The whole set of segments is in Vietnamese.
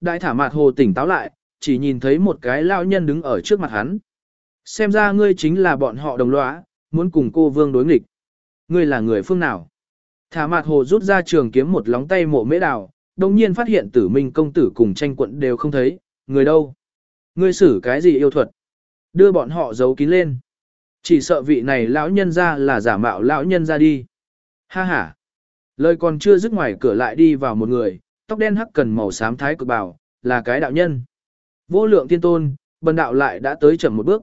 Đại thả Mạt hồ tỉnh táo lại, chỉ nhìn thấy một cái lão nhân đứng ở trước mặt hắn. Xem ra ngươi chính là bọn họ đồng lõa, muốn cùng cô vương đối nghịch. Ngươi là người phương nào? Thả Mạt hồ rút ra trường kiếm một lóng tay mộ mễ đào, đồng nhiên phát hiện tử minh công tử cùng tranh quận đều không thấy, người đâu? Ngươi xử cái gì yêu thuật? Đưa bọn họ giấu kín lên. Chỉ sợ vị này lão nhân ra là giả mạo lão nhân ra đi. Ha ha. Lời còn chưa dứt ngoài cửa lại đi vào một người, tóc đen hắc cần màu xám thái cực bảo là cái đạo nhân. Vô lượng tiên tôn, bần đạo lại đã tới chậm một bước.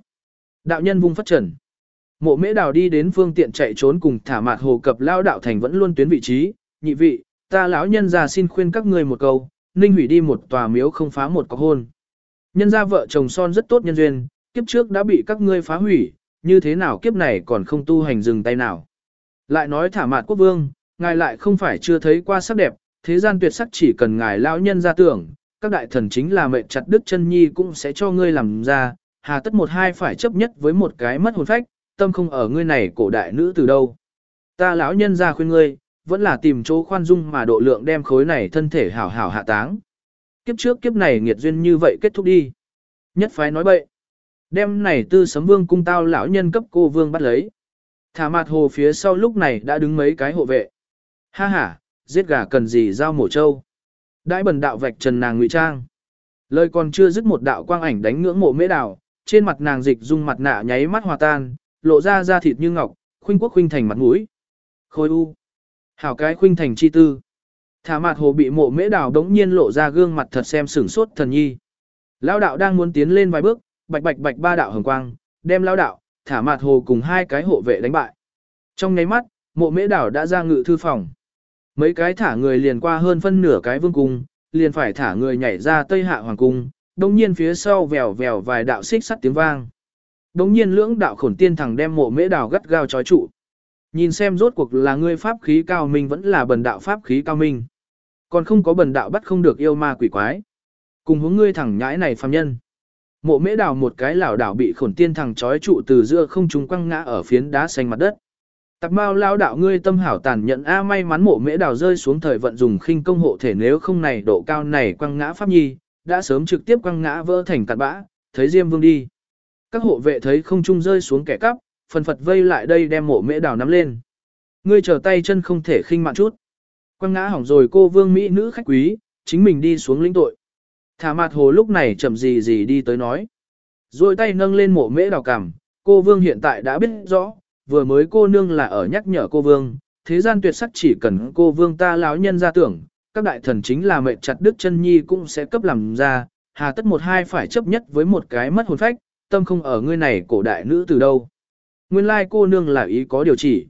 Đạo nhân vung phát trần. Mộ mễ đào đi đến phương tiện chạy trốn cùng thả mạt hồ cập lao đạo thành vẫn luôn tuyến vị trí, nhị vị, ta lão nhân già xin khuyên các ngươi một câu, ninh hủy đi một tòa miếu không phá một có hôn. Nhân gia vợ chồng son rất tốt nhân duyên, kiếp trước đã bị các ngươi phá hủy, như thế nào kiếp này còn không tu hành dừng tay nào. Lại nói thả mạt quốc vương, ngài lại không phải chưa thấy qua sắc đẹp, thế gian tuyệt sắc chỉ cần ngài lão nhân ra tưởng, các đại thần chính là mệnh chặt đức chân nhi cũng sẽ cho ngươi làm ra, hà tất một hai phải chấp nhất với một cái mất hồn phách, tâm không ở ngươi này cổ đại nữ từ đâu. Ta lão nhân ra khuyên ngươi, vẫn là tìm chỗ khoan dung mà độ lượng đem khối này thân thể hảo hảo hạ táng. Kiếp trước kiếp này nghiệt duyên như vậy kết thúc đi. Nhất phái nói bậy. Đem này tư sấm vương cung tao lão nhân cấp cô vương bắt lấy. Thả mặt hồ phía sau lúc này đã đứng mấy cái hộ vệ. Ha ha, giết gà cần gì giao mổ trâu. Đãi bần đạo vạch trần nàng ngụy trang. Lời còn chưa dứt một đạo quang ảnh đánh ngưỡng mộ mễ đào, trên mặt nàng dịch dung mặt nạ nháy mắt hòa tan, lộ ra da thịt như ngọc, khuynh quốc khuynh thành mặt mũi. Khôi u. Hảo cái khuynh thành chi tư. Thả mặt hồ bị mộ mễ đào đống nhiên lộ ra gương mặt thật xem sửng sốt thần nhi. Lao đạo đang muốn tiến lên vài bước, bạch bạch bạch ba đạo hồng quang, đem lao đạo, thả mặt hồ cùng hai cái hộ vệ đánh bại. Trong nháy mắt, mộ mễ đảo đã ra ngự thư phòng. Mấy cái thả người liền qua hơn phân nửa cái vương cung, liền phải thả người nhảy ra tây hạ hoàng cung, đồng nhiên phía sau vèo vèo vài đạo xích sắt tiếng vang. Đồng nhiên lưỡng đạo khổn tiên thẳng đem mộ mễ đào gắt gao chói trụ. Nhìn xem rốt cuộc là ngươi pháp khí cao minh vẫn là bần đạo pháp khí cao minh. Còn không có bần đạo bắt không được yêu ma quỷ quái. Cùng hướng ngươi thẳng nhãi này phàm nhân. Mộ mễ đào một cái lảo đảo bị khổn tiên thẳng chói trụ từ giữa không trung quăng ngã ở phiến đá xanh mặt đất. Tạp mao lao đạo ngươi tâm hảo tàn nhận a may mắn mộ mễ đào rơi xuống thời vận dùng khinh công hộ thể nếu không này độ cao này quăng ngã pháp nhi, đã sớm trực tiếp quăng ngã vỡ thành cạn bã, thấy Diêm Vương đi. Các hộ vệ thấy không trung rơi xuống kẻ cắp, phần phật vây lại đây đem mộ mễ đào nắm lên. Ngươi trở tay chân không thể khinh mạn chút. Quăng ngã hỏng rồi cô vương mỹ nữ khách quý, chính mình đi xuống lĩnh tội. Thả mặt hồ lúc này chậm gì gì đi tới nói. Rồi tay nâng lên mộ mễ đào cằm, cô vương hiện tại đã biết rõ, vừa mới cô nương là ở nhắc nhở cô vương, thế gian tuyệt sắc chỉ cần cô vương ta lão nhân ra tưởng, các đại thần chính là mệnh chặt đức chân nhi cũng sẽ cấp làm ra, hà tất một hai phải chấp nhất với một cái mất hồn phách, tâm không ở ngươi này cổ đại nữ từ đâu. Nguyên lai cô nương là ý có điều chỉ.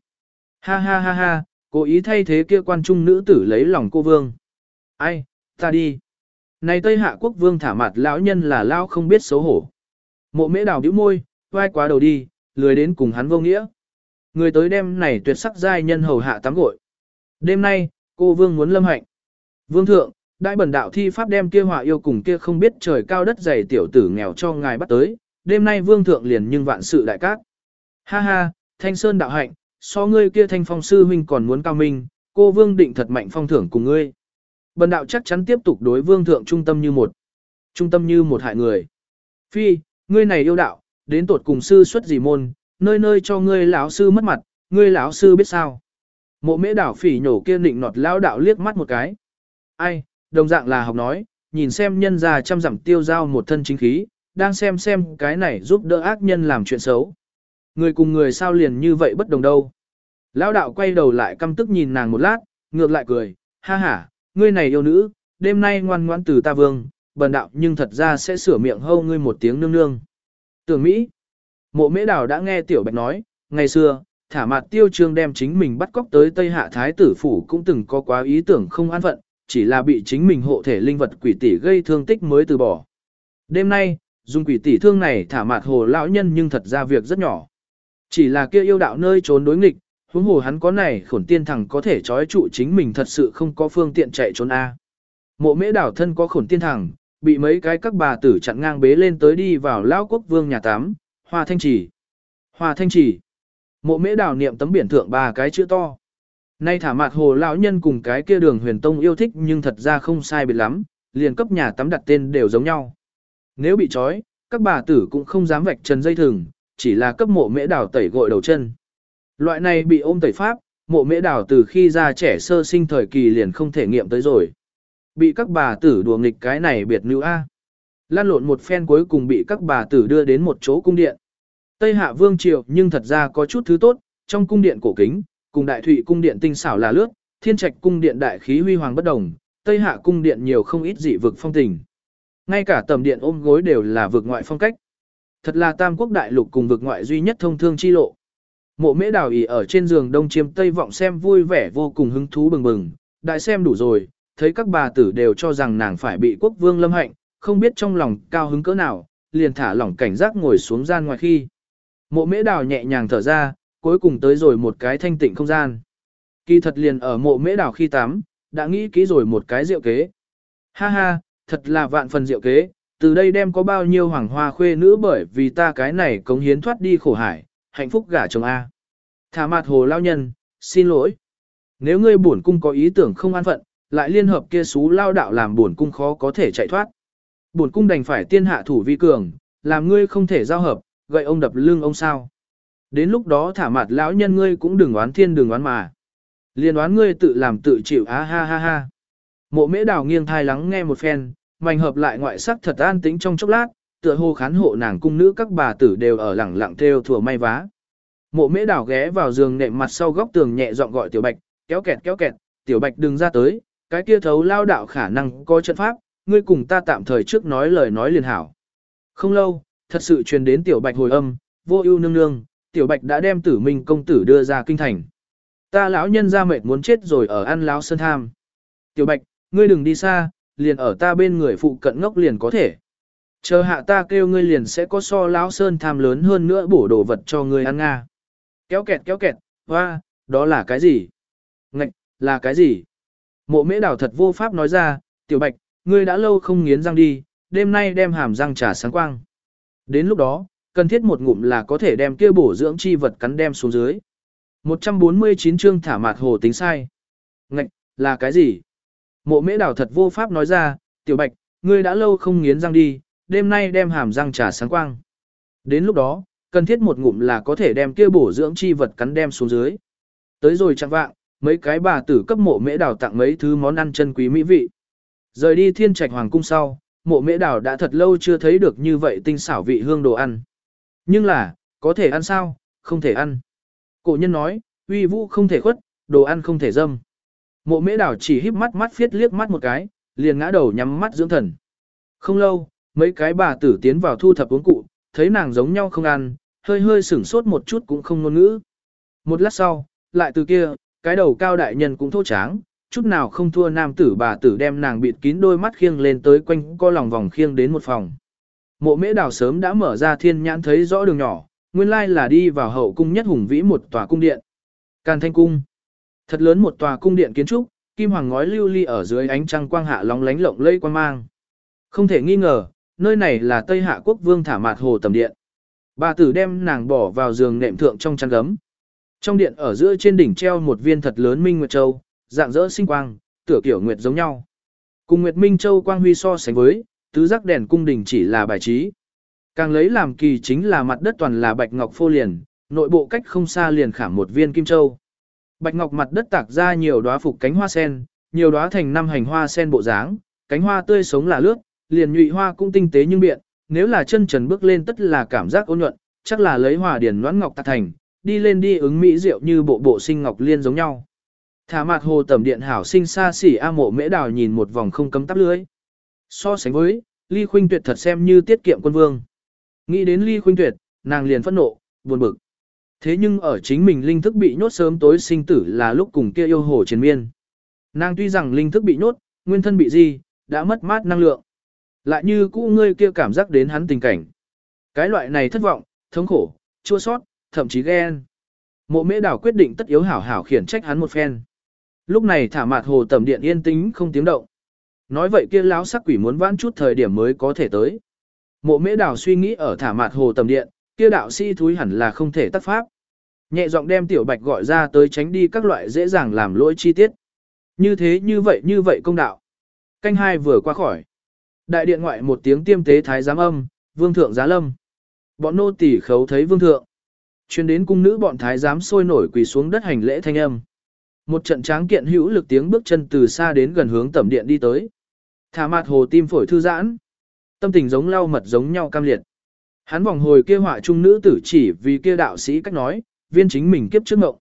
Ha ha ha ha, cố ý thay thế kia quan trung nữ tử lấy lòng cô vương. Ai, ta đi. Này Tây Hạ quốc vương thả mặt lão nhân là lão không biết xấu hổ. Mộ mễ đào bĩu môi, vai quá đầu đi, lười đến cùng hắn vô nghĩa. Người tới đêm này tuyệt sắc giai nhân hầu hạ tắm gội. Đêm nay, cô vương muốn lâm hạnh. Vương thượng, đại bẩn đạo thi pháp đem kia họa yêu cùng kia không biết trời cao đất dày tiểu tử nghèo cho ngài bắt tới. Đêm nay vương thượng liền nhưng vạn sự đại cát. Ha ha, thanh sơn đạo hạnh, so ngươi kia thanh phong sư huynh còn muốn cao minh, cô vương định thật mạnh phong thưởng cùng ngươi. Bần đạo chắc chắn tiếp tục đối vương thượng trung tâm như một. Trung tâm như một hại người. Phi, ngươi này yêu đạo, đến tột cùng sư xuất gì môn, nơi nơi cho ngươi lão sư mất mặt, ngươi lão sư biết sao. Mộ mễ đảo phỉ nhổ kia nịnh nọt lão đạo liếc mắt một cái. Ai, đồng dạng là học nói, nhìn xem nhân già chăm dặm tiêu giao một thân chính khí, đang xem xem cái này giúp đỡ ác nhân làm chuyện xấu. Người cùng người sao liền như vậy bất đồng đâu. Lão đạo quay đầu lại căm tức nhìn nàng một lát, ngược lại cười, ha ha, ngươi này yêu nữ, đêm nay ngoan ngoãn từ ta vương, bần đạo nhưng thật ra sẽ sửa miệng hâu ngươi một tiếng nương nương. Tưởng Mỹ, mộ mễ đào đã nghe tiểu bạch nói, ngày xưa, thả mặt tiêu trương đem chính mình bắt cóc tới Tây Hạ Thái tử phủ cũng từng có quá ý tưởng không an phận, chỉ là bị chính mình hộ thể linh vật quỷ tỷ gây thương tích mới từ bỏ. Đêm nay, dùng quỷ tỷ thương này thả mặt hồ lão nhân nhưng thật ra việc rất nhỏ. Chỉ là kia yêu đạo nơi trốn đối nghịch, huống hồ hắn có này khổn tiên thằng có thể trói trụ chính mình thật sự không có phương tiện chạy trốn A. Mộ mễ đảo thân có khổn tiên thằng, bị mấy cái các bà tử chặn ngang bế lên tới đi vào lão quốc vương nhà tám hoa thanh trì. Hoa thanh trì. Mộ mễ đảo niệm tấm biển thượng ba cái chữ to. Nay thả mặt hồ lão nhân cùng cái kia đường huyền tông yêu thích nhưng thật ra không sai biệt lắm, liền cấp nhà tắm đặt tên đều giống nhau. Nếu bị trói, các bà tử cũng không dám vạch trần dây thừng, chỉ là cấp mộ mễ đào tẩy gội đầu chân. Loại này bị ôm tẩy pháp, mộ mễ đào từ khi ra trẻ sơ sinh thời kỳ liền không thể nghiệm tới rồi. Bị các bà tử đùa nghịch cái này biệt nữ A. Lan lộn một phen cuối cùng bị các bà tử đưa đến một chỗ cung điện. Tây Hạ Vương Triều nhưng thật ra có chút thứ tốt, trong cung điện cổ kính, cùng đại thụy cung điện tinh xảo là lướt, thiên trạch cung điện đại khí huy hoàng bất đồng, Tây Hạ cung điện nhiều không ít dị vực phong tình. Ngay cả tầm điện ôm gối đều là vực ngoại phong cách. Thật là tam quốc đại lục cùng vực ngoại duy nhất thông thương chi lộ. Mộ mễ đào ỉ ở trên giường đông chiêm tây vọng xem vui vẻ vô cùng hứng thú bừng bừng, đại xem đủ rồi, thấy các bà tử đều cho rằng nàng phải bị quốc vương lâm hạnh, không biết trong lòng cao hứng cỡ nào, liền thả lỏng cảnh giác ngồi xuống gian ngoài khi. Mộ mễ đào nhẹ nhàng thở ra, cuối cùng tới rồi một cái thanh tịnh không gian. Kỳ thật liền ở mộ mễ đào khi tắm, đã nghĩ kỹ rồi một cái rượu kế. Ha ha, thật là vạn phần rượu kế, từ đây đem có bao nhiêu hoàng hoa khuê nữ bởi vì ta cái này cống hiến thoát đi khổ hải, hạnh phúc gả chồng A. Thả mặt hồ lao nhân, xin lỗi. Nếu ngươi bổn cung có ý tưởng không an phận, lại liên hợp kia xú lao đạo làm bổn cung khó có thể chạy thoát. Bổn cung đành phải tiên hạ thủ vi cường, làm ngươi không thể giao hợp, gậy ông đập lưng ông sao. Đến lúc đó thả mặt lão nhân ngươi cũng đừng oán thiên đừng oán mà. Liên oán ngươi tự làm tự chịu á ha ha ha. Mộ mễ đào nghiêng thai lắng nghe một phen, mảnh hợp lại ngoại sắc thật an tĩnh trong chốc lát, tựa hồ khán hộ nàng cung nữ các bà tử đều ở lẳng lặng theo thừa may vá. Mộ mễ đào ghé vào giường nệm mặt sau góc tường nhẹ giọng gọi tiểu bạch, kéo kẹt kéo kẹt, tiểu bạch đừng ra tới, cái kia thấu lao đạo khả năng có trận pháp, ngươi cùng ta tạm thời trước nói lời nói liền hảo. Không lâu, thật sự truyền đến tiểu bạch hồi âm, vô ưu nương nương, tiểu bạch đã đem tử minh công tử đưa ra kinh thành. Ta lão nhân ra mệt muốn chết rồi ở ăn lão sơn tham. Tiểu bạch, ngươi đừng đi xa, liền ở ta bên người phụ cận ngốc liền có thể. Chờ hạ ta kêu ngươi liền sẽ có so lão sơn tham lớn hơn nữa bổ đồ vật cho ngươi ăn nga. Kéo kẹt kéo kẹt, hoa, đó là cái gì? Ngạch, là cái gì? Mộ mễ đảo thật vô pháp nói ra, tiểu bạch, ngươi đã lâu không nghiến răng đi, đêm nay đem hàm răng trà sáng quang. Đến lúc đó, cần thiết một ngụm là có thể đem kia bổ dưỡng chi vật cắn đem xuống dưới. 149 chương thả mạt hồ tính sai. Ngạch, là cái gì? Mộ mễ đảo thật vô pháp nói ra, tiểu bạch, ngươi đã lâu không nghiến răng đi, đêm nay đem hàm răng trà sáng quang. Đến lúc đó, cần thiết một ngụm là có thể đem kia bổ dưỡng chi vật cắn đem xuống dưới. Tới rồi chẳng vạng, mấy cái bà tử cấp mộ mễ đảo tặng mấy thứ món ăn chân quý mỹ vị. Rời đi thiên trạch hoàng cung sau, mộ mễ đảo đã thật lâu chưa thấy được như vậy tinh xảo vị hương đồ ăn. Nhưng là, có thể ăn sao, không thể ăn. Cổ nhân nói, uy vũ không thể khuất, đồ ăn không thể dâm. Mộ mễ đảo chỉ híp mắt mắt phiết liếc mắt một cái, liền ngã đầu nhắm mắt dưỡng thần. Không lâu, mấy cái bà tử tiến vào thu thập uống cụ, thấy nàng giống nhau không ăn, hơi hơi sửng sốt một chút cũng không ngôn ngữ. Một lát sau, lại từ kia, cái đầu cao đại nhân cũng thô tráng, chút nào không thua nam tử bà tử đem nàng bịt kín đôi mắt khiêng lên tới quanh co lòng vòng khiêng đến một phòng. Mộ mễ đào sớm đã mở ra thiên nhãn thấy rõ đường nhỏ, nguyên lai là đi vào hậu cung nhất hùng vĩ một tòa cung điện. Càn thanh cung. Thật lớn một tòa cung điện kiến trúc, kim hoàng ngói lưu ly ở dưới ánh trăng quang hạ lóng lánh lộng lây quang mang. Không thể nghi ngờ, nơi này là Tây Hạ quốc vương thả mạt hồ tầm điện. Bà tử đem nàng bỏ vào giường nệm thượng trong chăn gấm. Trong điện ở giữa trên đỉnh treo một viên thật lớn minh nguyệt châu, dạng dỡ sinh quang, tựa kiểu nguyệt giống nhau. Cùng nguyệt minh châu quang huy so sánh với, tứ giác đèn cung đình chỉ là bài trí. Càng lấy làm kỳ chính là mặt đất toàn là bạch ngọc phô liền, nội bộ cách không xa liền khảm một viên kim châu. Bạch ngọc mặt đất tạc ra nhiều đóa phục cánh hoa sen, nhiều đóa thành năm hành hoa sen bộ dáng, cánh hoa tươi sống là lướt, liền nhụy hoa cũng tinh tế nhưng biện, nếu là chân trần bước lên tất là cảm giác ôn nhuận, chắc là lấy hòa điển noãn ngọc tạc thành, đi lên đi ứng mỹ diệu như bộ bộ sinh ngọc liên giống nhau. Thả mặt hồ tẩm điện hảo sinh xa xỉ A mộ mễ đào nhìn một vòng không cấm tắp lưới. So sánh với, ly khuynh tuyệt thật xem như tiết kiệm quân vương. Nghĩ đến ly khuynh tuyệt, nàng liền phẫn nộ, buồn bực. Thế nhưng ở chính mình linh thức bị nhốt sớm tối sinh tử là lúc cùng kia yêu hồ chiến miên. Nàng tuy rằng linh thức bị nhốt, nguyên thân bị gì, đã mất mát năng lượng. Lại như cũ ngươi kia cảm giác đến hắn tình cảnh. Cái loại này thất vọng, thống khổ, chua sót, thậm chí ghen. Mộ mễ đảo quyết định tất yếu hảo hảo khiển trách hắn một phen. Lúc này thả mạt hồ tầm điện yên tĩnh không tiếng động. Nói vậy kia lão sắc quỷ muốn vãn chút thời điểm mới có thể tới. Mộ mễ đảo suy nghĩ ở thả mạt hồ tầm điện, kia đạo sĩ thúi hẳn là không thể tác pháp. Nhẹ giọng đem tiểu bạch gọi ra tới tránh đi các loại dễ dàng làm lỗi chi tiết. Như thế như vậy như vậy công đạo. Canh hai vừa qua khỏi. Đại điện ngoại một tiếng tiêm tế thái giám âm, vương thượng giá lâm. Bọn nô tỳ khấu thấy vương thượng. Chuyên đến cung nữ bọn thái giám sôi nổi quỳ xuống đất hành lễ thanh âm. Một trận tráng kiện hữu lực tiếng bước chân từ xa đến gần hướng tẩm điện đi tới. Thả mặt hồ tim phổi thư giãn. Tâm tình giống lau mật giống nhau cam liệt. Hắn vòng hồi kia họa trung nữ tử chỉ vì kia đạo sĩ cách nói, viên chính mình kiếp trước ngộng.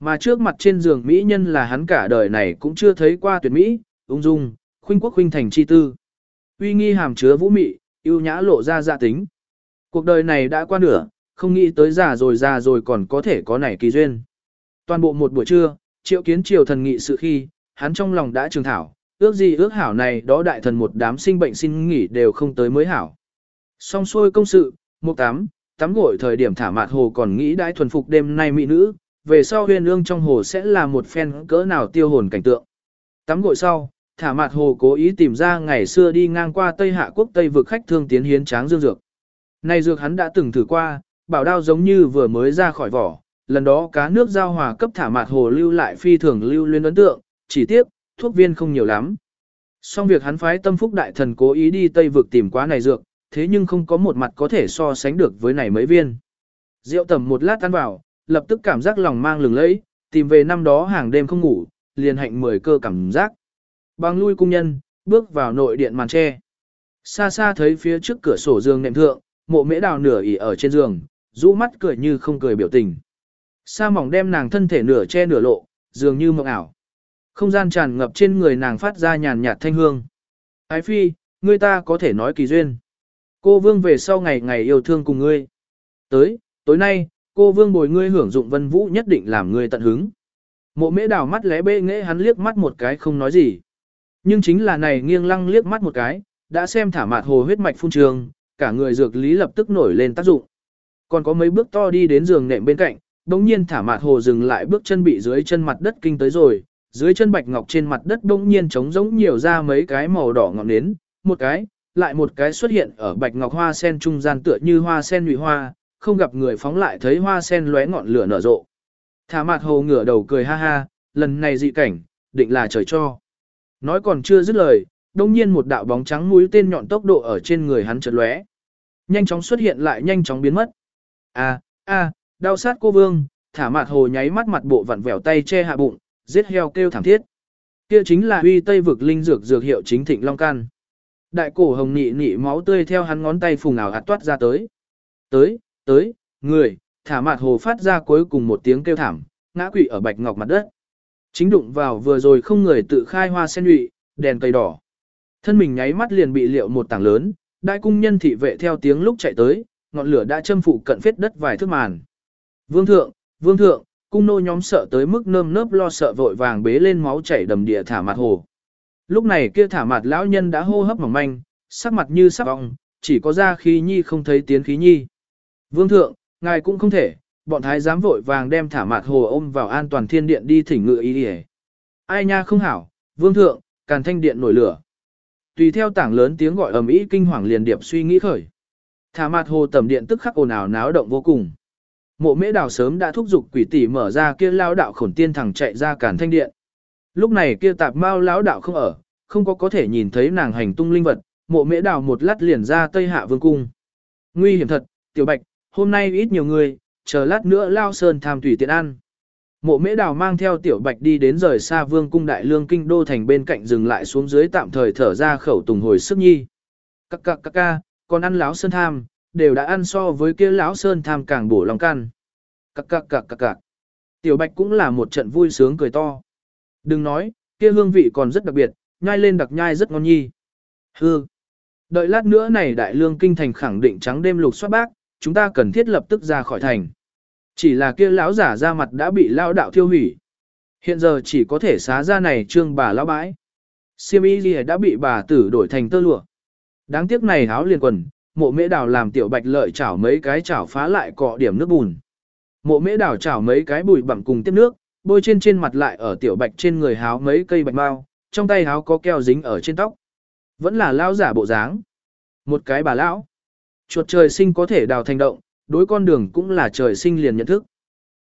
Mà trước mặt trên giường mỹ nhân là hắn cả đời này cũng chưa thấy qua tuyệt mỹ, ung dung, khuynh quốc khuynh thành chi tư. Uy nghi hàm chứa vũ mị, yêu nhã lộ ra dạ tính. Cuộc đời này đã qua nửa, không nghĩ tới già rồi già rồi còn có thể có nảy kỳ duyên. Toàn bộ một buổi trưa, triệu kiến triều thần nghị sự khi, hắn trong lòng đã trường thảo, ước gì ước hảo này đó đại thần một đám sinh bệnh xin nghỉ đều không tới mới hảo. Xong xuôi công sự, một tám, tắm gội thời điểm thả mạt hồ còn nghĩ đãi thuần phục đêm nay mỹ nữ, về sau huyền ương trong hồ sẽ là một phen cỡ nào tiêu hồn cảnh tượng. Tắm gội sau, thả mạt hồ cố ý tìm ra ngày xưa đi ngang qua Tây Hạ quốc Tây vực khách thương tiến hiến tráng dương dược. Này dược hắn đã từng thử qua, bảo đao giống như vừa mới ra khỏi vỏ, lần đó cá nước giao hòa cấp thả mạt hồ lưu lại phi thường lưu luyến ấn tượng, chỉ tiếc, thuốc viên không nhiều lắm. Xong việc hắn phái tâm phúc đại thần cố ý đi Tây vực tìm quá này dược, thế nhưng không có một mặt có thể so sánh được với này mấy viên. Rượu tầm một lát ăn vào, lập tức cảm giác lòng mang lừng lẫy, tìm về năm đó hàng đêm không ngủ, liền hạnh mười cơ cảm giác. Bằng lui cung nhân, bước vào nội điện màn tre. Xa xa thấy phía trước cửa sổ giường nệm thượng, mộ mễ đào nửa ỉ ở trên giường, rũ mắt cười như không cười biểu tình. Sa mỏng đem nàng thân thể nửa che nửa lộ, dường như mộng ảo. Không gian tràn ngập trên người nàng phát ra nhàn nhạt thanh hương. Ái phi, ngươi ta có thể nói kỳ duyên. Cô vương về sau ngày ngày yêu thương cùng ngươi. Tới, tối nay, cô vương bồi ngươi hưởng dụng vân vũ nhất định làm ngươi tận hứng. Mộ mễ đào mắt lẽ bê nghệ hắn liếc mắt một cái không nói gì. Nhưng chính là này nghiêng lăng liếc mắt một cái, đã xem thả mạt hồ huyết mạch phun trường, cả người dược lý lập tức nổi lên tác dụng. Còn có mấy bước to đi đến giường nệm bên cạnh, đống nhiên thả mạt hồ dừng lại bước chân bị dưới chân mặt đất kinh tới rồi, dưới chân bạch ngọc trên mặt đất đống nhiên trống rỗng nhiều ra mấy cái màu đỏ ngọn nến, một cái, lại một cái xuất hiện ở bạch ngọc hoa sen trung gian tựa như hoa sen nhụy hoa, không gặp người phóng lại thấy hoa sen lóe ngọn lửa nở rộ. Thả mạt hồ ngửa đầu cười ha ha, lần này dị cảnh, định là trời cho. Nói còn chưa dứt lời, đông nhiên một đạo bóng trắng mũi tên nhọn tốc độ ở trên người hắn chợt lóe. Nhanh chóng xuất hiện lại nhanh chóng biến mất. A, a, đau sát cô vương, thả mạt hồ nháy mắt mặt bộ vặn vẹo tay che hạ bụng, giết heo kêu thảm thiết. Kia chính là uy tây vực linh dược dược hiệu chính thịnh long can. Đại cổ hồng nị nị máu tươi theo hắn ngón tay phùng ảo hạt toát ra tới. Tới, tới, người, thả mạt hồ phát ra cuối cùng một tiếng kêu thảm, ngã quỵ ở bạch ngọc mặt đất. Chính đụng vào vừa rồi không người tự khai hoa sen nhụy, đèn cây đỏ. Thân mình nháy mắt liền bị liệu một tảng lớn, đại cung nhân thị vệ theo tiếng lúc chạy tới, ngọn lửa đã châm phụ cận phết đất vài thước màn. Vương thượng, vương thượng, cung nô nhóm sợ tới mức nơm nớp lo sợ vội vàng bế lên máu chảy đầm địa thả mặt hồ. Lúc này kia thả mặt lão nhân đã hô hấp mỏng manh, sắc mặt như sắc vong, chỉ có ra khí nhi không thấy tiến khí nhi. Vương thượng, ngài cũng không thể, bọn thái giám vội vàng đem thả mặt hồ ôm vào an toàn thiên điện đi thỉnh ngự ý đi Ai nha không hảo, vương thượng, càn thanh điện nổi lửa. Tùy theo tảng lớn tiếng gọi ầm ĩ kinh hoàng liền điệp suy nghĩ khởi. Thả mặt hồ tầm điện tức khắc ồn ào náo động vô cùng. Mộ mễ đào sớm đã thúc giục quỷ tỷ mở ra kia lao đạo khổn tiên thẳng chạy ra càn thanh điện. Lúc này kia tạp mao lão đạo không ở, không có có thể nhìn thấy nàng hành tung linh vật, mộ mễ đào một lát liền ra tây hạ vương cung. Nguy hiểm thật, tiểu bạch, hôm nay ít nhiều người, chờ lát nữa lao sơn tham tùy tiện ăn. Mộ mễ đào mang theo tiểu bạch đi đến rời xa vương cung đại lương kinh đô thành bên cạnh dừng lại xuống dưới tạm thời thở ra khẩu tùng hồi sức nhi. Các các các ca, còn ăn lão sơn tham, đều đã ăn so với kia lão sơn tham càng bổ lòng can. Cạc cạc cạc cạc cạc. Tiểu bạch cũng là một trận vui sướng cười to. Đừng nói, kia hương vị còn rất đặc biệt, nhai lên đặc nhai rất ngon nhi. Hư. Đợi lát nữa này đại lương kinh thành khẳng định trắng đêm lục soát bác, chúng ta cần thiết lập tức ra khỏi thành. Chỉ là kia lão giả ra mặt đã bị lão đạo thiêu hủy. Hiện giờ chỉ có thể xá ra này trương bà lão bãi. Siêm y đã bị bà tử đổi thành tơ lụa. Đáng tiếc này háo liền quần, mộ mễ đào làm tiểu bạch lợi chảo mấy cái chảo phá lại cọ điểm nước bùn. Mộ mễ đào chảo mấy cái bùi bặm cùng tiếp nước, bôi trên trên mặt lại ở tiểu bạch trên người háo mấy cây bạch mau, trong tay háo có keo dính ở trên tóc. Vẫn là lão giả bộ dáng. Một cái bà lão. Chuột trời sinh có thể đào thành động, đối con đường cũng là trời sinh liền nhận thức.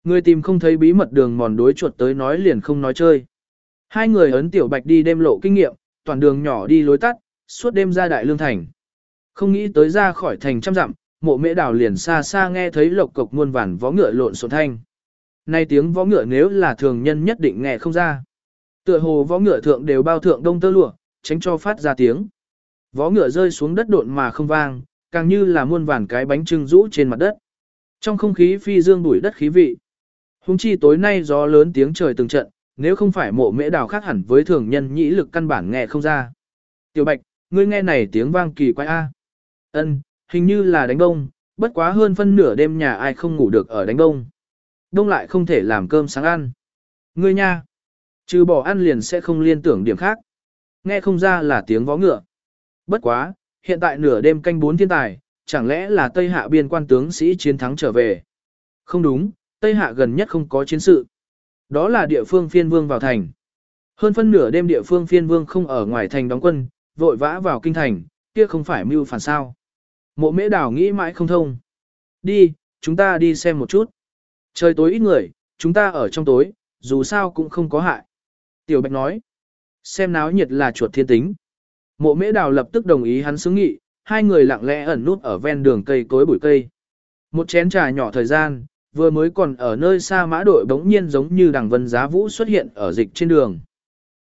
Người tìm không thấy bí mật đường mòn đối chuột tới nói liền không nói chơi. Hai người ấn tiểu bạch đi đêm lộ kinh nghiệm, toàn đường nhỏ đi lối tắt, suốt đêm ra đại lương thành. Không nghĩ tới ra khỏi thành trăm dặm, mộ mễ đào liền xa xa nghe thấy lộc cộc muôn vàn vó ngựa lộn xộn thanh. Nay tiếng vó ngựa nếu là thường nhân nhất định nghe không ra. Tựa hồ vó ngựa thượng đều bao thượng đông tơ lụa, tránh cho phát ra tiếng. Vó ngựa rơi xuống đất độn mà không vang, càng như là muôn vàn cái bánh trưng rũ trên mặt đất. Trong không khí phi dương bụi đất khí vị. Hùng chi tối nay gió lớn tiếng trời từng trận, nếu không phải mộ mễ đào khác hẳn với thường nhân nhĩ lực căn bản nghe không ra. Tiểu Bạch, ngươi nghe này tiếng vang kỳ quái a. Ân, hình như là đánh đông, bất quá hơn phân nửa đêm nhà ai không ngủ được ở đánh đông. Đông lại không thể làm cơm sáng ăn. Ngươi nha, trừ bỏ ăn liền sẽ không liên tưởng điểm khác. Nghe không ra là tiếng vó ngựa. Bất quá, hiện tại nửa đêm canh bốn thiên tài, chẳng lẽ là Tây Hạ biên quan tướng sĩ chiến thắng trở về? Không đúng, Tây Hạ gần nhất không có chiến sự. Đó là địa phương phiên vương vào thành. Hơn phân nửa đêm địa phương phiên vương không ở ngoài thành đóng quân, vội vã vào kinh thành, kia không phải mưu phản sao. Mộ mễ đảo nghĩ mãi không thông. Đi, chúng ta đi xem một chút. Trời tối ít người, chúng ta ở trong tối, dù sao cũng không có hại. Tiểu Bạch nói, xem náo nhiệt là chuột thiên tính. Mộ mễ đào lập tức đồng ý hắn xứng nghị, hai người lặng lẽ ẩn nút ở ven đường cây cối bụi cây. Một chén trà nhỏ thời gian, vừa mới còn ở nơi xa mã đội bỗng nhiên giống như đằng vân giá vũ xuất hiện ở dịch trên đường.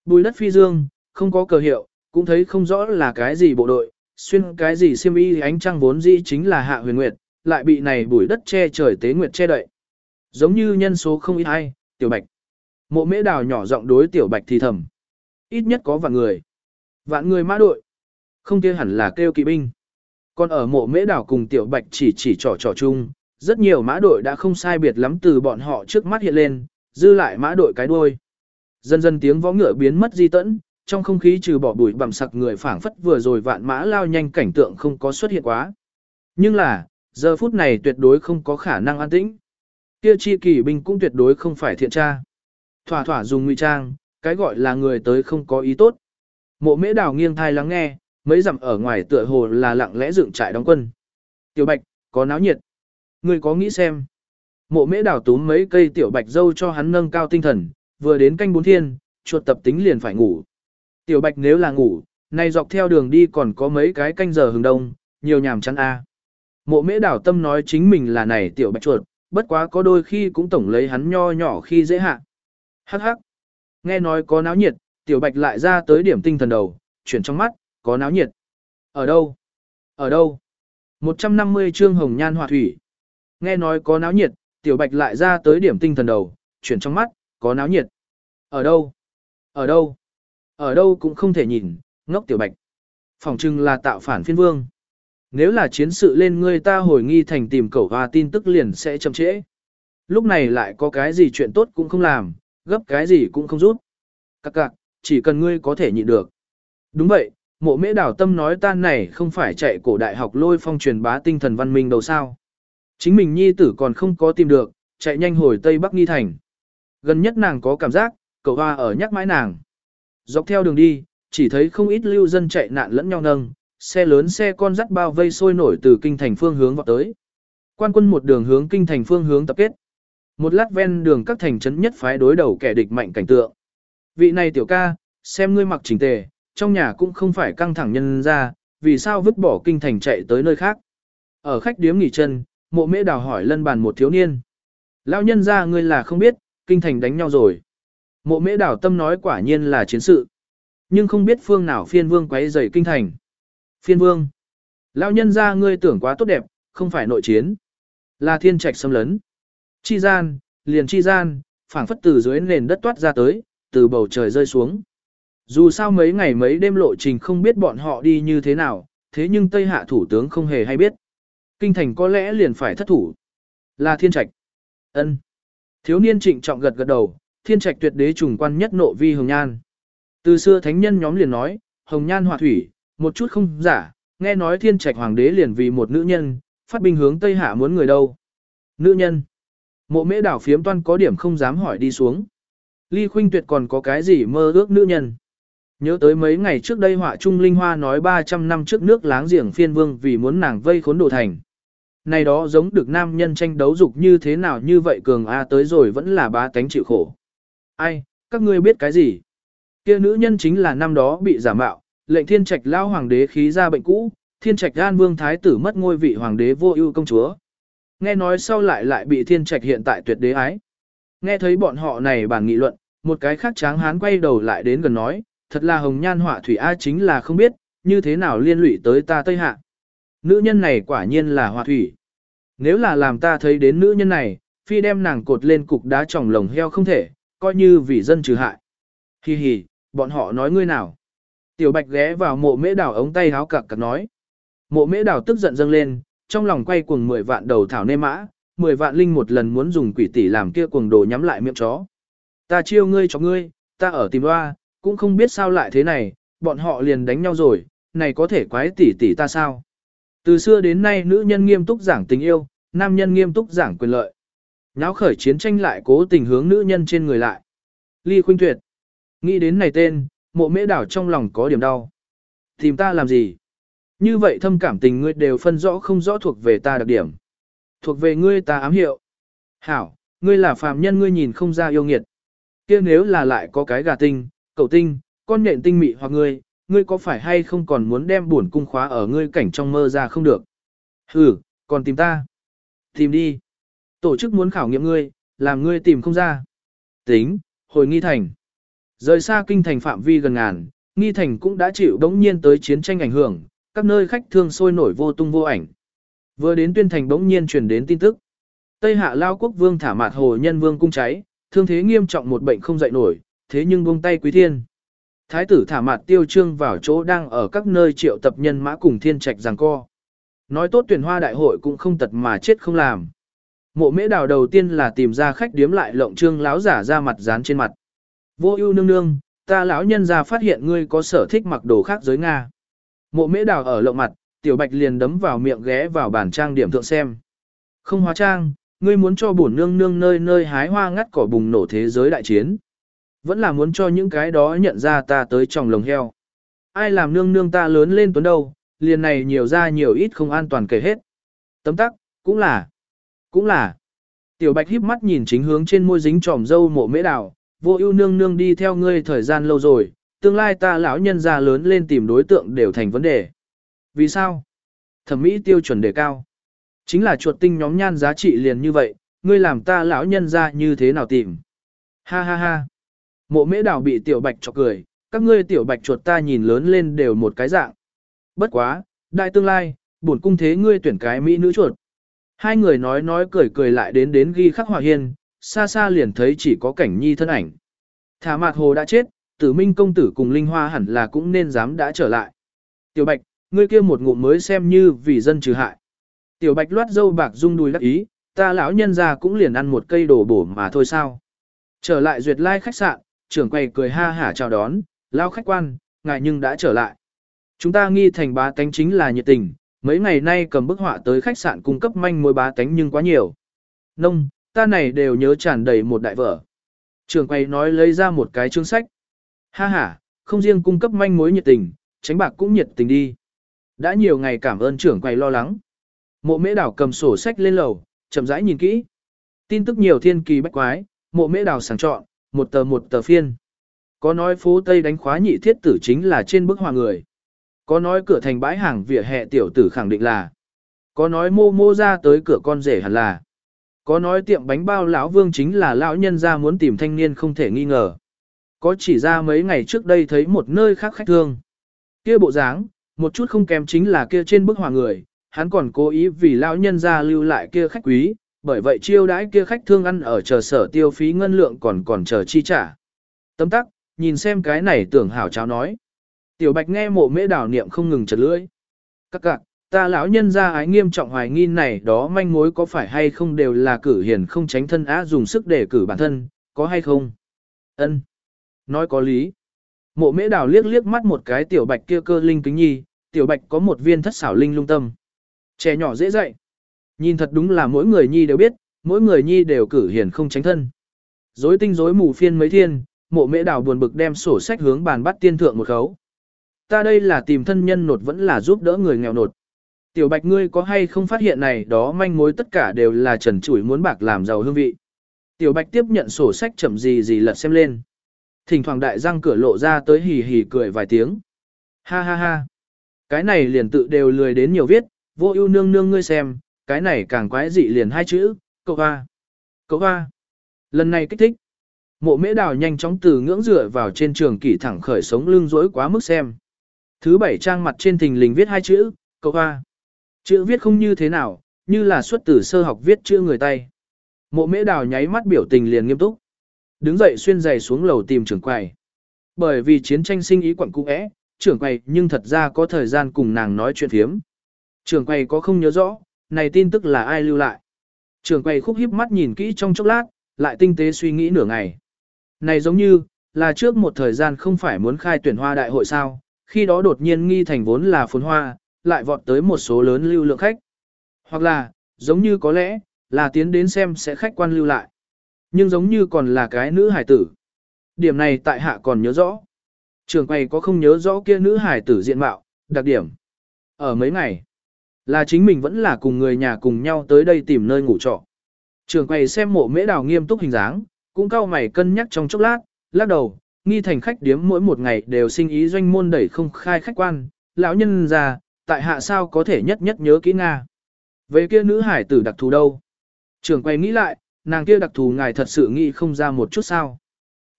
Bùi đất phi dương, không có cờ hiệu, cũng thấy không rõ là cái gì bộ đội, xuyên cái gì xiêm y ánh trăng vốn dĩ chính là hạ huyền nguyệt, lại bị này bùi đất che trời tế nguyệt che đậy. Giống như nhân số không ít hay, tiểu bạch. Mộ mễ đào nhỏ giọng đối tiểu bạch thì thầm. Ít nhất có vạn người. Vạn người mã đội. Không kia hẳn là kêu kỵ binh. Còn ở mộ mễ đào cùng tiểu bạch chỉ chỉ trò trò chung, rất nhiều mã đội đã không sai biệt lắm từ bọn họ trước mắt hiện lên, dư lại mã đội cái đuôi. Dần dần tiếng võ ngựa biến mất di tẫn, trong không khí trừ bỏ bụi bặm sặc người phảng phất vừa rồi vạn mã lao nhanh cảnh tượng không có xuất hiện quá. Nhưng là, giờ phút này tuyệt đối không có khả năng an tĩnh. Kia chi kỳ binh cũng tuyệt đối không phải thiện tra. Thỏa thỏa dùng ngụy trang, cái gọi là người tới không có ý tốt. Mộ mễ đào nghiêng thai lắng nghe, mấy dặm ở ngoài tựa hồ là lặng lẽ dựng trại đóng quân. Tiểu bạch, có náo nhiệt. Người có nghĩ xem. Mộ mễ đào túm mấy cây tiểu bạch dâu cho hắn nâng cao tinh thần, vừa đến canh bốn thiên, chuột tập tính liền phải ngủ. Tiểu bạch nếu là ngủ, nay dọc theo đường đi còn có mấy cái canh giờ hừng đông, nhiều nhàm chán a. Mộ mễ đảo tâm nói chính mình là này tiểu bạch chuột, bất quá có đôi khi cũng tổng lấy hắn nho nhỏ khi dễ hạ. Hắc hắc. Nghe nói có náo nhiệt, tiểu bạch lại ra tới điểm tinh thần đầu, chuyển trong mắt, có náo nhiệt. Ở đâu? Ở đâu? 150 chương hồng nhan họa thủy. Nghe nói có náo nhiệt, tiểu bạch lại ra tới điểm tinh thần đầu, chuyển trong mắt, có náo nhiệt. Ở đâu? Ở đâu? Ở đâu cũng không thể nhìn, ngốc tiểu bạch. Phòng trưng là tạo phản phiên vương. Nếu là chiến sự lên ngươi ta hồi nghi thành tìm cẩu và tin tức liền sẽ chậm trễ. Lúc này lại có cái gì chuyện tốt cũng không làm, gấp cái gì cũng không rút. Các cạc, chỉ cần ngươi có thể nhịn được. Đúng vậy, mộ mễ đảo tâm nói tan này không phải chạy cổ đại học lôi phong truyền bá tinh thần văn minh đâu sao. Chính mình nhi tử còn không có tìm được, chạy nhanh hồi Tây Bắc Nghi Thành. Gần nhất nàng có cảm giác, cậu hoa ở nhắc mãi nàng. Dọc theo đường đi, chỉ thấy không ít lưu dân chạy nạn lẫn nhau nâng, xe lớn xe con dắt bao vây sôi nổi từ kinh thành phương hướng vào tới. Quan quân một đường hướng kinh thành phương hướng tập kết. Một lát ven đường các thành trấn nhất phái đối đầu kẻ địch mạnh cảnh tượng. Vị này tiểu ca, xem ngươi mặc chỉnh tề, trong nhà cũng không phải căng thẳng nhân ra, vì sao vứt bỏ kinh thành chạy tới nơi khác. Ở khách điếm nghỉ chân, mộ mễ đào hỏi lân bàn một thiếu niên. Lão nhân ra ngươi là không biết, kinh thành đánh nhau rồi. Mộ mễ đảo tâm nói quả nhiên là chiến sự. Nhưng không biết phương nào phiên vương quấy rầy kinh thành. Phiên vương. Lão nhân ra ngươi tưởng quá tốt đẹp, không phải nội chiến. Là thiên trạch xâm lấn. Chi gian, liền chi gian, phảng phất từ dưới nền đất toát ra tới, từ bầu trời rơi xuống. Dù sao mấy ngày mấy đêm lộ trình không biết bọn họ đi như thế nào, thế nhưng Tây Hạ thủ tướng không hề hay biết. Kinh thành có lẽ liền phải thất thủ. Là thiên trạch. ân Thiếu niên trịnh trọng gật gật đầu, thiên trạch tuyệt đế trùng quan nhất nộ vi hồng nhan. Từ xưa thánh nhân nhóm liền nói, hồng nhan hòa thủy, một chút không giả, nghe nói thiên trạch hoàng đế liền vì một nữ nhân, phát binh hướng Tây Hạ muốn người đâu. Nữ nhân. Mộ mễ đảo phiếm toan có điểm không dám hỏi đi xuống. Ly khuynh tuyệt còn có cái gì mơ ước nữ nhân. Nhớ tới mấy ngày trước đây họa trung linh hoa nói 300 năm trước nước láng giềng phiên vương vì muốn nàng vây khốn đồ thành. Này đó giống được nam nhân tranh đấu dục như thế nào như vậy cường A tới rồi vẫn là bá tánh chịu khổ. Ai, các ngươi biết cái gì? Kia nữ nhân chính là năm đó bị giả mạo, lệnh thiên trạch lao hoàng đế khí ra bệnh cũ, thiên trạch an vương thái tử mất ngôi vị hoàng đế vô ưu công chúa. Nghe nói sau lại lại bị thiên trạch hiện tại tuyệt đế ái. Nghe thấy bọn họ này bàn nghị luận, một cái khác tráng hán quay đầu lại đến gần nói, thật là hồng nhan họa thủy A chính là không biết, như thế nào liên lụy tới ta Tây Hạ. Nữ nhân này quả nhiên là họa thủy. Nếu là làm ta thấy đến nữ nhân này, phi đem nàng cột lên cục đá tròng lồng heo không thể, coi như vì dân trừ hại. Hi hi, bọn họ nói ngươi nào. Tiểu bạch ghé vào mộ mễ đảo ống tay háo cặc cặc nói. Mộ mễ đảo tức giận dâng lên, trong lòng quay cuồng 10 vạn đầu thảo nê mã, 10 vạn linh một lần muốn dùng quỷ tỷ làm kia cuồng đồ nhắm lại miệng chó. Ta chiêu ngươi cho ngươi, ta ở tìm hoa, cũng không biết sao lại thế này, bọn họ liền đánh nhau rồi, này có thể quái tỷ tỷ ta sao. Từ xưa đến nay nữ nhân nghiêm túc giảng tình yêu, nam nhân nghiêm túc giảng quyền lợi. Nháo khởi chiến tranh lại cố tình hướng nữ nhân trên người lại. Ly Khuynh Tuyệt. Nghĩ đến này tên, mộ mễ đảo trong lòng có điểm đau. Tìm ta làm gì? Như vậy thâm cảm tình ngươi đều phân rõ không rõ thuộc về ta đặc điểm. Thuộc về ngươi ta ám hiệu. Hảo, ngươi là phàm nhân ngươi nhìn không ra yêu nghiệt. kia nếu là lại có cái gà tinh, cậu tinh, con nhện tinh mị hoặc ngươi, ngươi có phải hay không còn muốn đem buồn cung khóa ở ngươi cảnh trong mơ ra không được? Hừ, còn tìm ta. Tìm đi. Tổ chức muốn khảo nghiệm ngươi, làm ngươi tìm không ra. Tính, hồi nghi thành. Rời xa kinh thành phạm vi gần ngàn, nghi thành cũng đã chịu đống nhiên tới chiến tranh ảnh hưởng, các nơi khách thương sôi nổi vô tung vô ảnh. Vừa đến tuyên thành đống nhiên truyền đến tin tức. Tây hạ lao quốc vương thả mạt hồ nhân vương cung cháy, thương thế nghiêm trọng một bệnh không dậy nổi, thế nhưng buông tay quý thiên. Thái tử thả mặt tiêu trương vào chỗ đang ở các nơi triệu tập nhân mã cùng thiên trạch giằng co. Nói tốt tuyển hoa đại hội cũng không tật mà chết không làm. Mộ mễ đào đầu tiên là tìm ra khách điếm lại lộng trương lão giả ra mặt dán trên mặt. Vô ưu nương nương, ta lão nhân ra phát hiện ngươi có sở thích mặc đồ khác giới Nga. Mộ mễ đào ở lộng mặt, tiểu bạch liền đấm vào miệng ghé vào bản trang điểm thượng xem. Không hóa trang, ngươi muốn cho bổn nương nương nơi nơi hái hoa ngắt cỏ bùng nổ thế giới đại chiến. Vẫn là muốn cho những cái đó nhận ra ta tới trong lồng heo. Ai làm nương nương ta lớn lên tuấn đâu, liền này nhiều ra nhiều ít không an toàn kể hết. Tấm tắc, cũng là, cũng là. Tiểu bạch híp mắt nhìn chính hướng trên môi dính tròm dâu mộ mễ đào, vô ưu nương nương đi theo ngươi thời gian lâu rồi, tương lai ta lão nhân già lớn lên tìm đối tượng đều thành vấn đề. Vì sao? Thẩm mỹ tiêu chuẩn đề cao. Chính là chuột tinh nhóm nhan giá trị liền như vậy, ngươi làm ta lão nhân ra như thế nào tìm? Ha ha ha. Mộ mễ đào bị tiểu bạch chọc cười, các ngươi tiểu bạch chuột ta nhìn lớn lên đều một cái dạng. Bất quá, đại tương lai, bổn cung thế ngươi tuyển cái mỹ nữ chuột. Hai người nói nói cười cười lại đến đến ghi khắc hòa hiên, xa xa liền thấy chỉ có cảnh nhi thân ảnh. Thả mạc hồ đã chết, tử minh công tử cùng linh hoa hẳn là cũng nên dám đã trở lại. Tiểu bạch, ngươi kia một ngụm mới xem như vì dân trừ hại. Tiểu bạch loát dâu bạc rung đùi đắc ý, ta lão nhân ra cũng liền ăn một cây đổ bổ mà thôi sao. Trở lại duyệt lai khách sạn, trưởng quầy cười ha hả chào đón, lao khách quan, ngài nhưng đã trở lại. Chúng ta nghi thành bá tánh chính là nhiệt tình, mấy ngày nay cầm bức họa tới khách sạn cung cấp manh mối bá tánh nhưng quá nhiều. Nông, ta này đều nhớ tràn đầy một đại vở. trường quầy nói lấy ra một cái chương sách. Ha ha, không riêng cung cấp manh mối nhiệt tình, tránh bạc cũng nhiệt tình đi. Đã nhiều ngày cảm ơn trưởng quầy lo lắng. Mộ mễ đảo cầm sổ sách lên lầu, chậm rãi nhìn kỹ. Tin tức nhiều thiên kỳ bách quái, mộ mễ đảo sàng chọn, một tờ một tờ phiên. Có nói phố Tây đánh khóa nhị thiết tử chính là trên bức họa người. Có nói cửa thành bãi hàng vỉa hè tiểu tử khẳng định là. Có nói mô mô ra tới cửa con rể hẳn là. Có nói tiệm bánh bao lão vương chính là lão nhân ra muốn tìm thanh niên không thể nghi ngờ. Có chỉ ra mấy ngày trước đây thấy một nơi khác khách thương. Kia bộ dáng, một chút không kém chính là kia trên bức họa người, hắn còn cố ý vì lão nhân ra lưu lại kia khách quý, bởi vậy chiêu đãi kia khách thương ăn ở chờ sở tiêu phí ngân lượng còn còn chờ chi trả. Tấm tắc, nhìn xem cái này tưởng hảo cháo nói. Tiểu bạch nghe mộ mễ đảo niệm không ngừng chật lưỡi. Các cạc, ta lão nhân ra ái nghiêm trọng hoài nghi này đó manh mối có phải hay không đều là cử hiền không tránh thân á dùng sức để cử bản thân, có hay không? Ân, Nói có lý. Mộ mễ đảo liếc liếc mắt một cái tiểu bạch kia cơ linh kính nhi, tiểu bạch có một viên thất xảo linh lung tâm. Trẻ nhỏ dễ dạy. Nhìn thật đúng là mỗi người nhi đều biết, mỗi người nhi đều cử hiền không tránh thân. Dối tinh dối mù phiên mấy thiên, mộ mễ đảo buồn bực đem sổ sách hướng bàn bắt tiên thượng một khấu. Ta đây là tìm thân nhân nột vẫn là giúp đỡ người nghèo nột. Tiểu bạch ngươi có hay không phát hiện này đó manh mối tất cả đều là trần chủi muốn bạc làm giàu hương vị. Tiểu bạch tiếp nhận sổ sách chậm gì gì lật xem lên. Thỉnh thoảng đại răng cửa lộ ra tới hì hì cười vài tiếng. Ha ha ha. Cái này liền tự đều lười đến nhiều viết, vô ưu nương nương ngươi xem, cái này càng quái dị liền hai chữ, cậu hoa. Cậu hoa. Lần này kích thích. Mộ mễ đào nhanh chóng từ ngưỡng rửa vào trên trường kỷ thẳng khởi sống lưng rỗi quá mức xem. Thứ bảy trang mặt trên thình lình viết hai chữ, cậu hoa. Chữ viết không như thế nào, như là xuất từ sơ học viết chữ người tay. Mộ mễ đào nháy mắt biểu tình liền nghiêm túc. Đứng dậy xuyên giày xuống lầu tìm trưởng quầy. Bởi vì chiến tranh sinh ý quẩn cũ ẽ, trưởng quầy nhưng thật ra có thời gian cùng nàng nói chuyện phiếm. Trưởng quầy có không nhớ rõ, này tin tức là ai lưu lại. Trưởng quầy khúc híp mắt nhìn kỹ trong chốc lát, lại tinh tế suy nghĩ nửa ngày. Này giống như, là trước một thời gian không phải muốn khai tuyển hoa đại hội sao, khi đó đột nhiên nghi thành vốn là phồn hoa, lại vọt tới một số lớn lưu lượng khách. Hoặc là, giống như có lẽ, là tiến đến xem sẽ khách quan lưu lại. Nhưng giống như còn là cái nữ hải tử. Điểm này tại hạ còn nhớ rõ. Trường quầy có không nhớ rõ kia nữ hải tử diện mạo, đặc điểm. Ở mấy ngày, là chính mình vẫn là cùng người nhà cùng nhau tới đây tìm nơi ngủ trọ. Trường quầy xem mộ mễ đào nghiêm túc hình dáng, cũng cao mày cân nhắc trong chốc lát, lắc đầu, nghi thành khách điếm mỗi một ngày đều sinh ý doanh môn đẩy không khai khách quan, lão nhân già, tại hạ sao có thể nhất nhất nhớ kỹ Nga. Về kia nữ hải tử đặc thù đâu? Trường quay nghĩ lại, nàng kia đặc thù ngài thật sự nghĩ không ra một chút sao.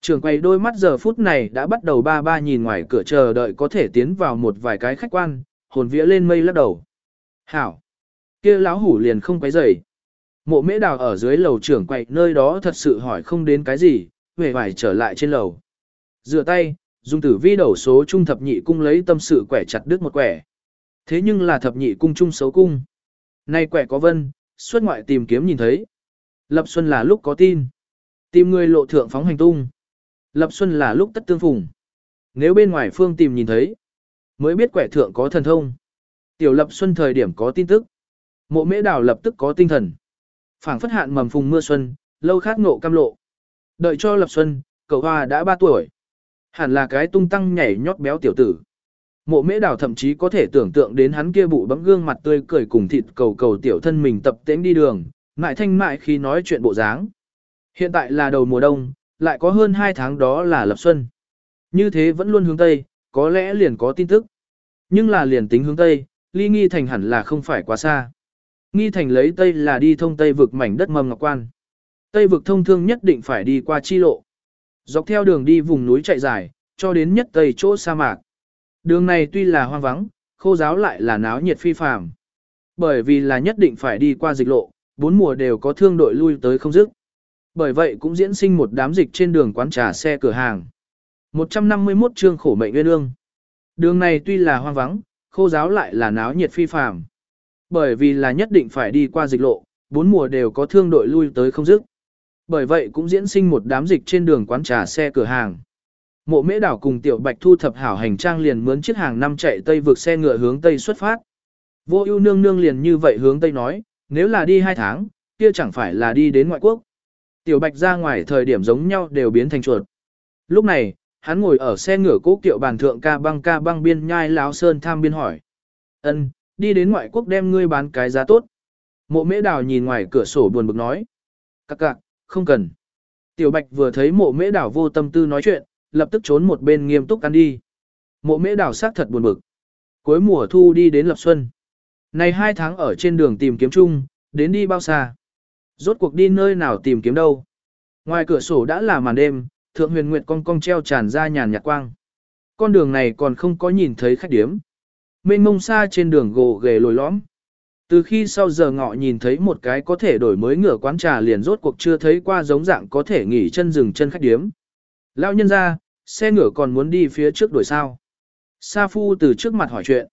Trường quay đôi mắt giờ phút này đã bắt đầu ba ba nhìn ngoài cửa chờ đợi có thể tiến vào một vài cái khách quan, hồn vía lên mây lắc đầu. Hảo! kia lão hủ liền không quấy rầy. Mộ mễ đào ở dưới lầu trưởng quay nơi đó thật sự hỏi không đến cái gì, về phải trở lại trên lầu. Rửa tay, dùng tử vi đầu số trung thập nhị cung lấy tâm sự quẻ chặt đứt một quẻ. Thế nhưng là thập nhị cung trung xấu cung. Nay quẻ có vân, xuất ngoại tìm kiếm nhìn thấy. Lập xuân là lúc có tin. Tìm người lộ thượng phóng hành tung. Lập xuân là lúc tất tương phùng. Nếu bên ngoài phương tìm nhìn thấy, mới biết quẻ thượng có thần thông. Tiểu lập xuân thời điểm có tin tức. Mộ mễ đào lập tức có tinh thần. phảng phất hạn mầm phùng mưa xuân, lâu khát ngộ cam lộ. Đợi cho lập xuân, cậu hoa đã 3 tuổi. Hẳn là cái tung tăng nhảy nhót béo tiểu tử. Mộ mễ đào thậm chí có thể tưởng tượng đến hắn kia bụ bấm gương mặt tươi cười cùng thịt cầu cầu tiểu thân mình tập tễnh đi đường, mại thanh mại khi nói chuyện bộ dáng. Hiện tại là đầu mùa đông, lại có hơn 2 tháng đó là lập xuân. Như thế vẫn luôn hướng Tây, có lẽ liền có tin tức. Nhưng là liền tính hướng Tây, ly nghi thành hẳn là không phải quá xa. Nghi thành lấy Tây là đi thông Tây vực mảnh đất mầm ngọc quan. Tây vực thông thương nhất định phải đi qua chi lộ. Dọc theo đường đi vùng núi chạy dài, cho đến nhất Tây chỗ sa mạc. Đường này tuy là hoang vắng, khô giáo lại là náo nhiệt phi phàm. Bởi vì là nhất định phải đi qua dịch lộ, bốn mùa đều có thương đội lui tới không dứt. Bởi vậy cũng diễn sinh một đám dịch trên đường quán trà xe cửa hàng. 151 chương khổ mệnh nguyên ương. Đường này tuy là hoang vắng, khô giáo lại là náo nhiệt phi phàm. Bởi vì là nhất định phải đi qua dịch lộ, bốn mùa đều có thương đội lui tới không dứt. Bởi vậy cũng diễn sinh một đám dịch trên đường quán trà xe cửa hàng. Mộ mễ đảo cùng tiểu bạch thu thập hảo hành trang liền mướn chiếc hàng năm chạy tây vượt xe ngựa hướng tây xuất phát. Vô ưu nương nương liền như vậy hướng tây nói, nếu là đi hai tháng, kia chẳng phải là đi đến ngoại quốc. Tiểu bạch ra ngoài thời điểm giống nhau đều biến thành chuột. Lúc này, hắn ngồi ở xe ngựa cố kiệu bàn thượng ca băng ca băng biên nhai láo sơn tham biên hỏi. ân đi đến ngoại quốc đem ngươi bán cái giá tốt. Mộ mễ đào nhìn ngoài cửa sổ buồn bực nói. Các cạc, không cần. Tiểu bạch vừa thấy mộ mễ đào vô tâm tư nói chuyện, lập tức trốn một bên nghiêm túc ăn đi. Mộ mễ đào sát thật buồn bực. Cuối mùa thu đi đến lập xuân. Này hai tháng ở trên đường tìm kiếm chung, đến đi bao xa. Rốt cuộc đi nơi nào tìm kiếm đâu. Ngoài cửa sổ đã là màn đêm, thượng huyền nguyệt cong cong treo tràn ra nhàn nhạt quang. Con đường này còn không có nhìn thấy khách điếm. Mênh mông xa trên đường gồ ghề lồi lõm. Từ khi sau giờ ngọ nhìn thấy một cái có thể đổi mới ngửa quán trà liền rốt cuộc chưa thấy qua giống dạng có thể nghỉ chân rừng chân khách điếm. Lão nhân ra, xe ngựa còn muốn đi phía trước đổi sao. Sa Phu từ trước mặt hỏi chuyện.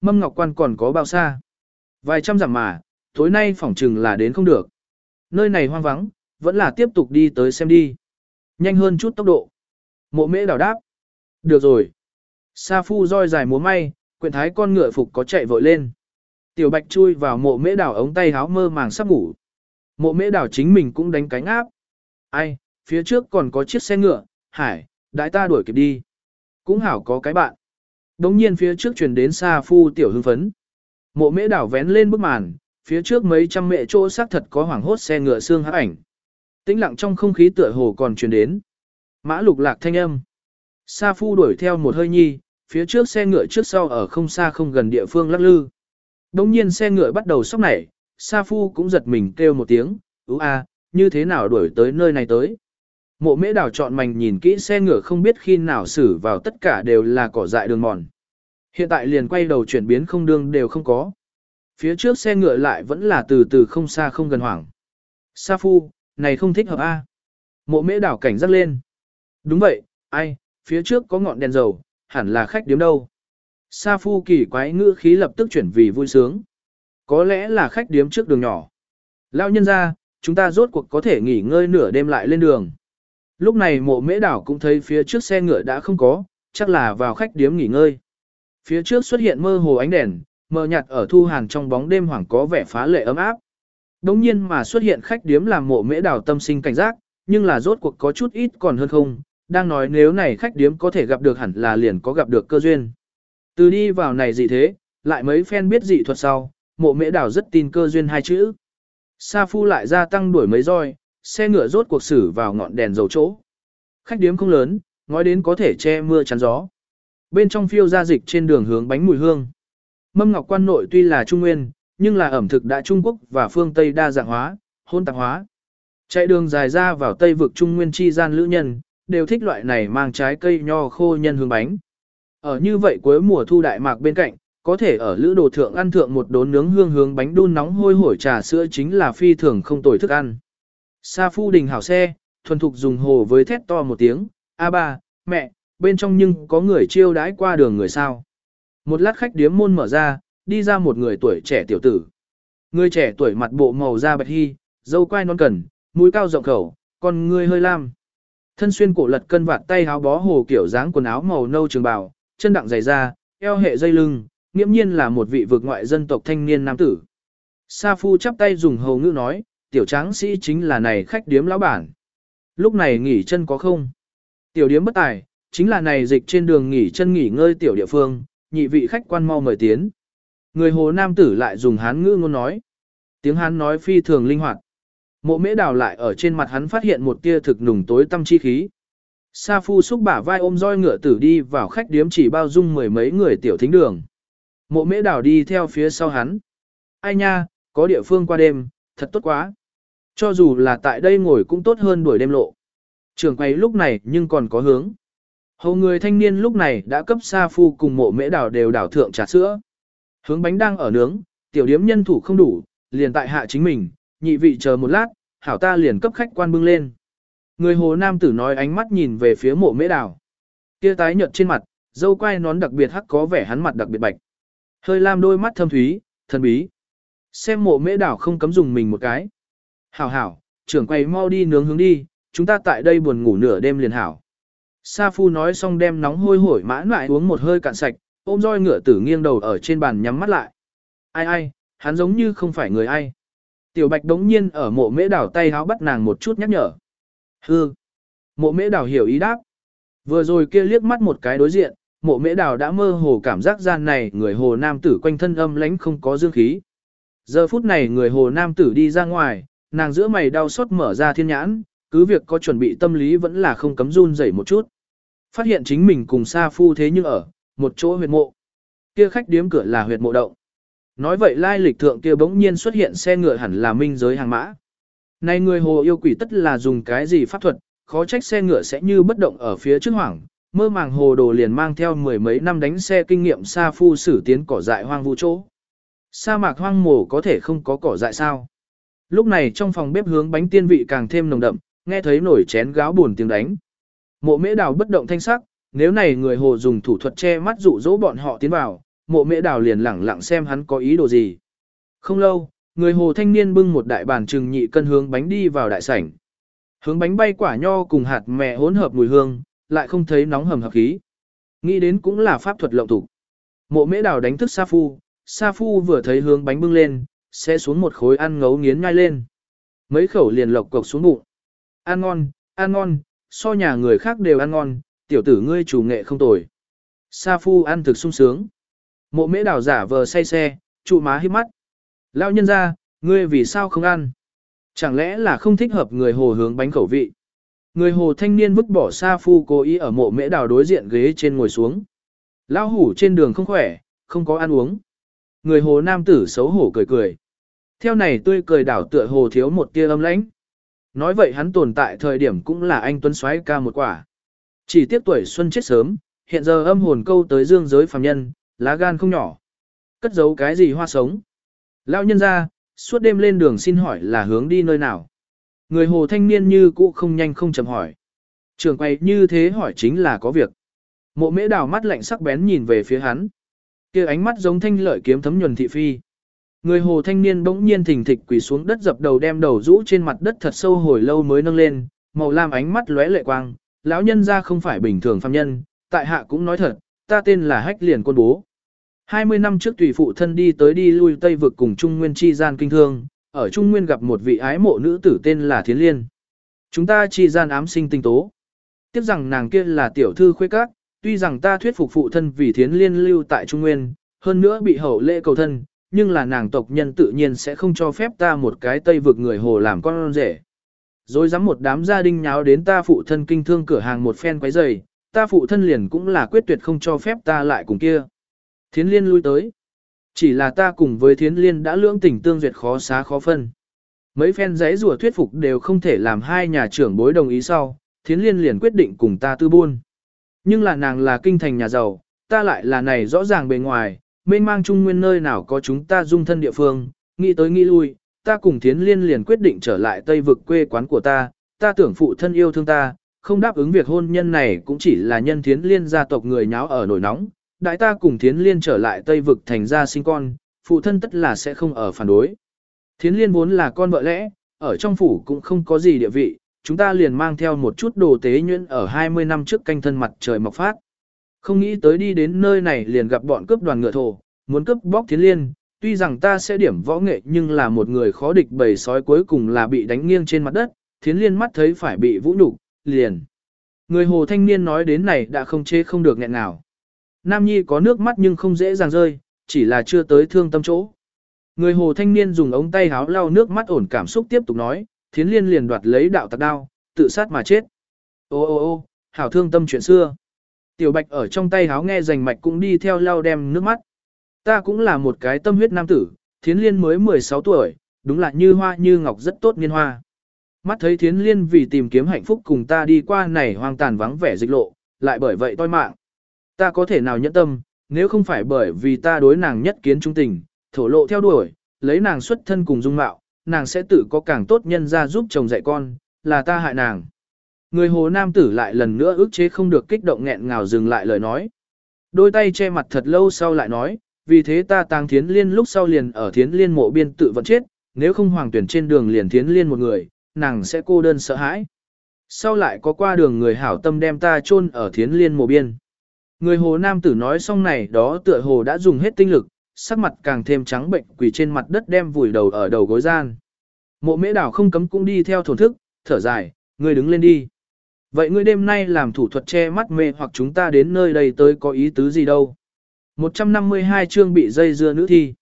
Mâm Ngọc Quan còn có bao xa? Vài trăm dặm mà, tối nay phỏng chừng là đến không được. Nơi này hoang vắng, vẫn là tiếp tục đi tới xem đi. Nhanh hơn chút tốc độ. Mộ mễ đảo đáp. Được rồi. Sa Phu roi dài múa may, quyền thái con ngựa phục có chạy vội lên. Tiểu Bạch chui vào mộ mễ đảo ống tay háo mơ màng sắp ngủ. Mộ mễ đảo chính mình cũng đánh cánh áp. Ai, phía trước còn có chiếc xe ngựa, hải, đại ta đuổi kịp đi. Cũng hảo có cái bạn. Đống nhiên phía trước truyền đến xa phu tiểu hưng phấn. Mộ mễ đảo vén lên bức màn, phía trước mấy trăm mẹ chỗ xác thật có hoảng hốt xe ngựa xương hắc ảnh. Tĩnh lặng trong không khí tựa hồ còn truyền đến. Mã lục lạc thanh âm. Sa phu đuổi theo một hơi nhi, phía trước xe ngựa trước sau ở không xa không gần địa phương lắc lư. Đông nhiên xe ngựa bắt đầu sóc nảy, Sa phu cũng giật mình kêu một tiếng, ú a, như thế nào đuổi tới nơi này tới. Mộ mễ đảo chọn mảnh nhìn kỹ xe ngựa không biết khi nào xử vào tất cả đều là cỏ dại đường mòn. Hiện tại liền quay đầu chuyển biến không đương đều không có. Phía trước xe ngựa lại vẫn là từ từ không xa không gần hoảng. Sa phu, này không thích hợp a. Mộ mễ đảo cảnh giác lên. Đúng vậy, ai, phía trước có ngọn đèn dầu, hẳn là khách điếm đâu. Sa phu kỳ quái ngữ khí lập tức chuyển vì vui sướng. Có lẽ là khách điếm trước đường nhỏ. Lao nhân ra, chúng ta rốt cuộc có thể nghỉ ngơi nửa đêm lại lên đường. Lúc này mộ mễ đảo cũng thấy phía trước xe ngựa đã không có, chắc là vào khách điếm nghỉ ngơi. Phía trước xuất hiện mơ hồ ánh đèn, mờ nhạt ở thu hàng trong bóng đêm hoảng có vẻ phá lệ ấm áp. Đống nhiên mà xuất hiện khách điếm làm mộ mễ đảo tâm sinh cảnh giác, nhưng là rốt cuộc có chút ít còn hơn không, đang nói nếu này khách điếm có thể gặp được hẳn là liền có gặp được cơ duyên. Từ đi vào này gì thế, lại mấy phen biết dị thuật sau, mộ mễ đảo rất tin cơ duyên hai chữ. Sa phu lại gia tăng đuổi mấy roi, xe ngựa rốt cuộc xử vào ngọn đèn dầu chỗ. Khách điếm không lớn, ngói đến có thể che mưa chắn gió. Bên trong phiêu ra dịch trên đường hướng bánh mùi hương. Mâm ngọc quan nội tuy là trung nguyên, nhưng là ẩm thực đã Trung Quốc và phương Tây đa dạng hóa, hôn tạp hóa. Chạy đường dài ra vào Tây vực Trung Nguyên chi gian lữ nhân, đều thích loại này mang trái cây nho khô nhân hương bánh. Ở như vậy cuối mùa thu đại mạc bên cạnh, có thể ở lữ đồ thượng ăn thượng một đốn nướng hương hướng bánh đun nóng hôi hổi trà sữa chính là phi thường không tồi thức ăn. Sa phu đình hảo xe, thuần thục dùng hồ với thét to một tiếng, a ba, mẹ, bên trong nhưng có người chiêu đãi qua đường người sao. Một lát khách điếm môn mở ra, đi ra một người tuổi trẻ tiểu tử. Người trẻ tuổi mặt bộ màu da bạch hy, dâu quai non cẩn, mũi cao rộng khẩu, còn người hơi lam. Thân xuyên cổ lật cân vạt tay áo bó hồ kiểu dáng quần áo màu nâu trường bào, chân đặng dày da, eo hệ dây lưng, nghiễm nhiên là một vị vực ngoại dân tộc thanh niên nam tử. Sa Phu chắp tay dùng hầu ngữ nói, tiểu tráng sĩ chính là này khách điếm lão bản. Lúc này nghỉ chân có không? Tiểu điếm bất tài, chính là này dịch trên đường nghỉ chân nghỉ ngơi tiểu địa phương, nhị vị khách quan mau mời tiến. Người hồ nam tử lại dùng hán ngữ ngôn nói. Tiếng hán nói phi thường linh hoạt. Mộ mễ đào lại ở trên mặt hắn phát hiện một tia thực nùng tối tâm chi khí. Sa phu xúc bả vai ôm roi ngựa tử đi vào khách điếm chỉ bao dung mười mấy người tiểu thính đường. Mộ mễ đào đi theo phía sau hắn. Ai nha, có địa phương qua đêm, thật tốt quá. Cho dù là tại đây ngồi cũng tốt hơn đuổi đêm lộ. Trường quay lúc này nhưng còn có hướng. Hầu người thanh niên lúc này đã cấp sa phu cùng mộ mễ đào đều đảo thượng trà sữa. Hướng bánh đang ở nướng, tiểu điếm nhân thủ không đủ, liền tại hạ chính mình, nhị vị chờ một lát, hảo ta liền cấp khách quan bưng lên. Người hồ nam tử nói ánh mắt nhìn về phía mộ mễ đào. Kia tái nhợt trên mặt, dâu quai nón đặc biệt hắc có vẻ hắn mặt đặc biệt bạch. Hơi lam đôi mắt thâm thúy, thần bí. Xem mộ mễ đảo không cấm dùng mình một cái. Hảo hảo, trưởng quay mau đi nướng hướng đi, chúng ta tại đây buồn ngủ nửa đêm liền hảo. Sa phu nói xong đem nóng hôi hổi mãn lại uống một hơi cạn sạch, ôm roi ngựa tử nghiêng đầu ở trên bàn nhắm mắt lại. Ai ai, hắn giống như không phải người ai. Tiểu bạch đống nhiên ở mộ mễ đảo tay háo bắt nàng một chút nhắc nhở. Hư. Mộ mễ đảo hiểu ý đáp. Vừa rồi kia liếc mắt một cái đối diện, mộ mễ đảo đã mơ hồ cảm giác gian này người hồ nam tử quanh thân âm lánh không có dương khí. Giờ phút này người hồ nam tử đi ra ngoài, nàng giữa mày đau xót mở ra thiên nhãn, cứ việc có chuẩn bị tâm lý vẫn là không cấm run rẩy một chút. Phát hiện chính mình cùng xa phu thế nhưng ở, một chỗ huyệt mộ. Kia khách điếm cửa là huyệt mộ động. Nói vậy lai lịch thượng kia bỗng nhiên xuất hiện xe ngựa hẳn là minh giới hàng mã. Này người hồ yêu quỷ tất là dùng cái gì pháp thuật, khó trách xe ngựa sẽ như bất động ở phía trước hoảng, mơ màng hồ đồ liền mang theo mười mấy năm đánh xe kinh nghiệm xa phu xử tiến cỏ dại hoang vu chỗ. Sa mạc hoang mồ có thể không có cỏ dại sao? Lúc này trong phòng bếp hướng bánh tiên vị càng thêm nồng đậm, nghe thấy nổi chén gáo buồn tiếng đánh. Mộ mễ đào bất động thanh sắc, nếu này người hồ dùng thủ thuật che mắt dụ dỗ bọn họ tiến vào, mộ mễ đào liền lẳng lặng xem hắn có ý đồ gì. Không lâu, người hồ thanh niên bưng một đại bàn trừng nhị cân hướng bánh đi vào đại sảnh. Hướng bánh bay quả nho cùng hạt mẹ hỗn hợp mùi hương, lại không thấy nóng hầm hập khí. Nghĩ đến cũng là pháp thuật lộng thủ. Mộ mễ đào đánh thức Sa Phu, Sa Phu vừa thấy hướng bánh bưng lên, sẽ xuống một khối ăn ngấu nghiến nhai lên. Mấy khẩu liền lộc cộc xuống bụng. Ăn ngon, ăn ngon, so nhà người khác đều ăn ngon, tiểu tử ngươi chủ nghệ không tồi. Sa Phu ăn thực sung sướng. Mộ mễ đào giả vờ say xe, trụ má hít mắt. Lao nhân ra, ngươi vì sao không ăn? Chẳng lẽ là không thích hợp người hồ hướng bánh khẩu vị? Người hồ thanh niên vứt bỏ xa phu cố ý ở mộ mễ đào đối diện ghế trên ngồi xuống. Lão hủ trên đường không khỏe, không có ăn uống. Người hồ nam tử xấu hổ cười cười. Theo này tươi cười đảo tựa hồ thiếu một tia âm lãnh. Nói vậy hắn tồn tại thời điểm cũng là anh tuấn xoáy ca một quả. Chỉ tiếc tuổi xuân chết sớm, hiện giờ âm hồn câu tới dương giới phàm nhân, lá gan không nhỏ. Cất giấu cái gì hoa sống? Lão nhân ra, suốt đêm lên đường xin hỏi là hướng đi nơi nào? Người hồ thanh niên như cũ không nhanh không chậm hỏi. Trường quay như thế hỏi chính là có việc. Mộ mễ đào mắt lạnh sắc bén nhìn về phía hắn. kia ánh mắt giống thanh lợi kiếm thấm nhuần thị phi. Người hồ thanh niên bỗng nhiên thình thịch quỳ xuống đất dập đầu đem đầu rũ trên mặt đất thật sâu hồi lâu mới nâng lên, màu lam ánh mắt lóe lệ quang, lão nhân ra không phải bình thường phàm nhân, tại hạ cũng nói thật, ta tên là Hách Liền Quân Bố. 20 năm trước tùy phụ thân đi tới đi lui Tây vực cùng Trung Nguyên chi gian kinh thương, ở Trung Nguyên gặp một vị ái mộ nữ tử tên là Thiến Liên. Chúng ta chi gian ám sinh tinh tố. Tiếp rằng nàng kia là tiểu thư khuê các, tuy rằng ta thuyết phục phụ thân vì Thiến Liên lưu tại Trung Nguyên, hơn nữa bị hậu lễ cầu thân, nhưng là nàng tộc nhân tự nhiên sẽ không cho phép ta một cái Tây vực người hồ làm con rể. Rồi dám một đám gia đình nháo đến ta phụ thân kinh thương cửa hàng một phen quấy rầy, ta phụ thân liền cũng là quyết tuyệt không cho phép ta lại cùng kia. Thiến liên lui tới. Chỉ là ta cùng với thiến liên đã lưỡng tình tương duyệt khó xá khó phân. Mấy phen giấy rùa thuyết phục đều không thể làm hai nhà trưởng bối đồng ý sau, thiến liên liền quyết định cùng ta tư buôn. Nhưng là nàng là kinh thành nhà giàu, ta lại là này rõ ràng bề ngoài, mênh mang trung nguyên nơi nào có chúng ta dung thân địa phương, nghĩ tới nghĩ lui, ta cùng thiến liên liền quyết định trở lại tây vực quê quán của ta, ta tưởng phụ thân yêu thương ta, không đáp ứng việc hôn nhân này cũng chỉ là nhân thiến liên gia tộc người nháo ở nổi nóng, đại ta cùng thiến liên trở lại Tây vực thành ra sinh con, phụ thân tất là sẽ không ở phản đối. Thiến liên vốn là con vợ lẽ, ở trong phủ cũng không có gì địa vị, chúng ta liền mang theo một chút đồ tế nhuyễn ở 20 năm trước canh thân mặt trời mọc phát. Không nghĩ tới đi đến nơi này liền gặp bọn cướp đoàn ngựa thổ, muốn cướp bóc thiến liên, tuy rằng ta sẽ điểm võ nghệ nhưng là một người khó địch bầy sói cuối cùng là bị đánh nghiêng trên mặt đất, thiến liên mắt thấy phải bị vũ nhục liền. Người hồ thanh niên nói đến này đã không chế không được nghẹn nào. Nam Nhi có nước mắt nhưng không dễ dàng rơi, chỉ là chưa tới thương tâm chỗ. Người hồ thanh niên dùng ống tay háo lau nước mắt ổn cảm xúc tiếp tục nói, thiến liên liền đoạt lấy đạo tạc đao, tự sát mà chết. Ô ô ô, hảo thương tâm chuyện xưa. Tiểu bạch ở trong tay háo nghe rành mạch cũng đi theo lau đem nước mắt. Ta cũng là một cái tâm huyết nam tử, thiến liên mới 16 tuổi, đúng là như hoa như ngọc rất tốt niên hoa. Mắt thấy thiến liên vì tìm kiếm hạnh phúc cùng ta đi qua này hoang tàn vắng vẻ dịch lộ, lại bởi vậy toi mạng. Ta có thể nào nhẫn tâm, nếu không phải bởi vì ta đối nàng nhất kiến trung tình, thổ lộ theo đuổi, lấy nàng xuất thân cùng dung mạo, nàng sẽ tự có càng tốt nhân ra giúp chồng dạy con, là ta hại nàng. Người hồ nam tử lại lần nữa ức chế không được kích động nghẹn ngào dừng lại lời nói. Đôi tay che mặt thật lâu sau lại nói, vì thế ta tang thiến liên lúc sau liền ở thiến liên mộ biên tự vẫn chết, nếu không hoàng tuyển trên đường liền thiến liên một người, nàng sẽ cô đơn sợ hãi. Sau lại có qua đường người hảo tâm đem ta chôn ở thiến liên mộ biên. Người hồ nam tử nói xong này đó tựa hồ đã dùng hết tinh lực, sắc mặt càng thêm trắng bệnh quỳ trên mặt đất đem vùi đầu ở đầu gối gian. Mộ mễ đảo không cấm cũng đi theo thổn thức, thở dài, người đứng lên đi. Vậy ngươi đêm nay làm thủ thuật che mắt mê hoặc chúng ta đến nơi đây tới có ý tứ gì đâu. 152 chương bị dây dưa nữ thi.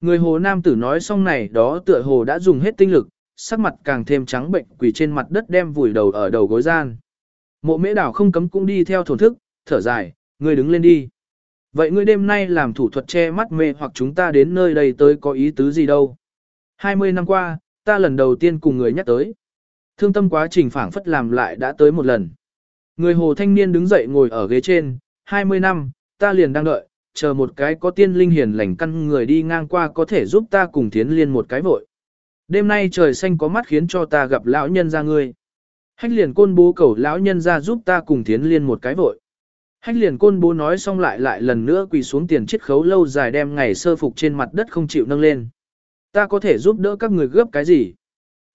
Người hồ nam tử nói xong này đó tựa hồ đã dùng hết tinh lực, sắc mặt càng thêm trắng bệnh quỳ trên mặt đất đem vùi đầu ở đầu gối gian. Mộ mễ đảo không cấm cũng đi theo thổn thức, thở dài, ngươi đứng lên đi. Vậy ngươi đêm nay làm thủ thuật che mắt mê hoặc chúng ta đến nơi đây tới có ý tứ gì đâu. 20 năm qua, ta lần đầu tiên cùng người nhắc tới. Thương tâm quá trình phản phất làm lại đã tới một lần. Người hồ thanh niên đứng dậy ngồi ở ghế trên, 20 năm, ta liền đang đợi, chờ một cái có tiên linh hiền lành căn người đi ngang qua có thể giúp ta cùng tiến liên một cái vội. Đêm nay trời xanh có mắt khiến cho ta gặp lão nhân ra ngươi. Hách liền côn bố cầu lão nhân ra giúp ta cùng tiến liên một cái vội. Hách liền côn bố nói xong lại lại lần nữa quỳ xuống tiền chiết khấu lâu dài đem ngày sơ phục trên mặt đất không chịu nâng lên. Ta có thể giúp đỡ các người gấp cái gì?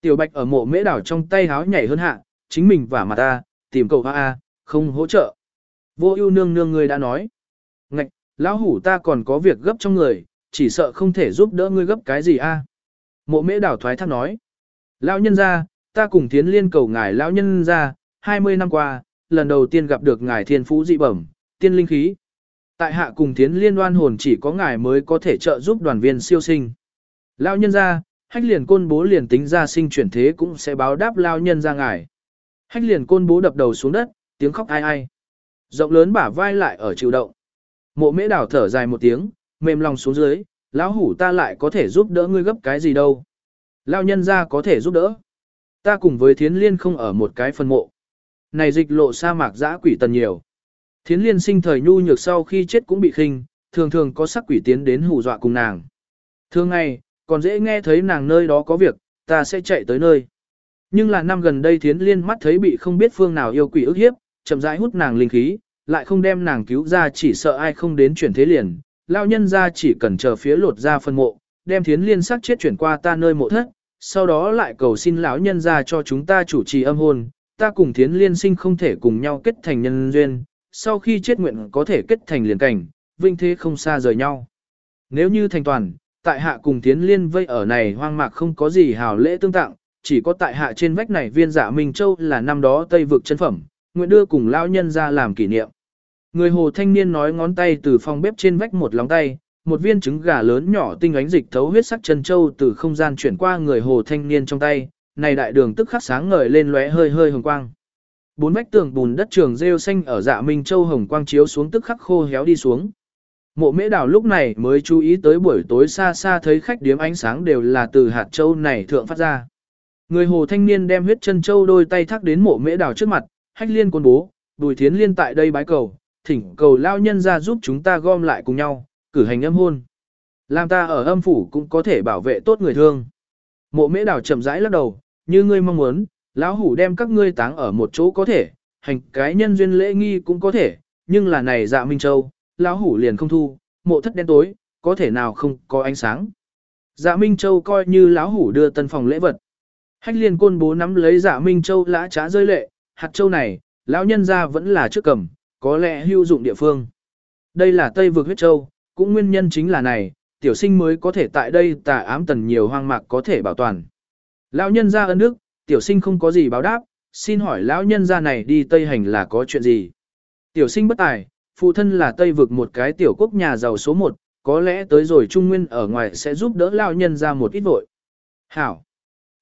Tiểu bạch ở mộ mễ đảo trong tay háo nhảy hơn hạ, chính mình và mặt ta, tìm cầu a a, không hỗ trợ. Vô ưu nương nương người đã nói. Ngạch, lão hủ ta còn có việc gấp trong người, chỉ sợ không thể giúp đỡ ngươi gấp cái gì a. Mộ mễ đảo thoái thác nói. Lão nhân ra, ta cùng tiến liên cầu ngài lão nhân ra, 20 năm qua, lần đầu tiên gặp được ngài thiên phú dị bẩm, tiên linh khí. Tại hạ cùng tiến liên đoan hồn chỉ có ngài mới có thể trợ giúp đoàn viên siêu sinh. Lao nhân ra, hách liền côn bố liền tính ra sinh chuyển thế cũng sẽ báo đáp lao nhân ra ngài. Hách liền côn bố đập đầu xuống đất, tiếng khóc ai ai. Rộng lớn bả vai lại ở chịu động. Mộ mễ đảo thở dài một tiếng, mềm lòng xuống dưới, lão hủ ta lại có thể giúp đỡ ngươi gấp cái gì đâu. Lão nhân ra có thể giúp đỡ. Ta cùng với thiến liên không ở một cái phân mộ. Này dịch lộ sa mạc dã quỷ tần nhiều. Thiến liên sinh thời nhu nhược sau khi chết cũng bị khinh, thường thường có sắc quỷ tiến đến hù dọa cùng nàng. Thường ngày, còn dễ nghe thấy nàng nơi đó có việc, ta sẽ chạy tới nơi. Nhưng là năm gần đây thiến liên mắt thấy bị không biết phương nào yêu quỷ ức hiếp, chậm rãi hút nàng linh khí, lại không đem nàng cứu ra chỉ sợ ai không đến chuyển thế liền. Lão nhân ra chỉ cần chờ phía lột ra phân mộ, đem thiến liên sắc chết chuyển qua ta nơi mộ thất, sau đó lại cầu xin lão nhân ra cho chúng ta chủ trì âm hồn ta cùng thiến liên sinh không thể cùng nhau kết thành nhân duyên, sau khi chết nguyện có thể kết thành liền cảnh, vinh thế không xa rời nhau. Nếu như thành toàn, tại hạ cùng thiến liên vây ở này hoang mạc không có gì hào lễ tương tặng, chỉ có tại hạ trên vách này viên dạ Minh Châu là năm đó Tây vực chân phẩm, nguyện đưa cùng lão nhân ra làm kỷ niệm. Người hồ thanh niên nói ngón tay từ phòng bếp trên vách một lóng tay, một viên trứng gà lớn nhỏ tinh ánh dịch thấu huyết sắc chân châu từ không gian chuyển qua người hồ thanh niên trong tay, này đại đường tức khắc sáng ngời lên lóe hơi hơi hồng quang. Bốn vách tường bùn đất trường rêu xanh ở dạ Minh Châu hồng quang chiếu xuống tức khắc khô héo đi xuống. Mộ mễ đào lúc này mới chú ý tới buổi tối xa xa thấy khách điếm ánh sáng đều là từ hạt châu này thượng phát ra. Người hồ thanh niên đem huyết chân châu đôi tay thắc đến mộ mễ đào trước mặt, hách liên quân bố, bùi thiến liên tại đây bái cầu, thỉnh cầu lao nhân ra giúp chúng ta gom lại cùng nhau, cử hành âm hôn. Làm ta ở âm phủ cũng có thể bảo vệ tốt người thương. Mộ mễ đào chậm rãi lắc đầu, như ngươi mong muốn, lão hủ đem các ngươi táng ở một chỗ có thể, hành cái nhân duyên lễ nghi cũng có thể, nhưng là này dạ Minh Châu, lão hủ liền không thu, mộ thất đen tối, có thể nào không có ánh sáng. Dạ Minh Châu coi như lão hủ đưa tân phòng lễ vật. Hách liên côn bố nắm lấy dạ Minh Châu lã trá rơi lệ, hạt châu này, lão nhân ra vẫn là trước cầm, có lẽ hữu dụng địa phương. Đây là Tây vực huyết châu, cũng nguyên nhân chính là này, tiểu sinh mới có thể tại đây tà ám tần nhiều hoang mạc có thể bảo toàn. Lão nhân ra ân đức, tiểu sinh không có gì báo đáp, xin hỏi lão nhân ra này đi Tây hành là có chuyện gì? Tiểu sinh bất tài, phụ thân là Tây vực một cái tiểu quốc nhà giàu số một, có lẽ tới rồi Trung Nguyên ở ngoài sẽ giúp đỡ lão nhân ra một ít vội. Hảo!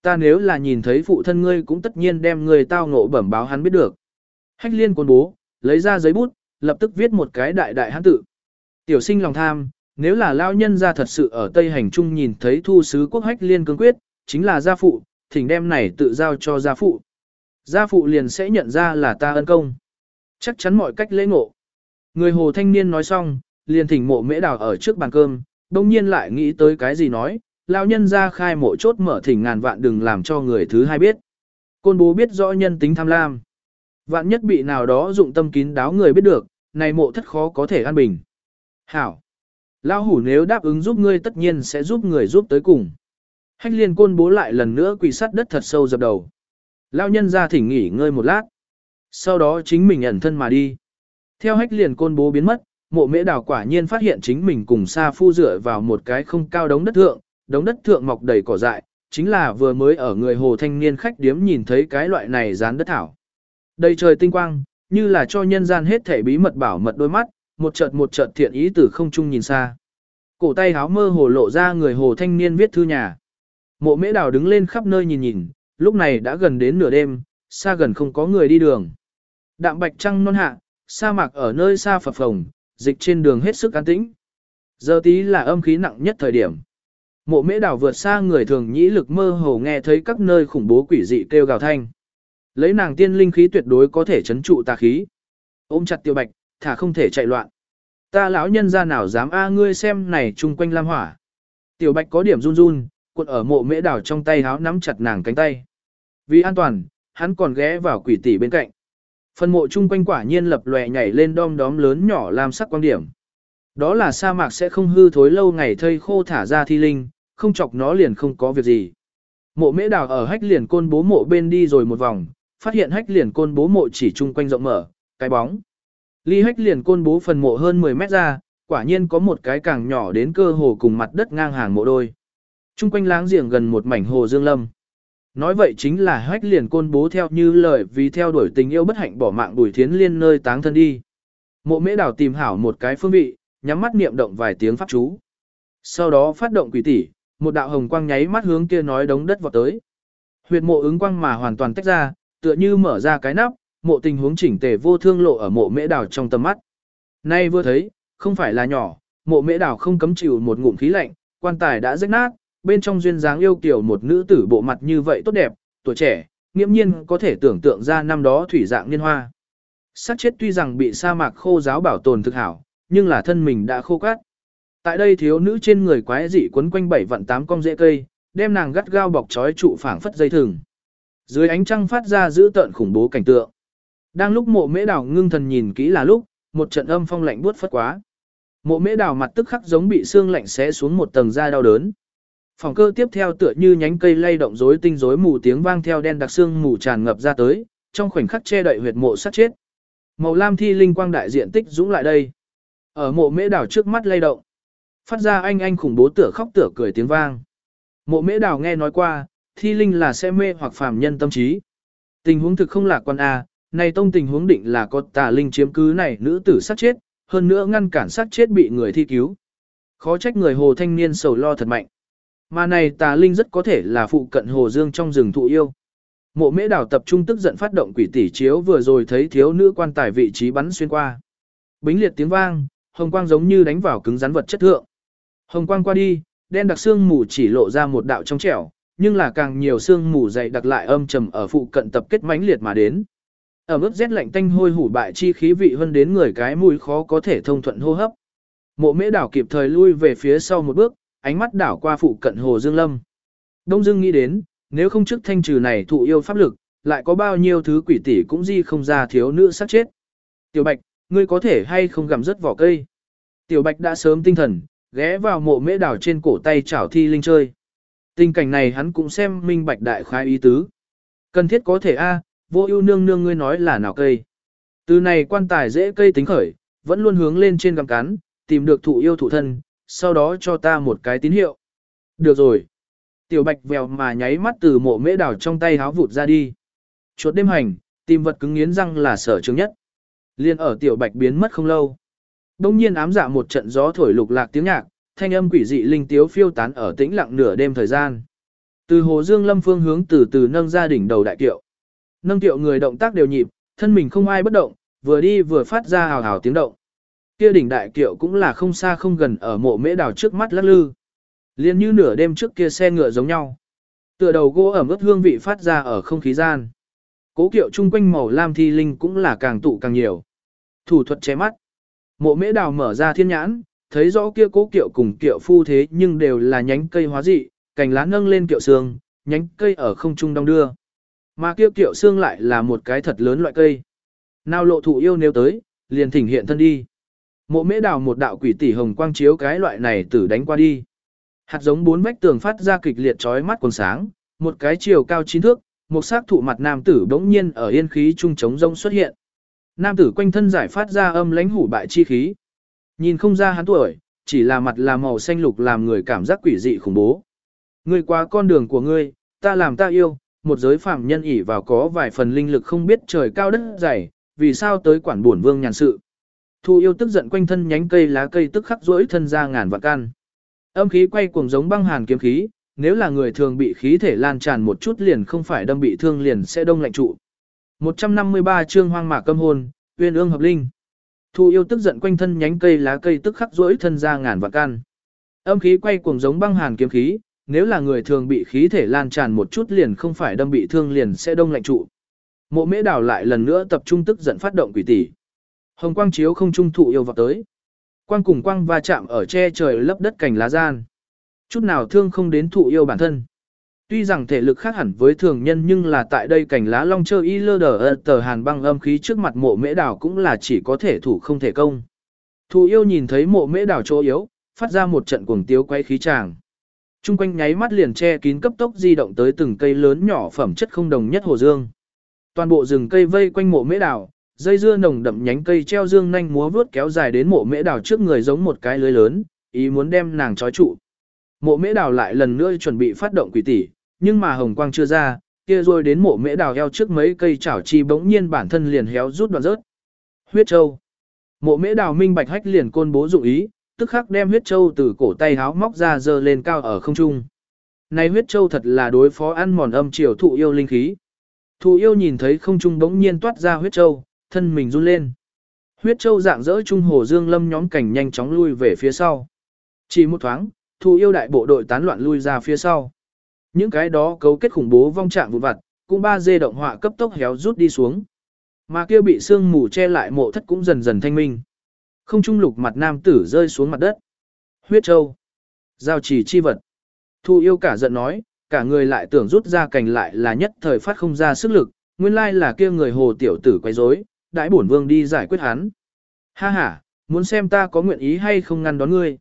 Ta nếu là nhìn thấy phụ thân ngươi cũng tất nhiên đem người tao ngộ bẩm báo hắn biết được. Hách liên côn bố, lấy ra giấy bút, lập tức viết một cái đại đại hắn tự. Tiểu sinh lòng tham, nếu là lao nhân ra thật sự ở Tây Hành Trung nhìn thấy thu sứ quốc hách liên cương quyết, chính là gia phụ, thỉnh đem này tự giao cho gia phụ. Gia phụ liền sẽ nhận ra là ta ân công. Chắc chắn mọi cách lễ ngộ. Người hồ thanh niên nói xong, liền thỉnh mộ mễ đào ở trước bàn cơm, đông nhiên lại nghĩ tới cái gì nói, lao nhân ra khai mộ chốt mở thỉnh ngàn vạn đừng làm cho người thứ hai biết. Côn bố biết rõ nhân tính tham lam. Vạn nhất bị nào đó dụng tâm kín đáo người biết được, này mộ thất khó có thể an bình. Hảo. Lao hủ nếu đáp ứng giúp ngươi tất nhiên sẽ giúp người giúp tới cùng. Hách liên côn bố lại lần nữa quỳ sắt đất thật sâu dập đầu. Lao nhân ra thỉnh nghỉ ngơi một lát. Sau đó chính mình ẩn thân mà đi. Theo hách liền côn bố biến mất, mộ mễ đào quả nhiên phát hiện chính mình cùng Sa Phu dựa vào một cái không cao đống đất thượng, đống đất thượng mọc đầy cỏ dại, chính là vừa mới ở người hồ thanh niên khách điếm nhìn thấy cái loại này dán đất thảo. Đầy trời tinh quang, như là cho nhân gian hết thể bí mật bảo mật đôi mắt, một chợt một chợt thiện ý từ không trung nhìn xa. Cổ tay háo mơ hồ lộ ra người hồ thanh niên viết thư nhà. Mộ mễ đào đứng lên khắp nơi nhìn nhìn, lúc này đã gần đến nửa đêm, xa gần không có người đi đường. Đạm bạch trăng non hạ, sa mạc ở nơi xa phập phồng, dịch trên đường hết sức an tĩnh. Giờ tí là âm khí nặng nhất thời điểm. Mộ mễ đảo vượt xa người thường nhĩ lực mơ hồ nghe thấy các nơi khủng bố quỷ dị kêu gào thanh. Lấy nàng tiên linh khí tuyệt đối có thể chấn trụ tà khí. Ôm chặt tiêu bạch, thả không thể chạy loạn. Ta lão nhân ra nào dám a ngươi xem này chung quanh lam hỏa. Tiểu bạch có điểm run run, cuộn ở mộ mễ đảo trong tay háo nắm chặt nàng cánh tay. Vì an toàn, hắn còn ghé vào quỷ tỷ bên cạnh. Phần mộ chung quanh quả nhiên lập lòe nhảy lên đom đóm lớn nhỏ làm sắc quan điểm. Đó là sa mạc sẽ không hư thối lâu ngày thây khô thả ra thi linh, không chọc nó liền không có việc gì. Mộ mễ đào ở hách liền côn bố mộ bên đi rồi một vòng, phát hiện hách liền côn bố mộ chỉ chung quanh rộng mở, cái bóng. Ly hách liền côn bố phần mộ hơn 10 mét ra, quả nhiên có một cái càng nhỏ đến cơ hồ cùng mặt đất ngang hàng mộ đôi. Trung quanh láng giềng gần một mảnh hồ dương lâm. Nói vậy chính là hách liền côn bố theo như lời vì theo đuổi tình yêu bất hạnh bỏ mạng bùi thiến liên nơi táng thân đi. Mộ mễ đào tìm hảo một cái phương vị, nhắm mắt niệm động vài tiếng pháp chú. Sau đó phát động quỷ tỷ, một đạo hồng quang nháy mắt hướng kia nói đống đất vọt tới. Huyệt mộ ứng quang mà hoàn toàn tách ra, tựa như mở ra cái nắp, mộ tình huống chỉnh tề vô thương lộ ở mộ mễ đào trong tầm mắt. Nay vừa thấy, không phải là nhỏ, mộ mễ đào không cấm chịu một ngụm khí lạnh, quan tài đã rách nát, bên trong duyên dáng yêu kiểu một nữ tử bộ mặt như vậy tốt đẹp, tuổi trẻ, nghiễm nhiên có thể tưởng tượng ra năm đó thủy dạng niên hoa. Sát chết tuy rằng bị sa mạc khô giáo bảo tồn thực hảo, nhưng là thân mình đã khô cát. Tại đây thiếu nữ trên người quái dị quấn quanh bảy vạn tám con rễ cây, đem nàng gắt gao bọc trói trụ phảng phất dây thừng. Dưới ánh trăng phát ra dữ tợn khủng bố cảnh tượng. Đang lúc mộ mễ đảo ngưng thần nhìn kỹ là lúc, một trận âm phong lạnh buốt phất quá. Mộ mễ đảo mặt tức khắc giống bị xương lạnh xé xuống một tầng da đau đớn. Phòng cơ tiếp theo tựa như nhánh cây lay động rối tinh rối mù tiếng vang theo đen đặc xương mù tràn ngập ra tới, trong khoảnh khắc che đậy huyệt mộ sát chết. Màu lam thi linh quang đại diện tích dũng lại đây. Ở mộ mễ đảo trước mắt lay động. Phát ra anh anh khủng bố tựa khóc tựa cười tiếng vang. Mộ mễ đảo nghe nói qua, thi linh là sẽ mê hoặc phàm nhân tâm trí. Tình huống thực không lạc quan A, này tông tình huống định là có tà linh chiếm cứ này nữ tử sát chết, hơn nữa ngăn cản sát chết bị người thi cứu. Khó trách người hồ thanh niên sầu lo thật mạnh. Mà này tà linh rất có thể là phụ cận hồ dương trong rừng thụ yêu. Mộ mễ đảo tập trung tức giận phát động quỷ tỷ chiếu vừa rồi thấy thiếu nữ quan tài vị trí bắn xuyên qua. Bính liệt tiếng vang, hồng quang giống như đánh vào cứng rắn vật chất thượng. Hồng quang qua đi, đen đặc xương mù chỉ lộ ra một đạo trong trẻo, nhưng là càng nhiều xương mù dày đặc lại âm trầm ở phụ cận tập kết mãnh liệt mà đến. Ở mức rét lạnh tanh hôi hủ bại chi khí vị hơn đến người cái mũi khó có thể thông thuận hô hấp. Mộ mễ đảo kịp thời lui về phía sau một bước, ánh mắt đảo qua phụ cận hồ Dương Lâm. Đông Dương nghĩ đến, nếu không trước thanh trừ này thụ yêu pháp lực, lại có bao nhiêu thứ quỷ tỷ cũng di không ra thiếu nữ sát chết. Tiểu Bạch, ngươi có thể hay không gặm rớt vỏ cây. Tiểu Bạch đã sớm tinh thần, ghé vào mộ mễ đảo trên cổ tay chảo thi linh chơi. Tình cảnh này hắn cũng xem minh bạch đại khái ý tứ. Cần thiết có thể a, à, vô ưu nương nương ngươi nói là nào cây. Từ này quan tài dễ cây tính khởi, vẫn luôn hướng lên trên gặm cắn, tìm được thụ yêu thụ thân, sau đó cho ta một cái tín hiệu. Được rồi. Tiểu bạch vèo mà nháy mắt từ mộ mễ đảo trong tay háo vụt ra đi. Chuột đêm hành, tìm vật cứng nghiến răng là sở trường nhất. Liên ở tiểu bạch biến mất không lâu. Đông nhiên ám dạ một trận gió thổi lục lạc tiếng nhạc, thanh âm quỷ dị linh tiếu phiêu tán ở tĩnh lặng nửa đêm thời gian. Từ hồ dương lâm phương hướng từ từ nâng ra đỉnh đầu đại kiệu. Nâng kiệu người động tác đều nhịp, thân mình không ai bất động, vừa đi vừa phát ra hào hào tiếng động. Kia đỉnh đại kiệu cũng là không xa không gần ở mộ mễ đào trước mắt lắc lư. Liên như nửa đêm trước kia xe ngựa giống nhau. Tựa đầu gỗ ẩm ướt hương vị phát ra ở không khí gian. Cố kiệu chung quanh màu lam thi linh cũng là càng tụ càng nhiều. Thủ thuật che mắt. Mộ mễ đào mở ra thiên nhãn, thấy rõ kia cố kiệu cùng kiệu phu thế nhưng đều là nhánh cây hóa dị, cành lá nâng lên kiệu xương, nhánh cây ở không trung đong đưa. Mà kia kiệu xương lại là một cái thật lớn loại cây. Nào lộ thụ yêu nếu tới, liền thỉnh hiện thân đi. Mộ mễ đào một đạo quỷ tỷ hồng quang chiếu cái loại này tử đánh qua đi. Hạt giống bốn vách tường phát ra kịch liệt chói mắt quần sáng, một cái chiều cao chín thước, một xác thụ mặt nam tử bỗng nhiên ở yên khí trung trống rông xuất hiện. Nam tử quanh thân giải phát ra âm lãnh hủ bại chi khí. Nhìn không ra hắn tuổi, chỉ là mặt là màu xanh lục làm người cảm giác quỷ dị khủng bố. Ngươi qua con đường của ngươi, ta làm ta yêu, một giới phạm nhân ỉ vào có vài phần linh lực không biết trời cao đất dày, vì sao tới quản buồn vương nhàn sự. Thu yêu tức giận quanh thân nhánh cây lá cây tức khắc rỗi thân ra ngàn vạn can. Âm khí quay cuồng giống băng hàn kiếm khí, nếu là người thường bị khí thể lan tràn một chút liền không phải đâm bị thương liền sẽ đông lạnh trụ. 153 chương hoang mạc câm hồn, uyên ương hợp linh. Thu yêu tức giận quanh thân nhánh cây lá cây tức khắc rỗi thân ra ngàn vạn can. Âm khí quay cuồng giống băng hàn kiếm khí, nếu là người thường bị khí thể lan tràn một chút liền không phải đâm bị thương liền sẽ đông lạnh trụ. Mộ mễ đảo lại lần nữa tập trung tức giận phát động quỷ tỷ. Hồng quang chiếu không trung thụ yêu vào tới. Quang cùng quang va chạm ở che trời lấp đất cành lá gian. Chút nào thương không đến thụ yêu bản thân. Tuy rằng thể lực khác hẳn với thường nhân nhưng là tại đây cảnh lá long chơi y lơ đờ tờ hàn băng âm khí trước mặt mộ mễ đảo cũng là chỉ có thể thủ không thể công. Thụ yêu nhìn thấy mộ mễ đảo chỗ yếu, phát ra một trận cuồng tiếu quay khí tràng. Trung quanh nháy mắt liền che kín cấp tốc di động tới từng cây lớn nhỏ phẩm chất không đồng nhất hồ dương. Toàn bộ rừng cây vây quanh mộ mễ đảo, dây dưa nồng đậm nhánh cây treo dương nhanh múa vuốt kéo dài đến mộ mễ đào trước người giống một cái lưới lớn, ý muốn đem nàng trói trụ. Mộ mễ đào lại lần nữa chuẩn bị phát động quỷ tỷ, nhưng mà hồng quang chưa ra, kia rồi đến mộ mễ đào eo trước mấy cây chảo chi bỗng nhiên bản thân liền héo rút đoạn rớt. Huyết châu. Mộ mễ đào minh bạch hách liền côn bố dụng ý, tức khắc đem huyết châu từ cổ tay háo móc ra dơ lên cao ở không trung. Này huyết châu thật là đối phó ăn mòn âm triều thụ yêu linh khí. Thụ yêu nhìn thấy không trung bỗng nhiên toát ra huyết châu, thân mình run lên. Huyết châu dạng dỡ trung hồ dương lâm nhóm cảnh nhanh chóng lui về phía sau. Chỉ một thoáng, thù yêu đại bộ đội tán loạn lui ra phía sau. Những cái đó cấu kết khủng bố vong trạng vụn vặt, cũng ba dê động họa cấp tốc héo rút đi xuống. Mà kia bị sương mù che lại mộ thất cũng dần dần thanh minh. Không trung lục mặt nam tử rơi xuống mặt đất. Huyết châu. Giao chỉ chi vật. Thu yêu cả giận nói, cả người lại tưởng rút ra cành lại là nhất thời phát không ra sức lực, nguyên lai là kia người hồ tiểu tử quấy rối, đãi bổn vương đi giải quyết hắn. Ha ha, muốn xem ta có nguyện ý hay không ngăn đón ngươi.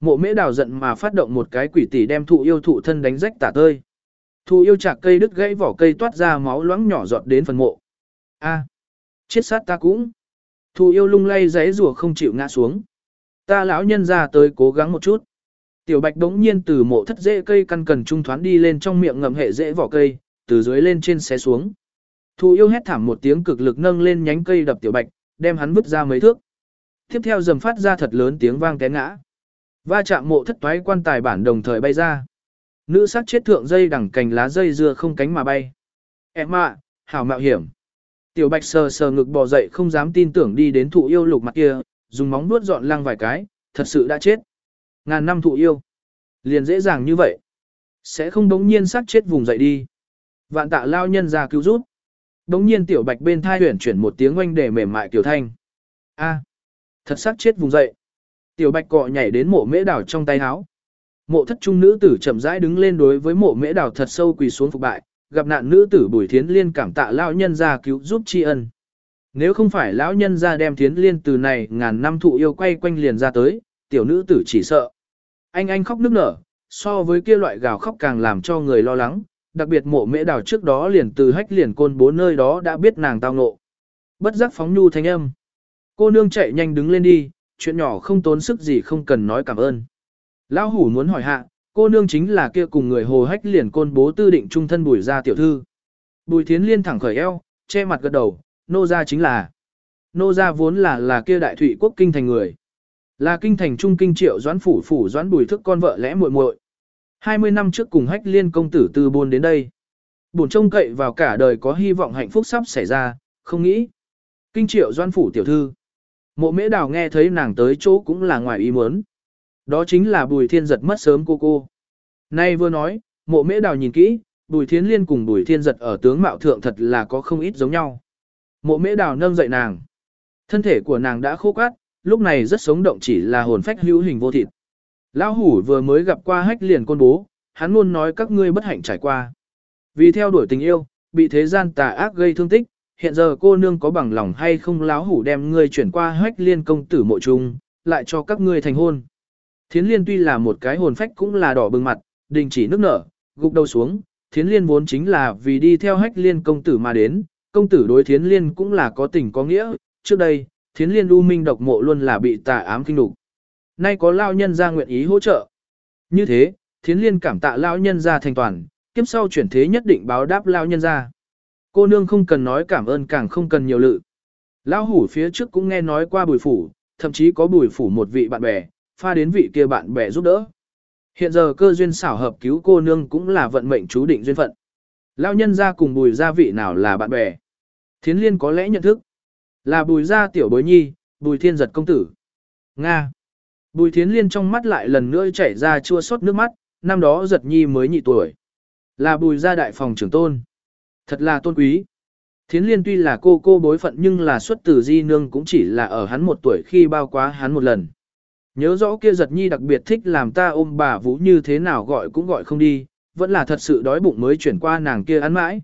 Mộ mễ đào giận mà phát động một cái quỷ tỷ đem thụ yêu thụ thân đánh rách tả tơi. Thụ yêu chạc cây đứt gãy vỏ cây toát ra máu loãng nhỏ giọt đến phần mộ. A, chết sát ta cũng. Thụ yêu lung lay giấy rùa không chịu ngã xuống. Ta lão nhân ra tới cố gắng một chút. Tiểu bạch đống nhiên từ mộ thất rễ cây căn cần trung thoán đi lên trong miệng ngậm hệ rễ vỏ cây, từ dưới lên trên xé xuống. Thù yêu hét thảm một tiếng cực lực nâng lên nhánh cây đập tiểu bạch, đem hắn vứt ra mấy thước. Tiếp theo dầm phát ra thật lớn tiếng vang té ngã. Va chạm mộ thất toái quan tài bản đồng thời bay ra. Nữ sát chết thượng dây đằng cành lá dây dưa không cánh mà bay. Em ạ, hảo mạo hiểm. Tiểu bạch sờ sờ ngực bò dậy không dám tin tưởng đi đến thụ yêu lục mặt kia, dùng móng vuốt dọn lăng vài cái, thật sự đã chết. Ngàn năm thụ yêu. Liền dễ dàng như vậy. Sẽ không đống nhiên sát chết vùng dậy đi. Vạn tạ lao nhân ra cứu rút. Đống nhiên tiểu bạch bên thai huyển chuyển một tiếng oanh để mềm mại kiểu thanh. A, thật sắc chết vùng dậy. Tiểu bạch cọ nhảy đến mộ mễ đảo trong tay áo. Mộ thất trung nữ tử chậm rãi đứng lên đối với mộ mễ đảo thật sâu quỳ xuống phục bại, gặp nạn nữ tử Bùi Thiến Liên cảm tạ lão nhân gia cứu giúp tri ân. Nếu không phải lão nhân gia đem Thiến Liên từ này ngàn năm thụ yêu quay quanh liền ra tới, tiểu nữ tử chỉ sợ. Anh anh khóc nức nở, so với kia loại gào khóc càng làm cho người lo lắng, đặc biệt mộ mễ đào trước đó liền từ hách liền côn bố nơi đó đã biết nàng tao ngộ. Bất giác phóng nhu thanh âm. Cô nương chạy nhanh đứng lên đi, chuyện nhỏ không tốn sức gì không cần nói cảm ơn. Lão hủ muốn hỏi hạ, cô nương chính là kia cùng người hồ hách liền côn bố tư định trung thân bùi ra tiểu thư. Bùi thiến liên thẳng khởi eo, che mặt gật đầu, nô ra chính là. Nô ra vốn là là kia đại thủy quốc kinh thành người. Là kinh thành trung kinh triệu doãn phủ phủ doãn bùi thức con vợ lẽ muội muội. 20 năm trước cùng hách liên công tử từ buôn đến đây. Buồn trông cậy vào cả đời có hy vọng hạnh phúc sắp xảy ra, không nghĩ. Kinh triệu doan phủ tiểu thư. Mộ mễ đào nghe thấy nàng tới chỗ cũng là ngoài ý muốn. Đó chính là bùi thiên giật mất sớm cô cô. Nay vừa nói, mộ mễ đào nhìn kỹ, bùi thiên liên cùng bùi thiên giật ở tướng mạo thượng thật là có không ít giống nhau. Mộ mễ đào nâng dậy nàng. Thân thể của nàng đã khô cát, lúc này rất sống động chỉ là hồn phách hữu hình vô thịt. Lão hủ vừa mới gặp qua hách liền côn bố, hắn luôn nói các ngươi bất hạnh trải qua. Vì theo đuổi tình yêu, bị thế gian tà ác gây thương tích, hiện giờ cô nương có bằng lòng hay không lão hủ đem ngươi chuyển qua hách liên công tử mộ trung, lại cho các ngươi thành hôn. Thiến liên tuy là một cái hồn phách cũng là đỏ bừng mặt, đình chỉ nước nở, gục đầu xuống, thiến liên vốn chính là vì đi theo hách liên công tử mà đến, công tử đối thiến liên cũng là có tình có nghĩa, trước đây, thiến liên u minh độc mộ luôn là bị tà ám kinh đục. Nay có lao nhân ra nguyện ý hỗ trợ. Như thế, thiến liên cảm tạ lao nhân ra thành toàn, kiếp sau chuyển thế nhất định báo đáp lao nhân ra. Cô nương không cần nói cảm ơn càng không cần nhiều lự. Lão hủ phía trước cũng nghe nói qua bùi phủ, thậm chí có bùi phủ một vị bạn bè, pha đến vị kia bạn bè giúp đỡ. Hiện giờ cơ duyên xảo hợp cứu cô nương cũng là vận mệnh chú định duyên phận. Lão nhân ra cùng bùi gia vị nào là bạn bè. Thiến liên có lẽ nhận thức. Là bùi gia tiểu bối nhi, bùi thiên giật công tử. Nga. Bùi thiến liên trong mắt lại lần nữa chảy ra chua xót nước mắt, năm đó giật nhi mới nhị tuổi. Là bùi gia đại phòng trưởng tôn. Thật là tôn quý. Thiến liên tuy là cô cô bối phận nhưng là xuất từ di nương cũng chỉ là ở hắn một tuổi khi bao quá hắn một lần. Nhớ rõ kia giật nhi đặc biệt thích làm ta ôm bà vũ như thế nào gọi cũng gọi không đi, vẫn là thật sự đói bụng mới chuyển qua nàng kia ăn mãi.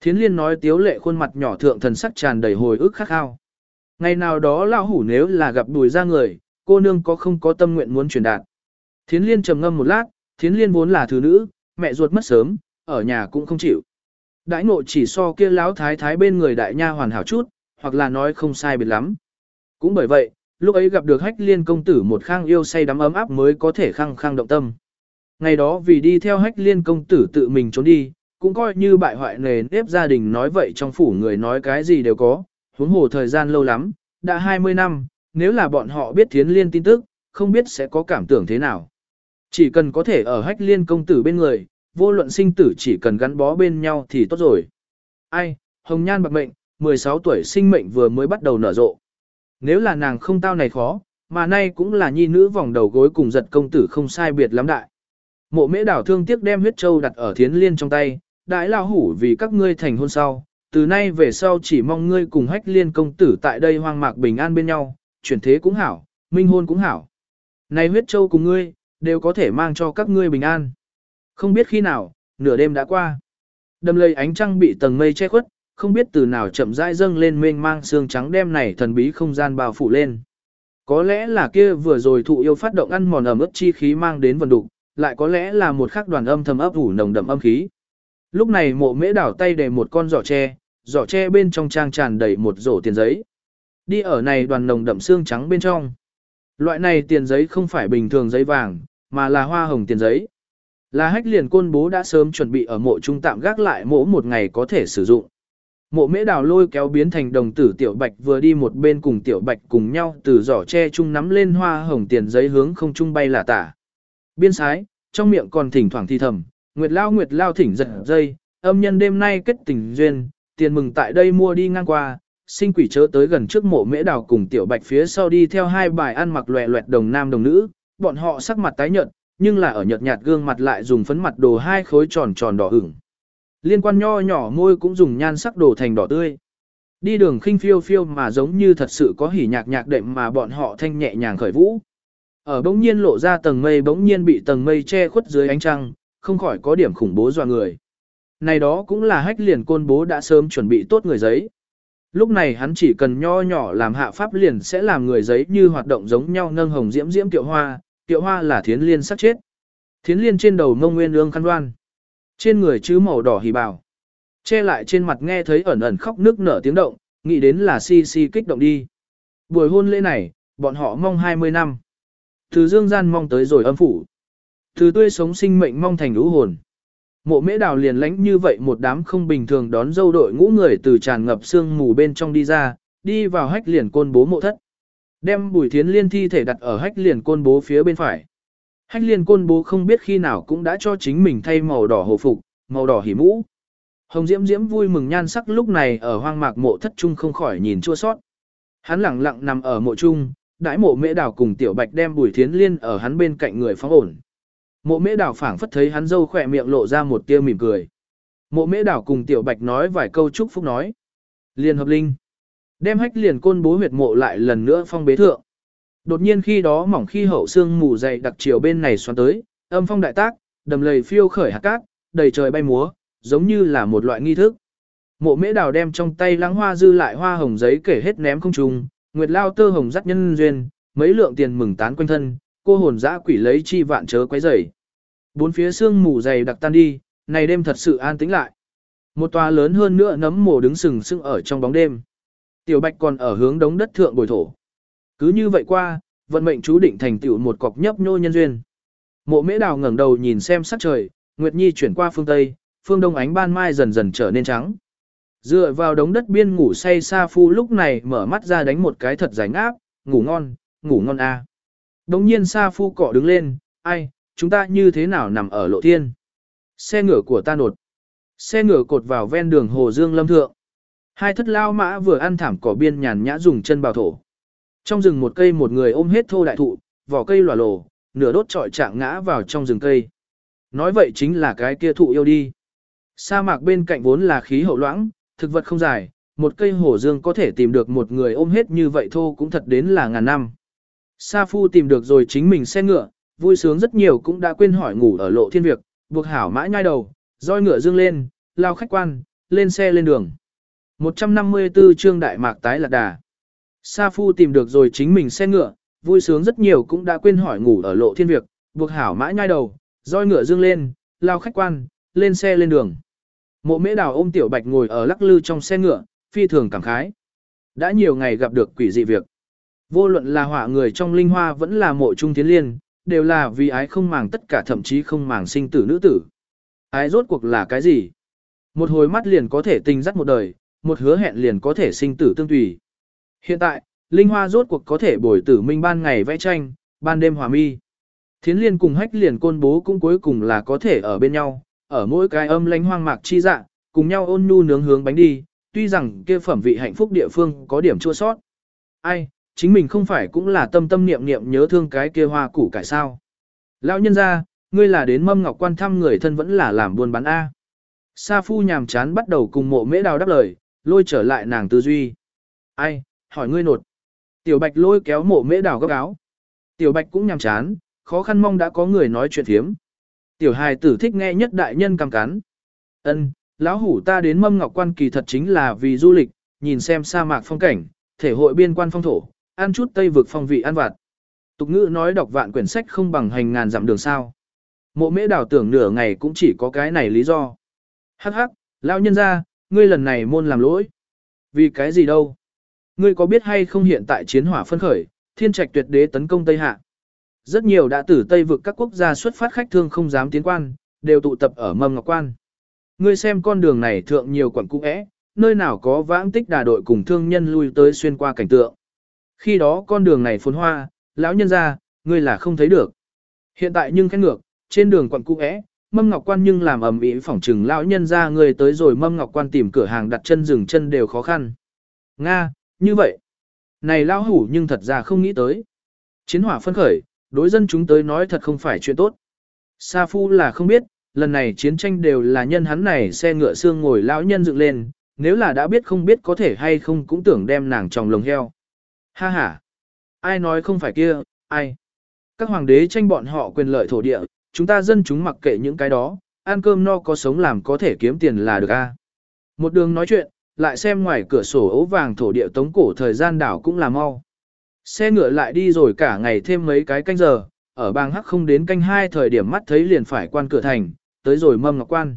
Thiến liên nói tiếu lệ khuôn mặt nhỏ thượng thần sắc tràn đầy hồi ức khắc khao. Ngày nào đó lão hủ nếu là gặp đùi ra người, cô nương có không có tâm nguyện muốn truyền đạt. Thiến liên trầm ngâm một lát, thiến liên vốn là thứ nữ, mẹ ruột mất sớm, ở nhà cũng không chịu. Đãi ngộ chỉ so kia lão thái thái bên người đại nha hoàn hảo chút, hoặc là nói không sai biệt lắm. Cũng bởi vậy, lúc ấy gặp được hách liên công tử một khang yêu say đắm ấm áp mới có thể khăng khăng động tâm. Ngày đó vì đi theo hách liên công tử tự mình trốn đi, cũng coi như bại hoại nề nếp gia đình nói vậy trong phủ người nói cái gì đều có, huống hồ thời gian lâu lắm, đã 20 năm, nếu là bọn họ biết thiến liên tin tức, không biết sẽ có cảm tưởng thế nào. Chỉ cần có thể ở hách liên công tử bên người, vô luận sinh tử chỉ cần gắn bó bên nhau thì tốt rồi. Ai, hồng nhan bạc mệnh, 16 tuổi sinh mệnh vừa mới bắt đầu nở rộ. Nếu là nàng không tao này khó, mà nay cũng là nhi nữ vòng đầu gối cùng giật công tử không sai biệt lắm đại. Mộ mễ đảo thương tiếc đem huyết châu đặt ở thiến liên trong tay, đại lao hủ vì các ngươi thành hôn sau, từ nay về sau chỉ mong ngươi cùng hách liên công tử tại đây hoang mạc bình an bên nhau, chuyển thế cũng hảo, minh hôn cũng hảo. Này huyết châu cùng ngươi, đều có thể mang cho các ngươi bình an. Không biết khi nào, nửa đêm đã qua. Đầm lầy ánh trăng bị tầng mây che khuất, không biết từ nào chậm rãi dâng lên mênh mang xương trắng đêm này thần bí không gian bao phủ lên. Có lẽ là kia vừa rồi thụ yêu phát động ăn mòn ẩm ướt chi khí mang đến vần đục, lại có lẽ là một khắc đoàn âm thầm ấp ủ nồng đậm âm khí. Lúc này mộ mễ đảo tay để một con giỏ tre, giỏ tre bên trong trang tràn đầy một rổ tiền giấy. Đi ở này đoàn nồng đậm xương trắng bên trong. Loại này tiền giấy không phải bình thường giấy vàng, mà là hoa hồng tiền giấy. Là hách liền côn bố đã sớm chuẩn bị ở mộ trung tạm gác lại mỗ một ngày có thể sử dụng. Mộ mễ đào lôi kéo biến thành đồng tử tiểu bạch vừa đi một bên cùng tiểu bạch cùng nhau từ giỏ tre chung nắm lên hoa hồng tiền giấy hướng không trung bay là tả. Biên sái, trong miệng còn thỉnh thoảng thi thầm, nguyệt lao nguyệt lao thỉnh giật dây, âm nhân đêm nay kết tình duyên, tiền mừng tại đây mua đi ngang qua, sinh quỷ chớ tới gần trước mộ mễ đào cùng tiểu bạch phía sau đi theo hai bài ăn mặc loẹ loẹt đồng nam đồng nữ, bọn họ sắc mặt tái nhợt, nhưng là ở nhợt nhạt gương mặt lại dùng phấn mặt đồ hai khối tròn tròn đỏ ửng. Liên quan nho nhỏ môi cũng dùng nhan sắc đồ thành đỏ tươi. Đi đường khinh phiêu phiêu mà giống như thật sự có hỉ nhạc nhạc đệm mà bọn họ thanh nhẹ nhàng khởi vũ. Ở bỗng nhiên lộ ra tầng mây bỗng nhiên bị tầng mây che khuất dưới ánh trăng, không khỏi có điểm khủng bố dọa người. Này đó cũng là hách liền côn bố đã sớm chuẩn bị tốt người giấy. Lúc này hắn chỉ cần nho nhỏ làm hạ pháp liền sẽ làm người giấy như hoạt động giống nhau nâng hồng diễm diễm tiệu hoa, tiệu hoa là thiến liên sắc chết. Thiến liên trên đầu mông nguyên ương khăn đoan. Trên người chứ màu đỏ hỉ bảo Che lại trên mặt nghe thấy ẩn ẩn khóc nước nở tiếng động, nghĩ đến là si si kích động đi. Buổi hôn lễ này, bọn họ mong 20 năm. Từ dương gian mong tới rồi âm phủ. Từ tươi sống sinh mệnh mong thành lũ hồn. Mộ mễ đào liền lánh như vậy một đám không bình thường đón dâu đội ngũ người từ tràn ngập sương mù bên trong đi ra, đi vào hách liền côn bố mộ thất. Đem bùi thiến liên thi thể đặt ở hách liền côn bố phía bên phải. Hách liên côn bố không biết khi nào cũng đã cho chính mình thay màu đỏ hồ phục, màu đỏ hỉ mũ. Hồng Diễm Diễm vui mừng nhan sắc lúc này ở hoang mạc mộ thất trung không khỏi nhìn chua sót. Hắn lặng lặng nằm ở mộ trung, đãi mộ mễ đào cùng tiểu bạch đem bùi thiến liên ở hắn bên cạnh người phóng ổn. Mộ mễ đào phảng phất thấy hắn dâu khỏe miệng lộ ra một tia mỉm cười. Mộ mễ đào cùng tiểu bạch nói vài câu chúc phúc nói. Liên hợp linh. Đem hách liền côn bố huyệt mộ lại lần nữa phong bế thượng. Đột nhiên khi đó mỏng khi hậu xương mù dày đặc chiều bên này xoắn tới, âm phong đại tác, đầm lầy phiêu khởi hạt cát, đầy trời bay múa, giống như là một loại nghi thức. Mộ mễ đào đem trong tay lắng hoa dư lại hoa hồng giấy kể hết ném không trùng, nguyệt lao tơ hồng dắt nhân duyên, mấy lượng tiền mừng tán quanh thân, cô hồn dã quỷ lấy chi vạn chớ quấy rầy. Bốn phía sương mù dày đặc tan đi, này đêm thật sự an tĩnh lại. Một tòa lớn hơn nữa nấm mồ đứng sừng sững ở trong bóng đêm. Tiểu Bạch còn ở hướng đống đất thượng bồi thổ. Cứ như vậy qua, vận mệnh chú định thành tựu một cọc nhấp nhô nhân duyên. Mộ Mễ Đào ngẩng đầu nhìn xem sắc trời, Nguyệt Nhi chuyển qua phương tây, phương đông ánh ban mai dần dần trở nên trắng. Dựa vào đống đất biên ngủ say Sa Phu lúc này mở mắt ra đánh một cái thật dài ngáp, ngủ ngon, ngủ ngon a. À. Đống nhiên Sa Phu cọ đứng lên, ai, chúng ta như thế nào nằm ở lộ thiên. Xe ngựa của ta nột. Xe ngựa cột vào ven đường Hồ Dương Lâm Thượng. Hai thất lao mã vừa ăn thảm cỏ biên nhàn nhã dùng chân bào thổ. Trong rừng một cây một người ôm hết thô đại thụ, vỏ cây lòa lồ, nửa đốt trọi trạng ngã vào trong rừng cây. Nói vậy chính là cái kia thụ yêu đi. Sa mạc bên cạnh vốn là khí hậu loãng, thực vật không dài, một cây hổ dương có thể tìm được một người ôm hết như vậy thô cũng thật đến là ngàn năm. Sa phu tìm được rồi chính mình xe ngựa, vui sướng rất nhiều cũng đã quên hỏi ngủ ở lộ thiên việc, buộc hảo mãi nhai đầu, roi ngựa dương lên, lao khách quan, lên xe lên đường. 154 chương đại mạc tái lạc đà. Sa phu tìm được rồi chính mình xe ngựa, vui sướng rất nhiều cũng đã quên hỏi ngủ ở lộ thiên việc, buộc hảo mãi nhai đầu, roi ngựa dương lên, lao khách quan, lên xe lên đường. Mộ mễ đào ôm tiểu bạch ngồi ở lắc lư trong xe ngựa, phi thường cảm khái. Đã nhiều ngày gặp được quỷ dị việc. Vô luận là họa người trong linh hoa vẫn là mộ trung tiến liên, đều là vì ái không màng tất cả thậm chí không màng sinh tử nữ tử. Ái rốt cuộc là cái gì? Một hồi mắt liền có thể tình dắt một đời, một hứa hẹn liền có thể sinh tử tương tùy. Hiện tại, Linh Hoa rốt cuộc có thể bồi tử minh ban ngày vẽ tranh, ban đêm hòa mi. Thiến liên cùng hách liền côn bố cũng cuối cùng là có thể ở bên nhau, ở mỗi cái âm lánh hoang mạc chi dạ, cùng nhau ôn nhu nướng hướng bánh đi, tuy rằng kia phẩm vị hạnh phúc địa phương có điểm chua sót. Ai, chính mình không phải cũng là tâm tâm niệm niệm nhớ thương cái kia hoa củ cải sao. Lão nhân ra, ngươi là đến mâm ngọc quan thăm người thân vẫn là làm buôn bán A. Sa phu nhàm chán bắt đầu cùng mộ mễ đào đáp lời, lôi trở lại nàng tư duy. Ai, hỏi ngươi nột. Tiểu bạch lôi kéo mộ mễ đào gấp áo. Tiểu bạch cũng nhàm chán, khó khăn mong đã có người nói chuyện thiếm. Tiểu hài tử thích nghe nhất đại nhân cầm cắn. Ân, lão hủ ta đến mâm ngọc quan kỳ thật chính là vì du lịch, nhìn xem sa mạc phong cảnh, thể hội biên quan phong thổ, ăn chút tây vực phong vị ăn vặt. Tục ngữ nói đọc vạn quyển sách không bằng hành ngàn dặm đường sao. Mộ mễ đảo tưởng nửa ngày cũng chỉ có cái này lý do. Hắc hắc, lão nhân ra, ngươi lần này môn làm lỗi. Vì cái gì đâu? Ngươi có biết hay không hiện tại chiến hỏa phân khởi, thiên trạch tuyệt đế tấn công Tây Hạ. Rất nhiều đã tử Tây vực các quốc gia xuất phát khách thương không dám tiến quan, đều tụ tập ở mầm ngọc quan. Ngươi xem con đường này thượng nhiều quận cũ é, nơi nào có vãng tích đà đội cùng thương nhân lui tới xuyên qua cảnh tượng. Khi đó con đường này phồn hoa, lão nhân ra, ngươi là không thấy được. Hiện tại nhưng khẽ ngược, trên đường quận cũ é, mâm ngọc quan nhưng làm ầm ĩ phỏng trừng lão nhân ra người tới rồi mâm ngọc quan tìm cửa hàng đặt chân dừng chân đều khó khăn. Nga, như vậy. Này lão hủ nhưng thật ra không nghĩ tới. Chiến hỏa phân khởi, đối dân chúng tới nói thật không phải chuyện tốt. Sa Phu là không biết, lần này chiến tranh đều là nhân hắn này xe ngựa xương ngồi lão nhân dựng lên, nếu là đã biết không biết có thể hay không cũng tưởng đem nàng trong lồng heo. Ha ha! Ai nói không phải kia, ai? Các hoàng đế tranh bọn họ quyền lợi thổ địa, chúng ta dân chúng mặc kệ những cái đó, ăn cơm no có sống làm có thể kiếm tiền là được a. Một đường nói chuyện, lại xem ngoài cửa sổ ấu vàng thổ địa tống cổ thời gian đảo cũng là mau. Xe ngựa lại đi rồi cả ngày thêm mấy cái canh giờ, ở bang hắc không đến canh hai thời điểm mắt thấy liền phải quan cửa thành, tới rồi mâm ngọc quan.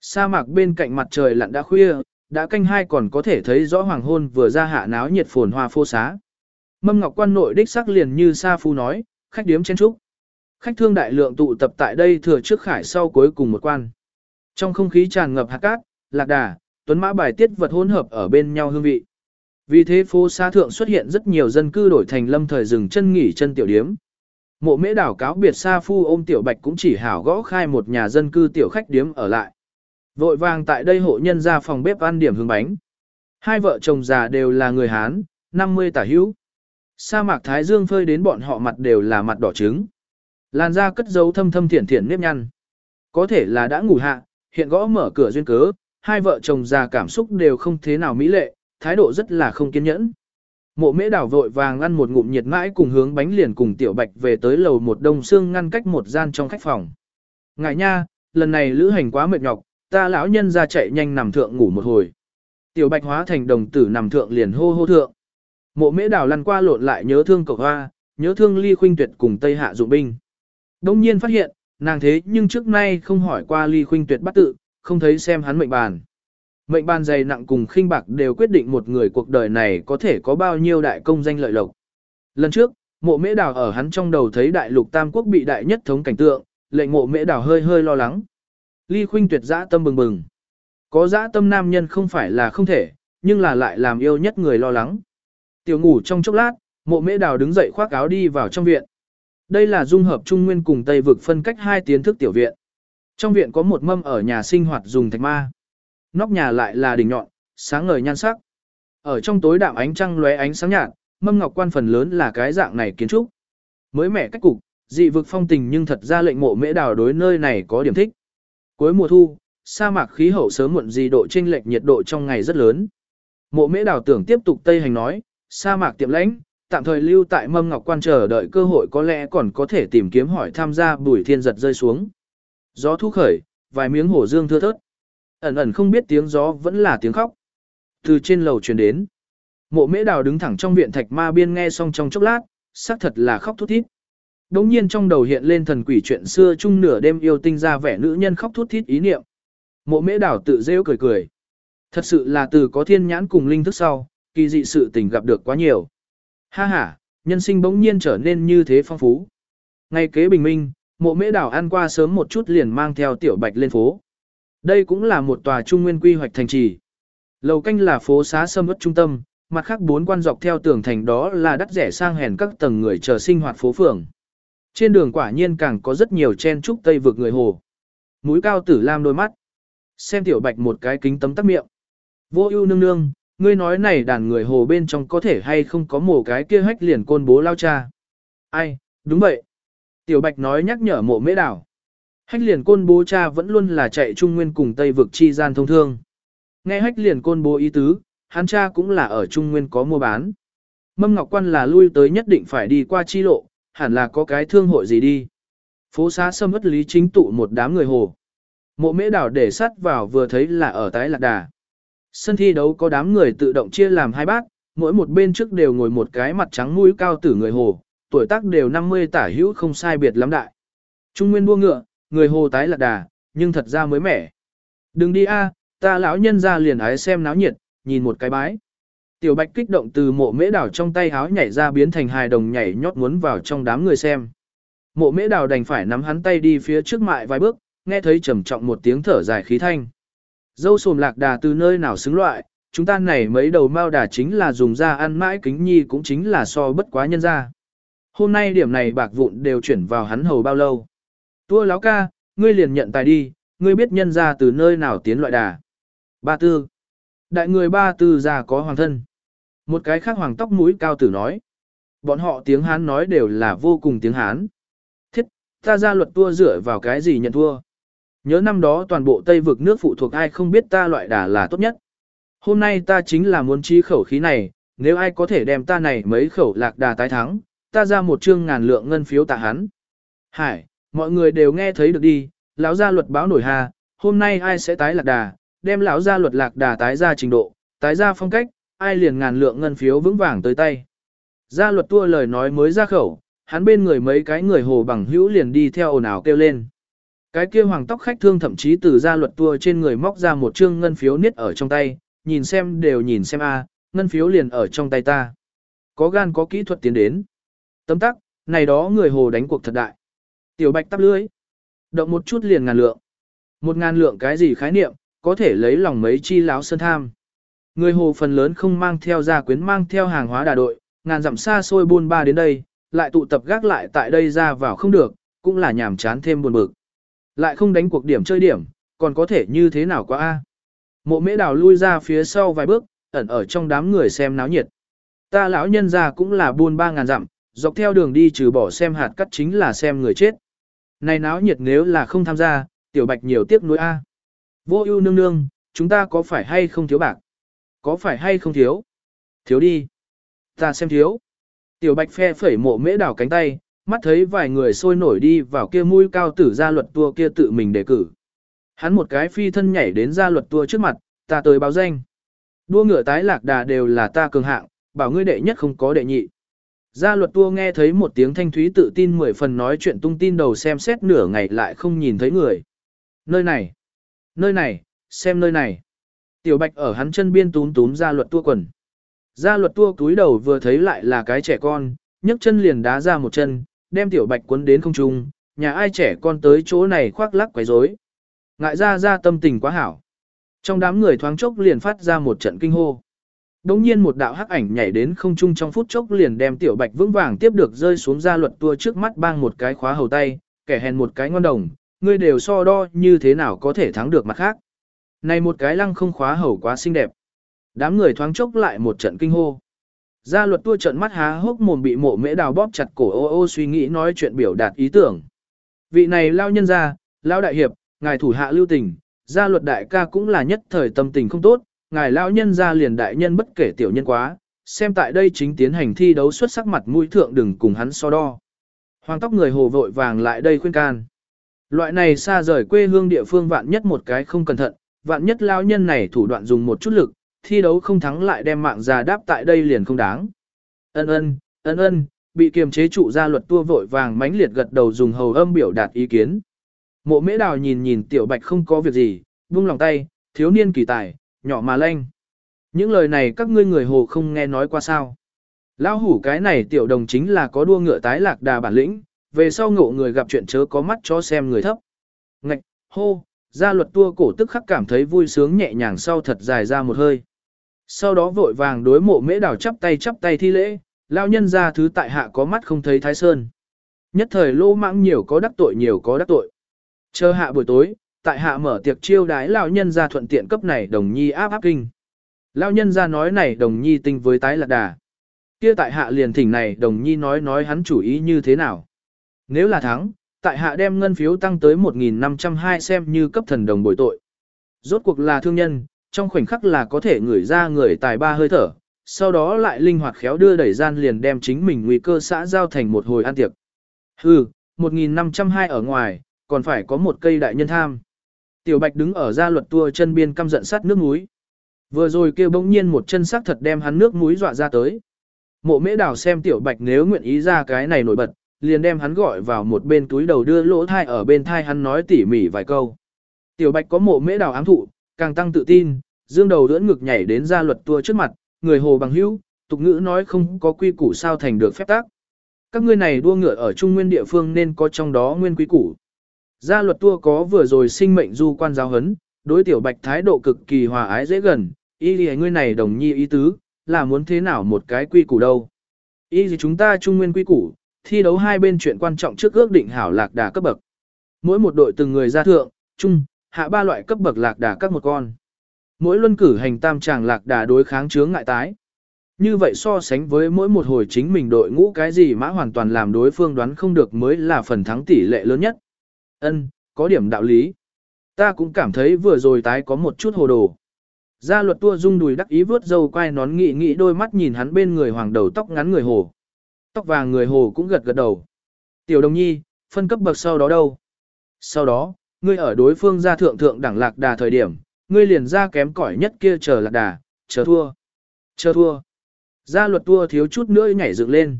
Sa mạc bên cạnh mặt trời lặn đã khuya, đã canh hai còn có thể thấy rõ hoàng hôn vừa ra hạ náo nhiệt phồn hoa phô xá. Mâm ngọc quan nội đích sắc liền như Sa Phu nói, khách điếm chen trúc. Khách thương đại lượng tụ tập tại đây thừa trước khải sau cuối cùng một quan. Trong không khí tràn ngập hạt cát, lạc đà, tuấn mã bài tiết vật hỗn hợp ở bên nhau hương vị. Vì thế phố xa thượng xuất hiện rất nhiều dân cư đổi thành lâm thời dừng chân nghỉ chân tiểu điếm. Mộ mễ đảo cáo biệt Sa Phu ôm tiểu bạch cũng chỉ hảo gõ khai một nhà dân cư tiểu khách điếm ở lại. Vội vàng tại đây hộ nhân ra phòng bếp ăn điểm hương bánh. Hai vợ chồng già đều là người Hán, 50 tả hữu. Sa mạc Thái Dương phơi đến bọn họ mặt đều là mặt đỏ trứng. Làn da cất dấu thâm thâm thiển thiển nếp nhăn. Có thể là đã ngủ hạ, hiện gõ mở cửa duyên cớ, hai vợ chồng già cảm xúc đều không thế nào mỹ lệ, thái độ rất là không kiên nhẫn. Mộ mễ đảo vội vàng ăn một ngụm nhiệt mãi cùng hướng bánh liền cùng tiểu bạch về tới lầu một đông xương ngăn cách một gian trong khách phòng. Ngại nha, lần này lữ hành quá mệt nhọc, ta lão nhân ra chạy nhanh nằm thượng ngủ một hồi. Tiểu bạch hóa thành đồng tử nằm thượng liền hô hô thượng. Mộ mễ Đào lăn qua lộn lại nhớ thương cậu hoa, nhớ thương ly khuynh tuyệt cùng Tây Hạ dụng binh. Đông nhiên phát hiện, nàng thế nhưng trước nay không hỏi qua ly khuynh tuyệt bắt tự, không thấy xem hắn mệnh bàn. Mệnh bàn dày nặng cùng khinh bạc đều quyết định một người cuộc đời này có thể có bao nhiêu đại công danh lợi lộc. Lần trước, mộ mễ đào ở hắn trong đầu thấy đại lục tam quốc bị đại nhất thống cảnh tượng, lệnh mộ mễ đào hơi hơi lo lắng. Ly khuynh tuyệt dã tâm bừng bừng. Có dã tâm nam nhân không phải là không thể, nhưng là lại làm yêu nhất người lo lắng. Tiểu ngủ trong chốc lát, mộ mễ đào đứng dậy khoác áo đi vào trong viện. Đây là dung hợp Trung Nguyên cùng Tây vực phân cách hai tiến thức tiểu viện. Trong viện có một mâm ở nhà sinh hoạt dùng thạch ma. Nóc nhà lại là đỉnh nhọn, sáng ngời nhan sắc. Ở trong tối đạm ánh trăng lóe ánh sáng nhạt, mâm ngọc quan phần lớn là cái dạng này kiến trúc. Mới mẻ cách cục, dị vực phong tình nhưng thật ra lệnh mộ mễ đào đối nơi này có điểm thích. Cuối mùa thu, sa mạc khí hậu sớm muộn gì độ chênh lệch nhiệt độ trong ngày rất lớn. Mộ mễ đào tưởng tiếp tục tây hành nói, sa mạc tiệm lãnh, tạm thời lưu tại mâm ngọc quan chờ đợi cơ hội có lẽ còn có thể tìm kiếm hỏi tham gia bùi thiên giật rơi xuống. Gió thu khởi, vài miếng hổ dương thưa thớt. Ẩn ẩn không biết tiếng gió vẫn là tiếng khóc. Từ trên lầu truyền đến. Mộ mễ đào đứng thẳng trong viện thạch ma biên nghe xong trong chốc lát, xác thật là khóc thút thít. Đống nhiên trong đầu hiện lên thần quỷ chuyện xưa chung nửa đêm yêu tinh ra vẻ nữ nhân khóc thút thít ý niệm. Mộ mễ đảo tự rêu cười cười. Thật sự là từ có thiên nhãn cùng linh thức sau, kỳ dị sự tình gặp được quá nhiều. Ha ha, nhân sinh bỗng nhiên trở nên như thế phong phú. Ngay kế bình minh, mộ mễ đảo ăn qua sớm một chút liền mang theo tiểu bạch lên phố. Đây cũng là một tòa trung nguyên quy hoạch thành trì. Lầu canh là phố xá sâm ớt trung tâm, mặt khác bốn quan dọc theo tường thành đó là đắt rẻ sang hèn các tầng người chờ sinh hoạt phố phường. Trên đường quả nhiên càng có rất nhiều chen trúc tây vực người hồ. Mũi cao tử lam đôi mắt. Xem tiểu bạch một cái kính tấm tắc miệng. Vô ưu nương nương, ngươi nói này đàn người hồ bên trong có thể hay không có mổ cái kia hách liền côn bố lao cha. Ai, đúng vậy. Tiểu bạch nói nhắc nhở mộ mễ đảo. Hách liền côn bố cha vẫn luôn là chạy trung nguyên cùng Tây vực chi gian thông thương. Nghe hách liền côn bố ý tứ, hắn cha cũng là ở trung nguyên có mua bán. Mâm Ngọc Quan là lui tới nhất định phải đi qua chi lộ, hẳn là có cái thương hội gì đi. Phố xá sâm ất lý chính tụ một đám người hồ. Mộ mễ đảo để sắt vào vừa thấy là ở tái lạc đà. Sân thi đấu có đám người tự động chia làm hai bát, mỗi một bên trước đều ngồi một cái mặt trắng mũi cao tử người hồ, tuổi tác đều 50 tả hữu không sai biệt lắm đại. Trung nguyên đua ngựa, người hồ tái lạc đà, nhưng thật ra mới mẻ. Đừng đi a, ta lão nhân ra liền ái xem náo nhiệt, nhìn một cái bái. Tiểu bạch kích động từ mộ mễ đảo trong tay háo nhảy ra biến thành hài đồng nhảy nhót muốn vào trong đám người xem. Mộ mễ đảo đành phải nắm hắn tay đi phía trước mại vài bước, nghe thấy trầm trọng một tiếng thở dài khí thanh. Dâu sồm lạc đà từ nơi nào xứng loại, chúng ta này mấy đầu mao đà chính là dùng ra ăn mãi kính nhi cũng chính là so bất quá nhân ra. Hôm nay điểm này bạc vụn đều chuyển vào hắn hầu bao lâu. Tua láo ca, ngươi liền nhận tài đi, ngươi biết nhân ra từ nơi nào tiến loại đà. Ba tư. Đại người ba tư già có hoàng thân. Một cái khác hoàng tóc mũi cao tử nói. Bọn họ tiếng Hán nói đều là vô cùng tiếng Hán. Thiết, ta ra luật tua dựa vào cái gì nhận thua. Nhớ năm đó toàn bộ Tây vực nước phụ thuộc ai không biết ta loại đà là tốt nhất. Hôm nay ta chính là muốn trí khẩu khí này, nếu ai có thể đem ta này mấy khẩu lạc đà tái thắng, ta ra một chương ngàn lượng ngân phiếu tạ hắn. Hải, mọi người đều nghe thấy được đi, lão gia luật báo nổi hà, hôm nay ai sẽ tái lạc đà, đem lão gia luật lạc đà tái ra trình độ, tái ra phong cách, ai liền ngàn lượng ngân phiếu vững vàng tới tay. Gia luật tua lời nói mới ra khẩu, hắn bên người mấy cái người hồ bằng hữu liền đi theo ồn ào kêu lên. Cái kia hoàng tóc khách thương thậm chí từ gia luật tua trên người móc ra một trương ngân phiếu niết ở trong tay, nhìn xem đều nhìn xem a, à, ngân phiếu liền ở trong tay ta. Có gan có kỹ thuật tiến đến. Tấm tắc, này đó người hồ đánh cuộc thật đại. Tiểu bạch tắp lưới. Động một chút liền ngàn lượng. Một ngàn lượng cái gì khái niệm, có thể lấy lòng mấy chi láo sơn tham. Người hồ phần lớn không mang theo gia quyến mang theo hàng hóa đà đội, ngàn dặm xa xôi buôn ba đến đây, lại tụ tập gác lại tại đây ra vào không được, cũng là nhảm chán thêm buồn bực. Lại không đánh cuộc điểm chơi điểm, còn có thể như thế nào quá a? Mộ mễ đào lui ra phía sau vài bước, ẩn ở trong đám người xem náo nhiệt. Ta lão nhân già cũng là buôn ba ngàn dặm, dọc theo đường đi trừ bỏ xem hạt cắt chính là xem người chết. Này náo nhiệt nếu là không tham gia, tiểu bạch nhiều tiếc nuối a. Vô ưu nương nương, chúng ta có phải hay không thiếu bạc? Có phải hay không thiếu? Thiếu đi. Ta xem thiếu. Tiểu bạch phe phẩy mộ mễ đảo cánh tay, mắt thấy vài người sôi nổi đi vào kia mũi cao tử gia luật tua kia tự mình đề cử. Hắn một cái phi thân nhảy đến gia luật tua trước mặt, ta tới báo danh. Đua ngựa tái lạc đà đều là ta cường hạng, bảo ngươi đệ nhất không có đệ nhị. Gia luật tua nghe thấy một tiếng thanh thúy tự tin mười phần nói chuyện tung tin đầu xem xét nửa ngày lại không nhìn thấy người. Nơi này, nơi này, xem nơi này. Tiểu bạch ở hắn chân biên túm túm ra luật tua quần. Ra luật tua túi đầu vừa thấy lại là cái trẻ con, nhấc chân liền đá ra một chân, đem tiểu bạch quấn đến không trung, nhà ai trẻ con tới chỗ này khoác lắc quấy rối. Ngại ra ra tâm tình quá hảo. Trong đám người thoáng chốc liền phát ra một trận kinh hô. Đống nhiên một đạo hắc ảnh nhảy đến không trung trong phút chốc liền đem tiểu bạch vững vàng tiếp được rơi xuống ra luật tua trước mắt bang một cái khóa hầu tay, kẻ hèn một cái ngon đồng, ngươi đều so đo như thế nào có thể thắng được mặt khác. Này một cái lăng không khóa hầu quá xinh đẹp. Đám người thoáng chốc lại một trận kinh hô. Gia luật tua trận mắt há hốc mồm bị mộ mễ đào bóp chặt cổ ô ô suy nghĩ nói chuyện biểu đạt ý tưởng. Vị này lao nhân ra, lao đại hiệp, ngài thủ hạ lưu tình, gia luật đại ca cũng là nhất thời tâm tình không tốt, ngài lao nhân ra liền đại nhân bất kể tiểu nhân quá, xem tại đây chính tiến hành thi đấu xuất sắc mặt mũi thượng đừng cùng hắn so đo. Hoàng tóc người hồ vội vàng lại đây khuyên can. Loại này xa rời quê hương địa phương vạn nhất một cái không cẩn thận, vạn nhất lao nhân này thủ đoạn dùng một chút lực, thi đấu không thắng lại đem mạng già đáp tại đây liền không đáng. Ân ân, ân ân, bị kiềm chế trụ ra luật tua vội vàng mãnh liệt gật đầu dùng hầu âm biểu đạt ý kiến. Mộ mễ đào nhìn nhìn tiểu bạch không có việc gì, buông lòng tay, thiếu niên kỳ tài, nhỏ mà lanh. Những lời này các ngươi người hồ không nghe nói qua sao. lao hủ cái này tiểu đồng chính là có đua ngựa tái lạc đà bản lĩnh, về sau ngộ người gặp chuyện chớ có mắt cho xem người thấp. Ngạch, hô, gia luật tua cổ tức khắc cảm thấy vui sướng nhẹ nhàng sau thật dài ra một hơi. Sau đó vội vàng đối mộ mễ đào chắp tay chắp tay thi lễ, lao nhân ra thứ tại hạ có mắt không thấy thái sơn. Nhất thời lô mãng nhiều có đắc tội nhiều có đắc tội. Chờ hạ buổi tối, tại hạ mở tiệc chiêu đái lão nhân ra thuận tiện cấp này đồng nhi áp áp kinh. Lão nhân ra nói này đồng nhi tinh với tái lạc đà. Kia tại hạ liền thỉnh này đồng nhi nói nói hắn chủ ý như thế nào. Nếu là thắng, tại hạ đem ngân phiếu tăng tới 1.502 xem như cấp thần đồng bồi tội. Rốt cuộc là thương nhân, trong khoảnh khắc là có thể ngửi ra người tài ba hơi thở, sau đó lại linh hoạt khéo đưa đẩy gian liền đem chính mình nguy cơ xã giao thành một hồi ăn tiệc. Hừ, 1.502 ở ngoài, còn phải có một cây đại nhân tham. Tiểu Bạch đứng ở ra luật tua chân biên căm giận sát nước núi. Vừa rồi kêu bỗng nhiên một chân sắc thật đem hắn nước mũi dọa ra tới. Mộ mễ đảo xem Tiểu Bạch nếu nguyện ý ra cái này nổi bật, liền đem hắn gọi vào một bên túi đầu đưa lỗ thai ở bên thai hắn nói tỉ mỉ vài câu. Tiểu Bạch có mộ mễ đào ám thụ, càng tăng tự tin, dương đầu đỡ ngực nhảy đến gia luật tua trước mặt, người hồ bằng hữu, tục ngữ nói không có quy củ sao thành được phép tác. Các ngươi này đua ngựa ở trung nguyên địa phương nên có trong đó nguyên quy củ. Gia luật tua có vừa rồi sinh mệnh du quan giáo hấn, đối tiểu bạch thái độ cực kỳ hòa ái dễ gần, y gì ngươi này đồng nhi ý tứ, là muốn thế nào một cái quy củ đâu. Y gì chúng ta trung nguyên quy củ, thi đấu hai bên chuyện quan trọng trước ước định hảo lạc đà cấp bậc. Mỗi một đội từng người ra thượng, trung, hạ ba loại cấp bậc lạc đà các một con. Mỗi luân cử hành tam tràng lạc đà đối kháng chướng ngại tái. Như vậy so sánh với mỗi một hồi chính mình đội ngũ cái gì mã hoàn toàn làm đối phương đoán không được mới là phần thắng tỷ lệ lớn nhất. Ân, có điểm đạo lý. Ta cũng cảm thấy vừa rồi tái có một chút hồ đồ. Gia luật tua dung đùi đắc ý vướt dâu quay nón nghị nghị đôi mắt nhìn hắn bên người hoàng đầu tóc ngắn người hồ. Tóc vàng người hồ cũng gật gật đầu. Tiểu đồng nhi, phân cấp bậc sau đó đâu? Sau đó, ngươi ở đối phương ra thượng thượng đẳng lạc đà thời điểm, ngươi liền ra kém cỏi nhất kia chờ lạc đà, chờ thua. Chờ thua. Gia luật thua thiếu chút nữa nhảy dựng lên.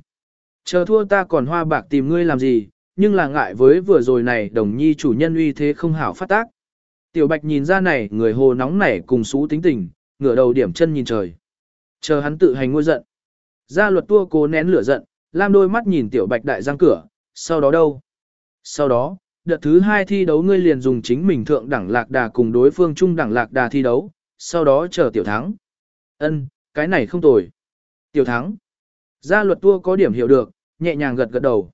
Chờ thua ta còn hoa bạc tìm ngươi làm gì, nhưng là ngại với vừa rồi này đồng nhi chủ nhân uy thế không hảo phát tác. Tiểu bạch nhìn ra này người hồ nóng nảy cùng xú tính tình, ngửa đầu điểm chân nhìn trời. Chờ hắn tự hành ngôi giận. Gia luật tua cố nén lửa giận, lam đôi mắt nhìn tiểu bạch đại giang cửa, sau đó đâu? Sau đó, đợt thứ hai thi đấu ngươi liền dùng chính mình thượng đẳng lạc đà cùng đối phương trung đẳng lạc đà thi đấu, sau đó chờ tiểu thắng. Ân, cái này không tồi. Tiểu thắng. Gia luật tua có điểm hiểu được, nhẹ nhàng gật gật đầu.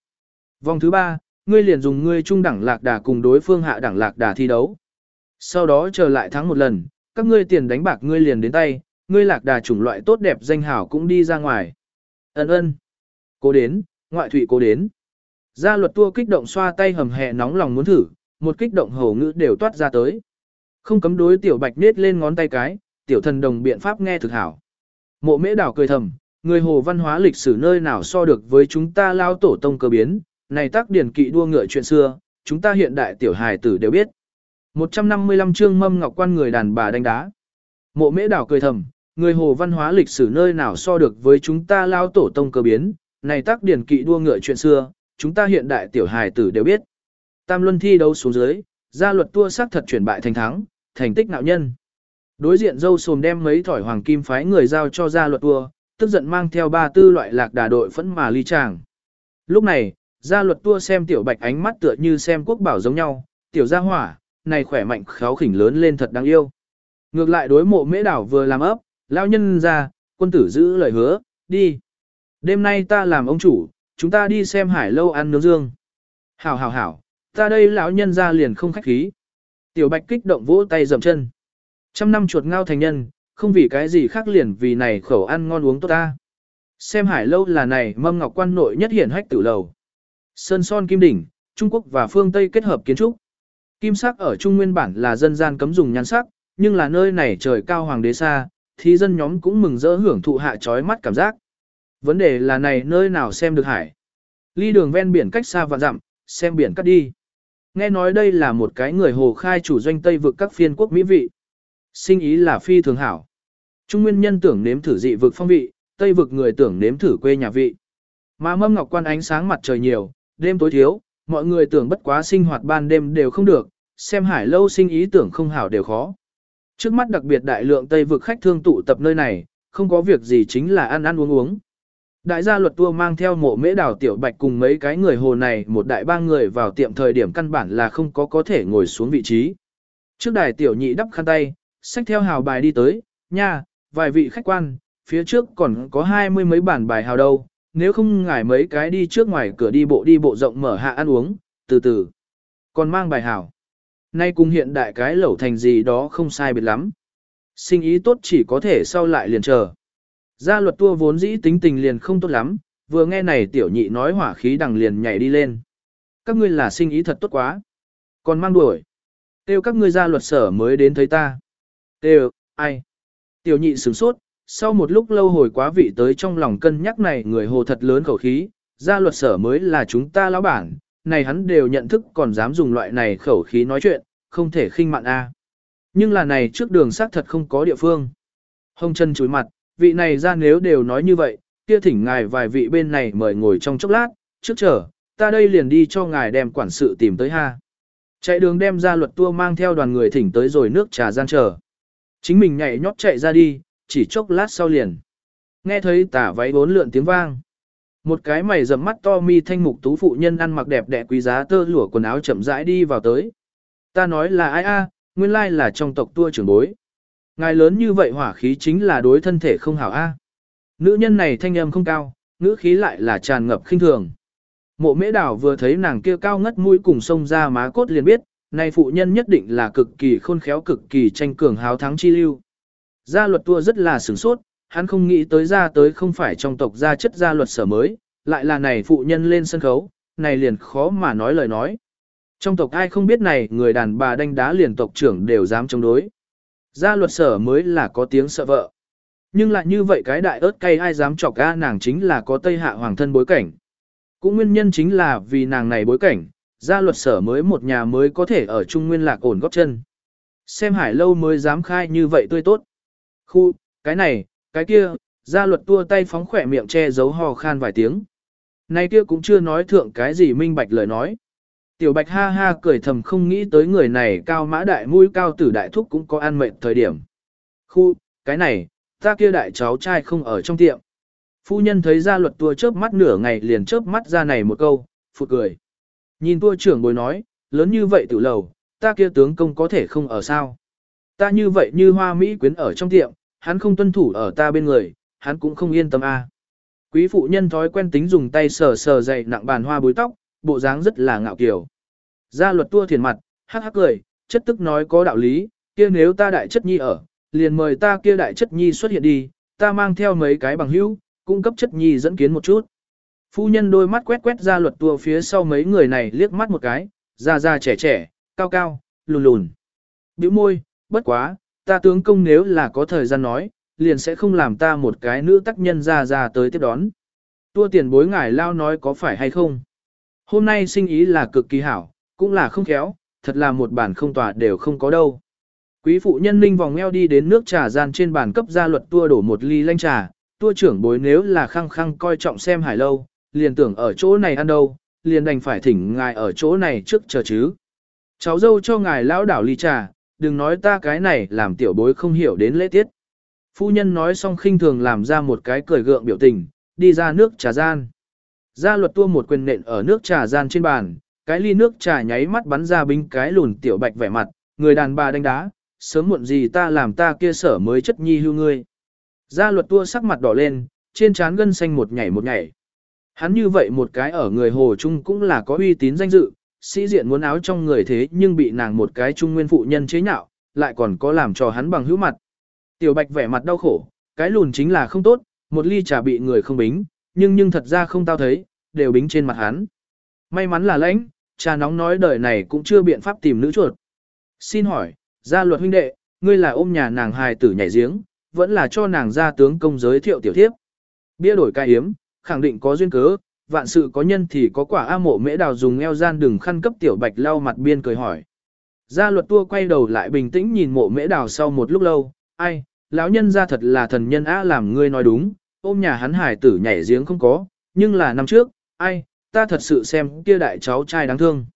Vòng thứ ba, ngươi liền dùng ngươi trung đẳng lạc đà cùng đối phương hạ đẳng lạc đà thi đấu. Sau đó chờ lại thắng một lần, các ngươi tiền đánh bạc ngươi liền đến tay, ngươi lạc đà chủng loại tốt đẹp danh hảo cũng đi ra ngoài. Ân ân. Cố đến, ngoại thủy cố đến. Gia luật tua kích động xoa tay hầm hẹ nóng lòng muốn thử, một kích động hầu ngữ đều toát ra tới. Không cấm đối tiểu bạch nết lên ngón tay cái, tiểu thần đồng biện pháp nghe thực hảo. Mộ mễ đảo cười thầm, người hồ văn hóa lịch sử nơi nào so được với chúng ta lao tổ tông cơ biến, này tác điển kỵ đua ngựa chuyện xưa, chúng ta hiện đại tiểu hài tử đều biết. 155 chương mâm ngọc quan người đàn bà đánh đá. Mộ mễ đảo cười thầm, người hồ văn hóa lịch sử nơi nào so được với chúng ta lao tổ tông cơ biến, này tác điển kỵ đua ngựa chuyện xưa, chúng ta hiện đại tiểu hài tử đều biết. Tam luân thi đấu xuống dưới, gia luật tua sắc thật chuyển bại thành thắng, thành tích nạo nhân. Đối diện dâu sồm đem mấy thỏi hoàng kim phái người giao cho gia luật tua, tức giận mang theo ba tư loại lạc đà đội phẫn mà ly tràng. Lúc này, gia luật tua xem tiểu bạch ánh mắt tựa như xem quốc bảo giống nhau, tiểu gia hỏa, này khỏe mạnh khéo khỉnh lớn lên thật đáng yêu. Ngược lại đối mộ mễ đảo vừa làm ấp, lao nhân ra, quân tử giữ lời hứa, đi. Đêm nay ta làm ông chủ, chúng ta đi xem hải lâu ăn nướng dương. Hảo hảo hảo, ta đây lão nhân ra liền không khách khí. Tiểu bạch kích động vỗ tay dầm chân. Trăm năm chuột ngao thành nhân, không vì cái gì khác liền vì này khẩu ăn ngon uống tốt ta. Xem hải lâu là này mâm ngọc quan nội nhất hiển hách tử lầu. Sơn son kim đỉnh, Trung Quốc và phương Tây kết hợp kiến trúc. Kim sắc ở Trung Nguyên bản là dân gian cấm dùng nhan sắc, nhưng là nơi này trời cao hoàng đế xa, thì dân nhóm cũng mừng rỡ hưởng thụ hạ chói mắt cảm giác. Vấn đề là này nơi nào xem được hải. Ly đường ven biển cách xa và dặm, xem biển cắt đi. Nghe nói đây là một cái người hồ khai chủ doanh Tây vực các phiên quốc mỹ vị. Sinh ý là phi thường hảo. Trung nguyên nhân tưởng nếm thử dị vực phong vị, Tây vực người tưởng nếm thử quê nhà vị. Mà mâm ngọc quan ánh sáng mặt trời nhiều, đêm tối thiếu, mọi người tưởng bất quá sinh hoạt ban đêm đều không được, xem hải lâu sinh ý tưởng không hảo đều khó. Trước mắt đặc biệt đại lượng Tây vực khách thương tụ tập nơi này, không có việc gì chính là ăn ăn uống uống. Đại gia luật tua mang theo mộ mễ đảo tiểu bạch cùng mấy cái người hồ này một đại ba người vào tiệm thời điểm căn bản là không có có thể ngồi xuống vị trí. Trước đài tiểu nhị đắp khăn tay, xách theo hào bài đi tới, nha, vài vị khách quan, phía trước còn có hai mươi mấy bản bài hào đâu, nếu không ngài mấy cái đi trước ngoài cửa đi bộ đi bộ rộng mở hạ ăn uống, từ từ. Còn mang bài hào. Nay cùng hiện đại cái lẩu thành gì đó không sai biệt lắm. Sinh ý tốt chỉ có thể sau lại liền chờ. Gia luật tua vốn dĩ tính tình liền không tốt lắm, vừa nghe này tiểu nhị nói hỏa khí đằng liền nhảy đi lên. Các ngươi là sinh ý thật tốt quá. Còn mang đuổi. Tiêu các ngươi ra luật sở mới đến thấy ta. Tiêu, ai? Tiểu nhị sửng sốt, sau một lúc lâu hồi quá vị tới trong lòng cân nhắc này người hồ thật lớn khẩu khí, ra luật sở mới là chúng ta lão bản, này hắn đều nhận thức còn dám dùng loại này khẩu khí nói chuyện, không thể khinh mạn a. Nhưng là này trước đường xác thật không có địa phương. Hồng chân chúi mặt, vị này ra nếu đều nói như vậy, kia thỉnh ngài vài vị bên này mời ngồi trong chốc lát, trước chờ, ta đây liền đi cho ngài đem quản sự tìm tới ha. Chạy đường đem ra luật tua mang theo đoàn người thỉnh tới rồi nước trà gian chờ. Chính mình nhảy nhót chạy ra đi, chỉ chốc lát sau liền. Nghe thấy tả váy bốn lượn tiếng vang. Một cái mày rậm mắt to mi thanh mục tú phụ nhân ăn mặc đẹp đẽ quý giá tơ lụa quần áo chậm rãi đi vào tới. Ta nói là ai a, nguyên lai là trong tộc tua trưởng bối. Ngài lớn như vậy hỏa khí chính là đối thân thể không hảo a. Nữ nhân này thanh âm không cao, ngữ khí lại là tràn ngập khinh thường. Mộ mễ đảo vừa thấy nàng kia cao ngất mũi cùng sông ra má cốt liền biết, này phụ nhân nhất định là cực kỳ khôn khéo cực kỳ tranh cường háo thắng chi lưu. Gia luật tua rất là sửng sốt, hắn không nghĩ tới ra tới không phải trong tộc gia chất gia luật sở mới, lại là này phụ nhân lên sân khấu, này liền khó mà nói lời nói. Trong tộc ai không biết này người đàn bà đánh đá liền tộc trưởng đều dám chống đối. Gia luật sở mới là có tiếng sợ vợ. Nhưng lại như vậy cái đại ớt cay ai dám chọc ga nàng chính là có tây hạ hoàng thân bối cảnh. Cũng nguyên nhân chính là vì nàng này bối cảnh, gia luật sở mới một nhà mới có thể ở Trung Nguyên lạc ổn góp chân. Xem hải lâu mới dám khai như vậy tươi tốt. Khu, cái này, cái kia, gia luật tua tay phóng khỏe miệng che giấu hò khan vài tiếng. Này kia cũng chưa nói thượng cái gì minh bạch lời nói. Tiểu bạch ha ha cười thầm không nghĩ tới người này cao mã đại mũi cao tử đại thúc cũng có ăn mệnh thời điểm. Khu, cái này, ta kia đại cháu trai không ở trong tiệm. Phu nhân thấy ra luật tua chớp mắt nửa ngày liền chớp mắt ra này một câu, phụt cười. Nhìn tua trưởng bồi nói, lớn như vậy tự lầu, ta kia tướng công có thể không ở sao. Ta như vậy như hoa Mỹ quyến ở trong tiệm, hắn không tuân thủ ở ta bên người, hắn cũng không yên tâm a. Quý phụ nhân thói quen tính dùng tay sờ sờ dậy nặng bàn hoa bối tóc, bộ dáng rất là ngạo kiều. Gia luật tua thiền mặt, hắc hắc cười, chất tức nói có đạo lý, kia nếu ta đại chất nhi ở, liền mời ta kia đại chất nhi xuất hiện đi, ta mang theo mấy cái bằng hữu, cung cấp chất nhi dẫn kiến một chút. Phu nhân đôi mắt quét quét ra luật tua phía sau mấy người này liếc mắt một cái, già già trẻ trẻ, cao cao, lùn lùn. Biểu môi, bất quá, ta tướng công nếu là có thời gian nói, liền sẽ không làm ta một cái nữ tác nhân ra ra tới tiếp đón. Tua tiền bối ngải lao nói có phải hay không? Hôm nay sinh ý là cực kỳ hảo, cũng là không khéo, thật là một bản không tòa đều không có đâu. Quý phụ nhân ninh vòng eo đi đến nước trà gian trên bàn cấp gia luật tua đổ một ly lanh trà, tua trưởng bối nếu là khăng khăng coi trọng xem hải lâu, liền tưởng ở chỗ này ăn đâu, liền đành phải thỉnh ngài ở chỗ này trước chờ chứ. Cháu dâu cho ngài lão đảo ly trà, đừng nói ta cái này làm tiểu bối không hiểu đến lễ tiết. Phu nhân nói xong khinh thường làm ra một cái cười gượng biểu tình, đi ra nước trà gian. Gia luật tua một quyền nện ở nước trà gian trên bàn, cái ly nước trà nháy mắt bắn ra binh cái lùn tiểu bạch vẻ mặt, người đàn bà đánh đá, sớm muộn gì ta làm ta kia sở mới chất nhi hưu ngươi. Gia luật tua sắc mặt đỏ lên, trên trán gân xanh một nhảy một nhảy. Hắn như vậy một cái ở người hồ trung cũng là có uy tín danh dự, sĩ diện muốn áo trong người thế nhưng bị nàng một cái trung nguyên phụ nhân chế nhạo, lại còn có làm cho hắn bằng hữu mặt. Tiểu bạch vẻ mặt đau khổ, cái lùn chính là không tốt, một ly trà bị người không bính, nhưng nhưng thật ra không tao thấy, đều bính trên mặt hắn. May mắn là lãnh, cha nóng nói đời này cũng chưa biện pháp tìm nữ chuột. Xin hỏi, gia luật huynh đệ, ngươi là ôm nhà nàng hài tử nhảy giếng, vẫn là cho nàng gia tướng công giới thiệu tiểu thiếp. Bia đổi cai hiếm, khẳng định có duyên cớ, vạn sự có nhân thì có quả A mộ mễ đào dùng eo gian đừng khăn cấp tiểu bạch lau mặt biên cười hỏi. Gia luật tua quay đầu lại bình tĩnh nhìn mộ mễ đào sau một lúc lâu, ai, lão nhân ra thật là thần nhân á làm ngươi nói đúng, ôm nhà hắn hải tử nhảy giếng không có, nhưng là năm trước, ai, ta thật sự xem kia đại cháu trai đáng thương.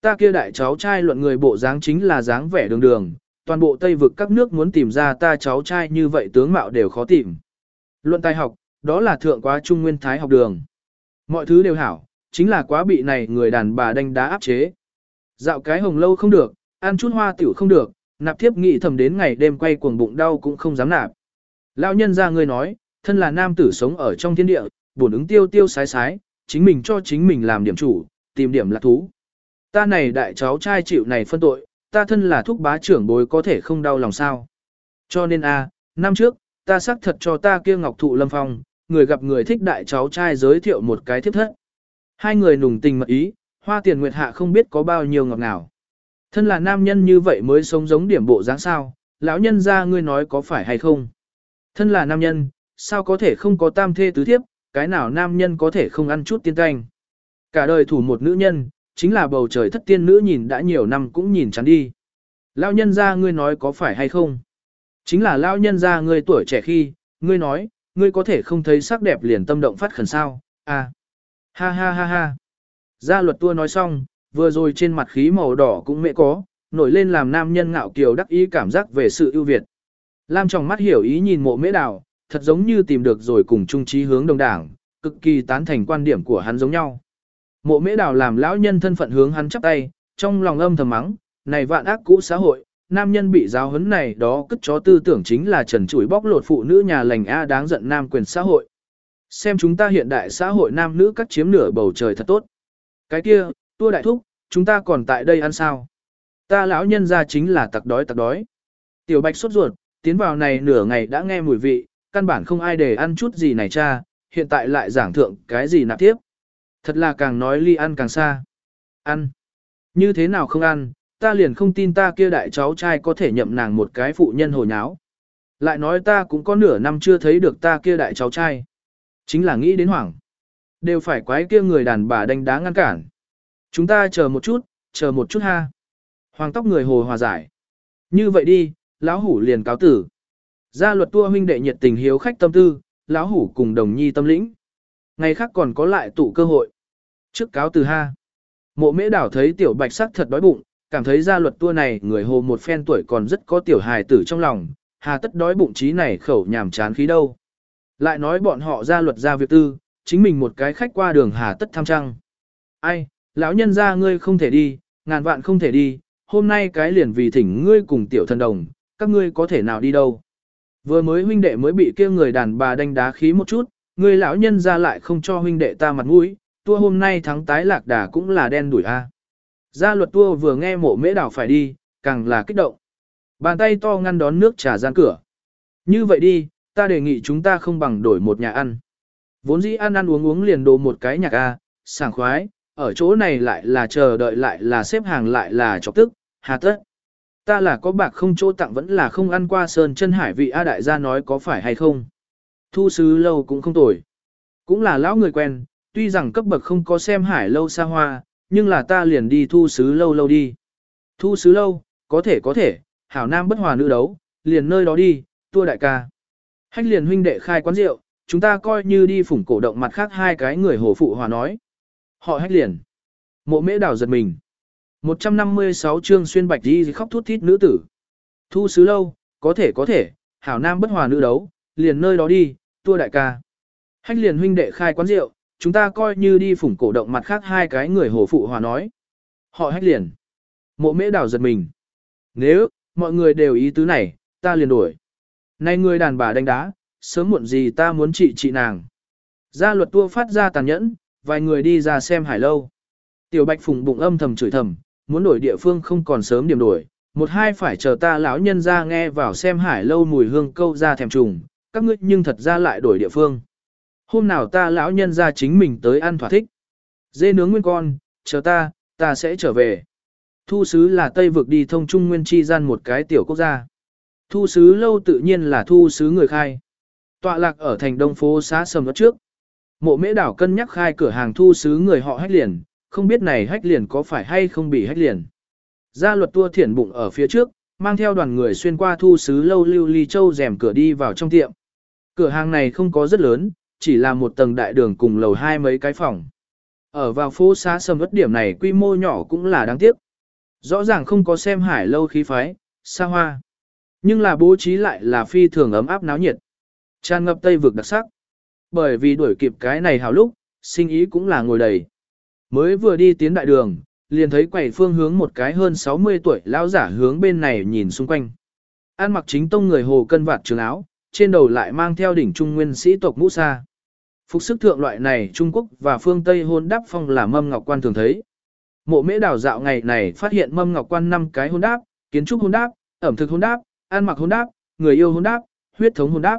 Ta kia đại cháu trai luận người bộ dáng chính là dáng vẻ đường đường, toàn bộ Tây vực các nước muốn tìm ra ta cháu trai như vậy tướng mạo đều khó tìm. Luận tài học, đó là thượng quá trung nguyên thái học đường. Mọi thứ đều hảo, chính là quá bị này người đàn bà đánh đá áp chế. Dạo cái hồng lâu không được, ăn chút hoa tiểu không được, nạp thiếp nghị thầm đến ngày đêm quay cuồng bụng đau cũng không dám nạp. Lão nhân ra người nói, thân là nam tử sống ở trong thiên địa, bổn ứng tiêu tiêu sái sái, chính mình cho chính mình làm điểm chủ, tìm điểm lạc thú. Ta này đại cháu trai chịu này phân tội, ta thân là thúc bá trưởng bối có thể không đau lòng sao. Cho nên a, năm trước, ta xác thật cho ta kia ngọc thụ lâm phong, người gặp người thích đại cháu trai giới thiệu một cái thiếp thất. Hai người nùng tình mật ý, hoa tiền nguyệt hạ không biết có bao nhiêu ngọt ngào. Thân là nam nhân như vậy mới sống giống điểm bộ dáng sao, lão nhân ra ngươi nói có phải hay không. Thân là nam nhân, sao có thể không có tam thê tứ thiếp, cái nào nam nhân có thể không ăn chút tiên canh. Cả đời thủ một nữ nhân, chính là bầu trời thất tiên nữ nhìn đã nhiều năm cũng nhìn chắn đi. Lão nhân ra ngươi nói có phải hay không? Chính là lão nhân ra ngươi tuổi trẻ khi, ngươi nói, ngươi có thể không thấy sắc đẹp liền tâm động phát khẩn sao, à. Ha ha ha ha. Gia luật tua nói xong, vừa rồi trên mặt khí màu đỏ cũng mẹ có, nổi lên làm nam nhân ngạo kiều đắc ý cảm giác về sự ưu việt. Lam trong mắt hiểu ý nhìn mộ mễ đào, thật giống như tìm được rồi cùng chung trí hướng đồng đảng, cực kỳ tán thành quan điểm của hắn giống nhau. Mộ mễ đào làm lão nhân thân phận hướng hắn chắp tay, trong lòng âm thầm mắng, này vạn ác cũ xã hội, nam nhân bị giáo huấn này đó cất chó tư tưởng chính là trần chủi bóc lột phụ nữ nhà lành A đáng giận nam quyền xã hội. Xem chúng ta hiện đại xã hội nam nữ cắt chiếm nửa bầu trời thật tốt. Cái kia, tua đại thúc, chúng ta còn tại đây ăn sao? Ta lão nhân ra chính là tặc đói tặc đói. Tiểu bạch sốt ruột, tiến vào này nửa ngày đã nghe mùi vị, căn bản không ai để ăn chút gì này cha, hiện tại lại giảng thượng cái gì nạp tiếp. Thật là càng nói ly ăn càng xa. Ăn. Như thế nào không ăn, ta liền không tin ta kia đại cháu trai có thể nhậm nàng một cái phụ nhân hồ nháo. Lại nói ta cũng có nửa năm chưa thấy được ta kia đại cháu trai. Chính là nghĩ đến hoảng. Đều phải quái kia người đàn bà đánh đá ngăn cản. Chúng ta chờ một chút, chờ một chút ha. Hoàng tóc người hồ hòa giải. Như vậy đi, lão hủ liền cáo tử. Gia luật tua huynh đệ nhiệt tình hiếu khách tâm tư, lão hủ cùng đồng nhi tâm lĩnh. Ngày khác còn có lại tụ cơ hội. Trước cáo từ ha. Mộ mễ đảo thấy tiểu bạch sắc thật đói bụng, cảm thấy gia luật tua này người hồ một phen tuổi còn rất có tiểu hài tử trong lòng, hà tất đói bụng trí này khẩu nhảm chán khí đâu. Lại nói bọn họ gia luật ra việc tư, chính mình một cái khách qua đường hà tất tham trăng. Ai, lão nhân gia ngươi không thể đi, ngàn vạn không thể đi, hôm nay cái liền vì thỉnh ngươi cùng tiểu thần đồng, các ngươi có thể nào đi đâu. Vừa mới huynh đệ mới bị kia người đàn bà đánh đá khí một chút, người lão nhân ra lại không cho huynh đệ ta mặt mũi, tua hôm nay thắng tái lạc đà cũng là đen đuổi a. Gia luật tua vừa nghe mộ mễ đảo phải đi, càng là kích động. Bàn tay to ngăn đón nước trà gian cửa. Như vậy đi, ta đề nghị chúng ta không bằng đổi một nhà ăn. Vốn dĩ ăn ăn uống uống liền đồ một cái nhạc A, sảng khoái, ở chỗ này lại là chờ đợi lại là xếp hàng lại là chọc tức, hà tất. Ta là có bạc không chỗ tặng vẫn là không ăn qua sơn chân hải vị A đại gia nói có phải hay không. Thu sứ lâu cũng không tồi. Cũng là lão người quen, tuy rằng cấp bậc không có xem hải lâu xa hoa, nhưng là ta liền đi thu sứ lâu lâu đi. Thu sứ lâu, có thể có thể, hảo nam bất hòa nữ đấu, liền nơi đó đi, tua đại ca. Hách liền huynh đệ khai quán rượu, chúng ta coi như đi phủng cổ động mặt khác hai cái người hồ phụ hòa nói. Họ hách liền. Mộ mễ đảo giật mình. 156 chương xuyên bạch đi khóc thút thít nữ tử. Thu sứ lâu, có thể có thể, hảo nam bất hòa nữ đấu, liền nơi đó đi, tua đại ca. Hách liền huynh đệ khai quán rượu, chúng ta coi như đi phủng cổ động mặt khác hai cái người hồ phụ hòa nói. Họ hách liền. Mộ mễ đảo giật mình. Nếu, mọi người đều ý tứ này, ta liền đổi. Nay người đàn bà đánh đá, sớm muộn gì ta muốn trị trị nàng. Gia luật tua phát ra tàn nhẫn, vài người đi ra xem hải lâu. Tiểu bạch phùng bụng âm thầm chửi thầm, muốn đổi địa phương không còn sớm điểm đổi, một hai phải chờ ta lão nhân ra nghe vào xem hải lâu mùi hương câu ra thèm trùng, các ngươi nhưng thật ra lại đổi địa phương. Hôm nào ta lão nhân ra chính mình tới ăn thỏa thích. Dê nướng nguyên con, chờ ta, ta sẽ trở về. Thu sứ là Tây vực đi thông trung nguyên chi gian một cái tiểu quốc gia. Thu sứ lâu tự nhiên là thu sứ người khai. Tọa lạc ở thành đông phố xá sầm đất trước. Mộ mễ đảo cân nhắc khai cửa hàng thu sứ người họ hách liền, không biết này hách liền có phải hay không bị hách liền. Gia luật tua thiển bụng ở phía trước, mang theo đoàn người xuyên qua thu sứ lâu lưu ly châu rèm cửa đi vào trong tiệm. Cửa hàng này không có rất lớn, chỉ là một tầng đại đường cùng lầu hai mấy cái phòng. Ở vào phố xá sầm ớt điểm này quy mô nhỏ cũng là đáng tiếc. Rõ ràng không có xem hải lâu khí phái, xa hoa. Nhưng là bố trí lại là phi thường ấm áp náo nhiệt. Tràn ngập tây vực đặc sắc. Bởi vì đuổi kịp cái này hào lúc, sinh ý cũng là ngồi đầy. Mới vừa đi tiến đại đường, liền thấy quầy phương hướng một cái hơn 60 tuổi lão giả hướng bên này nhìn xung quanh. An mặc chính tông người hồ cân vạt trường áo, trên đầu lại mang theo đỉnh trung nguyên sĩ tộc mũ sa. Phục sức thượng loại này Trung Quốc và phương Tây hôn đắp phong là mâm ngọc quan thường thấy. Mộ mễ đảo dạo ngày này phát hiện mâm ngọc quan năm cái hôn đáp, kiến trúc hôn đáp, ẩm thực hôn đáp, ăn mặc hôn đáp, người yêu hôn đáp, huyết thống hôn đáp.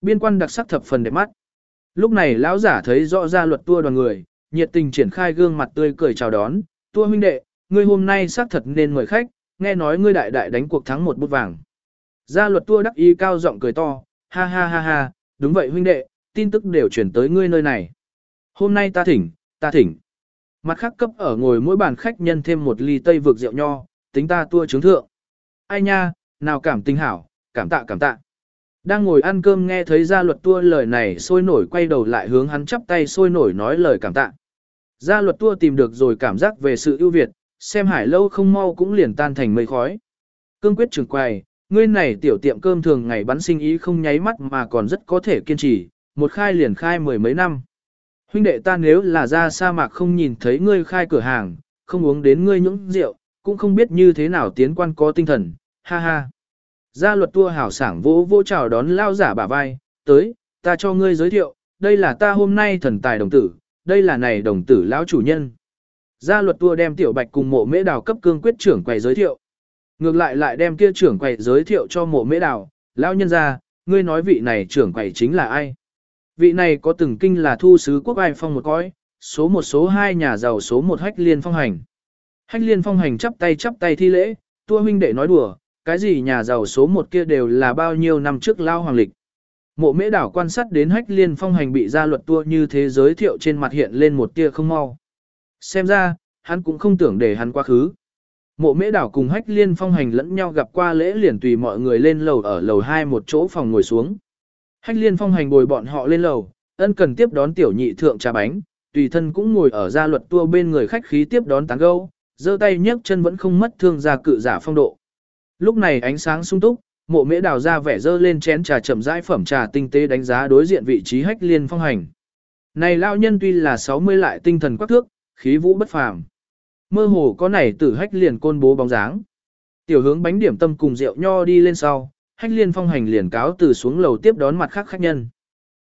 Biên quan đặc sắc thập phần đẹp mắt. Lúc này lão giả thấy rõ ra luật tua đoàn người, nhiệt tình triển khai gương mặt tươi cười chào đón, tua huynh đệ, ngươi hôm nay xác thật nên mời khách, nghe nói ngươi đại đại đánh cuộc thắng một bút vàng. Gia luật tua đắc ý cao giọng cười to, ha ha ha ha, đúng vậy huynh đệ, tin tức đều chuyển tới ngươi nơi này. Hôm nay ta thỉnh, ta thỉnh. Mặt khác cấp ở ngồi mỗi bàn khách nhân thêm một ly tây vực rượu nho, tính ta tua trướng thượng. Ai nha, nào cảm tình hảo, cảm tạ cảm tạ. Đang ngồi ăn cơm nghe thấy gia luật tua lời này sôi nổi quay đầu lại hướng hắn chắp tay sôi nổi nói lời cảm tạ. Gia luật tua tìm được rồi cảm giác về sự ưu việt, xem hải lâu không mau cũng liền tan thành mây khói. Cương quyết trường quầy, ngươi này tiểu tiệm cơm thường ngày bắn sinh ý không nháy mắt mà còn rất có thể kiên trì, một khai liền khai mười mấy năm. Huynh đệ ta nếu là ra sa mạc không nhìn thấy ngươi khai cửa hàng, không uống đến ngươi những rượu, cũng không biết như thế nào tiến quan có tinh thần, ha ha. Gia luật tua hảo sảng vỗ vỗ chào đón lao giả bả vai, tới, ta cho ngươi giới thiệu, đây là ta hôm nay thần tài đồng tử, đây là này đồng tử lão chủ nhân. Gia luật tua đem tiểu bạch cùng mộ mễ đào cấp cương quyết trưởng quầy giới thiệu. Ngược lại lại đem kia trưởng quầy giới thiệu cho mộ mễ đào, lão nhân ra, ngươi nói vị này trưởng quầy chính là ai? Vị này có từng kinh là thu sứ quốc ai phong một cõi, số một số hai nhà giàu số một hách liên phong hành. Hách liên phong hành chắp tay chắp tay thi lễ, tua huynh đệ nói đùa, cái gì nhà giàu số một kia đều là bao nhiêu năm trước lao hoàng lịch. Mộ mễ đảo quan sát đến hách liên phong hành bị ra luật tua như thế giới thiệu trên mặt hiện lên một tia không mau. Xem ra, hắn cũng không tưởng để hắn quá khứ. Mộ mễ đảo cùng hách liên phong hành lẫn nhau gặp qua lễ liền tùy mọi người lên lầu ở lầu 2 một chỗ phòng ngồi xuống. Hách liên phong hành bồi bọn họ lên lầu, ân cần tiếp đón tiểu nhị thượng trà bánh, tùy thân cũng ngồi ở gia luật tua bên người khách khí tiếp đón tán gâu, giơ tay nhấc chân vẫn không mất thương ra cự giả phong độ. Lúc này ánh sáng sung túc, mộ mễ đào ra vẻ dơ lên chén trà chậm rãi phẩm trà tinh tế đánh giá đối diện vị trí hách liên phong hành. Này lao nhân tuy là 60 lại tinh thần quắc thước, khí vũ bất phàm. Mơ hồ có nảy tử hách liền côn bố bóng dáng. Tiểu hướng bánh điểm tâm cùng rượu nho đi lên sau, hách liên phong hành liền cáo từ xuống lầu tiếp đón mặt khác khách nhân.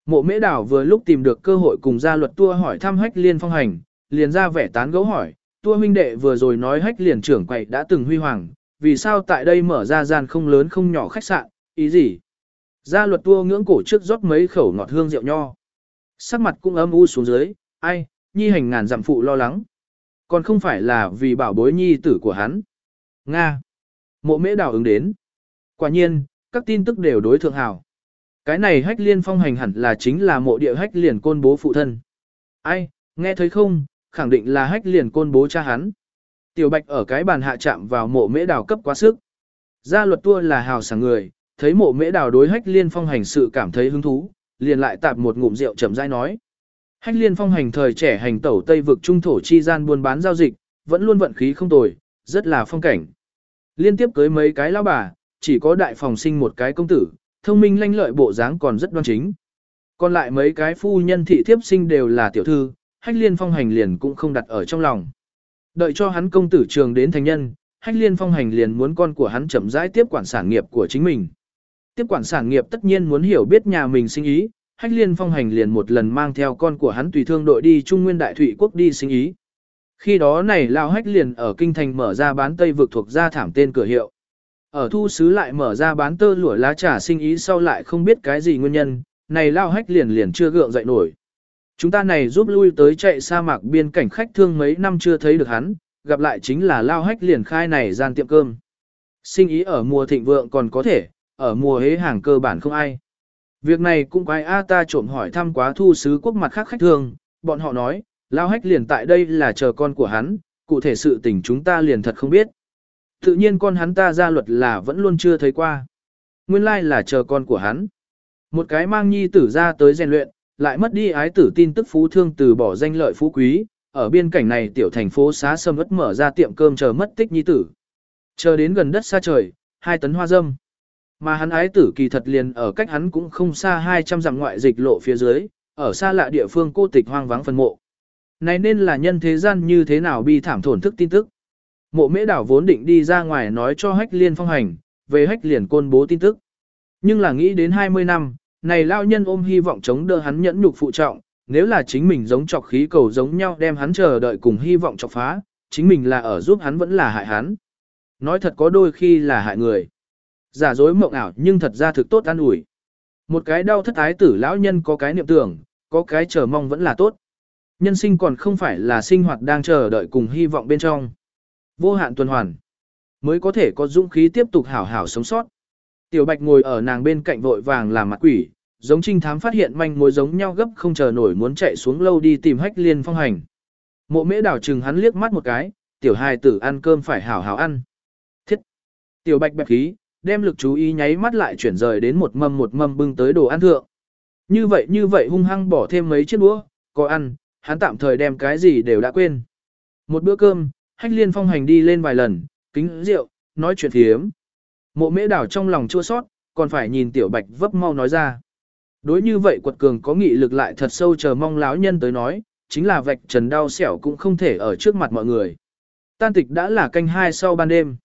Mộ mễ đảo vừa lúc tìm được cơ hội cùng gia luật tua hỏi thăm hách liên phong hành, liền ra vẻ tán gấu hỏi, tua huynh đệ vừa rồi nói hách liền trưởng quậy đã từng huy hoàng, vì sao tại đây mở ra gian không lớn không nhỏ khách sạn, ý gì? Gia luật tua ngưỡng cổ trước rót mấy khẩu ngọt hương rượu nho. Sắc mặt cũng âm u xuống dưới, ai, nhi hành ngàn dặm phụ lo lắng. Còn không phải là vì bảo bối nhi tử của hắn. Nga. Mộ mễ đào ứng đến. Quả nhiên, các tin tức đều đối thượng hảo. Cái này hách liên phong hành hẳn là chính là mộ địa hách liền côn bố phụ thân. Ai, nghe thấy không, khẳng định là hách liền côn bố cha hắn. Tiểu bạch ở cái bàn hạ chạm vào mộ mễ đào cấp quá sức. Gia luật tua là hào sảng người, thấy mộ mễ đào đối hách liên phong hành sự cảm thấy hứng thú, liền lại tạp một ngụm rượu chậm rãi nói. Hách liên phong hành thời trẻ hành tẩu Tây vực trung thổ chi gian buôn bán giao dịch, vẫn luôn vận khí không tồi, rất là phong cảnh. Liên tiếp cưới mấy cái lao bà, chỉ có đại phòng sinh một cái công tử, thông minh lanh lợi bộ dáng còn rất đoan chính. Còn lại mấy cái phu nhân thị thiếp sinh đều là tiểu thư, hách liên phong hành liền cũng không đặt ở trong lòng. Đợi cho hắn công tử trường đến thành nhân, hách liên phong hành liền muốn con của hắn chậm rãi tiếp quản sản nghiệp của chính mình. Tiếp quản sản nghiệp tất nhiên muốn hiểu biết nhà mình sinh ý, hách liên phong hành liền một lần mang theo con của hắn tùy thương đội đi Trung Nguyên Đại Thụy Quốc đi sinh ý. Khi đó này lao hách liền ở kinh thành mở ra bán tây vực thuộc gia thảm tên cửa hiệu. Ở thu xứ lại mở ra bán tơ lụa lá trà sinh ý sau lại không biết cái gì nguyên nhân, này lao hách liền liền chưa gượng dậy nổi. Chúng ta này giúp lui tới chạy sa mạc biên cảnh khách thương mấy năm chưa thấy được hắn, gặp lại chính là lao hách liền khai này gian tiệm cơm. Sinh ý ở mùa thịnh vượng còn có thể, ở mùa hế hàng cơ bản không ai. Việc này cũng quái A ta trộm hỏi thăm quá thu sứ quốc mặt khác khách thương, bọn họ nói, lao hách liền tại đây là chờ con của hắn, cụ thể sự tình chúng ta liền thật không biết. Tự nhiên con hắn ta ra luật là vẫn luôn chưa thấy qua. Nguyên lai là chờ con của hắn. Một cái mang nhi tử ra tới rèn luyện, lại mất đi ái tử tin tức phú thương từ bỏ danh lợi phú quý, ở biên cảnh này tiểu thành phố xá sâm ất mở ra tiệm cơm chờ mất tích nhi tử. Chờ đến gần đất xa trời, hai tấn hoa dâm. Mà hắn ái tử kỳ thật liền ở cách hắn cũng không xa 200 dặm ngoại dịch lộ phía dưới, ở xa lạ địa phương cô tịch hoang vắng phân mộ. Này nên là nhân thế gian như thế nào bi thảm thổn thức tin tức. Mộ mễ đảo vốn định đi ra ngoài nói cho hách liên phong hành, về hách liền côn bố tin tức. Nhưng là nghĩ đến 20 năm, này lao nhân ôm hy vọng chống đỡ hắn nhẫn nhục phụ trọng, nếu là chính mình giống chọc khí cầu giống nhau đem hắn chờ đợi cùng hy vọng chọc phá, chính mình là ở giúp hắn vẫn là hại hắn. Nói thật có đôi khi là hại người. Giả dối mộng ảo nhưng thật ra thực tốt an ủi. Một cái đau thất ái tử lão nhân có cái niệm tưởng, có cái chờ mong vẫn là tốt. Nhân sinh còn không phải là sinh hoạt đang chờ đợi cùng hy vọng bên trong. Vô hạn tuần hoàn. Mới có thể có dũng khí tiếp tục hảo hảo sống sót. Tiểu Bạch ngồi ở nàng bên cạnh vội vàng làm mặt quỷ, giống trinh thám phát hiện manh mối giống nhau gấp không chờ nổi muốn chạy xuống lâu đi tìm hách liên phong hành. Mộ mễ đảo chừng hắn liếc mắt một cái, tiểu hài tử ăn cơm phải hảo hảo ăn. Thiết! Tiểu Bạch bẹp khí, đem lực chú ý nháy mắt lại chuyển rời đến một mâm một mâm bưng tới đồ ăn thượng. Như vậy như vậy hung hăng bỏ thêm mấy chiếc đũa, có ăn, hắn tạm thời đem cái gì đều đã quên. Một bữa cơm, hách liên phong hành đi lên vài lần, kính rượu, nói chuyện thiếm. Mộ mễ đảo trong lòng chua sót, còn phải nhìn tiểu bạch vấp mau nói ra. Đối như vậy quật cường có nghị lực lại thật sâu chờ mong láo nhân tới nói, chính là vạch trần đau xẻo cũng không thể ở trước mặt mọi người. Tan tịch đã là canh hai sau ban đêm.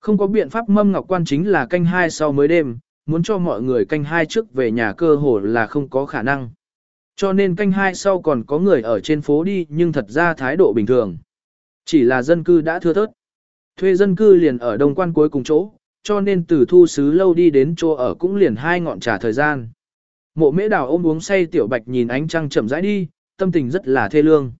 Không có biện pháp mâm ngọc quan chính là canh hai sau mới đêm, muốn cho mọi người canh hai trước về nhà cơ hồ là không có khả năng. Cho nên canh hai sau còn có người ở trên phố đi nhưng thật ra thái độ bình thường. Chỉ là dân cư đã thưa thớt. Thuê dân cư liền ở đông quan cuối cùng chỗ, cho nên từ thu xứ lâu đi đến chỗ ở cũng liền hai ngọn trà thời gian. Mộ mễ đào ôm uống say tiểu bạch nhìn ánh trăng chậm rãi đi, tâm tình rất là thê lương.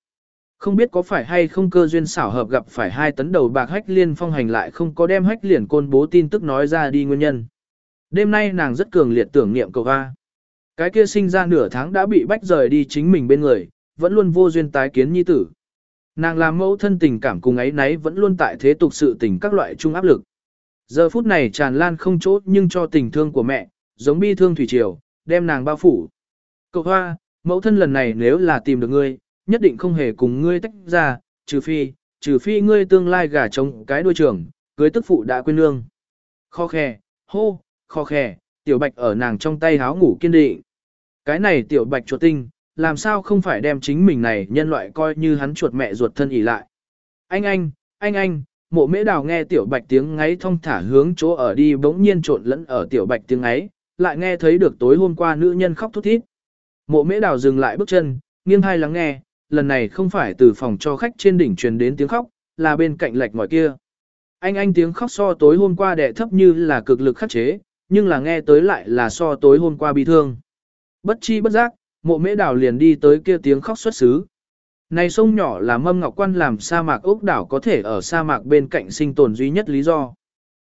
Không biết có phải hay không cơ duyên xảo hợp gặp phải hai tấn đầu bạc hách liên phong hành lại không có đem hách liền côn bố tin tức nói ra đi nguyên nhân. Đêm nay nàng rất cường liệt tưởng niệm cầu ga. Cái kia sinh ra nửa tháng đã bị bách rời đi chính mình bên người, vẫn luôn vô duyên tái kiến nhi tử. Nàng làm mẫu thân tình cảm cùng ấy nấy vẫn luôn tại thế tục sự tình các loại chung áp lực. Giờ phút này tràn lan không chỗ nhưng cho tình thương của mẹ, giống bi thương thủy triều, đem nàng bao phủ. Cậu hoa, mẫu thân lần này nếu là tìm được ngươi, nhất định không hề cùng ngươi tách ra, trừ phi, trừ phi ngươi tương lai gả chồng cái đuôi trưởng, cưới tức phụ đã quên lương. khó khe, hô, khó khe, tiểu bạch ở nàng trong tay háo ngủ kiên định. Cái này tiểu bạch chuột tinh, làm sao không phải đem chính mình này nhân loại coi như hắn chuột mẹ ruột thân ỉ lại. Anh anh, anh anh, mộ mễ đào nghe tiểu bạch tiếng ngáy thong thả hướng chỗ ở đi bỗng nhiên trộn lẫn ở tiểu bạch tiếng ngáy, lại nghe thấy được tối hôm qua nữ nhân khóc thút thít. Mộ mễ đào dừng lại bước chân, nghiêng hai lắng nghe, lần này không phải từ phòng cho khách trên đỉnh truyền đến tiếng khóc, là bên cạnh lạch ngoài kia. Anh anh tiếng khóc so tối hôm qua đẻ thấp như là cực lực khắc chế, nhưng là nghe tới lại là so tối hôm qua bi thương. Bất chi bất giác, mộ mễ Đào liền đi tới kia tiếng khóc xuất xứ. Này sông nhỏ là mâm ngọc quan làm sa mạc ốc đảo có thể ở sa mạc bên cạnh sinh tồn duy nhất lý do.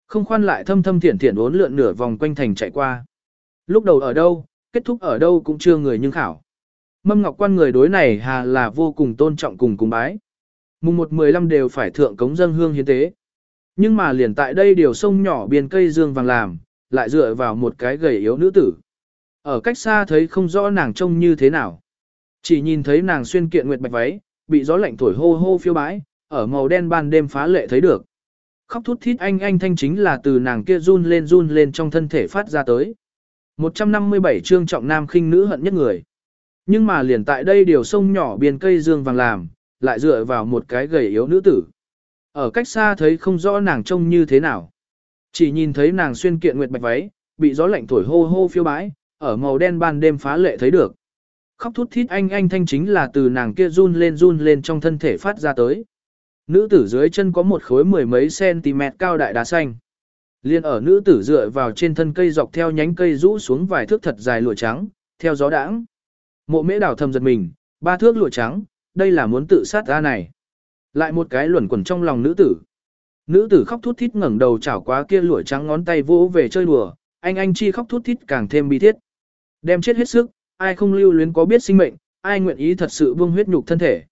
Không khoan lại thâm thâm thiển thiển uốn lượn nửa vòng quanh thành chạy qua. Lúc đầu ở đâu, kết thúc ở đâu cũng chưa người nhưng khảo. Mâm ngọc quan người đối này hà là vô cùng tôn trọng cùng cùng bái. Mùng 1-15 đều phải thượng cống dân hương hiến tế. Nhưng mà liền tại đây điều sông nhỏ biên cây dương vàng làm, lại dựa vào một cái gầy yếu nữ tử. Ở cách xa thấy không rõ nàng trông như thế nào. Chỉ nhìn thấy nàng xuyên kiện nguyệt bạch váy, bị gió lạnh thổi hô hô phiêu bãi, ở màu đen ban đêm phá lệ thấy được. Khóc thút thít anh anh thanh chính là từ nàng kia run lên run lên trong thân thể phát ra tới. 157 chương trọng nam khinh nữ hận nhất người. Nhưng mà liền tại đây điều sông nhỏ biên cây dương vàng làm, lại dựa vào một cái gầy yếu nữ tử. Ở cách xa thấy không rõ nàng trông như thế nào. Chỉ nhìn thấy nàng xuyên kiện nguyệt bạch váy, bị gió lạnh thổi hô hô phiêu bãi, ở màu đen ban đêm phá lệ thấy được. Khóc thút thít anh anh thanh chính là từ nàng kia run lên run lên trong thân thể phát ra tới. Nữ tử dưới chân có một khối mười mấy cm cao đại đá xanh. Liên ở nữ tử dựa vào trên thân cây dọc theo nhánh cây rũ xuống vài thước thật dài lụa trắng, theo gió đãng. Mộ mễ đảo thầm giật mình, ba thước lụa trắng, đây là muốn tự sát ra này. Lại một cái luẩn quẩn trong lòng nữ tử. Nữ tử khóc thút thít ngẩng đầu chảo quá kia lụa trắng ngón tay vỗ về chơi đùa, anh anh chi khóc thút thít càng thêm bi thiết. Đem chết hết sức, ai không lưu luyến có biết sinh mệnh, ai nguyện ý thật sự vương huyết nhục thân thể.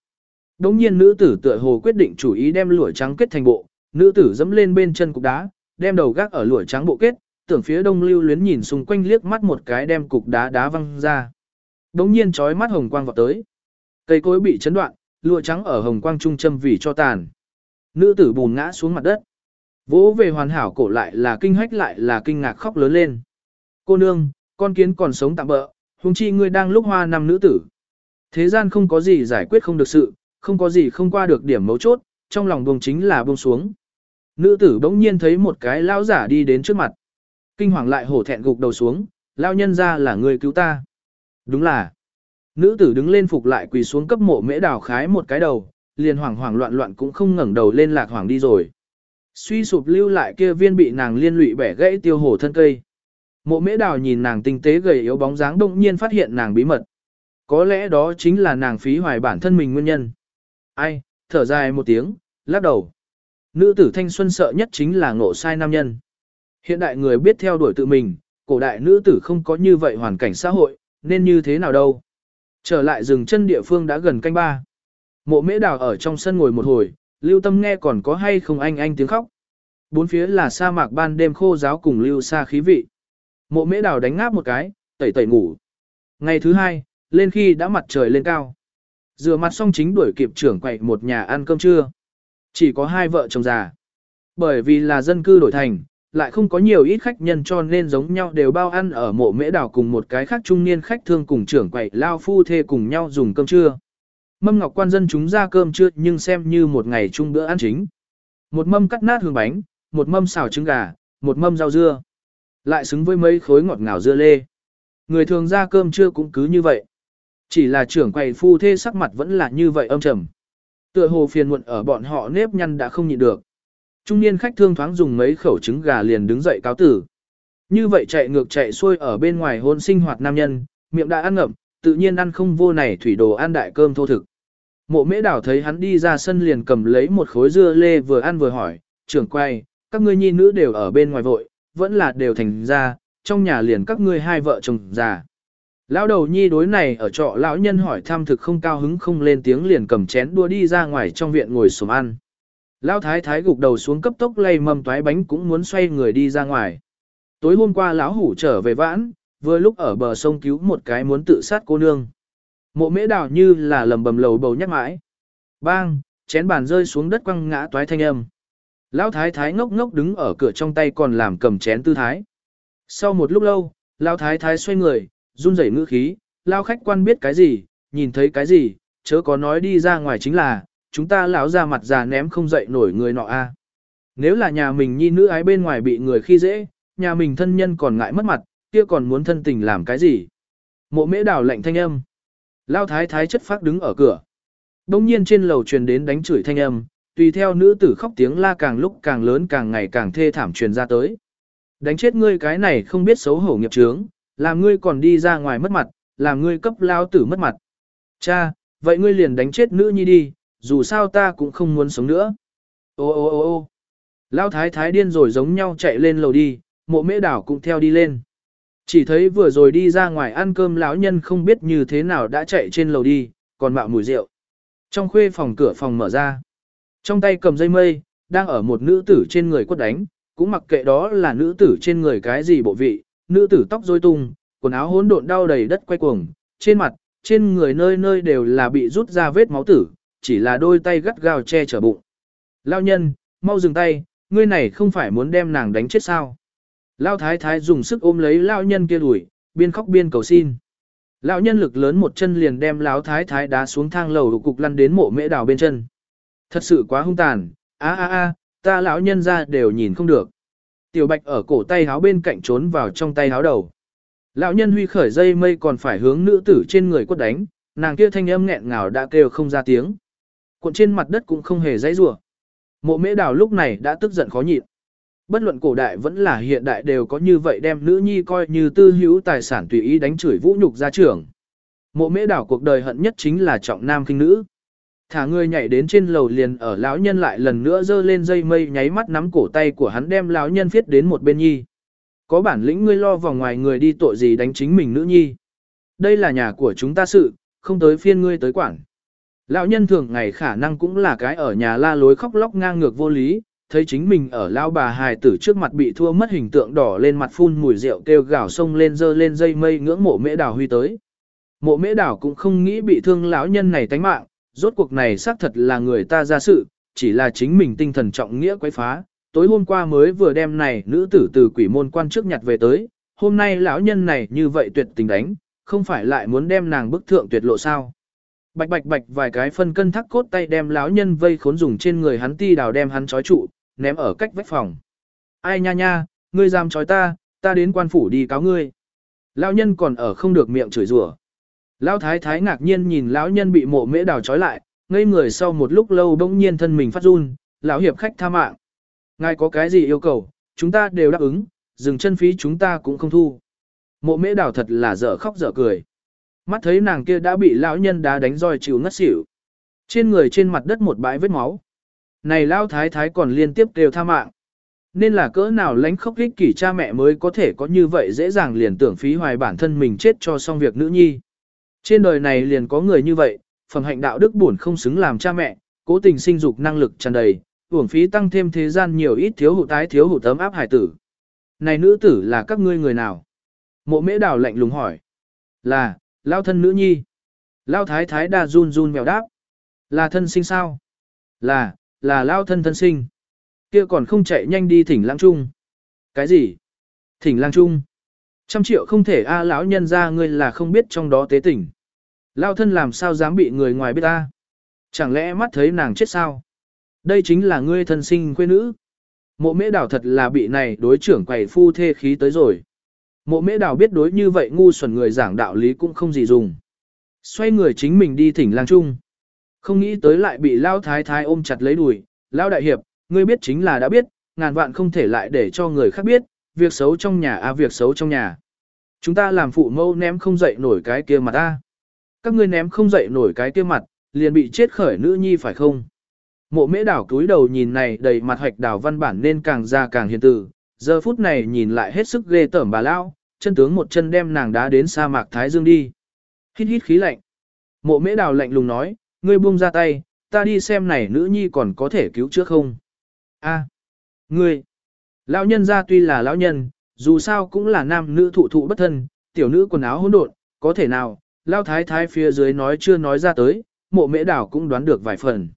Đống nhiên nữ tử tựa hồ quyết định chủ ý đem lụa trắng kết thành bộ, nữ tử dẫm lên bên chân cục đá, đem đầu gác ở lụa trắng bộ kết, tưởng phía đông lưu luyến nhìn xung quanh liếc mắt một cái đem cục đá đá văng ra. Đống nhiên trói mắt hồng quang vọt tới. Cây cối bị chấn đoạn, lụa trắng ở hồng quang trung châm vì cho tàn. Nữ tử bùn ngã xuống mặt đất. Vỗ về hoàn hảo cổ lại là kinh hách lại là kinh ngạc khóc lớn lên. Cô nương, con kiến còn sống tạm bỡ, Hùng chi ngươi đang lúc hoa năm nữ tử. Thế gian không có gì giải quyết không được sự, không có gì không qua được điểm mấu chốt, trong lòng buông chính là buông xuống. Nữ tử bỗng nhiên thấy một cái lão giả đi đến trước mặt. Kinh hoàng lại hổ thẹn gục đầu xuống, lao nhân ra là người cứu ta. Đúng là. Nữ tử đứng lên phục lại quỳ xuống cấp mộ mễ đào khái một cái đầu, liền hoảng hoảng loạn loạn cũng không ngẩng đầu lên lạc hoàng đi rồi. Suy sụp lưu lại kia viên bị nàng liên lụy bẻ gãy tiêu hổ thân cây. Mộ mễ đào nhìn nàng tinh tế gầy yếu bóng dáng đông nhiên phát hiện nàng bí mật. Có lẽ đó chính là nàng phí hoài bản thân mình nguyên nhân. Ai, thở dài một tiếng, lắc đầu. Nữ tử thanh xuân sợ nhất chính là ngộ sai nam nhân. Hiện đại người biết theo đuổi tự mình, cổ đại nữ tử không có như vậy hoàn cảnh xã hội, nên như thế nào đâu. Trở lại rừng chân địa phương đã gần canh ba. Mộ mễ đào ở trong sân ngồi một hồi, lưu tâm nghe còn có hay không anh anh tiếng khóc. Bốn phía là sa mạc ban đêm khô giáo cùng lưu xa khí vị. Mộ mễ đào đánh ngáp một cái, tẩy tẩy ngủ. Ngày thứ hai, lên khi đã mặt trời lên cao. Rửa mặt xong chính đuổi kịp trưởng quậy một nhà ăn cơm trưa. Chỉ có hai vợ chồng già. Bởi vì là dân cư đổi thành, lại không có nhiều ít khách nhân cho nên giống nhau đều bao ăn ở mộ mễ đảo cùng một cái khác trung niên khách thương cùng trưởng quậy lao phu thê cùng nhau dùng cơm trưa. Mâm ngọc quan dân chúng ra cơm trưa nhưng xem như một ngày chung bữa ăn chính. Một mâm cắt nát hương bánh, một mâm xào trứng gà, một mâm rau dưa. Lại xứng với mấy khối ngọt ngào dưa lê. Người thường ra cơm trưa cũng cứ như vậy. Chỉ là trưởng quầy phu thê sắc mặt vẫn là như vậy âm trầm. Tựa hồ phiền muộn ở bọn họ nếp nhăn đã không nhịn được. Trung niên khách thương thoáng dùng mấy khẩu trứng gà liền đứng dậy cáo tử. Như vậy chạy ngược chạy xuôi ở bên ngoài hôn sinh hoạt nam nhân, miệng đã ăn ngậm, tự nhiên ăn không vô này thủy đồ ăn đại cơm thô thực. Mộ mễ đảo thấy hắn đi ra sân liền cầm lấy một khối dưa lê vừa ăn vừa hỏi, trưởng quay, các ngươi nhi nữ đều ở bên ngoài vội, vẫn là đều thành ra, trong nhà liền các ngươi hai vợ chồng già. Lão đầu nhi đối này ở trọ lão nhân hỏi thăm thực không cao hứng không lên tiếng liền cầm chén đua đi ra ngoài trong viện ngồi xổm ăn. Lão thái thái gục đầu xuống cấp tốc lay mâm toái bánh cũng muốn xoay người đi ra ngoài. Tối hôm qua lão hủ trở về vãn, vừa lúc ở bờ sông cứu một cái muốn tự sát cô nương. Mộ mễ đào như là lầm bầm lầu bầu nhắc mãi. Bang, chén bàn rơi xuống đất quăng ngã toái thanh âm. Lão thái thái ngốc ngốc đứng ở cửa trong tay còn làm cầm chén tư thái. Sau một lúc lâu, lão thái thái xoay người, run rẩy ngữ khí, lão khách quan biết cái gì, nhìn thấy cái gì, chớ có nói đi ra ngoài chính là, chúng ta lão ra mặt già ném không dậy nổi người nọ a. Nếu là nhà mình nhi nữ ái bên ngoài bị người khi dễ, nhà mình thân nhân còn ngại mất mặt, kia còn muốn thân tình làm cái gì? Mộ mễ đào lạnh thanh âm. Lao thái thái chất phát đứng ở cửa. Đông nhiên trên lầu truyền đến đánh chửi thanh âm, tùy theo nữ tử khóc tiếng la càng lúc càng lớn càng ngày càng thê thảm truyền ra tới. Đánh chết ngươi cái này không biết xấu hổ nghiệp trướng, làm ngươi còn đi ra ngoài mất mặt, làm ngươi cấp lao tử mất mặt. Cha, vậy ngươi liền đánh chết nữ nhi đi, dù sao ta cũng không muốn sống nữa. Ô ô ô ô Lao thái thái điên rồi giống nhau chạy lên lầu đi, mộ mễ đảo cũng theo đi lên. Chỉ thấy vừa rồi đi ra ngoài ăn cơm lão nhân không biết như thế nào đã chạy trên lầu đi, còn mạo mùi rượu. Trong khuê phòng cửa phòng mở ra. Trong tay cầm dây mây, đang ở một nữ tử trên người quất đánh, cũng mặc kệ đó là nữ tử trên người cái gì bộ vị, nữ tử tóc rối tung, quần áo hỗn độn đau đầy đất quay cuồng, trên mặt, trên người nơi nơi đều là bị rút ra vết máu tử, chỉ là đôi tay gắt gao che chở bụng. Lao nhân, mau dừng tay, ngươi này không phải muốn đem nàng đánh chết sao. Lao thái thái dùng sức ôm lấy lao nhân kia đuổi, biên khóc biên cầu xin. Lão nhân lực lớn một chân liền đem lão thái thái đá xuống thang lầu cục lăn đến mộ mễ đào bên chân. Thật sự quá hung tàn, a a a, ta lão nhân ra đều nhìn không được. Tiểu bạch ở cổ tay háo bên cạnh trốn vào trong tay háo đầu. Lão nhân huy khởi dây mây còn phải hướng nữ tử trên người quất đánh, nàng kia thanh âm nghẹn ngào đã kêu không ra tiếng. Cuộn trên mặt đất cũng không hề dãy rủa. Mộ mễ đào lúc này đã tức giận khó nhịn. Bất luận cổ đại vẫn là hiện đại đều có như vậy đem nữ nhi coi như tư hữu tài sản tùy ý đánh chửi vũ nhục ra trưởng. Mộ mễ đảo cuộc đời hận nhất chính là trọng nam kinh nữ. Thả người nhảy đến trên lầu liền ở lão nhân lại lần nữa giơ lên dây mây nháy mắt nắm cổ tay của hắn đem lão nhân viết đến một bên nhi. Có bản lĩnh ngươi lo vào ngoài người đi tội gì đánh chính mình nữ nhi. Đây là nhà của chúng ta sự, không tới phiên ngươi tới quản. Lão nhân thường ngày khả năng cũng là cái ở nhà la lối khóc lóc ngang ngược vô lý, thấy chính mình ở lao bà hài tử trước mặt bị thua mất hình tượng đỏ lên mặt phun mùi rượu kêu gào sông lên dơ lên dây mây ngưỡng mộ mễ đào huy tới. Mộ mễ đào cũng không nghĩ bị thương lão nhân này tánh mạng, rốt cuộc này xác thật là người ta ra sự, chỉ là chính mình tinh thần trọng nghĩa quấy phá. Tối hôm qua mới vừa đem này nữ tử từ quỷ môn quan trước nhặt về tới, hôm nay lão nhân này như vậy tuyệt tình đánh, không phải lại muốn đem nàng bức thượng tuyệt lộ sao. Bạch bạch bạch vài cái phân cân thắc cốt tay đem lão nhân vây khốn dùng trên người hắn ti đào đem hắn trói trụ, ném ở cách vách phòng. Ai nha nha, ngươi dám trói ta, ta đến quan phủ đi cáo ngươi. Lão nhân còn ở không được miệng chửi rủa. Lão thái thái ngạc nhiên nhìn lão nhân bị mộ mễ đào trói lại, ngây người sau một lúc lâu bỗng nhiên thân mình phát run, lão hiệp khách tha mạng. Ngài có cái gì yêu cầu, chúng ta đều đáp ứng, dừng chân phí chúng ta cũng không thu. Mộ mễ đào thật là dở khóc dở cười. Mắt thấy nàng kia đã bị lão nhân đá đánh roi chịu ngất xỉu. Trên người trên mặt đất một bãi vết máu. Này lão thái thái còn liên tiếp kêu tha mạng. Nên là cỡ nào lánh khóc ích kỷ cha mẹ mới có thể có như vậy dễ dàng liền tưởng phí hoài bản thân mình chết cho xong việc nữ nhi. Trên đời này liền có người như vậy, phẩm hạnh đạo đức buồn không xứng làm cha mẹ, cố tình sinh dục năng lực tràn đầy, uổng phí tăng thêm thế gian nhiều ít thiếu hụt tái thiếu hụt tấm áp hải tử. Này nữ tử là các ngươi người nào? Mộ mễ đào lạnh lùng hỏi. Là, lao thân nữ nhi. Lao thái thái đa run run mèo đáp. Là thân sinh sao? Là, là lao thân thân sinh. Kia còn không chạy nhanh đi thỉnh lang trung. Cái gì? Thỉnh lang trung. Trăm triệu không thể a lão nhân ra ngươi là không biết trong đó tế tỉnh. Lao thân làm sao dám bị người ngoài biết ta? Chẳng lẽ mắt thấy nàng chết sao? Đây chính là ngươi thân sinh quê nữ. Mộ mễ đảo thật là bị này đối trưởng quầy phu thê khí tới rồi. Mộ mễ đảo biết đối như vậy ngu xuẩn người giảng đạo lý cũng không gì dùng. Xoay người chính mình đi thỉnh lang trung. Không nghĩ tới lại bị lao thái thái ôm chặt lấy đùi. Lao đại hiệp, ngươi biết chính là đã biết, ngàn vạn không thể lại để cho người khác biết, việc xấu trong nhà à việc xấu trong nhà. Chúng ta làm phụ mâu ném không dậy nổi cái kia mặt ta. Các ngươi ném không dậy nổi cái kia mặt, liền bị chết khởi nữ nhi phải không? Mộ mễ đảo cúi đầu nhìn này đầy mặt hoạch đảo văn bản nên càng ra càng hiền tử, giờ phút này nhìn lại hết sức ghê tởm bà lao, chân tướng một chân đem nàng đá đến sa mạc Thái Dương đi. Hít hít khí lạnh. Mộ mễ đào lạnh lùng nói, ngươi buông ra tay, ta đi xem này nữ nhi còn có thể cứu trước không. A, ngươi, lão nhân ra tuy là lão nhân, dù sao cũng là nam nữ thụ thụ bất thân, tiểu nữ quần áo hỗn độn, có thể nào, Lão thái thái phía dưới nói chưa nói ra tới, mộ mễ đảo cũng đoán được vài phần.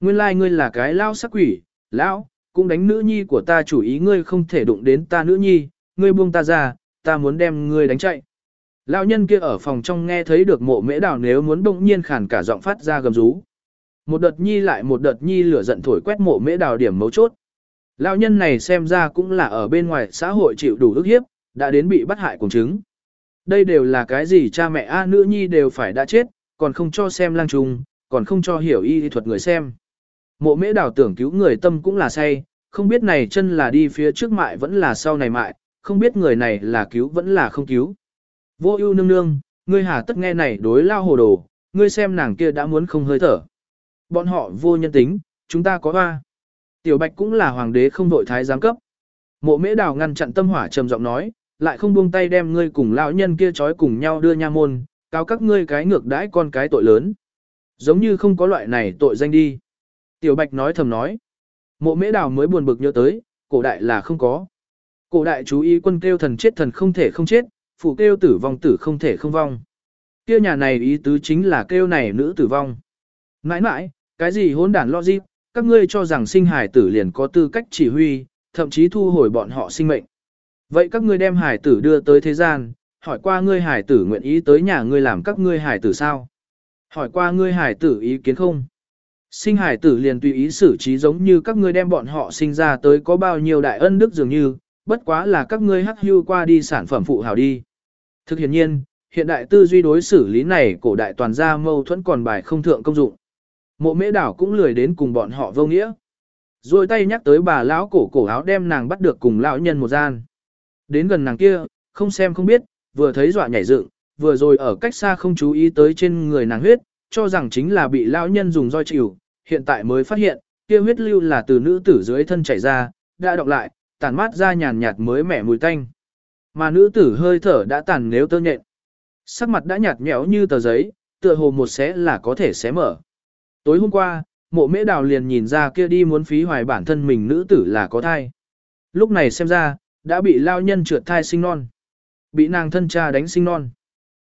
Nguyên lai like ngươi là cái lão sắc quỷ, lão, cũng đánh nữ nhi của ta chủ ý ngươi không thể đụng đến ta nữ nhi, ngươi buông ta ra, ta muốn đem ngươi đánh chạy. Lão nhân kia ở phòng trong nghe thấy được mộ mễ đảo nếu muốn động nhiên khản cả giọng phát ra gầm rú. Một đợt nhi lại một đợt nhi lửa giận thổi quét mộ mễ đào điểm mấu chốt. Lão nhân này xem ra cũng là ở bên ngoài xã hội chịu đủ ức hiếp, đã đến bị bắt hại cùng chứng. Đây đều là cái gì cha mẹ A nữ nhi đều phải đã chết, còn không cho xem lang trùng, còn không cho hiểu y thuật người xem. Mộ mễ đảo tưởng cứu người tâm cũng là say, không biết này chân là đi phía trước mại vẫn là sau này mại, không biết người này là cứu vẫn là không cứu. Vô ưu nương nương, ngươi hà tất nghe này đối lao hồ đồ, ngươi xem nàng kia đã muốn không hơi thở. Bọn họ vô nhân tính, chúng ta có hoa. Tiểu bạch cũng là hoàng đế không đội thái giám cấp. Mộ mễ đào ngăn chặn tâm hỏa trầm giọng nói, lại không buông tay đem ngươi cùng lão nhân kia trói cùng nhau đưa nha môn, cáo các ngươi cái ngược đãi con cái tội lớn. Giống như không có loại này tội danh đi. Tiểu bạch nói thầm nói. Mộ mễ đào mới buồn bực nhớ tới, cổ đại là không có. Cổ đại chú ý quân kêu thần chết thần không thể không chết, phụ kêu tử vong tử không thể không vong. Kêu nhà này ý tứ chính là kêu này nữ tử vong. Mãi mãi, cái gì hỗn đản logic, các ngươi cho rằng sinh hải tử liền có tư cách chỉ huy, thậm chí thu hồi bọn họ sinh mệnh. Vậy các ngươi đem hải tử đưa tới thế gian, hỏi qua ngươi hải tử nguyện ý tới nhà ngươi làm các ngươi hải tử sao? Hỏi qua ngươi hải tử ý kiến không? Sinh hải tử liền tùy ý xử trí giống như các ngươi đem bọn họ sinh ra tới có bao nhiêu đại ân đức dường như, bất quá là các ngươi hắc hưu qua đi sản phẩm phụ hào đi. Thực hiện nhiên, hiện đại tư duy đối xử lý này cổ đại toàn gia mâu thuẫn còn bài không thượng công dụng. Mộ mễ đảo cũng lười đến cùng bọn họ vô nghĩa. Rồi tay nhắc tới bà lão cổ cổ áo đem nàng bắt được cùng lão nhân một gian. Đến gần nàng kia, không xem không biết, vừa thấy dọa nhảy dựng, vừa rồi ở cách xa không chú ý tới trên người nàng huyết, cho rằng chính là bị lão nhân dùng roi chịu, hiện tại mới phát hiện, kia huyết lưu là từ nữ tử dưới thân chảy ra, đã đọc lại, tàn mát ra nhàn nhạt mới mẻ mùi tanh. Mà nữ tử hơi thở đã tàn nếu tơ nhện. Sắc mặt đã nhạt nhẽo như tờ giấy, tựa hồ một xé là có thể xé mở. Tối hôm qua, mộ mễ đào liền nhìn ra kia đi muốn phí hoài bản thân mình nữ tử là có thai. Lúc này xem ra, đã bị lao nhân trượt thai sinh non. Bị nàng thân cha đánh sinh non.